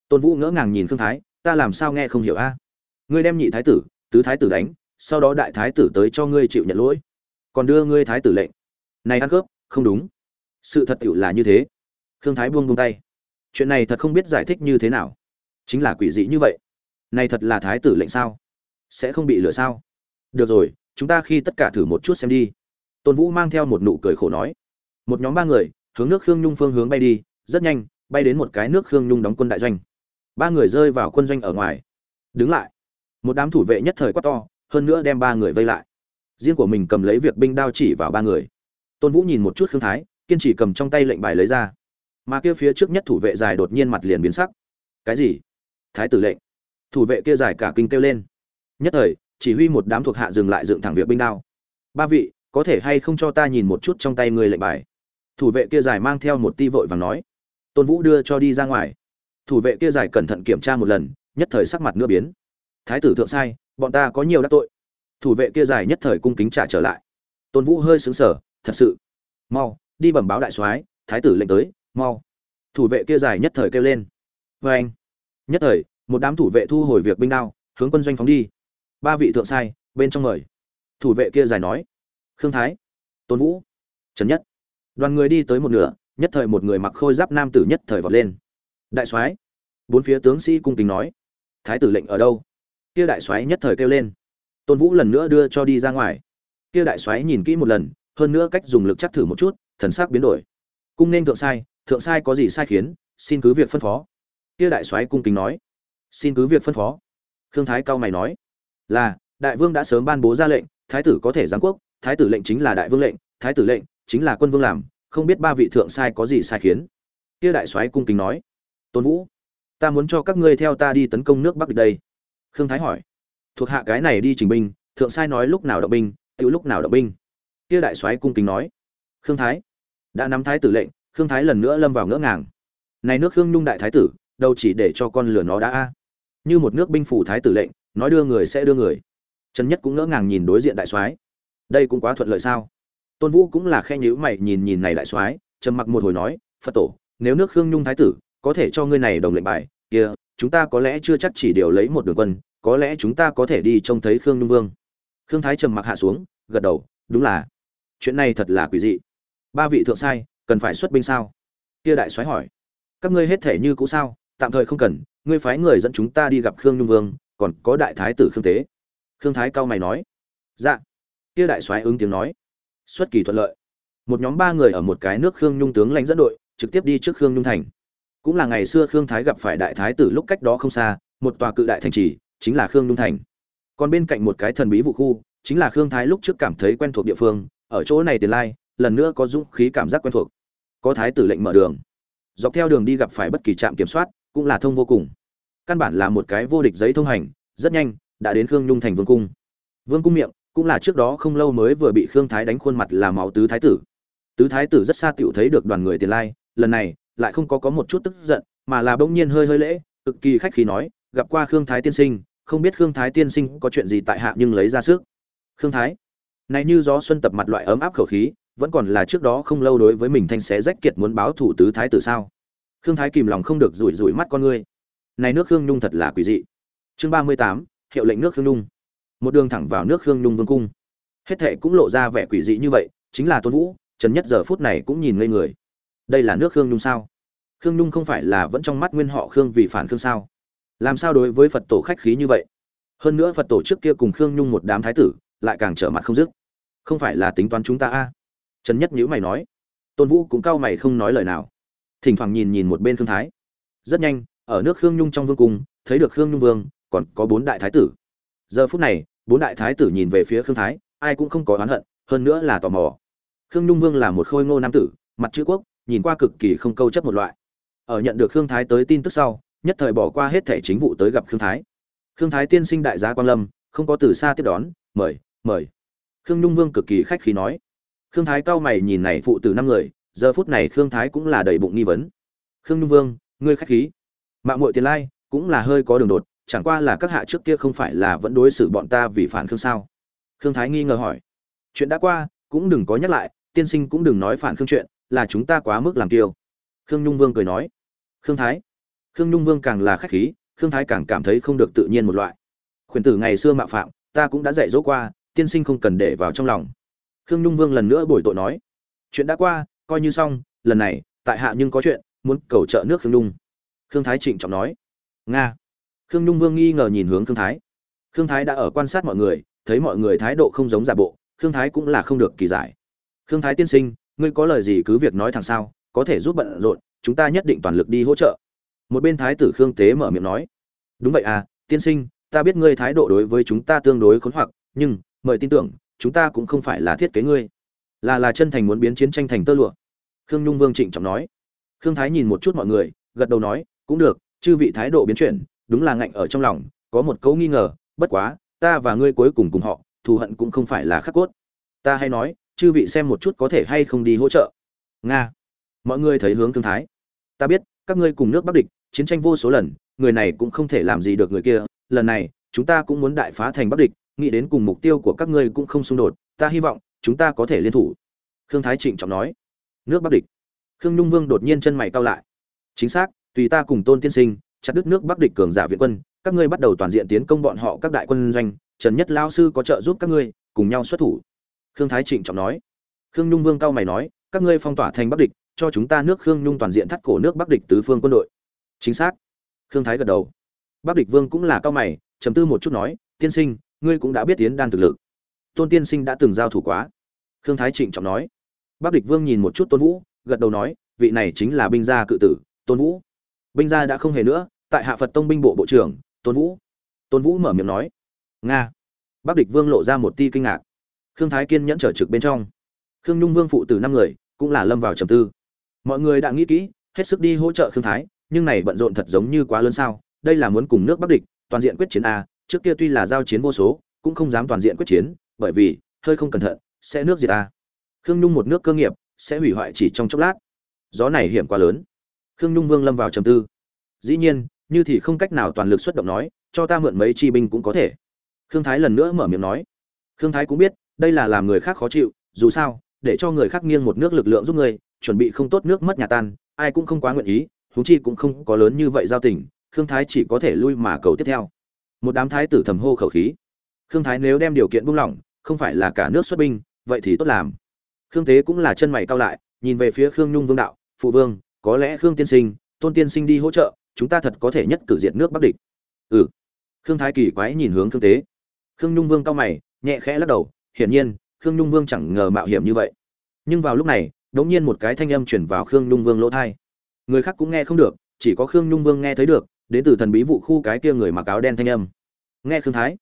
tôn vũ ngỡ ngàng nhìn khương thái, ta làm sao nghe không hiểu a? Ngươi đem nhị thái tử, tứ thái tử đánh, sau đó đại thái tử tới cho ngươi chịu nhận lỗi, còn đưa ngươi thái tử lệnh. Này ăn cướp, không đúng. Sự thật tựu là như thế. Khương thái buông buông tay. Chuyện này thật không biết giải thích như thế nào. Chính là quỷ dị như vậy. Này thật là thái tử lệnh sao? Sẽ không bị lửa sao? Được rồi, chúng ta khi tất cả thử một chút xem đi tôn vũ mang theo một nụ cười khổ nói. Một nhóm ba người, hướng nước khương nhung phương hướng bay đi, rất nhanh, bay đến một cái nước khương nhung đóng quân đại doanh. Ba người rơi vào quân doanh ở ngoài. Đứng lại. Một đám thủ vệ nhất thời quát to, hơn nữa đem ba người vây lại. Riêng của mình cầm lấy việc binh đao chỉ vào ba người. Tôn vũ nhìn một chút khương thái, kiên trì cầm trong tay lệnh bài lấy ra. Mà kia phía trước nhất thủ vệ dài đột nhiên mặt liền biến sắc. Cái gì? Thái tử lệnh. Thủ vệ kia dài cả kinh kêu lên. Nhất thời, chỉ huy một đám thuộc hạ dừng lại dựng thẳng việc binh đao. Ba vị có thể hay không cho ta nhìn một chút trong tay người lệnh bài? Thủ vệ kia dài mang theo một ti vội và nói. Tôn vũ đưa cho đi ra ngoài. Thủ vệ kia dài cẩn thận kiểm tra một lần, nhất thời sắc mặt nữa biến. Thái tử thượng sai, bọn ta có nhiều đắc tội. Thủ vệ kia dài nhất thời cung kính trả trở lại. Tôn vũ hơi xứng sở thật sự. Mau, đi bẩm báo đại soái, thái tử lệnh tới, mau. Thủ vệ kia dài nhất thời kêu lên. Vê anh. Nhất thời, một đám thủ vệ thu hồi việc binh đao, hướng quân doanh phóng đi. Ba vị thượng sai, bên trong mời. Thủ vệ kia dài nói khương thái, tôn vũ, trần nhất. Đoàn người đi tới một nửa, nhất thời một người mặc khôi giáp nam tử nhất thời vọt lên. Đại soái, bốn phía tướng sĩ cung kính nói, thái tử lệnh ở đâu? Kia đại soái nhất thời kêu lên. Tôn vũ lần nữa đưa cho đi ra ngoài. Kia đại soái nhìn kỹ một lần, hơn nữa cách dùng lực chắc thử một chút, thần sắc biến đổi. Cung nên thượng sai thượng sai có gì sai khiến, xin cứ việc phân phó. Kia đại soái cung kính nói, xin cứ việc phân phó. Khương thái cao mày nói, là, đại vương đã sớm ban bố ra lệnh, thái tử có thể giáng quốc thái tử lệnh chính là đại vương lệnh, thái tử lệnh chính là quân vương làm, không biết ba vị thượng sai có gì sai khiến. Kia đại soái cung kính nói, tôn vũ, ta muốn cho các ngươi theo ta đi tấn công nước bắc địch đây. Khương thái hỏi, thuộc hạ cái này đi trình binh, thượng sai nói lúc nào động binh tự lúc nào động binh? Kia đại soái cung kính nói, khương thái, đã nắm thái tử lệnh, khương thái lần nữa lâm vào ngỡ ngàng. Này nước khương nhung đại thái tử, đâu chỉ để cho con lửa nó đã a. Như một nước binh phủ thái tử lệnh, nói đưa người sẽ đưa người. Trần nhất cũng ngỡ ngàng nhìn đối diện đại soái đây cũng quá thuận lợi sao? Tôn vũ cũng là khe nhữ mày nhìn nhìn này đại soái, trầm mặc một hồi nói, phật tổ, nếu nước khương nhung thái tử có thể cho ngươi này đồng lệnh bài, kia, chúng ta có lẽ chưa chắc chỉ điều lấy một đường quân, có lẽ chúng ta có thể đi trông thấy khương nhung vương. Khương thái trầm mặc hạ xuống, gật đầu, đúng là. Chuyện này thật là quỷ dị. Ba vị thượng sai, cần phải xuất binh sao? Kia đại soái hỏi, các ngươi hết thể như cũ sao? Tạm thời không cần, ngươi phái người dẫn chúng ta đi gặp khương nhung vương, còn có đại thái tử khương tế. Khương thái cao mày nói dạ kia đại soái ứng tiếng nói. Xuất kỳ thuận lợi. Một nhóm ba người ở một cái nước khương nhung tướng lãnh dẫn đội, trực tiếp đi trước khương nhung thành. Cũng là ngày xưa khương thái gặp phải đại thái tử lúc cách đó không xa, một tòa cự đại thành trì, chính là khương nhung thành. Còn bên cạnh một cái thần bí vụ khu, chính là khương thái lúc trước cảm thấy quen thuộc địa phương, ở chỗ này tiền lai, lần nữa có dũng khí cảm giác quen thuộc. Có thái tử lệnh mở đường. Dọc theo đường đi gặp phải bất kỳ trạm kiểm soát, cũng là thông vô cùng. Căn bản là một cái vô địch giấy thông hành, rất nhanh, đã đến khương nhung thành vương cung. Vương cung miệng cũng là trước đó không lâu mới vừa bị khương thái đánh khuôn mặt là máu tứ thái tử. Tứ thái tử rất xa tựu thấy được đoàn người tiền lai, lần này lại không có có một chút tức giận, mà là bỗng nhiên hơi hơi lễ, cực kỳ khách khí nói, gặp qua khương thái tiên sinh, không biết khương thái tiên sinh có chuyện gì tại hạ nhưng lấy ra sức. Khương thái, này như gió xuân tập mặt loại ấm áp khẩu khí, vẫn còn là trước đó không lâu đối với mình thanh xé rách kiệt muốn báo thủ tứ thái tử sao? Khương thái kìm lòng không được rủi rủi mắt con ngươi này nước khương nhung thật là quỷ dị. Chương ba mươi tám, hiệu lệnh nước khương nhung một đường thẳng vào nước khương nhung vương cung. Hết thệ cũng lộ ra vẻ quỷ dị như vậy, chính là tôn vũ, trần nhất giờ phút này cũng nhìn ngây người. Đây là nước khương nhung sao? Khương nhung không phải là vẫn trong mắt nguyên họ khương vì phản khương sao? Làm sao đối với phật tổ khách khí như vậy? Hơn nữa phật tổ trước kia cùng khương nhung một đám thái tử, lại càng trở mặt không dứt. Không phải là tính toán chúng ta a? Trần nhất nhữ mày nói. Tôn vũ cũng cau mày không nói lời nào. Thỉnh thoảng nhìn nhìn một bên khương thái. Rất nhanh, ở nước khương nhung trong vương cung, thấy được khương nhung vương, còn có bốn đại thái tử giờ phút này, bốn đại thái tử nhìn về phía khương thái, ai cũng không có oán hận, hơn nữa là tò mò. Khương nhung vương là một khôi ngô nam tử, mặt chữ quốc, nhìn qua cực kỳ không câu chấp một loại. Ở nhận được khương thái tới tin tức sau, nhất thời bỏ qua hết thẻ chính vụ tới gặp khương thái. Khương thái tiên sinh đại gia quan lâm, không có từ xa tiếp đón, mời mời. Khương nhung vương cực kỳ khách khí nói. Khương thái cao mày nhìn này phụ tử năm người, giờ phút này khương thái cũng là đầy bụng nghi vấn. Khương nhung vương, ngươi khách khí. Mạng muội tiền lai cũng là hơi có đường đột chẳng qua là các hạ trước kia không phải là vẫn đối xử bọn ta vì phản khương sao? Khương thái nghi ngờ hỏi. Chuyện đã qua, cũng đừng có nhắc lại, tiên sinh cũng đừng nói phản khương chuyện, là chúng ta quá mức làm kiêu. Khương nhung vương cười nói. Khương thái. Khương nhung vương càng là khách khí, khương thái càng cảm thấy không được tự nhiên một loại. Khuyển tử ngày xưa mạo phạm, ta cũng đã dạy dỗ qua, tiên sinh không cần để vào trong lòng. Khương nhung vương lần nữa bồi tội nói. Chuyện đã qua, coi như xong, lần này, tại hạ nhưng có chuyện, muốn cầu trợ nước khương nhung. Khương thái trịnh trọng nói. Nga khương nhung vương nghi ngờ nhìn hướng khương thái. Khương thái đã ở quan sát mọi người, thấy mọi người thái độ không giống giả bộ, khương thái cũng là không được kỳ giải. Khương thái tiên sinh, ngươi có lời gì cứ việc nói thẳng sao, có thể giúp bận rộn, chúng ta nhất định toàn lực đi hỗ trợ. Một bên thái tử khương tế mở miệng nói. Đúng vậy à tiên sinh, ta biết ngươi thái độ đối với chúng ta tương đối khốn hoặc, nhưng, mời tin tưởng, chúng ta cũng không phải là thiết kế ngươi. Là là chân thành muốn biến chiến tranh thành tơ lụa. Khương nhung vương trịnh trọng nói. Khương thái nhìn một chút mọi người, gật đầu nói, cũng được, chư vị thái độ biến chuyển đúng là ngạnh ở trong lòng, có một câu nghi ngờ, bất quá, ta và ngươi cuối cùng cùng họ, thù hận cũng không phải là khắc cốt. Ta hay nói, chư vị xem một chút có thể hay không đi hỗ trợ. Nga. Mọi người thấy hướng thương thái. Ta biết, các ngươi cùng nước bắc địch, chiến tranh vô số lần, người này cũng không thể làm gì được người kia. Lần này, chúng ta cũng muốn đại phá thành bắc địch, nghĩ đến cùng mục tiêu của các ngươi cũng không xung đột, ta hy vọng, chúng ta có thể liên thủ. Khương thái trịnh trọng nói. Nước bắc địch. Khương nhung vương đột nhiên chân mày cao lại. Chính xác, tùy ta cùng tôn tiên sinh chặt đứt nước bắc địch cường giả viện quân, các ngươi bắt đầu toàn diện tiến công bọn họ các đại quân doanh, trần nhất lao sư có trợ giúp các ngươi, cùng nhau xuất thủ. Khương thái trịnh trọng nói. Khương nhung vương cao mày nói, các ngươi phong tỏa thành bắc địch, cho chúng ta nước khương nhung toàn diện thắt cổ nước bắc địch tứ phương quân đội. Chính xác. Khương thái gật đầu. Bắc địch vương cũng là cao mày, trầm tư một chút nói, tiên sinh, ngươi cũng đã biết tiến đan thực lực. Tôn tiên sinh đã từng giao thủ quá. Khương thái trịnh trọng nói. Bắc địch vương nhìn một chút tôn vũ, gật đầu nói, vị này chính là binh gia cự tử, tôn vũ binh gia đã không hề nữa, tại hạ phật tông binh bộ bộ trưởng, tôn vũ. Tôn vũ mở miệng nói, nga. Bắc địch vương lộ ra một ti kinh ngạc. Khương thái kiên nhẫn trở trực bên trong. Khương nhung vương phụ tử năm người, cũng là lâm vào trầm tư. Mọi người đã nghĩ kỹ, hết sức đi hỗ trợ khương thái, nhưng này bận rộn thật giống như quá lớn sao, đây là muốn cùng nước bắc địch, toàn diện quyết chiến a, trước kia tuy là giao chiến vô số, cũng không dám toàn diện quyết chiến, bởi vì, hơi không cẩn thận, sẽ nước diệt a. Khương nhung một nước cơ nghiệp, sẽ hủy hoại chỉ trong chốc lát. Gió này hiểm quá lớn khương nhung vương lâm vào trầm tư. Dĩ nhiên, như thì không cách nào toàn lực xuất động nói, cho ta mượn mấy chi binh cũng có thể. Khương thái lần nữa mở miệng nói. Khương thái cũng biết, đây là làm người khác khó chịu, dù sao, để cho người khác nghiêng một nước lực lượng giúp người, chuẩn bị không tốt nước mất nhà tan, ai cũng không quá nguyện ý, huống chi cũng không có lớn như vậy giao tình, khương thái chỉ có thể lui mà cầu tiếp theo. Một đám thái tử thầm hô khẩu khí. Khương thái nếu đem điều kiện buông lỏng, không phải là cả nước xuất binh, vậy thì tốt làm. Khương tế cũng là chân mày cao lại, nhìn về phía khương nhung vương đạo, phụ vương có lẽ khương tiên sinh, tôn tiên sinh đi hỗ trợ, chúng ta thật có thể nhất cử diệt nước bắc địch. Ừ. Khương thái kỳ quái nhìn hướng khương tế. Khương nhung vương cao mày, nhẹ khẽ lắc đầu, hiển nhiên, khương nhung vương chẳng ngờ mạo hiểm như vậy. Nhưng vào lúc này, đống nhiên một cái thanh âm chuyển vào khương nhung vương lỗ thai người khác cũng nghe không được, chỉ có khương nhung vương nghe thấy được, đến từ thần bí vụ khu cái kia người mặc áo đen thanh âm. Nghe khương thái.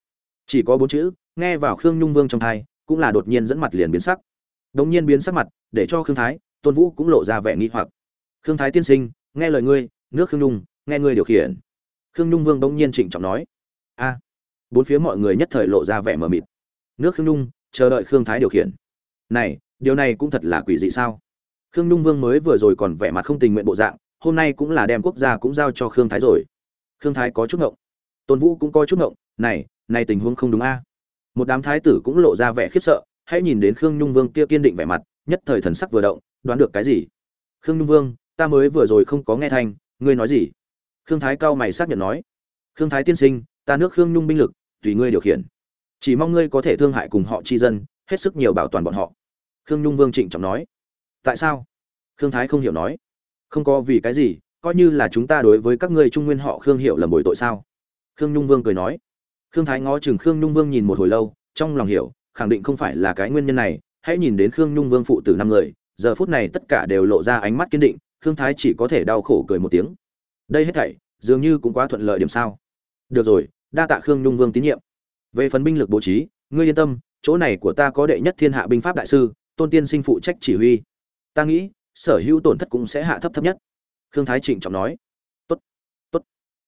Chỉ có bốn chữ, nghe vào khương nhung vương trong thai cũng là đột nhiên dẫn mặt liền biến sắc. Đống nhiên biến sắc mặt, để cho khương thái, tôn vũ cũng lộ ra vẻ nghi hoặc khương thái tiên sinh, nghe lời ngươi, nước khương nhung, nghe ngươi điều khiển. Khương nhung vương đống nhiên trịnh trọng nói. A. Bốn phía mọi người nhất thời lộ ra vẻ mờ mịt. Nước khương nhung, chờ đợi khương thái điều khiển. Này, điều này cũng thật là quỷ dị sao? Khương nhung vương mới vừa rồi còn vẻ mặt không tình nguyện bộ dạng, hôm nay cũng là đem quốc gia cũng giao cho khương thái rồi. Khương thái có chút ngộng. Tôn vũ cũng có chút ngộng. Này này tình huống không đúng a. Một đám thái tử cũng lộ ra vẻ khiếp sợ, hãy nhìn đến khương nhung vương kia kiên định vẻ mặt, nhất thời thần sắc vừa động, đoán được cái gì? Khương nhung vương ta mới vừa rồi không có nghe thanh, ngươi nói gì? Khương thái cao mày xác nhận nói. Khương thái tiên sinh, ta nước khương nhung binh lực, tùy ngươi điều khiển. Chỉ mong ngươi có thể thương hại cùng họ chi dân, hết sức nhiều bảo toàn bọn họ. Khương nhung vương trịnh trọng nói. Tại sao? Khương thái không hiểu nói. Không có vì cái gì, coi như là chúng ta đối với các ngươi trung nguyên họ khương hiểu là bồi tội sao? Khương nhung vương cười nói. Khương thái ngó chừng khương nhung vương nhìn một hồi lâu, trong lòng hiểu, khẳng định không phải là cái nguyên nhân này, hãy nhìn đến khương nhung vương phụ tử năm người, giờ phút này tất cả đều lộ ra ánh mắt kiên định khương thái chỉ có thể đau khổ cười một tiếng. Đây hết thảy, dường như cũng quá thuận lợi điểm sao? Được rồi, đa tạ khương nhung vương tín nhiệm. Về phần binh lực bố trí, ngươi yên tâm, chỗ này của ta có đệ nhất thiên hạ binh pháp đại sư, tôn tiên sinh phụ trách chỉ huy. Ta nghĩ, sở hữu tổn thất cũng sẽ hạ thấp thấp nhất. Khương thái trịnh trọng nói. Tốt tốt.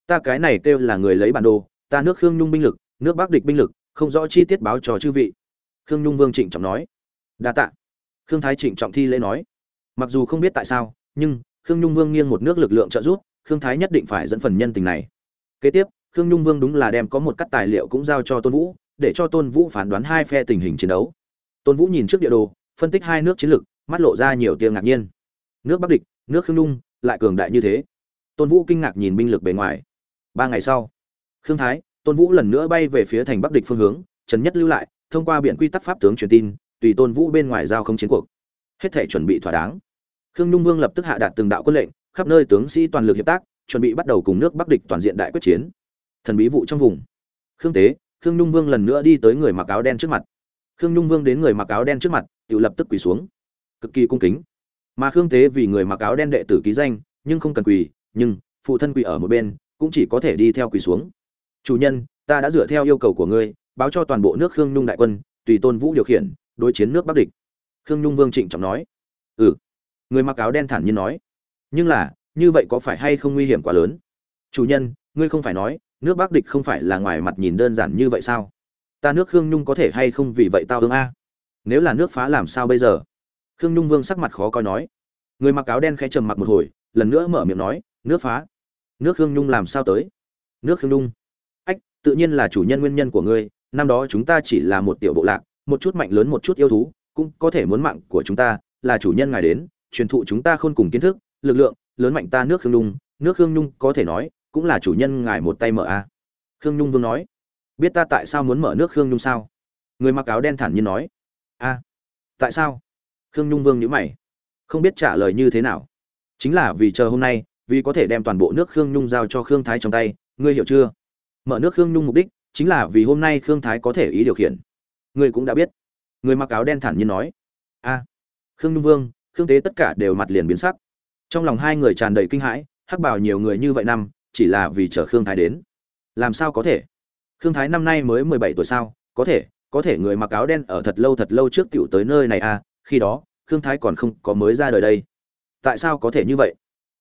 Ta cái này kêu là người lấy bản đồ, ta nước khương nhung binh lực, nước bắc địch binh lực, không rõ chi tiết báo cho chư vị. Khương nhung vương trịnh trọng nói. Đa tạ. Khương thái trịnh trọng thi lễ nói. Mặc dù không biết tại sao nhưng khương nhung vương nghiêng một nước lực lượng trợ giúp khương thái nhất định phải dẫn phần nhân tình này kế tiếp khương nhung vương đúng là đem có một cắt tài liệu cũng giao cho tôn vũ để cho tôn vũ phán đoán hai phe tình hình chiến đấu tôn vũ nhìn trước địa đồ phân tích hai nước chiến lược mắt lộ ra nhiều tiếng ngạc nhiên nước bắc địch nước khương nhung lại cường đại như thế tôn vũ kinh ngạc nhìn binh lực bề ngoài ba ngày sau khương thái tôn vũ lần nữa bay về phía thành bắc địch phương hướng trần nhất lưu lại thông qua biện quy tắc pháp tướng truyền tin tùy tôn vũ bên ngoài giao không chiến cuộc hết thể chuẩn bị thỏa đáng khương nhung vương lập tức hạ đạt từng đạo quân lệnh, khắp nơi tướng sĩ toàn lực hiệp tác, chuẩn bị bắt đầu cùng nước bắc địch toàn diện đại quyết chiến. Thần bí vụ trong vùng. Khương tế, khương nhung vương lần nữa đi tới người mặc áo đen trước mặt. Khương nhung vương đến người mặc áo đen trước mặt, tự lập tức quỳ xuống. Cực kỳ cung kính. Mà khương tế vì người mặc áo đen đệ tử ký danh, nhưng không cần quỳ, nhưng phụ thân quỳ ở một bên, cũng chỉ có thể đi theo quỳ xuống. Chủ nhân, ta đã dựa theo yêu cầu của ngươi, báo cho toàn bộ nước khương nhung đại quân, tùy tôn vũ điều khiển, đối chiến nước bắc địch. Khương nhung vương trịnh trọng nói. Ừ người mặc áo đen thản nhiên nói, nhưng là, như vậy có phải hay không nguy hiểm quá lớn? Chủ nhân, ngươi không phải nói, nước bắc địch không phải là ngoài mặt nhìn đơn giản như vậy sao? Ta nước khương nhung có thể hay không vì vậy tao ương a? Nếu là nước phá làm sao bây giờ? Khương nhung vương sắc mặt khó coi nói. Người mặc áo đen khẽ trầm mặc một hồi, lần nữa mở miệng nói, nước phá? Nước khương nhung làm sao tới? Nước khương nhung? Ách, tự nhiên là chủ nhân nguyên nhân của ngươi, năm đó chúng ta chỉ là một tiểu bộ lạc, một chút mạnh lớn một chút yêu thú, cũng có thể muốn mạng của chúng ta, là chủ nhân ngài đến truyền thụ chúng ta khôn cùng kiến thức, lực lượng, lớn mạnh ta nước khương nhung, nước khương nhung có thể nói, cũng là chủ nhân ngài một tay mở a. Khương nhung vương nói. Biết ta tại sao muốn mở nước khương nhung sao? Người mặc áo đen thản nhiên nói. A, tại sao? Khương nhung vương nhữ mày. Không biết trả lời như thế nào. Chính là vì chờ hôm nay, vì có thể đem toàn bộ nước khương nhung giao cho khương thái trong tay, ngươi hiểu chưa? Mở nước khương nhung mục đích, chính là vì hôm nay khương thái có thể ý điều khiển. Ngươi cũng đã biết. Người mặc áo đen thản nhiên nói. A, khương nhung vương khương tế tất cả đều mặt liền biến sắc. Trong lòng hai người tràn đầy kinh hãi, hắc bảo nhiều người như vậy năm, chỉ là vì chờ khương thái đến. Làm sao có thể? Khương thái năm nay mới mười bảy tuổi sao? Có thể có thể người mặc áo đen ở thật lâu thật lâu trước tiểu tới nơi này à? Khi đó, khương thái còn không có mới ra đời đây. Tại sao có thể như vậy?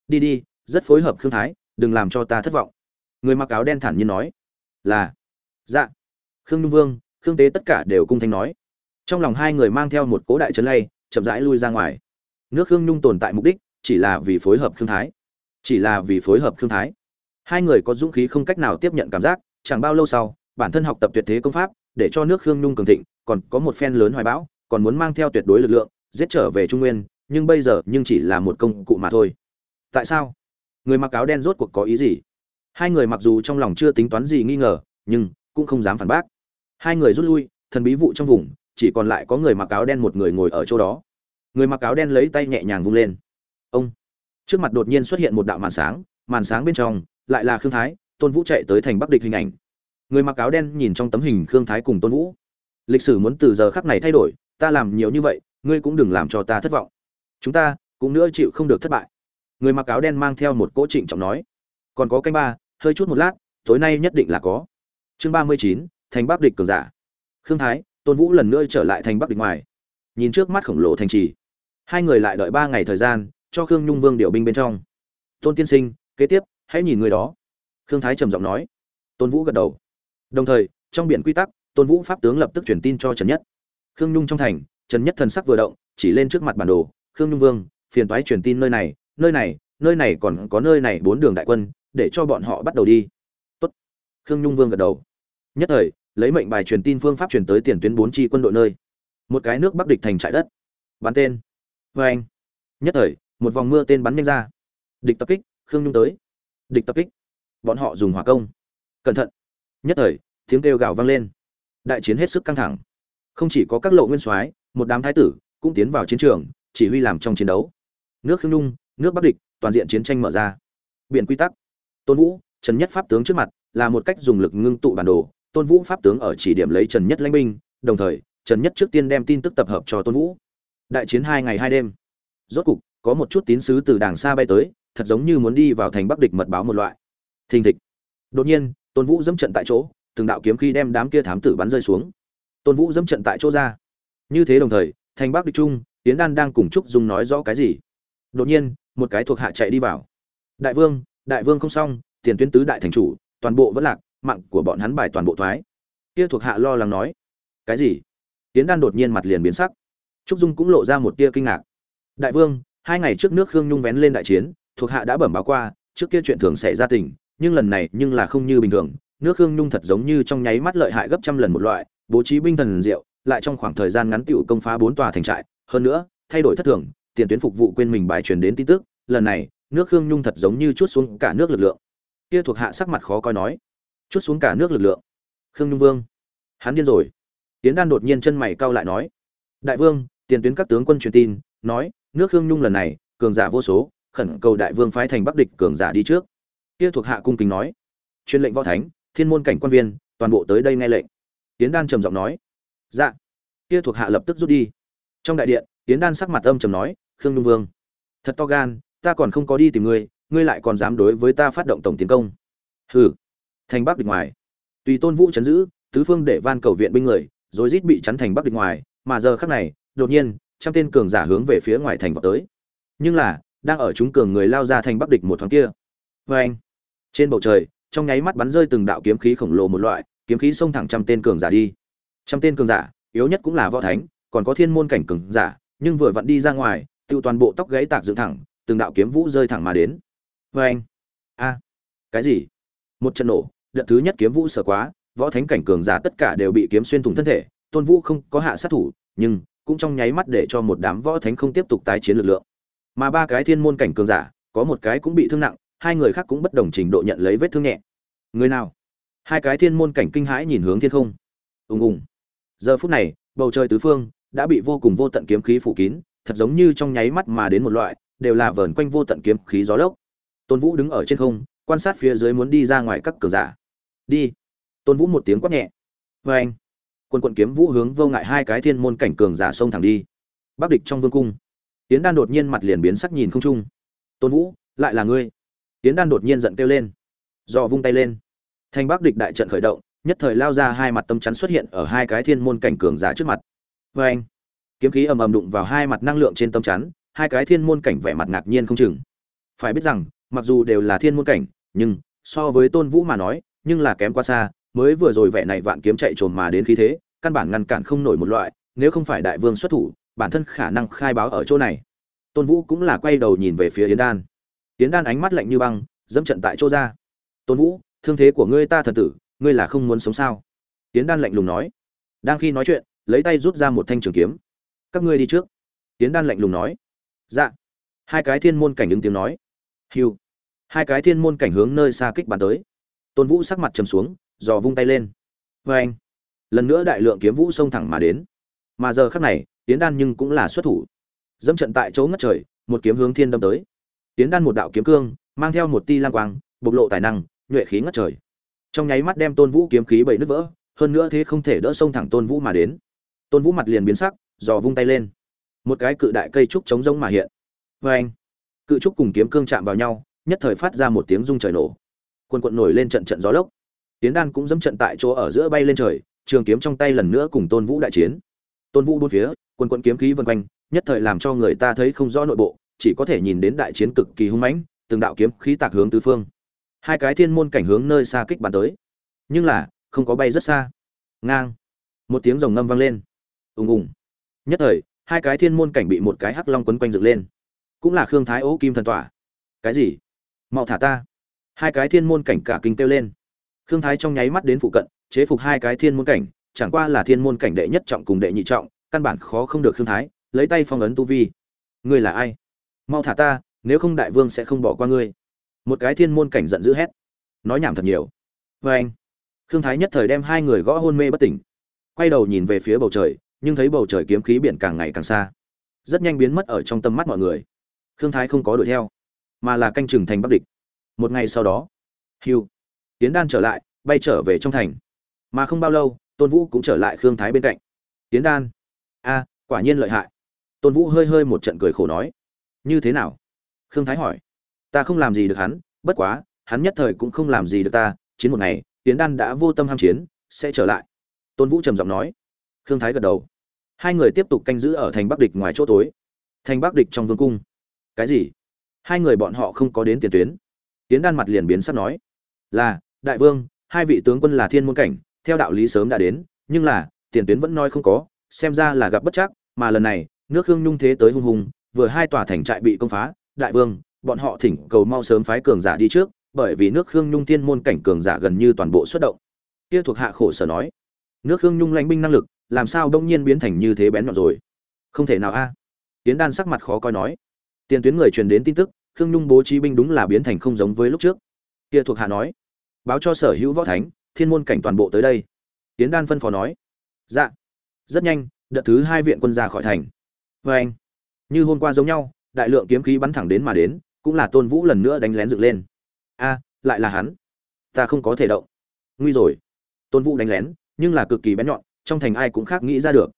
Đi đi, rất phối hợp khương thái, đừng làm cho ta thất vọng. Người mặc áo đen thản nhiên nói. Là. Dạ. Khương nhung vương, khương tế tất cả đều cung thanh nói. Trong lòng hai người mang theo một cố đại trấn lay, chậm rãi lui ra ngoài nước khương nhung tồn tại mục đích chỉ là vì phối hợp khương thái. Chỉ là vì phối hợp khương thái. Hai người có dũng khí không cách nào tiếp nhận cảm giác, chẳng bao lâu sau, bản thân học tập tuyệt thế công pháp, để cho nước khương nhung cường thịnh, còn có một phen lớn hoài bão, còn muốn mang theo tuyệt đối lực lượng, giết trở về trung nguyên, nhưng bây giờ nhưng chỉ là một công cụ mà thôi. Tại sao? Người mặc áo đen rốt cuộc có ý gì? Hai người mặc dù trong lòng chưa tính toán gì nghi ngờ, nhưng cũng không dám phản bác. Hai người rút lui, thần bí vụ trong vùng, chỉ còn lại có người mặc áo đen một người ngồi ở chỗ đó người mặc áo đen lấy tay nhẹ nhàng vung lên. Ông. Trước mặt đột nhiên xuất hiện một đạo màn sáng màn sáng bên trong lại là khương thái, tôn vũ chạy tới thành bắc địch hình ảnh. Người mặc áo đen nhìn trong tấm hình khương thái cùng tôn vũ. Lịch sử muốn từ giờ khắc này thay đổi, ta làm nhiều như vậy, ngươi cũng đừng làm cho ta thất vọng. Chúng ta cũng nữa chịu không được thất bại. Người mặc áo đen mang theo một cỗ trịnh trọng nói. Còn có canh ba, hơi chút một lát, tối nay nhất định là có. Chương ba mươi chín, thành bắc địch cường giả. Khương thái, tôn vũ lần nữa trở lại thành bắc địch ngoài. Nhìn trước mắt khổng lồ thành trì hai người lại đợi ba ngày thời gian, cho khương nhung vương điều binh bên trong. Tôn tiên sinh, kế tiếp, hãy nhìn người đó. Khương thái trầm giọng nói. Tôn vũ gật đầu. Đồng thời, trong biển quy tắc, tôn vũ pháp tướng lập tức truyền tin cho trần nhất. Khương nhung trong thành, trần nhất thần sắc vừa động, chỉ lên trước mặt bản đồ. Khương nhung vương, phiền toái truyền tin nơi này nơi này nơi này còn có nơi này bốn đường đại quân, để cho bọn họ bắt đầu đi. Tốt. Khương nhung vương gật đầu. Nhất thời, lấy mệnh bài truyền tin phương pháp truyền tới tiền tuyến bốn chi quân đội nơi. Một cái nước bắc địch thành trại đất. Bắn tên vê anh. Nhất thời, một vòng mưa tên bắn nhanh ra. Địch tập kích, khương nhung tới. Địch tập kích. Bọn họ dùng hỏa công. Cẩn thận. Nhất thời, tiếng kêu gào vang lên. Đại chiến hết sức căng thẳng. Không chỉ có các lộ nguyên soái, một đám thái tử cũng tiến vào chiến trường, chỉ huy làm trong chiến đấu. Nước khương nhung, nước bắc địch, toàn diện chiến tranh mở ra. Biển quy tắc. Tôn vũ, trần nhất pháp tướng trước mặt, là một cách dùng lực ngưng tụ bản đồ. Tôn vũ pháp tướng ở chỉ điểm lấy trần nhất lãnh binh, đồng thời, trần nhất trước tiên đem tin tức tập hợp cho tôn vũ đại chiến hai ngày hai đêm. Rốt cục, có một chút tín sứ từ đàng xa bay tới, thật giống như muốn đi vào thành bắc địch mật báo một loại. Thình thịch. Đột nhiên, tôn vũ dẫm trận tại chỗ, từng đạo kiếm khi đem đám kia thám tử bắn rơi xuống. Tôn vũ dẫm trận tại chỗ ra. Như thế đồng thời, thành bắc địch trung tiến đan đang cùng trúc dung nói rõ cái gì? Đột nhiên, một cái thuộc hạ chạy đi vào. Đại vương đại vương không xong, tiền tuyến tứ đại thành chủ, toàn bộ vẫn lạc, mạng của bọn hắn bài toàn bộ thoái. Kia thuộc hạ lo lắng nói. Cái gì? Tiến đan đột nhiên mặt liền biến sắc trúc dung cũng lộ ra một tia kinh ngạc. Đại vương, hai ngày trước nước khương nhung vén lên đại chiến, thuộc hạ đã bẩm báo qua, trước kia chuyện thường xảy ra tình, nhưng lần này nhưng là không như bình thường. Nước hương nhung thật giống như trong nháy mắt lợi hại gấp trăm lần một loại, bố trí binh thần diệu, lại trong khoảng thời gian ngắn tựu công phá bốn tòa thành trại. Hơn nữa, thay đổi thất thường, tiền tuyến phục vụ quên mình bài truyền đến tin tức, lần này, nước hương nhung thật giống như chút xuống cả nước lực lượng. Kia thuộc hạ sắc mặt khó coi nói, chút xuống cả nước lực lượng. Khương nhung vương, hắn điên rồi. Tiến đan đột nhiên chân mày cau lại nói, đại vương tiền tuyến các tướng quân truyền tin, nói, nước hương nhung lần này, cường giả vô số, khẩn cầu đại vương phái thành bắc địch cường giả đi trước. Kia thuộc hạ cung kính nói, truyền lệnh võ thánh, thiên môn cảnh quan viên, toàn bộ tới đây nghe lệnh. Tiến đan trầm giọng nói dạ. Kia thuộc hạ lập tức rút đi. Trong đại điện tiến đan sắc mặt âm trầm nói, khương nhung vương, thật to gan, ta còn không có đi tìm ngươi ngươi lại còn dám đối với ta phát động tổng tiến công. Hừ, thành bắc địch ngoài. Tùy tôn vũ chấn giữ, tứ phương để van cầu viện binh người rồi rít bị chắn thành bắc địch ngoài, mà giờ khắc này đột nhiên, trăm tên cường giả hướng về phía ngoài thành vào tới. Nhưng là, đang ở chúng cường người lao ra thành bắc địch một thoáng kia. Vê anh, trên bầu trời, trong nháy mắt bắn rơi từng đạo kiếm khí khổng lồ một loại, kiếm khí xông thẳng trăm tên cường giả đi. Trăm tên cường giả, yếu nhất cũng là võ thánh, còn có thiên môn cảnh cường giả, nhưng vừa vặn đi ra ngoài tự toàn bộ tóc gãy tạc dựng thẳng, từng đạo kiếm vũ rơi thẳng mà đến. Vê anh, a, cái gì? Một trận nổ, đợt thứ nhất kiếm vũ sở quá, võ thánh cảnh cường giả tất cả đều bị kiếm xuyên thủng thân thể, tôn vũ không có hạ sát thủ, nhưng cũng trong nháy mắt để cho một đám võ thánh không tiếp tục tái chiến lực lượng. Mà ba cái thiên môn cảnh cường giả, có một cái cũng bị thương nặng, hai người khác cũng bất đồng trình độ nhận lấy vết thương nhẹ. Người nào? Hai cái thiên môn cảnh kinh hãi nhìn hướng thiên không. Ùng ùng. Giờ phút này, bầu trời tứ phương đã bị vô cùng vô tận kiếm khí phủ kín, thật giống như trong nháy mắt mà đến một loại, đều là vờn quanh vô tận kiếm khí gió lốc. Tôn vũ đứng ở trên không, quan sát phía dưới muốn đi ra ngoài các cường giả. Đi. Tôn vũ một tiếng quát nhẹ. Vê anh quân quận kiếm vũ hướng vô ngại hai cái thiên môn cảnh cường giả xông thẳng đi. Bắc địch trong vương cung tiến đan đột nhiên mặt liền biến sắc nhìn không trung. Tôn vũ, lại là ngươi? Tiến đan đột nhiên giận kêu lên dò vung tay lên. Thanh bắc địch đại trận khởi động, nhất thời lao ra hai mặt tâm chắn xuất hiện ở hai cái thiên môn cảnh cường giả trước mặt. Vê anh. Kiếm khí ầm ầm đụng vào hai mặt năng lượng trên tâm chắn, hai cái thiên môn cảnh vẻ mặt ngạc nhiên không chừng. Phải biết rằng, mặc dù đều là thiên môn cảnh, nhưng so với tôn vũ mà nói, nhưng là kém quá xa mới vừa rồi vẻ này vạn kiếm chạy trồn mà đến khí thế, căn bản ngăn cản không nổi một loại, nếu không phải đại vương xuất thủ, bản thân khả năng khai báo ở chỗ này. Tôn vũ cũng là quay đầu nhìn về phía yến đan. Yến đan ánh mắt lạnh như băng, dẫm trận tại chỗ ra. Tôn vũ, thương thế của ngươi ta thần tử, ngươi là không muốn sống sao? Yến đan lạnh lùng nói. Đang khi nói chuyện, lấy tay rút ra một thanh trường kiếm. Các ngươi đi trước. Yến đan lạnh lùng nói. Dạ. Hai cái thiên môn cảnh ứng tiếng nói. Hiu. Hai cái thiên môn cảnh hướng nơi xa kích bàn tới. Tôn vũ sắc mặt trầm xuống dò vung tay lên. Vê anh. Lần nữa đại lượng kiếm vũ xông thẳng mà đến. Mà giờ khắc này tiến đan nhưng cũng là xuất thủ. Dẫm trận tại chỗ ngất trời, một kiếm hướng thiên đâm tới. Tiến đan một đạo kiếm cương, mang theo một ti lang quang, bộc lộ tài năng, nhuệ khí ngất trời. Trong nháy mắt đem tôn vũ kiếm khí bảy nứt vỡ, hơn nữa thế không thể đỡ xông thẳng tôn vũ mà đến. Tôn vũ mặt liền biến sắc, dò vung tay lên. Một cái cự đại cây trúc chống rông mà hiện. Vê anh. Cự trúc cùng kiếm cương chạm vào nhau, nhất thời phát ra một tiếng rung trời nổ. Quần quận nổi lên trận trận gió lốc tiến đan cũng dẫm trận tại chỗ ở giữa bay lên trời, trường kiếm trong tay lần nữa cùng tôn vũ đại chiến. Tôn vũ bốn phía quân quận kiếm khí vân quanh, nhất thời làm cho người ta thấy không rõ nội bộ, chỉ có thể nhìn đến đại chiến cực kỳ hung mãnh, từng đạo kiếm khí tạc hướng tứ phương. Hai cái thiên môn cảnh hướng nơi xa kích bắn tới. Nhưng là, không có bay rất xa. Ngang. Một tiếng rồng ngâm vang lên. Ùng ùng. Nhất thời, hai cái thiên môn cảnh bị một cái hắc long quấn quanh dựng lên. Cũng là khương thái ố kim thần tỏa. Cái gì? Mau thả ta. Hai cái thiên môn cảnh cả kinh kêu lên khương thái trong nháy mắt đến phụ cận, chế phục hai cái thiên môn cảnh, chẳng qua là thiên môn cảnh đệ nhất trọng cùng đệ nhị trọng, căn bản khó không được khương thái, lấy tay phong ấn tu vi. Ngươi là ai? Mau thả ta, nếu không đại vương sẽ không bỏ qua ngươi. Một cái thiên môn cảnh giận dữ hét. Nói nhảm thật nhiều. Vê anh, khương thái nhất thời đem hai người gõ hôn mê bất tỉnh. Quay đầu nhìn về phía bầu trời, nhưng thấy bầu trời kiếm khí biển càng ngày càng xa. Rất nhanh biến mất ở trong tâm mắt mọi người. Khương thái không có đuổi theo, mà là canh chừng thành bắc địch. Một ngày sau đó hiu tiến đan trở lại, bay trở về trong thành. Mà không bao lâu, tôn vũ cũng trở lại khương thái bên cạnh. Tiến đan, a, quả nhiên lợi hại. Tôn vũ hơi hơi một trận cười khổ nói. Như thế nào? Khương thái hỏi. Ta không làm gì được hắn, bất quá, hắn nhất thời cũng không làm gì được ta. Chiến một ngày tiến đan đã vô tâm ham chiến, sẽ trở lại. Tôn vũ trầm giọng nói. Khương thái gật đầu. Hai người tiếp tục canh giữ ở thành bắc địch ngoài chỗ tối. Thành bắc địch trong vương cung. Cái gì? Hai người bọn họ không có đến tiền tuyến. Tiến đan mặt liền biến sắp nói. Là đại vương, hai vị tướng quân là thiên môn cảnh, theo đạo lý sớm đã đến, nhưng là, tiền tuyến vẫn nói không có, xem ra là gặp bất chắc, mà lần này, nước hương nhung thế tới hung hùng, vừa hai tòa thành trại bị công phá, đại vương, bọn họ thỉnh cầu mau sớm phái cường giả đi trước, bởi vì nước Hương nhung thiên môn cảnh cường giả gần như toàn bộ xuất động. Kia thuộc hạ khổ sở nói, nước Hương nhung lãnh binh năng lực, làm sao đông nhiên biến thành như thế bén nhọn rồi? Không thể nào a. Tiến đan sắc mặt khó coi nói, tiền tuyến người truyền đến tin tức, khương nhung bố trí binh đúng là biến thành không giống với lúc trước. Kia thuộc hạ nói báo cho sở hữu võ thánh, thiên môn cảnh toàn bộ tới đây. Tiến đan phân phó nói. Dạ. Rất nhanh, đợt thứ hai viện quân ra khỏi thành. Vê anh như hôm qua giống nhau, đại lượng kiếm khí bắn thẳng đến mà đến, cũng là tôn vũ lần nữa đánh lén dựng lên. A, lại là hắn? Ta không có thể động. Nguy rồi. Tôn vũ đánh lén, nhưng là cực kỳ bén nhọn, trong thành ai cũng khác nghĩ ra được.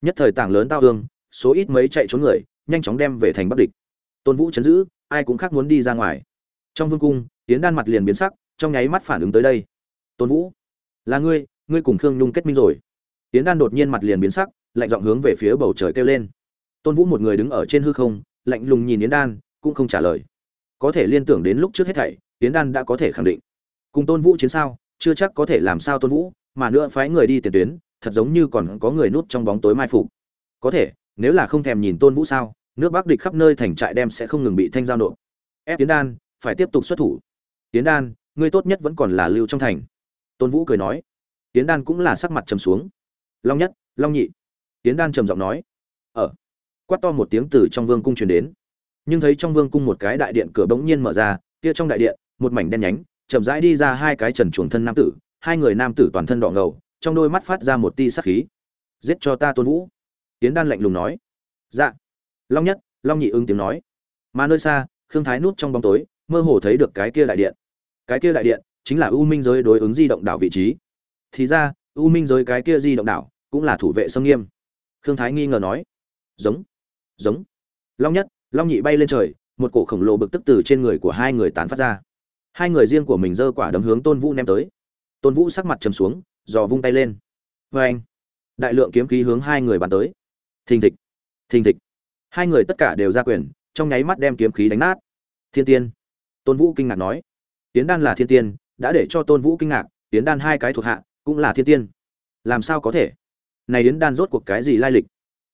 Nhất thời tảng lớn tao hương số ít mấy chạy trốn người, nhanh chóng đem về thành bắc địch. Tôn vũ chấn giữ, ai cũng khác muốn đi ra ngoài. Trong vương cung tiến đan mặt liền biến sắc trong nháy mắt phản ứng tới đây. Tôn vũ, là ngươi ngươi cùng khương nhung kết minh rồi. Tiến đan đột nhiên mặt liền biến sắc, lạnh giọng hướng về phía bầu trời kêu lên. Tôn vũ một người đứng ở trên hư không, lạnh lùng nhìn yến đan, cũng không trả lời. Có thể liên tưởng đến lúc trước hết thảy, yến đan đã có thể khẳng định. Cùng tôn vũ chiến sao, chưa chắc có thể làm sao tôn vũ, mà nữa phái người đi tiền tuyến, thật giống như còn có người núp trong bóng tối mai phục. Có thể, nếu là không thèm nhìn tôn vũ sao, nước bắc địch khắp nơi thành trại đem sẽ không ngừng bị thanh giao nộp. Ép tiến đan, phải tiếp tục xuất thủ. Tiến đan ngươi tốt nhất vẫn còn là lưu trong thành. Tôn vũ cười nói. Tiến đan cũng là sắc mặt trầm xuống. Long nhất, long nhị. Tiến đan trầm giọng nói. Ở quát to một tiếng từ trong vương cung truyền đến. Nhưng thấy trong vương cung một cái đại điện cửa bỗng nhiên mở ra, kia trong đại điện, một mảnh đen nhánh, chậm rãi đi ra hai cái trần chuồng thân nam tử, hai người nam tử toàn thân đỏ ngầu, trong đôi mắt phát ra một tia sắc khí. Giết cho ta tôn vũ. Tiến đan lạnh lùng nói. Dạ. Long nhất, long nhị ứng tiếng nói. Mà nơi xa, khương thái núp trong bóng tối, mơ hồ thấy được cái kia đại điện cái kia đại điện chính là u minh giới đối ứng di động đảo vị trí. Thì ra, u minh giới cái kia di động đảo cũng là thủ vệ sông nghiêm. Khương thái nghi ngờ nói, giống giống. Long nhất, long nhị bay lên trời, một cổ khổng lồ bực tức từ trên người của hai người tán phát ra. Hai người riêng của mình giơ quả đấm hướng tôn vũ ném tới. Tôn vũ sắc mặt trầm xuống dò vung tay lên. Vê anh. Đại lượng kiếm khí hướng hai người bàn tới. Thình thịch thình thịch. Hai người tất cả đều ra quyền, trong nháy mắt đem kiếm khí đánh nát. Thiên tiên. Tôn vũ kinh ngạc nói tiến đan là thiên tiên, đã để cho tôn vũ kinh ngạc, tiến đan hai cái thuộc hạ, cũng là thiên tiên. Làm sao có thể? Này yến đan rốt cuộc cái gì lai lịch?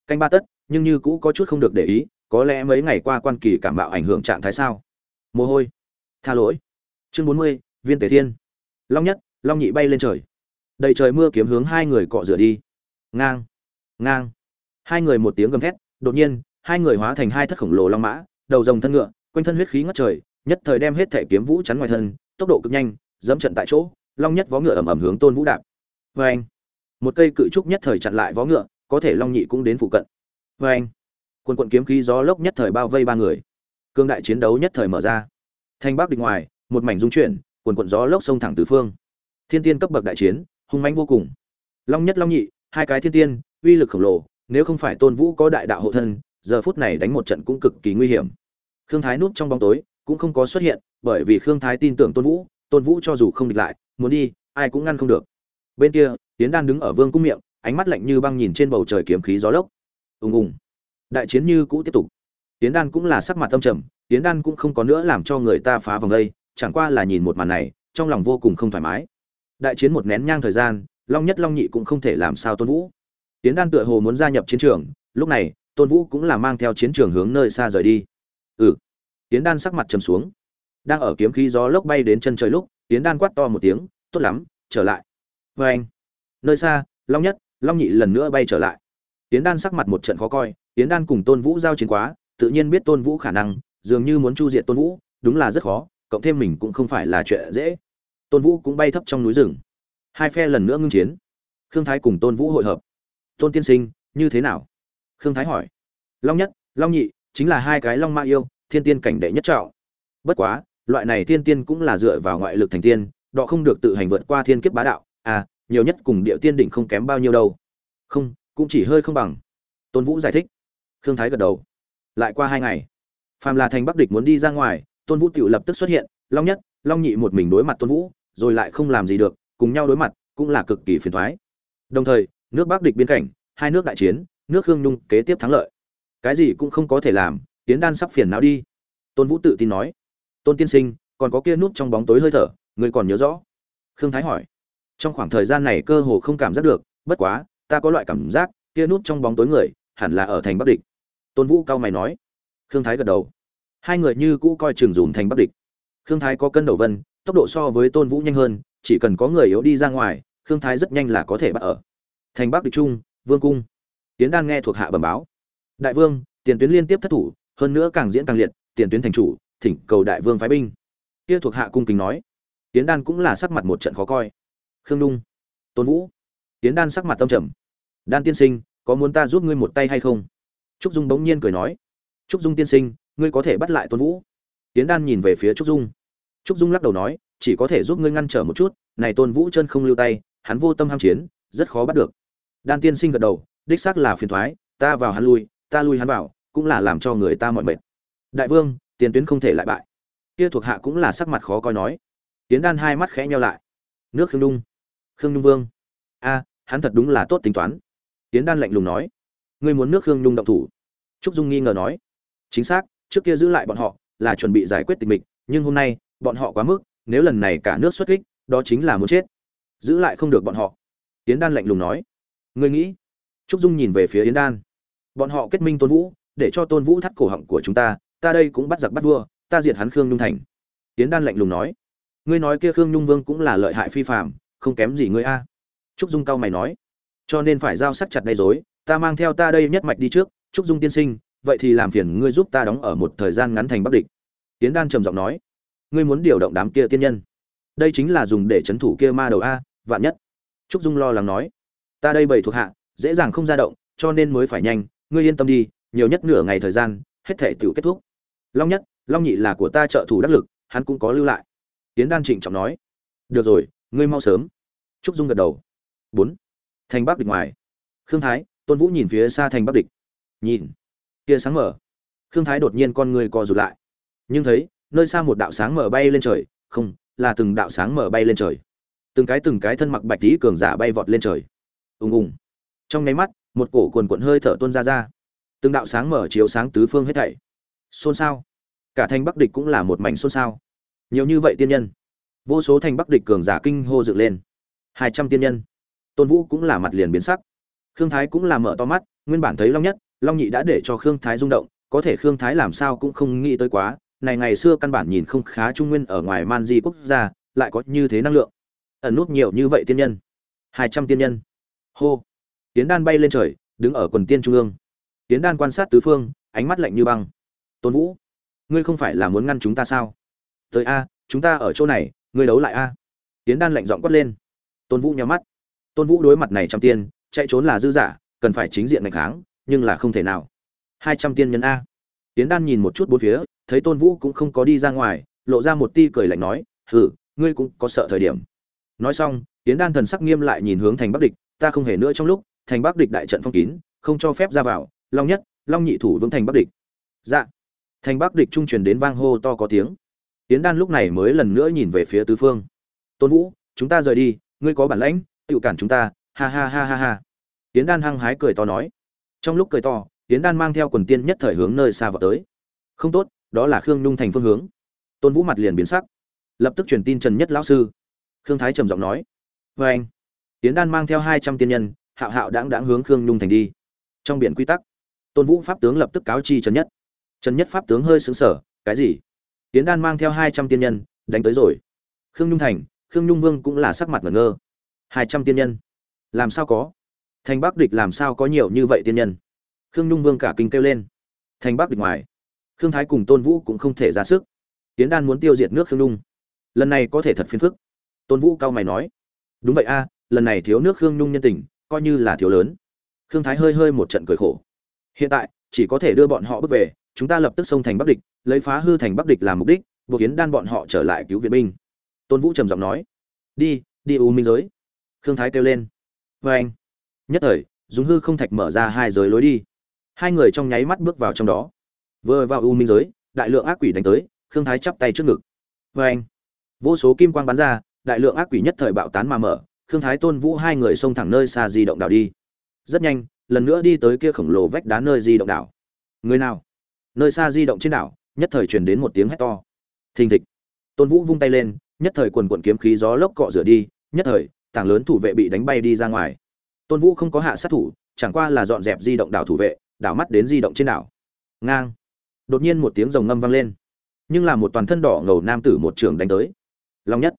Canh ba tất, nhưng như cũ có chút không được để ý, có lẽ mấy ngày qua quan kỳ cảm bạo ảnh hưởng trạng thái sao? Mồ hôi. Tha lỗi. Chương bốn mươi, viên tể thiên. Long nhất, long nhị bay lên trời. Đầy trời mưa kiếm hướng hai người cọ rửa đi. Ngang. Ngang. Hai người một tiếng gầm thét, đột nhiên, hai người hóa thành hai thất khổng lồ long mã, đầu rồng thân ngựa, quanh thân huyết khí ngất trời nhất thời đem hết thể kiếm vũ chắn ngoài thân, tốc độ cực nhanh, dẫm trận tại chỗ, long nhất vó ngựa ầm ầm hướng tôn vũ đạp. Vê anh một cây cự trúc nhất thời chặn lại vó ngựa, có thể long nhị cũng đến phụ cận. Vê anh quân quận kiếm khí gió lốc nhất thời bao vây ba người. Cương đại chiến đấu nhất thời mở ra. Thanh bắc địch ngoài, một mảnh dung chuyển, quần quận gió lốc sông thẳng tứ phương. Thiên tiên cấp bậc đại chiến, hung mãnh vô cùng. Long nhất, long nhị, hai cái thiên tiên, uy lực khổng lồ, nếu không phải tôn vũ có đại đạo hộ thân, giờ phút này đánh một trận cũng cực kỳ nguy hiểm. Khương thái núp trong bóng tối cũng không có xuất hiện, bởi vì khương thái tin tưởng tôn vũ tôn vũ cho dù không địch lại, muốn đi, ai cũng ngăn không được. Bên kia tiến đan đứng ở vương cung miệng, ánh mắt lạnh như băng nhìn trên bầu trời kiếm khí gió lốc. Ùng ùng. Đại chiến như cũ tiếp tục. Tiến đan cũng là sắc mặt tâm trầm tiến đan cũng không có nữa làm cho người ta phá vòng đây, chẳng qua là nhìn một màn này, trong lòng vô cùng không thoải mái. Đại chiến một nén nhang thời gian, long nhất long nhị cũng không thể làm sao tôn vũ. Tiến đan tựa hồ muốn gia nhập chiến trường, lúc này, tôn vũ cũng là mang theo chiến trường hướng nơi xa rời đi. Ừ tiến đan sắc mặt trầm xuống. Đang ở kiếm khí gió lốc bay đến chân trời lúc, tiến đan quát to một tiếng, tốt lắm, trở lại. Vê anh, nơi xa, long nhất, long nhị lần nữa bay trở lại. Tiến đan sắc mặt một trận khó coi, tiến đan cùng tôn vũ giao chiến quá, tự nhiên biết tôn vũ khả năng, dường như muốn chu diệt tôn vũ, đúng là rất khó, cộng thêm mình cũng không phải là chuyện dễ. Tôn vũ cũng bay thấp trong núi rừng. Hai phe lần nữa ngưng chiến. Khương thái cùng tôn vũ hội hợp. Tôn tiên sinh, như thế nào? Khương thái hỏi. Long nhất, long nhị, chính là hai cái long ma yêu thiên tiên cảnh đệ nhất trọng. Bất quá, loại này thiên tiên cũng là dựa vào ngoại lực thành tiên, đọ không được tự hành vượt qua thiên kiếp bá đạo. À nhiều nhất cùng địa tiên đỉnh không kém bao nhiêu đâu. Không, cũng chỉ hơi không bằng. Tôn vũ giải thích. Khương thái gật đầu. Lại qua hai ngày Phạm La thành bắc địch muốn đi ra ngoài, tôn vũ tiểu lập tức xuất hiện, long nhất, long nhị một mình đối mặt tôn vũ, rồi lại không làm gì được, cùng nhau đối mặt, cũng là cực kỳ phiền toái. đồng thời, nước bắc địch biên cảnh, hai nước đại chiến, nước khương nhung kế tiếp thắng lợi. Cái gì cũng không có thể làm tiến đan sắp phiền não đi. Tôn vũ tự tin nói. Tôn tiên sinh, còn có kia nút trong bóng tối hơi thở, người còn nhớ rõ? Khương thái hỏi. Trong khoảng thời gian này cơ hồ không cảm giác được, bất quá, ta có loại cảm giác, kia nút trong bóng tối người, hẳn là ở thành bắc địch. Tôn vũ cao mày nói. Khương thái gật đầu. Hai người như cũ coi trường dùm thành bắc địch. Khương thái có cân đầu vân, tốc độ so với tôn vũ nhanh hơn, chỉ cần có người yếu đi ra ngoài, khương thái rất nhanh là có thể bắt ở. Thành bắc địch trung, vương cung. Tiến đan nghe thuộc hạ bẩm báo. Đại vương, tiền tuyến liên tiếp thất thủ hơn nữa càng diễn càng liệt, tiền tuyến thành chủ, thỉnh cầu đại vương phái binh. Kia thuộc hạ cung kính nói. Tiến đan cũng là sắc mặt một trận khó coi. Khương đung tôn vũ. Tiến đan sắc mặt tâm trầm. Đan tiên sinh, có muốn ta giúp ngươi một tay hay không? Trúc dung bỗng nhiên cười nói. Trúc dung tiên sinh, ngươi có thể bắt lại tôn vũ. Tiến đan nhìn về phía trúc dung. Trúc dung lắc đầu nói, chỉ có thể giúp ngươi ngăn trở một chút, này tôn vũ chân không lưu tay, hắn vô tâm ham chiến, rất khó bắt được. Đan tiên sinh gật đầu, đích xác là phiền thoái, ta vào hắn lui, ta lui hắn vào cũng là làm cho người ta mọi mệt. Đại vương tiền tuyến không thể lại bại. Kia thuộc hạ cũng là sắc mặt khó coi nói. Tiến đan hai mắt khẽ nhau lại. Nước khương dung, khương nhung vương. A hắn thật đúng là tốt tính toán. Tiến đan lạnh lùng nói. Ngươi muốn nước khương nhung động thủ. Trúc dung nghi ngờ nói. Chính xác trước kia giữ lại bọn họ là chuẩn bị giải quyết tình mình nhưng hôm nay bọn họ quá mức nếu lần này cả nước xuất kích đó chính là muốn chết. Giữ lại không được bọn họ. Tiến đan lạnh lùng nói. Ngươi nghĩ? Trúc dung nhìn về phía yến đan. Bọn họ kết minh tôn vũ để cho tôn vũ thắt cổ họng của chúng ta ta đây cũng bắt giặc bắt vua, ta diệt hắn khương nhung thành. Tiến đan lạnh lùng nói. Ngươi nói kia khương nhung vương cũng là lợi hại phi phạm không kém gì ngươi a. Trúc dung cao mày nói. Cho nên phải giao sắc chặt đầy dối ta mang theo ta đây nhất mạch đi trước, trúc dung tiên sinh, vậy thì làm phiền ngươi giúp ta đóng ở một thời gian ngắn thành bắc địch. Tiến đan trầm giọng nói. Ngươi muốn điều động đám kia tiên nhân. Đây chính là dùng để chấn thủ kia ma đầu a, vạn nhất. Trúc dung lo lắng nói. Ta đây bảy thuộc hạ, dễ dàng không ra động, cho nên mới phải nhanh, ngươi yên tâm đi nhiều nhất nửa ngày thời gian, hết thể tự kết thúc. Long nhất, long nhị là của ta trợ thủ đắc lực, hắn cũng có lưu lại. Tiến đan trịnh trọng nói. Được rồi, ngươi mau sớm. Trúc dung gật đầu. Bốn. Thành bắc địch ngoài. Khương thái, tôn vũ nhìn phía xa thành bắc địch. Nhìn. Kia sáng mở. Khương thái đột nhiên con người co rụt lại. Nhưng thấy, nơi xa một đạo sáng mở bay lên trời. Không, là từng đạo sáng mở bay lên trời. Từng cái từng cái thân mặc bạch tí cường giả bay vọt lên trời. Ùng ùng. Trong nháy mắt, một cổ quần cuộn hơi thở tuôn ra ra từng đạo sáng mở chiếu sáng tứ phương hết thảy. Xôn xao. Cả thành bắc địch cũng là một mảnh xôn xao. Nhiều như vậy tiên nhân. Vô số thành bắc địch cường giả kinh hô dựng lên. Hai trăm tiên nhân. Tôn vũ cũng là mặt liền biến sắc. Khương thái cũng là mở to mắt, nguyên bản thấy long nhất, long nhị đã để cho khương thái rung động, có thể khương thái làm sao cũng không nghĩ tới quá, này ngày xưa căn bản nhìn không khá trung nguyên ở ngoài man di quốc gia, lại có như thế năng lượng. Ẩn nút nhiều như vậy tiên nhân. Hai trăm tiên nhân. Hô. Tiến đan bay lên trời, đứng ở quần tiên trung ương tiến đan quan sát tứ phương, ánh mắt lạnh như băng. Tôn vũ, ngươi không phải là muốn ngăn chúng ta sao? Tới a, chúng ta ở chỗ này, ngươi đấu lại a. Tiến đan lạnh giọng quát lên. Tôn vũ nhắm mắt. Tôn vũ đối mặt này trăm tiên, chạy trốn là dư giả, cần phải chính diện ngày kháng, nhưng là không thể nào. Hai trăm tiên nhân a. Tiến đan nhìn một chút bốn phía, thấy tôn vũ cũng không có đi ra ngoài, lộ ra một ti cười lạnh nói, hừ, ngươi cũng có sợ thời điểm. Nói xong, tiến đan thần sắc nghiêm lại nhìn hướng thành bắc địch, ta không hề nữa trong lúc, thành bắc địch đại trận phong kín, không cho phép ra vào long nhất, long nhị thủ vững thành bắc địch. Dạ. Thành bắc địch trung truyền đến vang hô to có tiếng. Tiến đan lúc này mới lần nữa nhìn về phía tứ phương. Tôn vũ, chúng ta rời đi, ngươi có bản lãnh, tự cản chúng ta, ha ha ha ha ha. Tiến đan hăng hái cười to nói. Trong lúc cười to, tiến đan mang theo quần tiên nhất thời hướng nơi xa vào tới. Không tốt, đó là khương nhung thành phương hướng. Tôn vũ mặt liền biến sắc. Lập tức truyền tin trần nhất lão sư. Khương thái trầm giọng nói. Vê anh tiến đan mang theo hai trăm tiên nhân, hạo hạo đáng đáng hướng khương nhung thành đi. Trong biển quy tắc tôn vũ pháp tướng lập tức cáo chi trần nhất. Trần nhất pháp tướng hơi xứng sở cái gì? Tiến đan mang theo hai trăm tiên nhân, đánh tới rồi. Khương nhung thành, khương nhung vương cũng là sắc mặt ngẩn ngơ. Hai trăm tiên nhân? Làm sao có? Thành bắc địch làm sao có nhiều như vậy tiên nhân? Khương nhung vương cả kinh kêu lên. Thành bắc địch ngoài, khương thái cùng tôn vũ cũng không thể ra sức. Tiến đan muốn tiêu diệt nước khương nhung. Lần này có thể thật phiền phức. Tôn vũ cao mày nói. Đúng vậy a, lần này thiếu nước khương nhung nhân tình, coi như là thiếu lớn. Khương thái hơi hơi một trận cười khổ hiện tại, chỉ có thể đưa bọn họ bước về, chúng ta lập tức xông thành bắc địch, lấy phá hư thành bắc địch làm mục đích, buộc kiến đan bọn họ trở lại cứu viện binh. Tôn vũ trầm giọng nói, đi đi u minh giới. Khương thái kêu lên vê anh. Nhất thời dùng hư không thạch mở ra hai giới lối đi. Hai người trong nháy mắt bước vào trong đó. Vừa vào u minh giới, đại lượng ác quỷ đánh tới, khương thái chắp tay trước ngực. Vê anh. Vô số kim quang bắn ra, đại lượng ác quỷ nhất thời bạo tán mà mở, khương thái tôn vũ hai người xông thẳng nơi xa di động đảo đi. Rất nhanh lần nữa đi tới kia khổng lồ vách đá nơi di động đảo. Người nào? Nơi xa di động trên đảo, nhất thời truyền đến một tiếng hét to. Thình thịch. Tôn vũ vung tay lên, nhất thời quần quận kiếm khí gió lốc cọ rửa đi, nhất thời, tảng lớn thủ vệ bị đánh bay đi ra ngoài. Tôn vũ không có hạ sát thủ, chẳng qua là dọn dẹp di động đảo thủ vệ, đảo mắt đến di động trên đảo. Ngang. Đột nhiên một tiếng rồng ngâm vang lên. Nhưng là một toàn thân đỏ ngầu nam tử một trường đánh tới. Long nhất.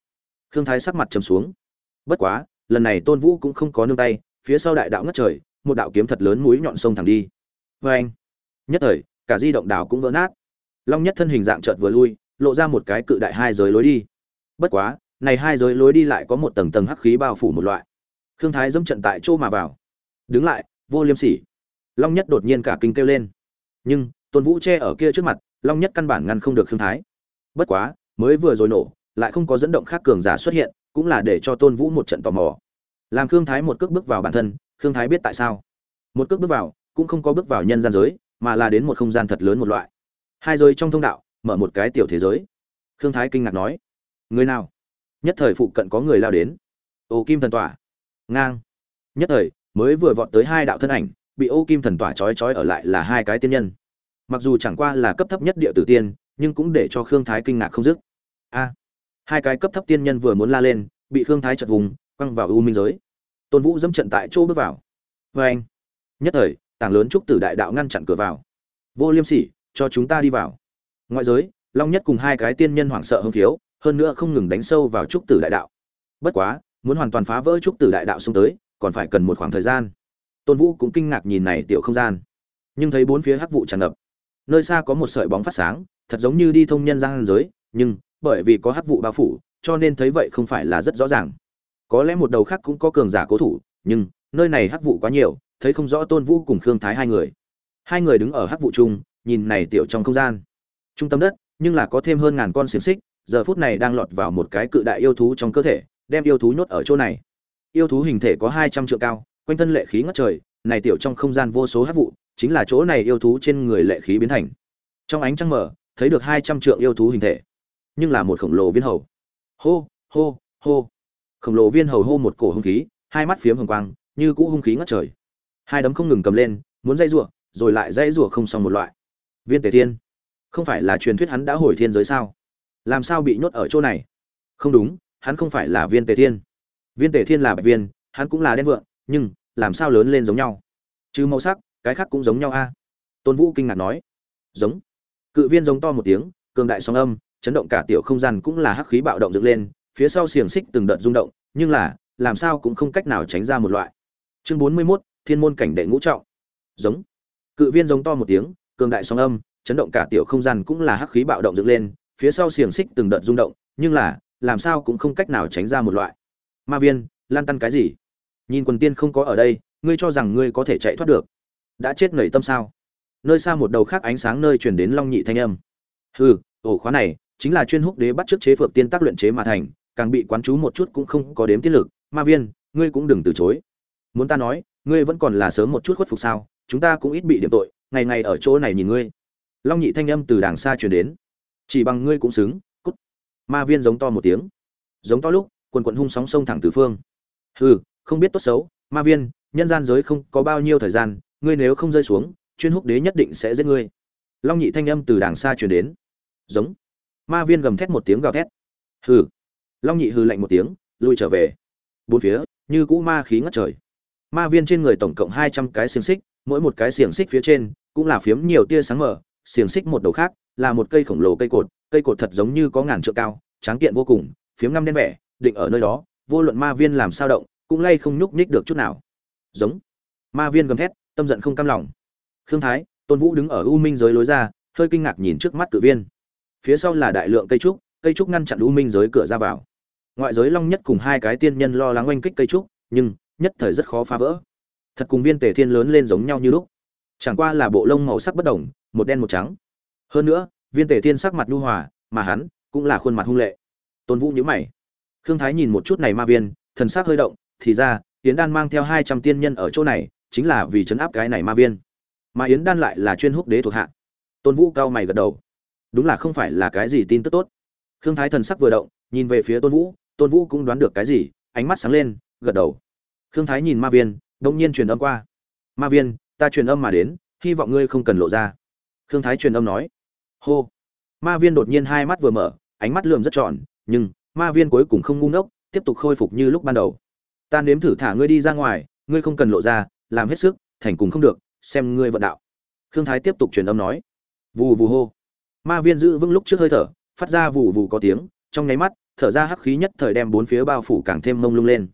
Khương thái sắc mặt trầm xuống. Bất quá, lần này tôn vũ cũng không có nương tay, phía sau đại đạo ngất trời một đạo kiếm thật lớn mũi nhọn sông thẳng đi. Và anh, nhất thời, cả di động đảo cũng vỡ nát. Long nhất thân hình dạng chợt vừa lui, lộ ra một cái cự đại hai giới lối đi. Bất quá, này hai giới lối đi lại có một tầng tầng hắc khí bao phủ một loại. Khương thái dẫm trận tại chỗ mà vào. Đứng lại, vô liêm sỉ. Long nhất đột nhiên cả kinh kêu lên. Nhưng, tôn vũ che ở kia trước mặt, long nhất căn bản ngăn không được khương thái. Bất quá, mới vừa rồi nổ, lại không có dẫn động khác cường giả xuất hiện, cũng là để cho tôn vũ một trận tò mò. Làm khương thái một cước bước vào bản thân khương thái biết tại sao. Một cước bước vào, cũng không có bước vào nhân gian giới, mà là đến một không gian thật lớn một loại. Hai giới trong thông đạo, mở một cái tiểu thế giới. Khương thái kinh ngạc nói, người nào? Nhất thời phụ cận có người lao đến. Ô kim thần tỏa. Ngang. Nhất thời, mới vừa vọt tới hai đạo thân ảnh, bị ô kim thần tỏa trói trói ở lại là hai cái tiên nhân. Mặc dù chẳng qua là cấp thấp nhất địa tử tiên, nhưng cũng để cho khương thái kinh ngạc không dứt. A. Hai cái cấp thấp tiên nhân vừa muốn la lên, bị khương thái chật vùng, quăng vào u minh giới tôn vũ dẫm trận tại chỗ bước vào. Vê anh, nhất thời, tảng lớn trúc tử đại đạo ngăn chặn cửa vào. Vô liêm sỉ, cho chúng ta đi vào. Ngoại giới, long nhất cùng hai cái tiên nhân hoảng sợ hưng thiếu hơn nữa không ngừng đánh sâu vào trúc tử đại đạo. Bất quá, muốn hoàn toàn phá vỡ trúc tử đại đạo xuống tới, còn phải cần một khoảng thời gian. Tôn vũ cũng kinh ngạc nhìn này tiểu không gian. Nhưng thấy bốn phía hắc vụ tràn ngập. Nơi xa có một sợi bóng phát sáng, thật giống như đi thông nhân gian giới, nhưng bởi vì có hắc vụ bao phủ, cho nên thấy vậy không phải là rất rõ ràng có lẽ một đầu khác cũng có cường giả cố thủ, nhưng nơi này hắc vụ quá nhiều, thấy không rõ tôn vũ cùng khương thái hai người. Hai người đứng ở hắc vụ chung, nhìn này tiểu trong không gian. Trung tâm đất, nhưng là có thêm hơn ngàn con xiềng xích, giờ phút này đang lọt vào một cái cự đại yêu thú trong cơ thể, đem yêu thú nhốt ở chỗ này. Yêu thú hình thể có hai trăm triệu cao, quanh thân lệ khí ngất trời, này tiểu trong không gian vô số hắc vụ, chính là chỗ này yêu thú trên người lệ khí biến thành. Trong ánh trăng mở thấy được hai trăm trượng yêu thú hình thể, nhưng là một khổng lồ viên hầu. Hô hô hô khổng lồ viên hầu hô một cổ hung khí, hai mắt phiếm hồng quang, như cũ hung khí ngất trời. Hai đấm không ngừng cầm lên, muốn dây rủa, rồi lại dây rủa không xong một loại. Viên tề thiên, không phải là truyền thuyết hắn đã hồi thiên giới sao? Làm sao bị nhốt ở chỗ này? Không đúng, hắn không phải là viên tề thiên. Viên tề thiên là bạch viên, hắn cũng là đen vượng, nhưng làm sao lớn lên giống nhau? Chứ màu sắc, cái khác cũng giống nhau a. Tôn vũ kinh ngạc nói. Giống. Cự viên giống to một tiếng, cường đại sóng âm, chấn động cả tiểu không gian cũng là hắc khí bạo động dựng lên phía sau xiềng xích từng đợt rung động nhưng là làm sao cũng không cách nào tránh ra một loại. Chương bốn mươi 41, thiên môn cảnh đệ ngũ trọng. Giống. Cự viên giống to một tiếng cường đại sóng âm chấn động cả tiểu không gian cũng là hắc khí bạo động dựng lên phía sau xiềng xích từng đợt rung động nhưng là làm sao cũng không cách nào tránh ra một loại. Ma viên lan tăn cái gì? Nhìn quần tiên không có ở đây ngươi cho rằng ngươi có thể chạy thoát được. Đã chết nảy tâm sao? Nơi xa một đầu khác ánh sáng nơi chuyển đến long nhị thanh âm. Hừ ổ khóa này chính là chuyên húc đế bắt trước chế phượng tiên tác luyện chế mà thành càng bị quán chú một chút cũng không có đếm tiết lực. Ma viên, ngươi cũng đừng từ chối. Muốn ta nói, ngươi vẫn còn là sớm một chút khuất phục sao? Chúng ta cũng ít bị điểm tội, ngày ngày ở chỗ này nhìn ngươi. Long nhị thanh âm từ đàng xa truyền đến. Chỉ bằng ngươi cũng xứng, cút. Ma viên giống to một tiếng. Giống to lúc, quần quận hung sóng sông thẳng từ phương. Hừ, không biết tốt xấu, ma viên, nhân gian giới không có bao nhiêu thời gian, ngươi nếu không rơi xuống, chuyên húc đế nhất định sẽ giết ngươi. Long nhị thanh âm từ đàng xa truyền đến. Giống. Ma viên gầm thét một tiếng gào thét. Hừ long nhị hư lạnh một tiếng, lui trở về. Bốn phía, như cũ ma khí ngất trời. Ma viên trên người tổng cộng hai trăm cái xiềng xích, mỗi một cái xiềng xích phía trên cũng là phiếm nhiều tia sáng mở xiềng xích một đầu khác là một cây khổng lồ cây cột cây cột thật giống như có ngàn trượng cao, tráng kiện vô cùng, phiếm ngăm đen vẻ, định ở nơi đó, vô luận ma viên làm sao động, cũng lay không nhúc nhích được chút nào. Giống. Ma viên gầm thét, tâm giận không cam lòng. Khương thái, tôn vũ đứng ở u minh giới lối ra, hơi kinh ngạc nhìn trước mắt cự viên. Phía sau là đại lượng cây trúc cây trúc ngăn chặn u minh giới cửa ra vào ngoại giới long nhất cùng hai cái tiên nhân lo lắng oanh kích cây trúc, nhưng nhất thời rất khó phá vỡ. Thật cùng viên tề thiên lớn lên giống nhau như lúc. Chẳng qua là bộ lông màu sắc bất đồng, một đen một trắng. Hơn nữa, viên tề thiên sắc mặt nhu hòa, mà hắn cũng là khuôn mặt hung lệ. Tôn vũ nhíu mày. Khương thái nhìn một chút này ma viên, thần sắc hơi động, thì ra, yến đan mang theo hai trăm tiên nhân ở chỗ này, chính là vì chấn áp cái này ma viên. Mà yến đan lại là chuyên húc đế thuộc hạ. Tôn vũ cao mày gật đầu. Đúng là không phải là cái gì tin tức tốt. Khương thái thần sắc vừa động, nhìn về phía tôn vũ tôn vũ cũng đoán được cái gì, ánh mắt sáng lên, gật đầu. Khương thái nhìn ma viên đông nhiên truyền âm qua. Ma viên, ta truyền âm mà đến, hy vọng ngươi không cần lộ ra. Khương thái truyền âm nói. Hô. Ma viên đột nhiên hai mắt vừa mở, ánh mắt lườm rất tròn nhưng ma viên cuối cùng không ngu ngốc, tiếp tục khôi phục như lúc ban đầu. Ta nếm thử thả ngươi đi ra ngoài, ngươi không cần lộ ra, làm hết sức, thành cùng không được, xem ngươi vận đạo. Khương thái tiếp tục truyền âm nói. Vù vù hô. Ma viên giữ vững lúc trước hơi thở, phát ra vù vù có tiếng, trong nháy mắt thở ra hắc khí nhất thời đem bốn phía bao phủ càng thêm mông lung lên.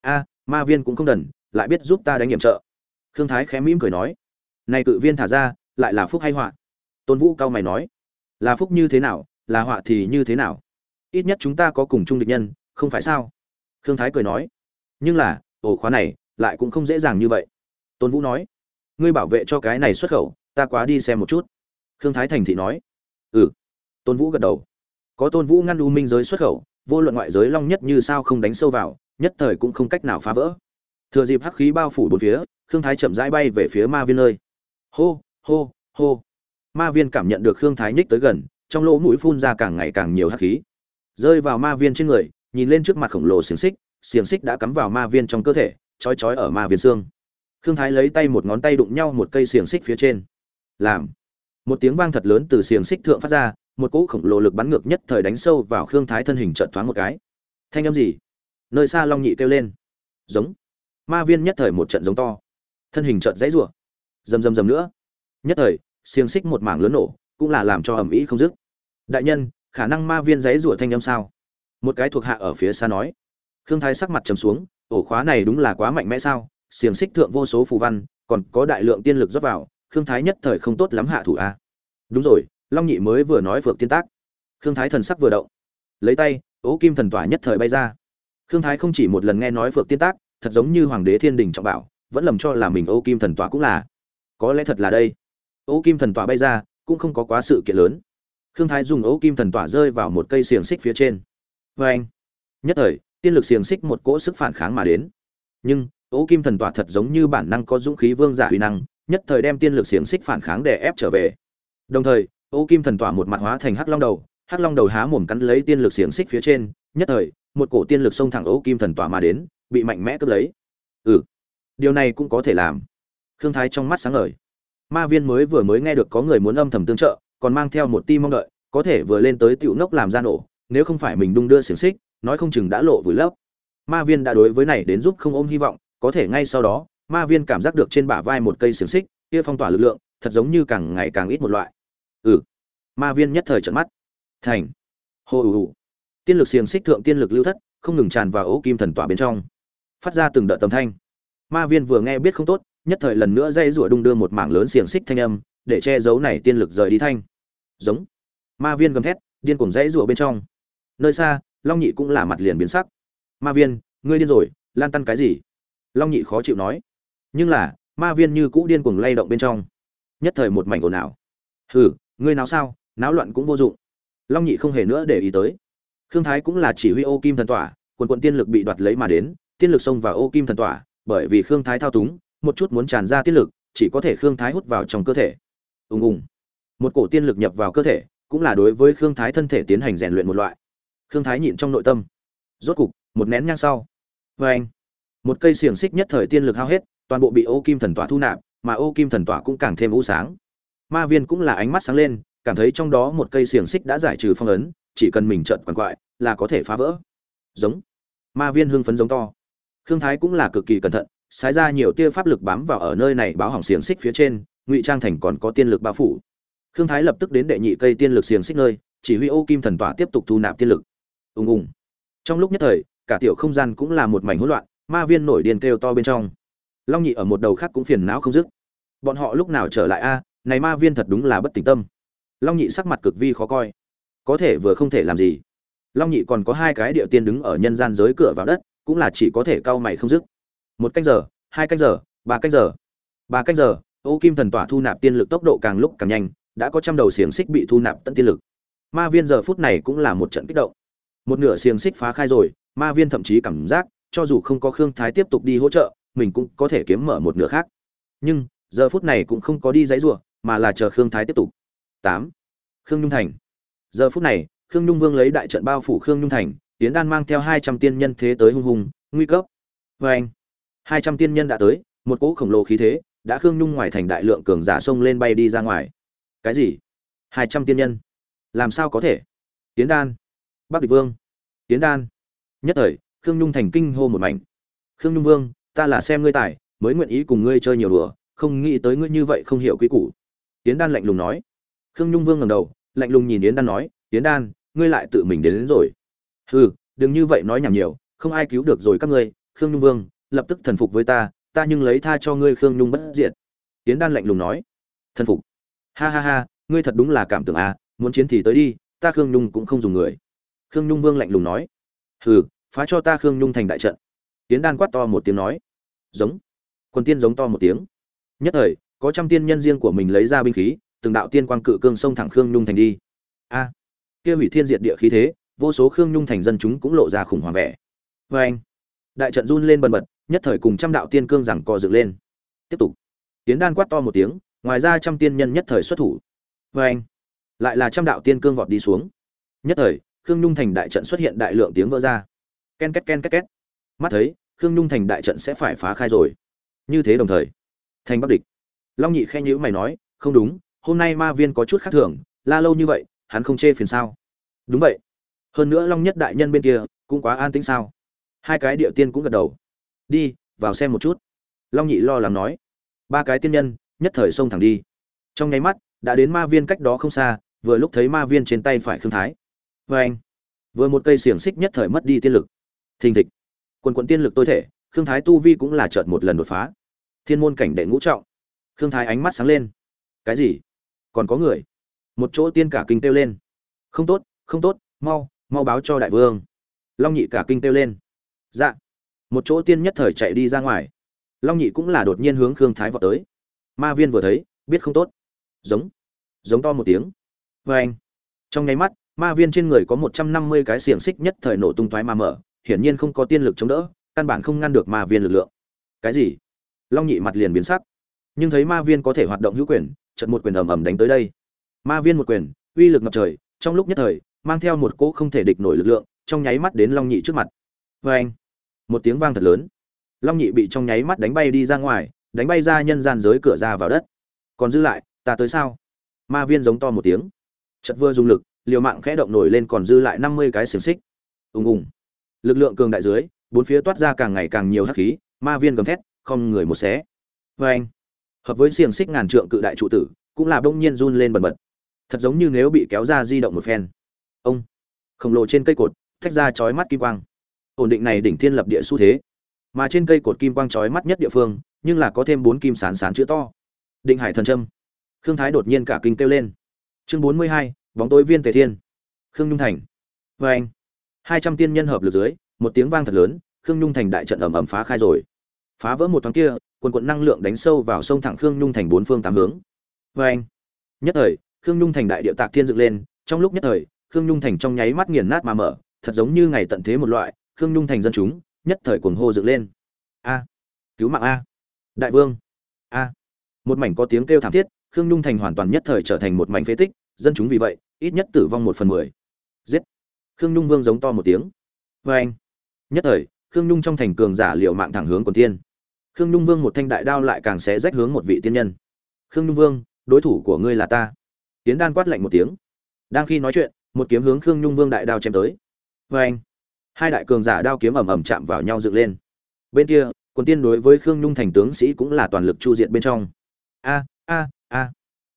A, ma viên cũng không đần, lại biết giúp ta đánh nghiệm trợ. Khương thái khẽ mỉm cười nói. Này cự viên thả ra, lại là phúc hay họa? Tôn vũ cao mày nói. Là phúc như thế nào, là họa thì như thế nào? Ít nhất chúng ta có cùng chung địch nhân, không phải sao? Khương thái cười nói. Nhưng là, ổ khóa này, lại cũng không dễ dàng như vậy. Tôn vũ nói. Ngươi bảo vệ cho cái này xuất khẩu, ta quá đi xem một chút. Khương thái thành thị nói. Ừ. Tôn vũ gật đầu. Có tôn vũ ngăn u minh giới xuất khẩu vô luận ngoại giới long nhất như sao không đánh sâu vào, nhất thời cũng không cách nào phá vỡ. Thừa dịp hắc khí bao phủ bốn phía, khương thái chậm rãi bay về phía ma viên nơi. Hô hô hô. Ma viên cảm nhận được khương thái nhích tới gần, trong lỗ mũi phun ra càng ngày càng nhiều hắc khí. Rơi vào ma viên trên người, nhìn lên trước mặt khổng lồ xiềng xích xiềng xích đã cắm vào ma viên trong cơ thể, chói chói ở ma viên xương. Khương thái lấy tay một ngón tay đụng nhau một cây xiềng xích phía trên. Làm. Một tiếng vang thật lớn từ xiềng xích thượng phát ra một cỗ khổng lồ lực bắn ngược nhất thời đánh sâu vào khương thái thân hình trợn thoáng một cái. Thanh âm gì? Nơi xa long nhị kêu lên. Giống. Ma viên nhất thời một trận giống to. Thân hình trợn dãy rủa. Rầm rầm rầm nữa. Nhất thời, xiềng xích một mảng lớn nổ, cũng là làm cho ầm ĩ không dứt. Đại nhân, khả năng ma viên dãy rủa thanh âm sao? Một cái thuộc hạ ở phía xa nói. Khương thái sắc mặt trầm xuống. Ổ khóa này đúng là quá mạnh mẽ sao? Xiềng xích thượng vô số phù văn, còn có đại lượng tiên lực rót vào, khương thái nhất thời không tốt lắm hạ thủ a. Đúng rồi long nhị mới vừa nói vượt tiên tác. Khương thái thần sắc vừa động. Lấy tay, ố kim thần tỏa nhất thời bay ra. Khương thái không chỉ một lần nghe nói vượt tiên tác, thật giống như hoàng đế thiên đình trọng bảo, vẫn lầm cho là mình ô kim thần tỏa cũng là. Có lẽ thật là đây. Ô kim thần tỏa bay ra, cũng không có quá sự kiện lớn. Khương thái dùng ô kim thần tỏa rơi vào một cây xiềng xích phía trên. Vê anh. Nhất thời, tiên lực xiềng xích một cỗ sức phản kháng mà đến. Nhưng ô kim thần tỏa thật giống như bản năng có dũng khí vương giả huy năng, nhất thời đem tiên lực xiềng xích phản kháng để ép trở về. Đồng thời ô kim thần tỏa một mặt hóa thành hắc long đầu, hắc long đầu há mồm cắn lấy tiên lực xiềng xích phía trên, nhất thời, một cổ tiên lực xông thẳng ô kim thần tỏa mà đến, bị mạnh mẽ cướp lấy. Ừ điều này cũng có thể làm. Khương thái trong mắt sáng ngời. Ma viên mới vừa mới nghe được có người muốn âm thầm tương trợ, còn mang theo một ti mong đợi, có thể vừa lên tới tiểu nốc làm ra nổ, nếu không phải mình đung đưa xiềng xích, nói không chừng đã lộ vùi lấp. Ma viên đã đối với này đến giúp không ôm hy vọng, có thể ngay sau đó, ma viên cảm giác được trên bả vai một cây xiềng xích, kia phong tỏa lực lượng, thật giống như càng ngày càng ít một loại ừ. Ma viên nhất thời trận mắt. Thành. Hô ù ù tiên lực xiềng xích thượng tiên lực lưu thất, không ngừng tràn vào ố kim thần tỏa bên trong. Phát ra từng đợt tầm thanh. Ma viên vừa nghe biết không tốt, nhất thời lần nữa dây rủa đung đưa một mảng lớn xiềng xích thanh âm, để che giấu này tiên lực rời đi thanh. Giống. Ma viên gầm thét, điên cuồng dãy rủa bên trong. Nơi xa, long nhị cũng là mặt liền biến sắc. Ma viên, ngươi điên rồi, lan tăn cái gì? Long nhị khó chịu nói. Nhưng là, ma viên như cũ điên cuồng lay động bên trong. Nhất thời một mảnh ồn ào. Hừ ngươi nào sao? Náo loạn cũng vô dụng. Long nhị không hề nữa để ý tới. Khương thái cũng là chỉ huy ô kim thần tỏa, quần quận tiên lực bị đoạt lấy mà đến, tiên lực xông vào ô kim thần tỏa, bởi vì khương thái thao túng, một chút muốn tràn ra tiên lực, chỉ có thể khương thái hút vào trong cơ thể. Ùng ùng. Một cổ tiên lực nhập vào cơ thể, cũng là đối với khương thái thân thể tiến hành rèn luyện một loại. Khương thái nhịn trong nội tâm. Rốt cục, một nén nhang sau. Vê anh một cây xiềng xích nhất thời tiên lực hao hết, toàn bộ bị ô kim thần tỏa thu nạp, mà ô kim thần tỏa cũng càng thêm u sáng ma viên cũng là ánh mắt sáng lên, cảm thấy trong đó một cây xiềng xích đã giải trừ phong ấn, chỉ cần mình trợn quằn quại là có thể phá vỡ. Giống. Ma viên hưng phấn giống to. Khương thái cũng là cực kỳ cẩn thận sái ra nhiều tia pháp lực bám vào ở nơi này báo hỏng xiềng xích phía trên, ngụy trang thành còn có tiên lực bao phủ. Khương thái lập tức đến đệ nhị cây tiên lực xiềng xích nơi, chỉ huy ô kim thần tỏa tiếp tục thu nạp tiên lực. Ùng ùng. Trong lúc nhất thời, cả tiểu không gian cũng là một mảnh hỗn loạn, ma viên nổi điên kêu to bên trong. Long nhị ở một đầu khác cũng phiền não không dứt. Bọn họ lúc nào trở lại a này ma viên thật đúng là bất tỉnh tâm. Long nhị sắc mặt cực vi khó coi. Có thể vừa không thể làm gì. Long nhị còn có hai cái địa tiên đứng ở nhân gian giới cửa vào đất, cũng là chỉ có thể cau mày không dứt. Một canh giờ, hai canh giờ, ba canh giờ. Ba canh giờ, ô kim thần tỏa thu nạp tiên lực tốc độ càng lúc càng nhanh, đã có trăm đầu xiềng xích bị thu nạp tận tiên lực. Ma viên giờ phút này cũng là một trận kích động. Một nửa xiềng xích phá khai rồi, ma viên thậm chí cảm giác, cho dù không có khương thái tiếp tục đi hỗ trợ, mình cũng có thể kiếm mở một nửa khác. Nhưng, giờ phút này cũng không có đi dãy rủa mà là chờ khương thái tiếp tục. Tám. Khương nhung thành. Giờ phút này, khương nhung vương lấy đại trận bao phủ khương nhung thành tiến đan mang theo hai trăm tiên nhân thế tới hung hùng, nguy cấp. Vê anh, hai trăm tiên nhân đã tới, một cỗ khổng lồ khí thế đã khương nhung ngoài thành đại lượng cường giả xông lên bay đi ra ngoài. Cái gì? Hai trăm tiên nhân? Làm sao có thể? Tiến đan, bắc địch vương. Tiến đan. Nhất thời, khương nhung thành kinh hô một mảnh. Khương nhung vương, ta là xem ngươi tài, mới nguyện ý cùng ngươi chơi nhiều đùa, không nghĩ tới ngươi như vậy không hiểu quy củ. Yến đan lạnh lùng nói. Khương nhung vương ngầm đầu lạnh lùng nhìn yến đan nói yến đan ngươi lại tự mình đến, đến rồi. Hừ đừng như vậy nói nhảm nhiều không ai cứu được rồi các ngươi khương nhung vương lập tức thần phục với ta ta nhưng lấy tha cho ngươi khương nhung bất diệt. Yến đan lạnh lùng nói. Thần phục? Ha ha ha ngươi thật đúng là cảm tưởng à muốn chiến thì tới đi ta khương nhung cũng không dùng người. Khương nhung vương lạnh lùng nói. Hừ phá cho ta khương nhung thành đại trận. Yến đan quát to một tiếng nói. Giống. Quân tiên giống to một tiếng. Nhất thời có trăm tiên nhân riêng của mình lấy ra binh khí, từng đạo tiên quang cự cương sông thẳng khương nhung thành đi. A, kia hủy thiên diệt địa khí thế, vô số khương nhung thành dân chúng cũng lộ ra khủng hoảng vẻ. Vê anh đại trận run lên bần bật, nhất thời cùng trăm đạo tiên cương rằng co dựng lên. Tiếp tục. Tiến đan quát to một tiếng, ngoài ra trăm tiên nhân nhất thời xuất thủ. Vê anh lại là trăm đạo tiên cương vọt đi xuống. Nhất thời, khương nhung thành đại trận xuất hiện đại lượng tiếng vỡ ra. Ken két ken két két. Mắt thấy, khương nhung thành đại trận sẽ phải phá khai rồi. Như thế đồng thời, thành bắc địch long nhị khen nhữ mày nói, không đúng, hôm nay ma viên có chút khác thường, la lâu như vậy, hắn không chê phiền sao? Đúng vậy. Hơn nữa long nhất đại nhân bên kia cũng quá an tĩnh sao? Hai cái địa tiên cũng gật đầu. Đi, vào xem một chút. Long nhị lo lắng nói. Ba cái tiên nhân, nhất thời xông thẳng đi. Trong nháy mắt, đã đến ma viên cách đó không xa, vừa lúc thấy ma viên trên tay phải khương thái. Vê anh. Vừa một cây xiềng xích nhất thời mất đi tiên lực. Thình thịch. Quần quận tiên lực tôi thể, khương thái tu vi cũng là chợt một lần đột phá. Thiên môn cảnh đệ ngũ trọng khương thái ánh mắt sáng lên. Cái gì? Còn có người? Một chỗ tiên cả kinh kêu lên. Không tốt không tốt, mau mau báo cho đại vương. Long nhị cả kinh kêu lên. Dạ. Một chỗ tiên nhất thời chạy đi ra ngoài. Long nhị cũng là đột nhiên hướng khương thái vọt tới. Ma viên vừa thấy, biết không tốt. Giống. Giống to một tiếng. Và anh. Trong nháy mắt, ma viên trên người có một trăm năm mươi cái xiềng xích nhất thời nổ tung toái ma mở, hiển nhiên không có tiên lực chống đỡ, căn bản không ngăn được ma viên lực lượng. Cái gì? Long nhị mặt liền biến sắc nhưng thấy ma viên có thể hoạt động hữu quyền trận một quyền ầm ầm đánh tới đây. Ma viên một quyền, uy lực ngập trời, trong lúc nhất thời, mang theo một cỗ không thể địch nổi lực lượng, trong nháy mắt đến long nhị trước mặt. Vê anh một tiếng vang thật lớn. Long nhị bị trong nháy mắt đánh bay đi ra ngoài, đánh bay ra nhân gian giới cửa ra vào đất. Còn dư lại, ta tới sao? Ma viên giống to một tiếng. Chật vừa dùng lực, liều mạng khẽ động nổi lên còn dư lại năm mươi cái xiềng xích. Ùng ùng. Lực lượng cường đại dưới, bốn phía toát ra càng ngày càng nhiều hắc khí, ma viên gầm thét, không người một xé. Vê anh hợp với xiềng xích ngàn trượng cự đại trụ tử, cũng là bỗng nhiên run lên bần bật. Thật giống như nếu bị kéo ra di động một phen. Ông! Khổng lồ trên cây cột, thách ra chói mắt kim quang. Ổn định này đỉnh thiên lập địa xu thế. Mà trên cây cột kim quang chói mắt nhất địa phương, nhưng là có thêm bốn kim sán sán chữ to. Định hải thần trâm. Khương thái đột nhiên cả kinh kêu lên. Chương bốn mươi hai, bóng tối viên tề thiên. Khương nhung thành. Vê anh, hai trăm tiên nhân hợp lực dưới, một tiếng vang thật lớn, khương nhung thành đại trận ẩm ẩm phá khai rồi. Phá vỡ một thoáng kia quần quận năng lượng đánh sâu vào sông thẳng khương nhung thành bốn phương tám hướng. Vê anh, nhất thời, khương nhung thành đại địa tạc thiên dựng lên, trong lúc nhất thời, khương nhung thành trong nháy mắt nghiền nát mà mở, thật giống như ngày tận thế một loại, khương nhung thành dân chúng, nhất thời cuồng hô dựng lên. A, cứu mạng a. Đại vương. A. Một mảnh có tiếng kêu thảm thiết, khương nhung thành hoàn toàn nhất thời trở thành một mảnh phế tích, dân chúng vì vậy, ít nhất tử vong một phần mười. Giết. Khương nhung vương giống to một tiếng. Vê anh, nhất thời, khương nhung trong thành cường giả liệu mạng thẳng hướng quần tiên khương nhung vương một thanh đại đao lại càng sẽ rách hướng một vị tiên nhân. Khương nhung vương, đối thủ của ngươi là ta. Tiến đan quát lạnh một tiếng. Đang khi nói chuyện, một kiếm hướng khương nhung vương đại đao chém tới. Vê anh, hai đại cường giả đao kiếm ầm ầm chạm vào nhau dựng lên. Bên kia, quần tiên đối với khương nhung thành tướng sĩ cũng là toàn lực chu diện bên trong. A a a.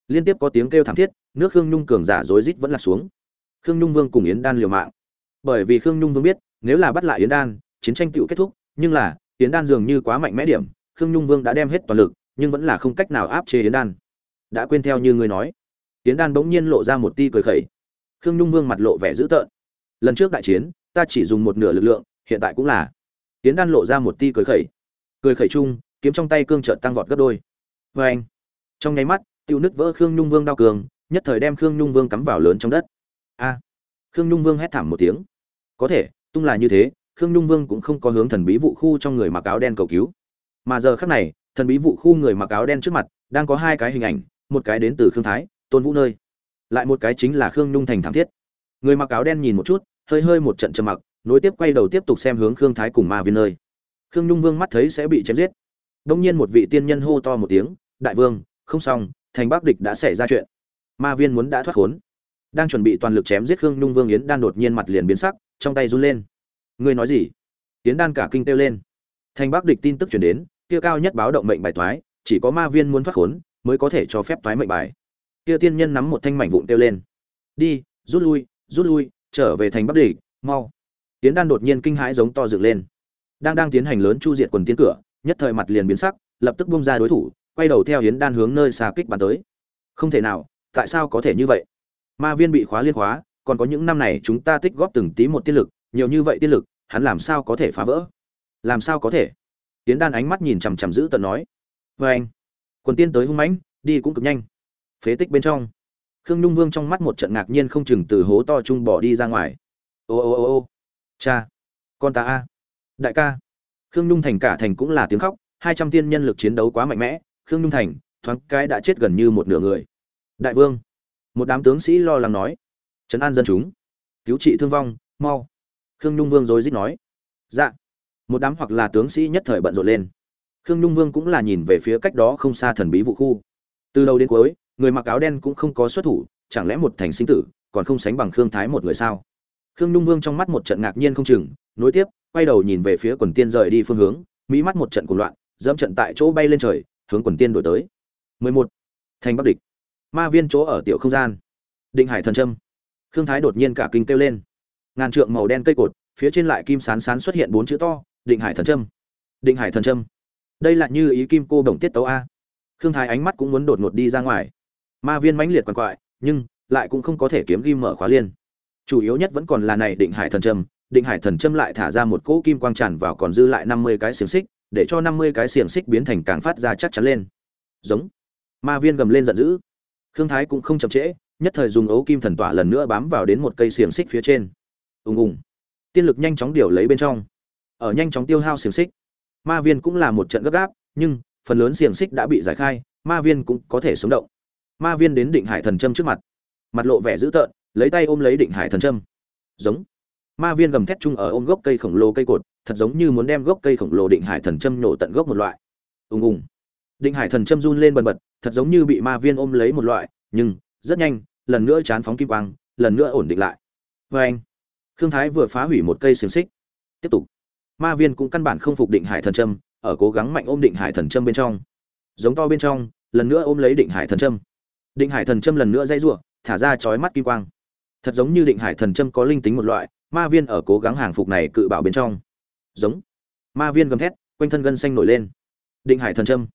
Liên tiếp có tiếng kêu thảm thiết, nước khương nhung cường giả rối rít vẫn là xuống. Khương nhung vương cùng yến đan liều mạng. Bởi vì khương nhung vương biết, nếu là bắt lại yến đan, chiến tranh tựu kết thúc, nhưng là yến đan dường như quá mạnh mẽ điểm, khương nhung vương đã đem hết toàn lực, nhưng vẫn là không cách nào áp chế yến đan. Đã quên theo như ngươi nói. Yến đan bỗng nhiên lộ ra một ti cười khẩy. Khương nhung vương mặt lộ vẻ dữ tợn. Lần trước đại chiến, ta chỉ dùng một nửa lực lượng, hiện tại cũng là. Yến đan lộ ra một ti cười khẩy. Cười khẩy chung, kiếm trong tay cương trợn tăng vọt gấp đôi. Vê anh, trong nháy mắt, tiêu nứt vỡ khương nhung vương đao cường, nhất thời đem khương nhung vương cắm vào lớn trong đất. A. Khương nhung vương hét thảm một tiếng. Có thể, tung là như thế khương nhung vương cũng không có hướng thần bí vụ khu trong người mặc áo đen cầu cứu. Mà giờ khác này, thần bí vụ khu người mặc áo đen trước mặt đang có hai cái hình ảnh, một cái đến từ khương thái, tôn vũ nơi. Lại một cái chính là khương nhung thành thảm thiết. Người mặc áo đen nhìn một chút, hơi hơi một trận trầm mặc, nối tiếp quay đầu tiếp tục xem hướng khương thái cùng ma viên nơi. Khương nhung vương mắt thấy sẽ bị chém giết. Đông nhiên một vị tiên nhân hô to một tiếng, đại vương, không xong, thành bắc địch đã xảy ra chuyện. Ma viên muốn đã thoát khốn. Đang chuẩn bị toàn lực chém giết khương nhung vương yến, đan đột nhiên mặt liền biến sắc, trong tay run lên ngươi nói gì? Tiến đan cả kinh kêu lên. Thành bắc địch tin tức chuyển đến, kia cao nhất báo động mệnh bài thoái, chỉ có ma viên muốn thoát khốn, mới có thể cho phép thoái mệnh bài. Kia tiên nhân nắm một thanh mảnh vụn kêu lên. Đi, rút lui rút lui, trở về thành bắc địch, mau. Tiến đan đột nhiên kinh hãi giống to dựng lên. Đang đang tiến hành lớn chu diệt quần tiến cửa, nhất thời mặt liền biến sắc, lập tức bung ra đối thủ, quay đầu theo hiến đan hướng nơi xa kích bắn tới. Không thể nào, tại sao có thể như vậy? Ma viên bị khóa liên khóa, còn có những năm này chúng ta tích góp từng tí một tiết lực nhiều như vậy tiên lực, hắn làm sao có thể phá vỡ? Làm sao có thể? Tiến đan ánh mắt nhìn chằm chằm giữ tận nói. Vê anh, quần tiên tới hung mãnh, đi cũng cực nhanh. Phế tích bên trong. Khương nhung vương trong mắt một trận ngạc nhiên không chừng từ hố to trung bỏ đi ra ngoài. Ô ô ô ô. Cha, con ta a. Đại ca. Khương nhung thành cả thành cũng là tiếng khóc, hai trăm tiên nhân lực chiến đấu quá mạnh mẽ. Khương nhung thành, thoáng cái đã chết gần như một nửa người. Đại vương. Một đám tướng sĩ lo lắng nói. Trấn an dân chúng. Cứu trị thương vong, mau khương nhung vương rối rít nói. Dạ. Một đám hoặc là tướng sĩ nhất thời bận rộn lên. Khương nhung vương cũng là nhìn về phía cách đó không xa thần bí vụ khu. Từ đầu đến cuối, người mặc áo đen cũng không có xuất thủ, chẳng lẽ một thành sinh tử, còn không sánh bằng khương thái một người sao? Khương nhung vương trong mắt một trận ngạc nhiên không chừng, nối tiếp, quay đầu nhìn về phía quần tiên rời đi phương hướng, mỹ mắt một trận cuồng loạn, dẫm trận tại chỗ bay lên trời, hướng quần tiên đổi tới. 11. thành bắc địch. Ma viên chỗ ở tiểu không gian. Định hải thần trâm khương thái đột nhiên cả kinh kêu lên ngàn trượng màu đen cây cột, phía trên lại kim sán sán xuất hiện bốn chữ to, định hải thần trâm định hải thần trâm đây là như ý kim cô đồng tiết tấu a. Khương thái ánh mắt cũng muốn đột ngột đi ra ngoài. Ma viên mãnh liệt quằn quại, nhưng lại cũng không có thể kiếm ghim mở khóa liên chủ yếu nhất vẫn còn là này định hải thần trâm định hải thần trâm lại thả ra một cỗ kim quang tràn vào còn dư lại năm mươi cái xiềng xích, để cho năm mươi cái xiềng xích biến thành càng phát ra chắc chắn lên. Giống. Ma viên gầm lên giận dữ. Khương thái cũng không chậm trễ, nhất thời dùng ấu kim thần tỏa lần nữa bám vào đến một cây xiềng xích phía trên ùng ùng. Tiên lực nhanh chóng điều lấy bên trong. Ở nhanh chóng tiêu hao xiềng xích. Ma viên cũng là một trận gấp gáp, nhưng phần lớn xiềng xích đã bị giải khai, ma viên cũng có thể sống động. Ma viên đến định hải thần trâm trước mặt. Mặt lộ vẻ dữ tợn, lấy tay ôm lấy định hải thần trâm giống. Ma viên gầm thét chung ở ôm gốc cây khổng lồ cây cột, thật giống như muốn đem gốc cây khổng lồ định hải thần trâm nổ tận gốc một loại. Ùng ùng. Định hải thần trâm run lên bần bật, thật giống như bị ma viên ôm lấy một loại, nhưng rất nhanh, lần nữa chán phóng kim quang, lần nữa ổn định lại. Vê anh khương thái vừa phá hủy một cây xiềng xích. Tiếp tục. Ma viên cũng căn bản không phục định hải thần trâm ở cố gắng mạnh ôm định hải thần trâm bên trong. Giống to bên trong, lần nữa ôm lấy định hải thần trâm định hải thần trâm lần nữa dây rủa, thả ra chói mắt kim quang. Thật giống như định hải thần trâm có linh tính một loại, ma viên ở cố gắng hàng phục này cự bảo bên trong. Giống. Ma viên gầm thét, quanh thân gân xanh nổi lên. Định hải thần trâm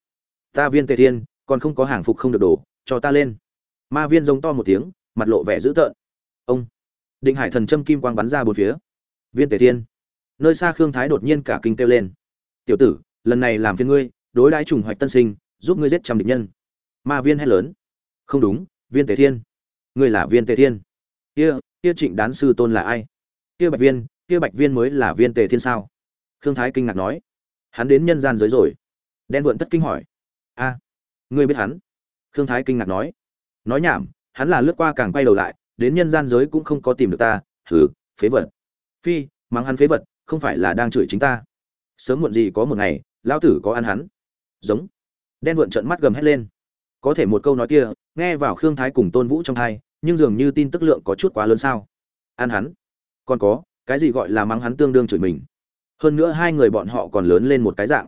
ta viên tề thiên, còn không có hàng phục không được đổ, cho ta lên. Ma viên giống to một tiếng, mặt lộ vẻ dữ tợn. Ông định hải thần châm kim quang bắn ra bốn phía. Viên tề thiên. Nơi xa khương thái đột nhiên cả kinh kêu lên. Tiểu tử, lần này làm phiên ngươi, đối đãi trùng hoạch tân sinh, giúp ngươi giết trăm địch nhân. Ma viên hét lớn. Không đúng, viên tề thiên. Ngươi là viên tề thiên. Kia kia trịnh đán sư tôn là ai? Kia bạch viên, kia bạch viên mới là viên tề thiên sao? Khương thái kinh ngạc nói. Hắn đến nhân gian giới rồi. Đen vượn tất kinh hỏi. A, ngươi biết hắn? Khương thái kinh ngạc nói. Nói nhảm, hắn là lướt qua càng quay đầu lại đến nhân gian giới cũng không có tìm được ta, hừ, phế vật. Phi, mắng hắn phế vật, không phải là đang chửi chính ta. Sớm muộn gì có một ngày, lão tử có ăn hắn. Giống. Đen vượn trợn mắt gầm hét lên. Có thể một câu nói kia, nghe vào khương thái cùng tôn vũ trong thai, nhưng dường như tin tức lượng có chút quá lớn sao. Ăn hắn. Còn có, cái gì gọi là mắng hắn tương đương chửi mình? Hơn nữa hai người bọn họ còn lớn lên một cái dạng.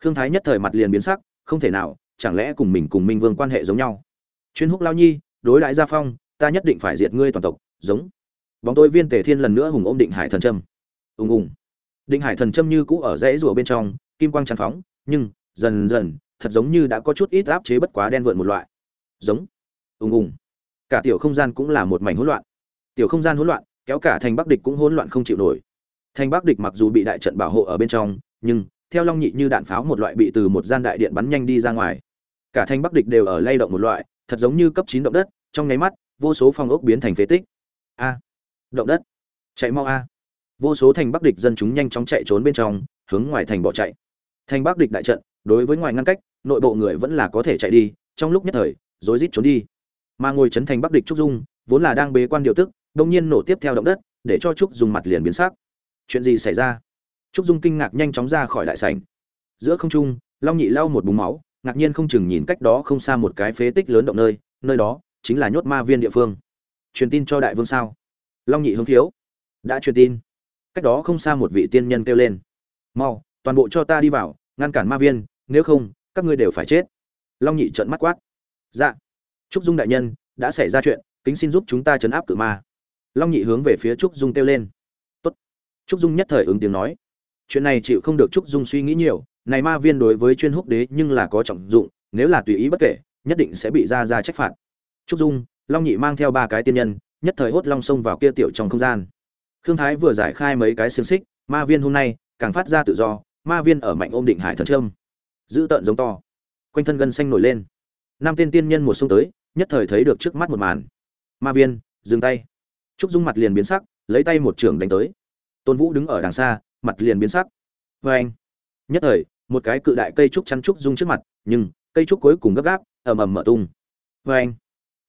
Khương thái nhất thời mặt liền biến sắc, không thể nào, chẳng lẽ cùng mình cùng minh vương quan hệ giống nhau? Chuyên húc lao nhi, đối đại gia phong ta nhất định phải diệt ngươi toàn tộc, giống. Bóng tôi viên tề thiên lần nữa hùng ôm định hải thần trâm ùng ùng. Định hải thần trâm như cũ ở rẽ rùa bên trong, kim quang tràn phóng, nhưng, dần dần, thật giống như đã có chút ít áp chế bất quá đen vượn một loại. Giống. Ùng ùng. Cả tiểu không gian cũng là một mảnh hỗn loạn. Tiểu không gian hỗn loạn, kéo cả thành bắc địch cũng hỗn loạn không chịu nổi. Thành bắc địch mặc dù bị đại trận bảo hộ ở bên trong, nhưng, theo long nhị như đạn pháo một loại bị từ một gian đại điện bắn nhanh đi ra ngoài. Cả thành bắc địch đều ở lay động một loại, thật giống như cấp chín động đất, trong nháy mắt vô số phòng ốc biến thành phế tích. A. Động đất. Chạy mau a. Vô số thành bắc địch dân chúng nhanh chóng chạy trốn bên trong, hướng ngoài thành bỏ chạy. Thành bắc địch đại trận, đối với ngoài ngăn cách, nội bộ người vẫn là có thể chạy đi, trong lúc nhất thời, rối rít trốn đi. Mà ngồi chấn thành bắc địch trúc dung, vốn là đang bế quan điều tức, đông nhiên nổ tiếp theo động đất, để cho trúc dung mặt liền biến sắc. Chuyện gì xảy ra? Trúc dung kinh ngạc nhanh chóng ra khỏi đại sảnh. Giữa không trung, long nhị lau một búng máu, ngạc nhiên không chừng nhìn cách đó không xa một cái phế tích lớn động nơi nơi đó chính là nhốt ma viên địa phương. Truyền tin cho đại vương sao? Long nhị hướng thiếu đã truyền tin. Cách đó không xa một vị tiên nhân kêu lên. Mau, toàn bộ cho ta đi vào, ngăn cản ma viên, nếu không, các ngươi đều phải chết. Long nhị trợn mắt quát. Dạ. Trúc dung đại nhân, đã xảy ra chuyện, kính xin giúp chúng ta chấn áp cự ma. Long nhị hướng về phía trúc dung kêu lên. Tốt. trúc dung nhất thời ứng tiếng nói. Chuyện này chịu không được trúc dung suy nghĩ nhiều, này ma viên đối với chuyên húc đế nhưng là có trọng dụng, nếu là tùy ý bất kể, nhất định sẽ bị ra ra trách phạt trúc dung, long nhị mang theo ba cái tiên nhân, nhất thời hốt long sông vào kia tiểu trong không gian. Khương thái vừa giải khai mấy cái xiềng xích, ma viên hôm nay càng phát ra tự do, ma viên ở mạnh ôm định hải thần trâm. Giữ tợn giống to. Quanh thân gân xanh nổi lên. Năm tên tiên nhân một xông tới, nhất thời thấy được trước mắt một màn. Ma viên, dừng tay. Trúc dung mặt liền biến sắc, lấy tay một trưởng đánh tới. Tôn vũ đứng ở đằng xa, mặt liền biến sắc. Vê anh, nhất thời, một cái cự đại cây trúc chắn trúc dung trước mặt, nhưng cây trúc cuối cùng gấp gáp, ầm ầm mở tung. Vê anh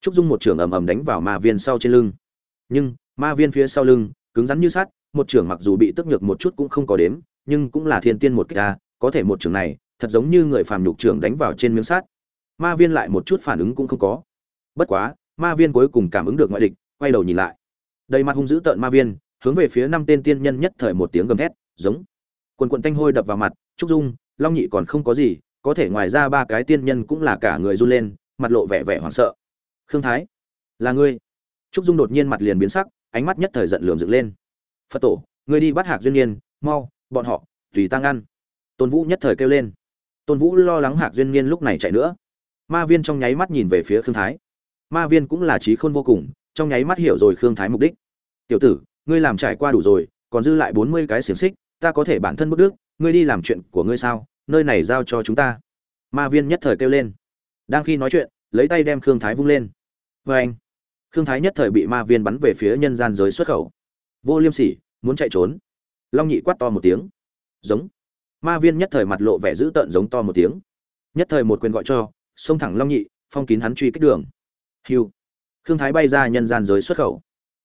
trúc dung một trưởng ầm ầm đánh vào ma viên sau trên lưng. Nhưng, ma viên phía sau lưng, cứng rắn như sắt, một trưởng mặc dù bị tức nhược một chút cũng không có đếm, nhưng cũng là thiên tiên một cái có thể một trưởng này, thật giống như người phàm nhục trưởng đánh vào trên miếng sắt. Ma viên lại một chút phản ứng cũng không có. Bất quá, ma viên cuối cùng cảm ứng được ngoại địch, quay đầu nhìn lại. Đầy mặt hung dữ tợn ma viên, hướng về phía năm tên tiên nhân nhất thời một tiếng gầm thét, giống. Quần quần thanh hôi đập vào mặt, trúc dung, long nhị còn không có gì, có thể ngoài ra ba cái tiên nhân cũng là cả người run lên, mặt lộ vẻ vẻ hoảng sợ khương thái. Là ngươi. Trúc dung đột nhiên mặt liền biến sắc, ánh mắt nhất thời giận lườm dựng lên. Phật tổ, ngươi đi bắt hạc duyên niên, mau, bọn họ, tùy tăng ăn. Tôn vũ nhất thời kêu lên. Tôn vũ lo lắng hạc duyên niên lúc này chạy nữa. Ma viên trong nháy mắt nhìn về phía khương thái. Ma viên cũng là trí khôn vô cùng, trong nháy mắt hiểu rồi khương thái mục đích. Tiểu tử, ngươi làm trải qua đủ rồi, còn dư lại bốn mươi cái xiềng xích, ta có thể bản thân bức đức, ngươi đi làm chuyện của ngươi sao, nơi này giao cho chúng ta. Ma viên nhất thời kêu lên. Đang khi nói chuyện, lấy tay đem khương thái vung lên vê anh. Khương thái nhất thời bị ma viên bắn về phía nhân gian giới xuất khẩu. Vô liêm sỉ, muốn chạy trốn. Long nhị quát to một tiếng. Giống. Ma viên nhất thời mặt lộ vẻ dữ tợn giống to một tiếng. Nhất thời một quyền gọi cho, xông thẳng long nhị, phong kín hắn truy kích đường. Hiu khương thái bay ra nhân gian giới xuất khẩu.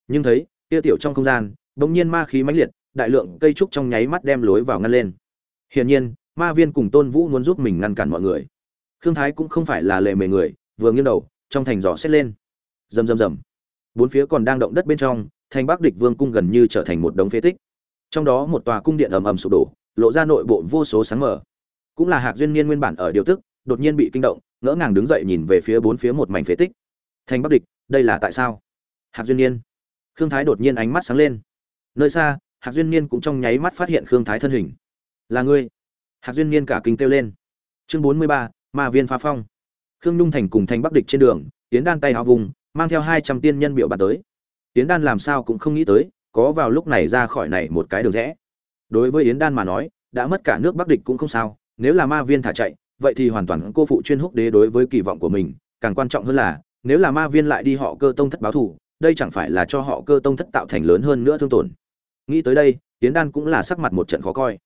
Nhưng thấy kia tiểu trong không gian, bỗng nhiên ma khí mãnh liệt, đại lượng cây trúc trong nháy mắt đem lối vào ngăn lên. Hiển nhiên, ma viên cùng tôn vũ muốn giúp mình ngăn cản mọi người. Khương thái cũng không phải là lề mề người, vừa nghiêng đầu, trong thành giỏ xét lên rầm rầm rầm. Bốn phía còn đang động đất bên trong, thành bắc địch vương cung gần như trở thành một đống phế tích. Trong đó một tòa cung điện ầm ầm sụp đổ, lộ ra nội bộ vô số sáng mở cũng là hạc duyên niên nguyên bản ở điều tức, đột nhiên bị kinh động, ngỡ ngàng đứng dậy nhìn về phía bốn phía một mảnh phế tích. Thành bắc địch, đây là tại sao? Hạc duyên niên. Khương thái đột nhiên ánh mắt sáng lên. Nơi xa, hạc duyên niên cũng trong nháy mắt phát hiện khương thái thân hình. Là ngươi. Hạc duyên niên cả kinh kêu lên. Chương bốn mươi ba, ma viên phá phong. Khương nhung thành cùng thành bắc địch trên đường, tiến đan tay áo vùng mang theo hai trăm tiên nhân biểu bàn tới. Yến đan làm sao cũng không nghĩ tới, có vào lúc này ra khỏi này một cái đường rẽ. Đối với yến đan mà nói, đã mất cả nước bắc địch cũng không sao, nếu là ma viên thả chạy, vậy thì hoàn toàn cô phụ chuyên húc đế đối với kỳ vọng của mình, càng quan trọng hơn là, nếu là ma viên lại đi họ cơ tông thất báo thù, đây chẳng phải là cho họ cơ tông thất tạo thành lớn hơn nữa thương tổn. Nghĩ tới đây tiến đan cũng là sắc mặt một trận khó coi.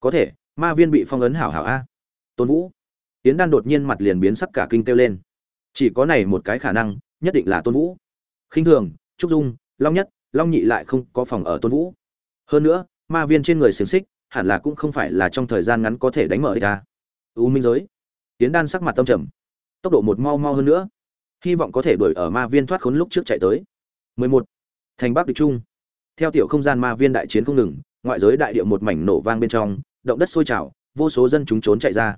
Có thể, ma viên bị phong ấn hảo hảo a. Tôn vũ. Tiến đan đột nhiên mặt liền biến sắc cả kinh kêu lên. Chỉ có này một cái khả năng nhất định là tôn vũ. Khinh thường, trúc dung, long nhất, long nhị lại không có phòng ở tôn vũ. Hơn nữa, ma viên trên người xiềng xích hẳn là cũng không phải là trong thời gian ngắn có thể đánh mở ra u minh giới. Tiến đan sắc mặt tâm trầm. Tốc độ một mau mau hơn nữa. Hy vọng có thể đuổi ở ma viên thoát khốn lúc trước chạy tới. 11. thành bắc địch trung. Theo tiểu không gian ma viên đại chiến không ngừng, ngoại giới đại địa một mảnh nổ vang bên trong, động đất sôi trào, vô số dân chúng trốn chạy ra.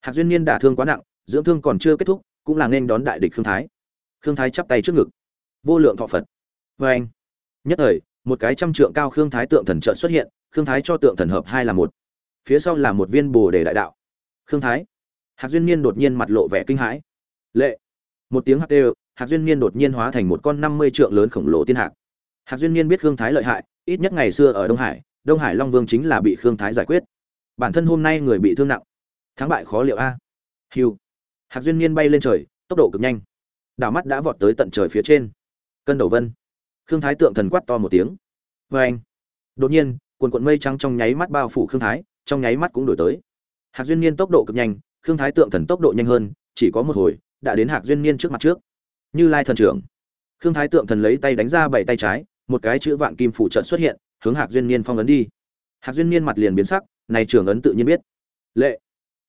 Hạc duyên niên đả thương quá nặng, dưỡng thương còn chưa kết thúc, cũng là nên đón đại địch khương thái khương thái chắp tay trước ngực. Vô lượng thọ phật. Vê anh. Nhất thời, một cái trăm trượng cao khương thái tượng thần trợ xuất hiện, khương thái cho tượng thần hợp hai là một. Phía sau là một viên bồ đề đại đạo. Khương thái. Hạc duyên niên đột nhiên mặt lộ vẻ kinh hãi. Lệ. Một tiếng hạc đều, hạc duyên niên đột nhiên hóa thành một con năm mươi trượng lớn khổng lồ tiên hạc. Hạc duyên niên biết khương thái lợi hại, ít nhất ngày xưa ở đông hải đông hải long vương chính là bị khương thái giải quyết. Bản thân hôm nay người bị thương nặng. Thắng bại khó liệu a. Hiu hạc duyên niên bay lên trời, tốc độ cực nhanh đảo mắt đã vọt tới tận trời phía trên. Cân đầu vân. Khương thái tượng thần quát to một tiếng. Vê anh. Đột nhiên quần quận mây trắng trong nháy mắt bao phủ khương thái, trong nháy mắt cũng đổi tới. Hạc duyên niên tốc độ cực nhanh, khương thái tượng thần tốc độ nhanh hơn, chỉ có một hồi, đã đến hạc duyên niên trước mặt trước. Như lai thần trưởng. Khương thái tượng thần lấy tay đánh ra bảy tay trái, một cái chữ vạn kim phủ trận xuất hiện, hướng hạc duyên niên phong ấn đi. Hạc duyên niên mặt liền biến sắc, này trưởng ấn tự nhiên biết. Lệ.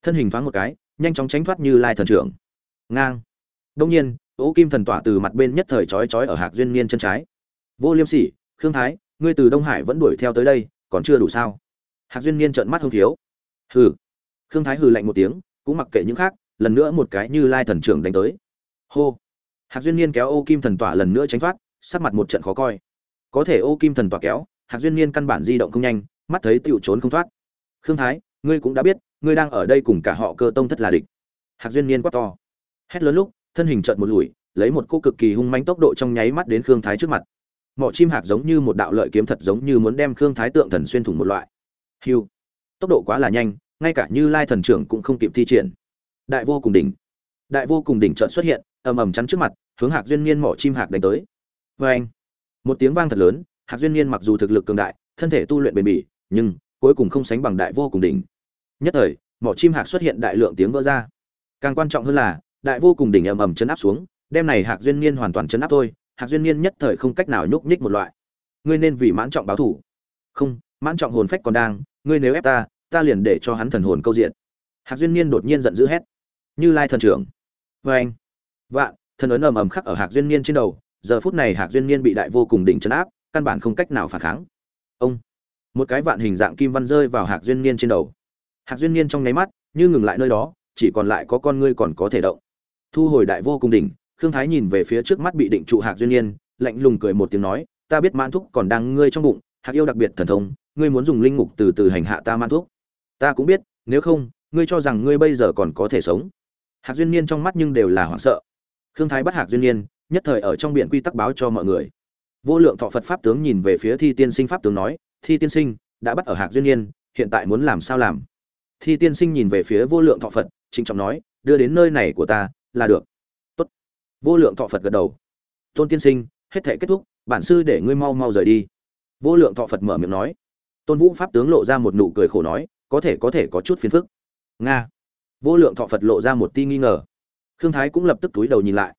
Thân hình thoáng một cái, nhanh chóng tránh thoát như lai thần trưởng. Ngang. Đông nhiên ố kim thần tỏa từ mặt bên nhất thời chói chói ở hạc duyên niên chân trái. Vô liêm sỉ, khương thái, ngươi từ đông hải vẫn đuổi theo tới đây, còn chưa đủ sao? Hạc duyên niên trợn mắt hông thiếu hừ. Khương thái hừ lạnh một tiếng, cũng mặc kệ những khác, lần nữa một cái như lai thần trưởng đánh tới. Hô. Hạc duyên niên kéo ô kim thần tỏa lần nữa tránh thoát, sắc mặt một trận khó coi. Có thể ô kim thần tỏa kéo, hạc duyên niên căn bản di động không nhanh, mắt thấy tựu trốn không thoát. Khương thái, ngươi cũng đã biết, ngươi đang ở đây cùng cả họ cơ tông thất là địch. Hạc duyên niên quát to. Hét lớn lúc thân hình chợt một lùi, lấy một cô cực kỳ hung mãnh tốc độ trong nháy mắt đến khương thái trước mặt. Mỏ chim hạc giống như một đạo lợi kiếm thật giống như muốn đem khương thái tượng thần xuyên thủng một loại. Hiu. Tốc độ quá là nhanh, ngay cả như lai thần trưởng cũng không kịp thi triển. Đại vô cùng đỉnh. Đại vô cùng đỉnh chợt xuất hiện, ầm ầm chắn trước mặt, hướng hạc duyên niên mỏ chim hạc đánh tới. Oeng. một tiếng vang thật lớn, hạc duyên niên mặc dù thực lực cường đại, thân thể tu luyện bền bỉ, nhưng cuối cùng không sánh bằng đại vô cùng đỉnh. Nhất thời, mỏ chim hạc xuất hiện đại lượng tiếng vỡ ra. Càng quan trọng hơn là đại vô cùng đỉnh ầm ầm chấn áp xuống đem này hạc duyên niên hoàn toàn chấn áp thôi, hạc duyên niên nhất thời không cách nào nhúc nhích một loại. Ngươi nên vì mãn trọng báo thủ. Không, mãn trọng hồn phách còn đang, ngươi nếu ép ta ta liền để cho hắn thần hồn câu diện. Hạc duyên niên đột nhiên giận dữ hét. Như lai thần trưởng. Vê anh vạn, thần ấn ầm ầm khắc ở hạc duyên niên trên đầu, giờ phút này hạc duyên niên bị đại vô cùng đỉnh chấn áp, căn bản không cách nào phản kháng. Ông. Một cái vạn hình dạng kim văn rơi vào hạc duyên niên trên đầu. Hạc duyên niên trong nháy mắt, như ngừng lại nơi đó, chỉ còn lại có con ngươi còn có thể động thu hồi đại vô cùng đỉnh khương thái nhìn về phía trước mắt bị định trụ hạc duyên Yên, lạnh lùng cười một tiếng nói ta biết mãn thúc còn đang ngươi trong bụng hạc yêu đặc biệt thần thông ngươi muốn dùng linh ngục từ từ hành hạ ta mãn thúc. Ta cũng biết nếu không ngươi cho rằng ngươi bây giờ còn có thể sống. Hạc duyên niên trong mắt nhưng đều là hoảng sợ. Khương thái bắt hạc duyên niên nhất thời ở trong biển quy tắc báo cho mọi người. Vô lượng thọ phật pháp tướng nhìn về phía thi tiên sinh pháp tướng nói thi tiên sinh đã bắt ở hạc duyên niên hiện tại muốn làm sao làm? Thi tiên sinh nhìn về phía vô lượng thọ phật trịnh trọng nói đưa đến nơi này của ta là được. Tốt. vô lượng thọ phật gật đầu. Tôn tiên sinh, hết thể kết thúc, bản sư để ngươi mau mau rời đi. Vô lượng thọ phật mở miệng nói. Tôn vũ pháp tướng lộ ra một nụ cười khổ nói, có thể có thể, có chút phiền phức. Nga. Vô lượng thọ phật lộ ra một ti nghi ngờ. Khương thái cũng lập tức túi đầu nhìn lại.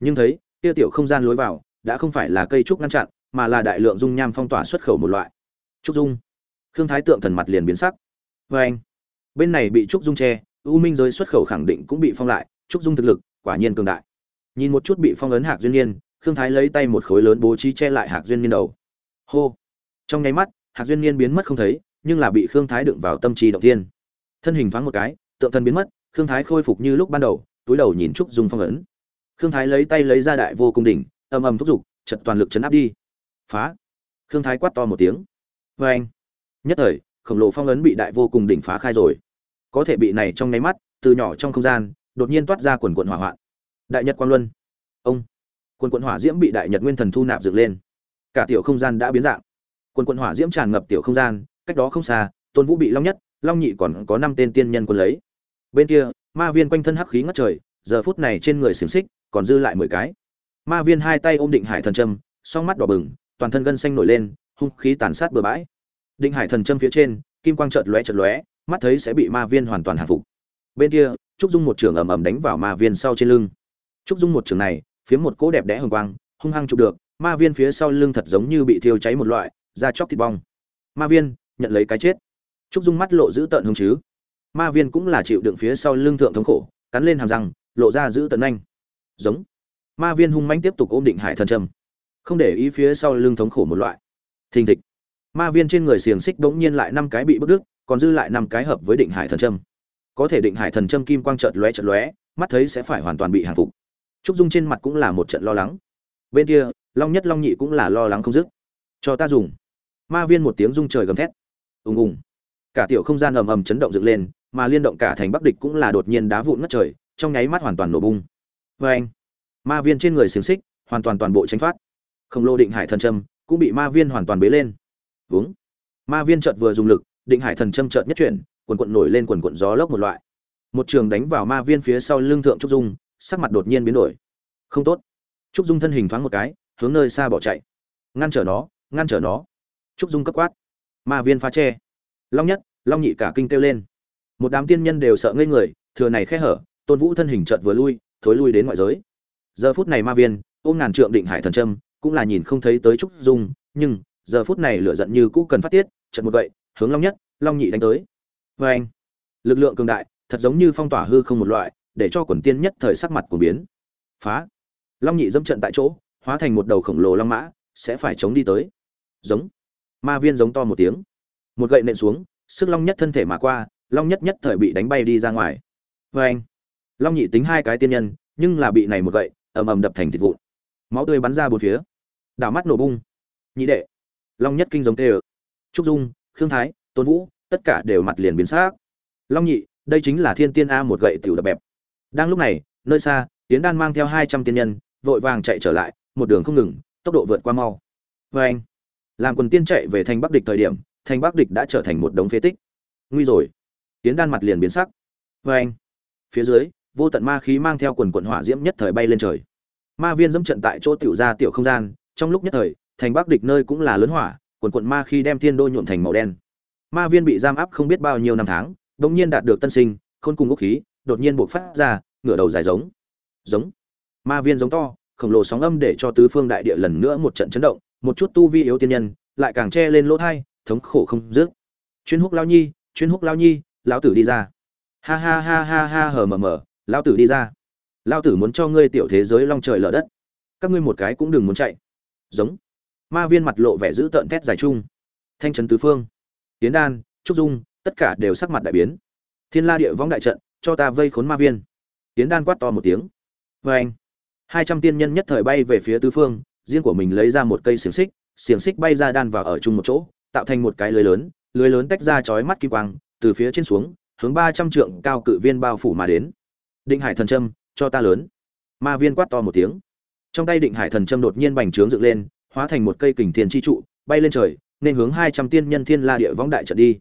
Nhưng thấy tiêu tiểu không gian lối vào, đã không phải là cây trúc ngăn chặn, mà là đại lượng dung nham phong tỏa xuất khẩu một loại. Trúc dung. Khương thái tượng thần mặt liền biến sắc. Vê anh bên này bị trúc dung che, u minh giới xuất khẩu khẳng định cũng bị phong lại trúc dung thực lực, quả nhiên cường đại. Nhìn một chút bị phong ấn hạc duyên niên, khương thái lấy tay một khối lớn bố trí che lại hạc duyên niên đầu. Hô. Trong nháy mắt, hạc duyên niên biến mất không thấy, nhưng là bị khương thái đựng vào tâm trí động tiên thân hình thoáng một cái, tượng thần biến mất, khương thái khôi phục như lúc ban đầu, túi đầu nhìn trúc dung phong ấn. Khương thái lấy tay lấy ra đại vô cùng đỉnh ầm ầm thúc giục, chật toàn lực chấn áp đi. Phá. Khương thái quát to một tiếng. Vê anh nhất thời, khổng lồ phong ấn bị đại vô cùng đỉnh phá khai rồi. Có thể bị này trong nháy mắt, từ nhỏ trong không gian đột nhiên toát ra quần quận hỏa hoạn. Đại nhật quang luân. Ông. Quần quận hỏa diễm bị đại nhật nguyên thần thu nạp dựng lên. Cả tiểu không gian đã biến dạng. Quần quận hỏa diễm tràn ngập tiểu không gian, cách đó không xa, tôn vũ bị long nhất, long nhị còn có năm tên tiên nhân quân lấy. Bên kia, ma viên quanh thân hắc khí ngất trời, giờ phút này trên người xiềng xích còn dư lại mười cái. Ma viên hai tay ôm định hải thần trâm song mắt đỏ bừng, toàn thân gân xanh nổi lên, hung khí tàn sát bừa bãi. Định hải thần trâm phía trên, kim quang chợt lóe chợt lóe, mắt thấy sẽ bị ma viên hoàn toàn hạ phục. Bên kia trúc dung một trường ầm ầm đánh vào ma viên sau trên lưng. Trúc dung một trường này, phía một cỗ đẹp đẽ hồng quang, hung hăng chụp được, ma viên phía sau lưng thật giống như bị thiêu cháy một loại, da chóc thịt bong. Ma viên, nhận lấy cái chết. Trúc dung mắt lộ giữ tợn hung chứ. Ma viên cũng là chịu đựng phía sau lưng thượng thống khổ, cắn lên hàm răng, lộ ra giữ tận anh. giống. Ma viên hung mãnh tiếp tục ôm định hải thần trầm. Không để ý phía sau lưng thống khổ một loại. Thình thịch. Ma viên trên người xiềng xích bỗng nhiên lại năm cái bị bức đứt, còn dư lại năm cái hợp với định hải thần trâm có thể định hải thần trâm kim quang chợt lóe chợt lóe, mắt thấy sẽ phải hoàn toàn bị hàng phục. Trúc dung trên mặt cũng là một trận lo lắng. Bên kia, long nhất long nhị cũng là lo lắng không dứt. Cho ta dùng. Ma viên một tiếng rung trời gầm thét. Ùng ùng. Cả tiểu không gian ầm ầm chấn động dựng lên, mà liên động cả thành bắc địch cũng là đột nhiên đá vụn ngất trời, trong nháy mắt hoàn toàn nổ bung. Vê anh, ma viên trên người xiềng xích hoàn toàn toàn bộ tránh thoát. Khổng lồ định hải thần trâm cũng bị ma viên hoàn toàn bế lên. Vướng ma viên chợt vừa dùng lực, định hải thần châm chợt nhất chuyển quần quận nổi lên quần quận gió lốc một loại. Một trường đánh vào ma viên phía sau lưng thượng trúc dung, sắc mặt đột nhiên biến đổi. Không tốt. Trúc dung thân hình thoáng một cái, hướng nơi xa bỏ chạy. Ngăn trở nó, ngăn trở nó. Trúc dung cấp quát. Ma viên phá tre. Long nhất, long nhị cả kinh kêu lên. Một đám tiên nhân đều sợ ngây người, thừa này khe hở, tôn vũ thân hình chợt vừa lui, thối lui đến ngoại giới. Giờ phút này ma viên, ôm ngàn trượng định hải thần trâm cũng là nhìn không thấy tới trúc dung, nhưng, giờ phút này lửa giận như cũ cần phát tiết trận một vậy hướng long nhất, long nhị đánh tới vê anh. Lực lượng cường đại, thật giống như phong tỏa hư không một loại, để cho quần tiên nhất thời sắc mặt của biến. Phá. Long nhị dẫm trận tại chỗ, hóa thành một đầu khổng lồ long mã, sẽ phải chống đi tới. Giống. Ma viên giống to một tiếng. Một gậy nện xuống, sức long nhất thân thể mà qua, long nhất nhất thời bị đánh bay đi ra ngoài. Vê anh. Long nhị tính hai cái tiên nhân, nhưng là bị này một gậy, ầm ầm đập thành thịt vụn. Máu tươi bắn ra bốn phía. Đảo mắt nổ bung. Nhị đệ. Long nhất kinh giống tê ự trúc dung, khương thái, tôn vũ tất cả đều mặt liền biến sắc. long nhị, đây chính là thiên tiên a một gậy tiểu đập bẹp. Đang lúc này, nơi xa Tiễn đan mang theo hai trăm tiên nhân, vội vàng chạy trở lại, một đường không ngừng, tốc độ vượt qua mau. Và anh, làm quần tiên chạy về thành bắc địch thời điểm, thành bắc địch đã trở thành một đống phế tích. Nguy rồi. Tiễn đan mặt liền biến sắc. Và anh, phía dưới, vô tận ma khí mang theo quần quần hỏa diễm nhất thời bay lên trời. Ma viên dẫm trận tại chỗ tiểu ra tiểu không gian, trong lúc nhất thời, thành bắc địch nơi cũng là lớn hỏa, quần quần ma khí đem thiên đô nhuộm thành màu đen ma viên bị giam áp không biết bao nhiêu năm tháng, đột nhiên đạt được tân sinh, khôn cùng ốc khí, đột nhiên buộc phát ra, ngửa đầu dài giống. Giống. Ma viên giống to, khổng lồ sóng âm để cho tứ phương đại địa lần nữa một trận chấn động, một chút tu vi yếu tiên nhân, lại càng che lên lỗ thai, thống khổ không dứt. Chuyên húc lao nhi, chuyên húc lao nhi, lão tử đi ra. Ha ha ha ha ha hờ mờ mờ, lão tử đi ra. Lão tử muốn cho ngươi tiểu thế giới long trời lở đất. Các ngươi một cái cũng đừng muốn chạy. Giống. Ma viên mặt lộ vẻ dữ tợn thét dài chung. Thanh trấn tứ phương tiến đan, trúc dung, tất cả đều sắc mặt đại biến. Thiên la địa võng đại trận, cho ta vây khốn ma viên. Tiến đan quát to một tiếng. Vê anh, hai trăm tiên nhân nhất thời bay về phía tứ phương, riêng của mình lấy ra một cây xiềng xích xiềng xích bay ra đan vào ở chung một chỗ, tạo thành một cái lưới lớn lưới lớn tách ra chói mắt kim quang, từ phía trên xuống, hướng ba trăm trượng cao cự viên bao phủ mà đến. Định hải thần trâm cho ta lớn. Ma viên quát to một tiếng. Trong tay định hải thần trâm đột nhiên bành trướng dựng lên, hóa thành một cây kình thiên chi trụ, bay lên trời nên hướng hai trăm tiên nhân thiên la địa võng đại trận đi.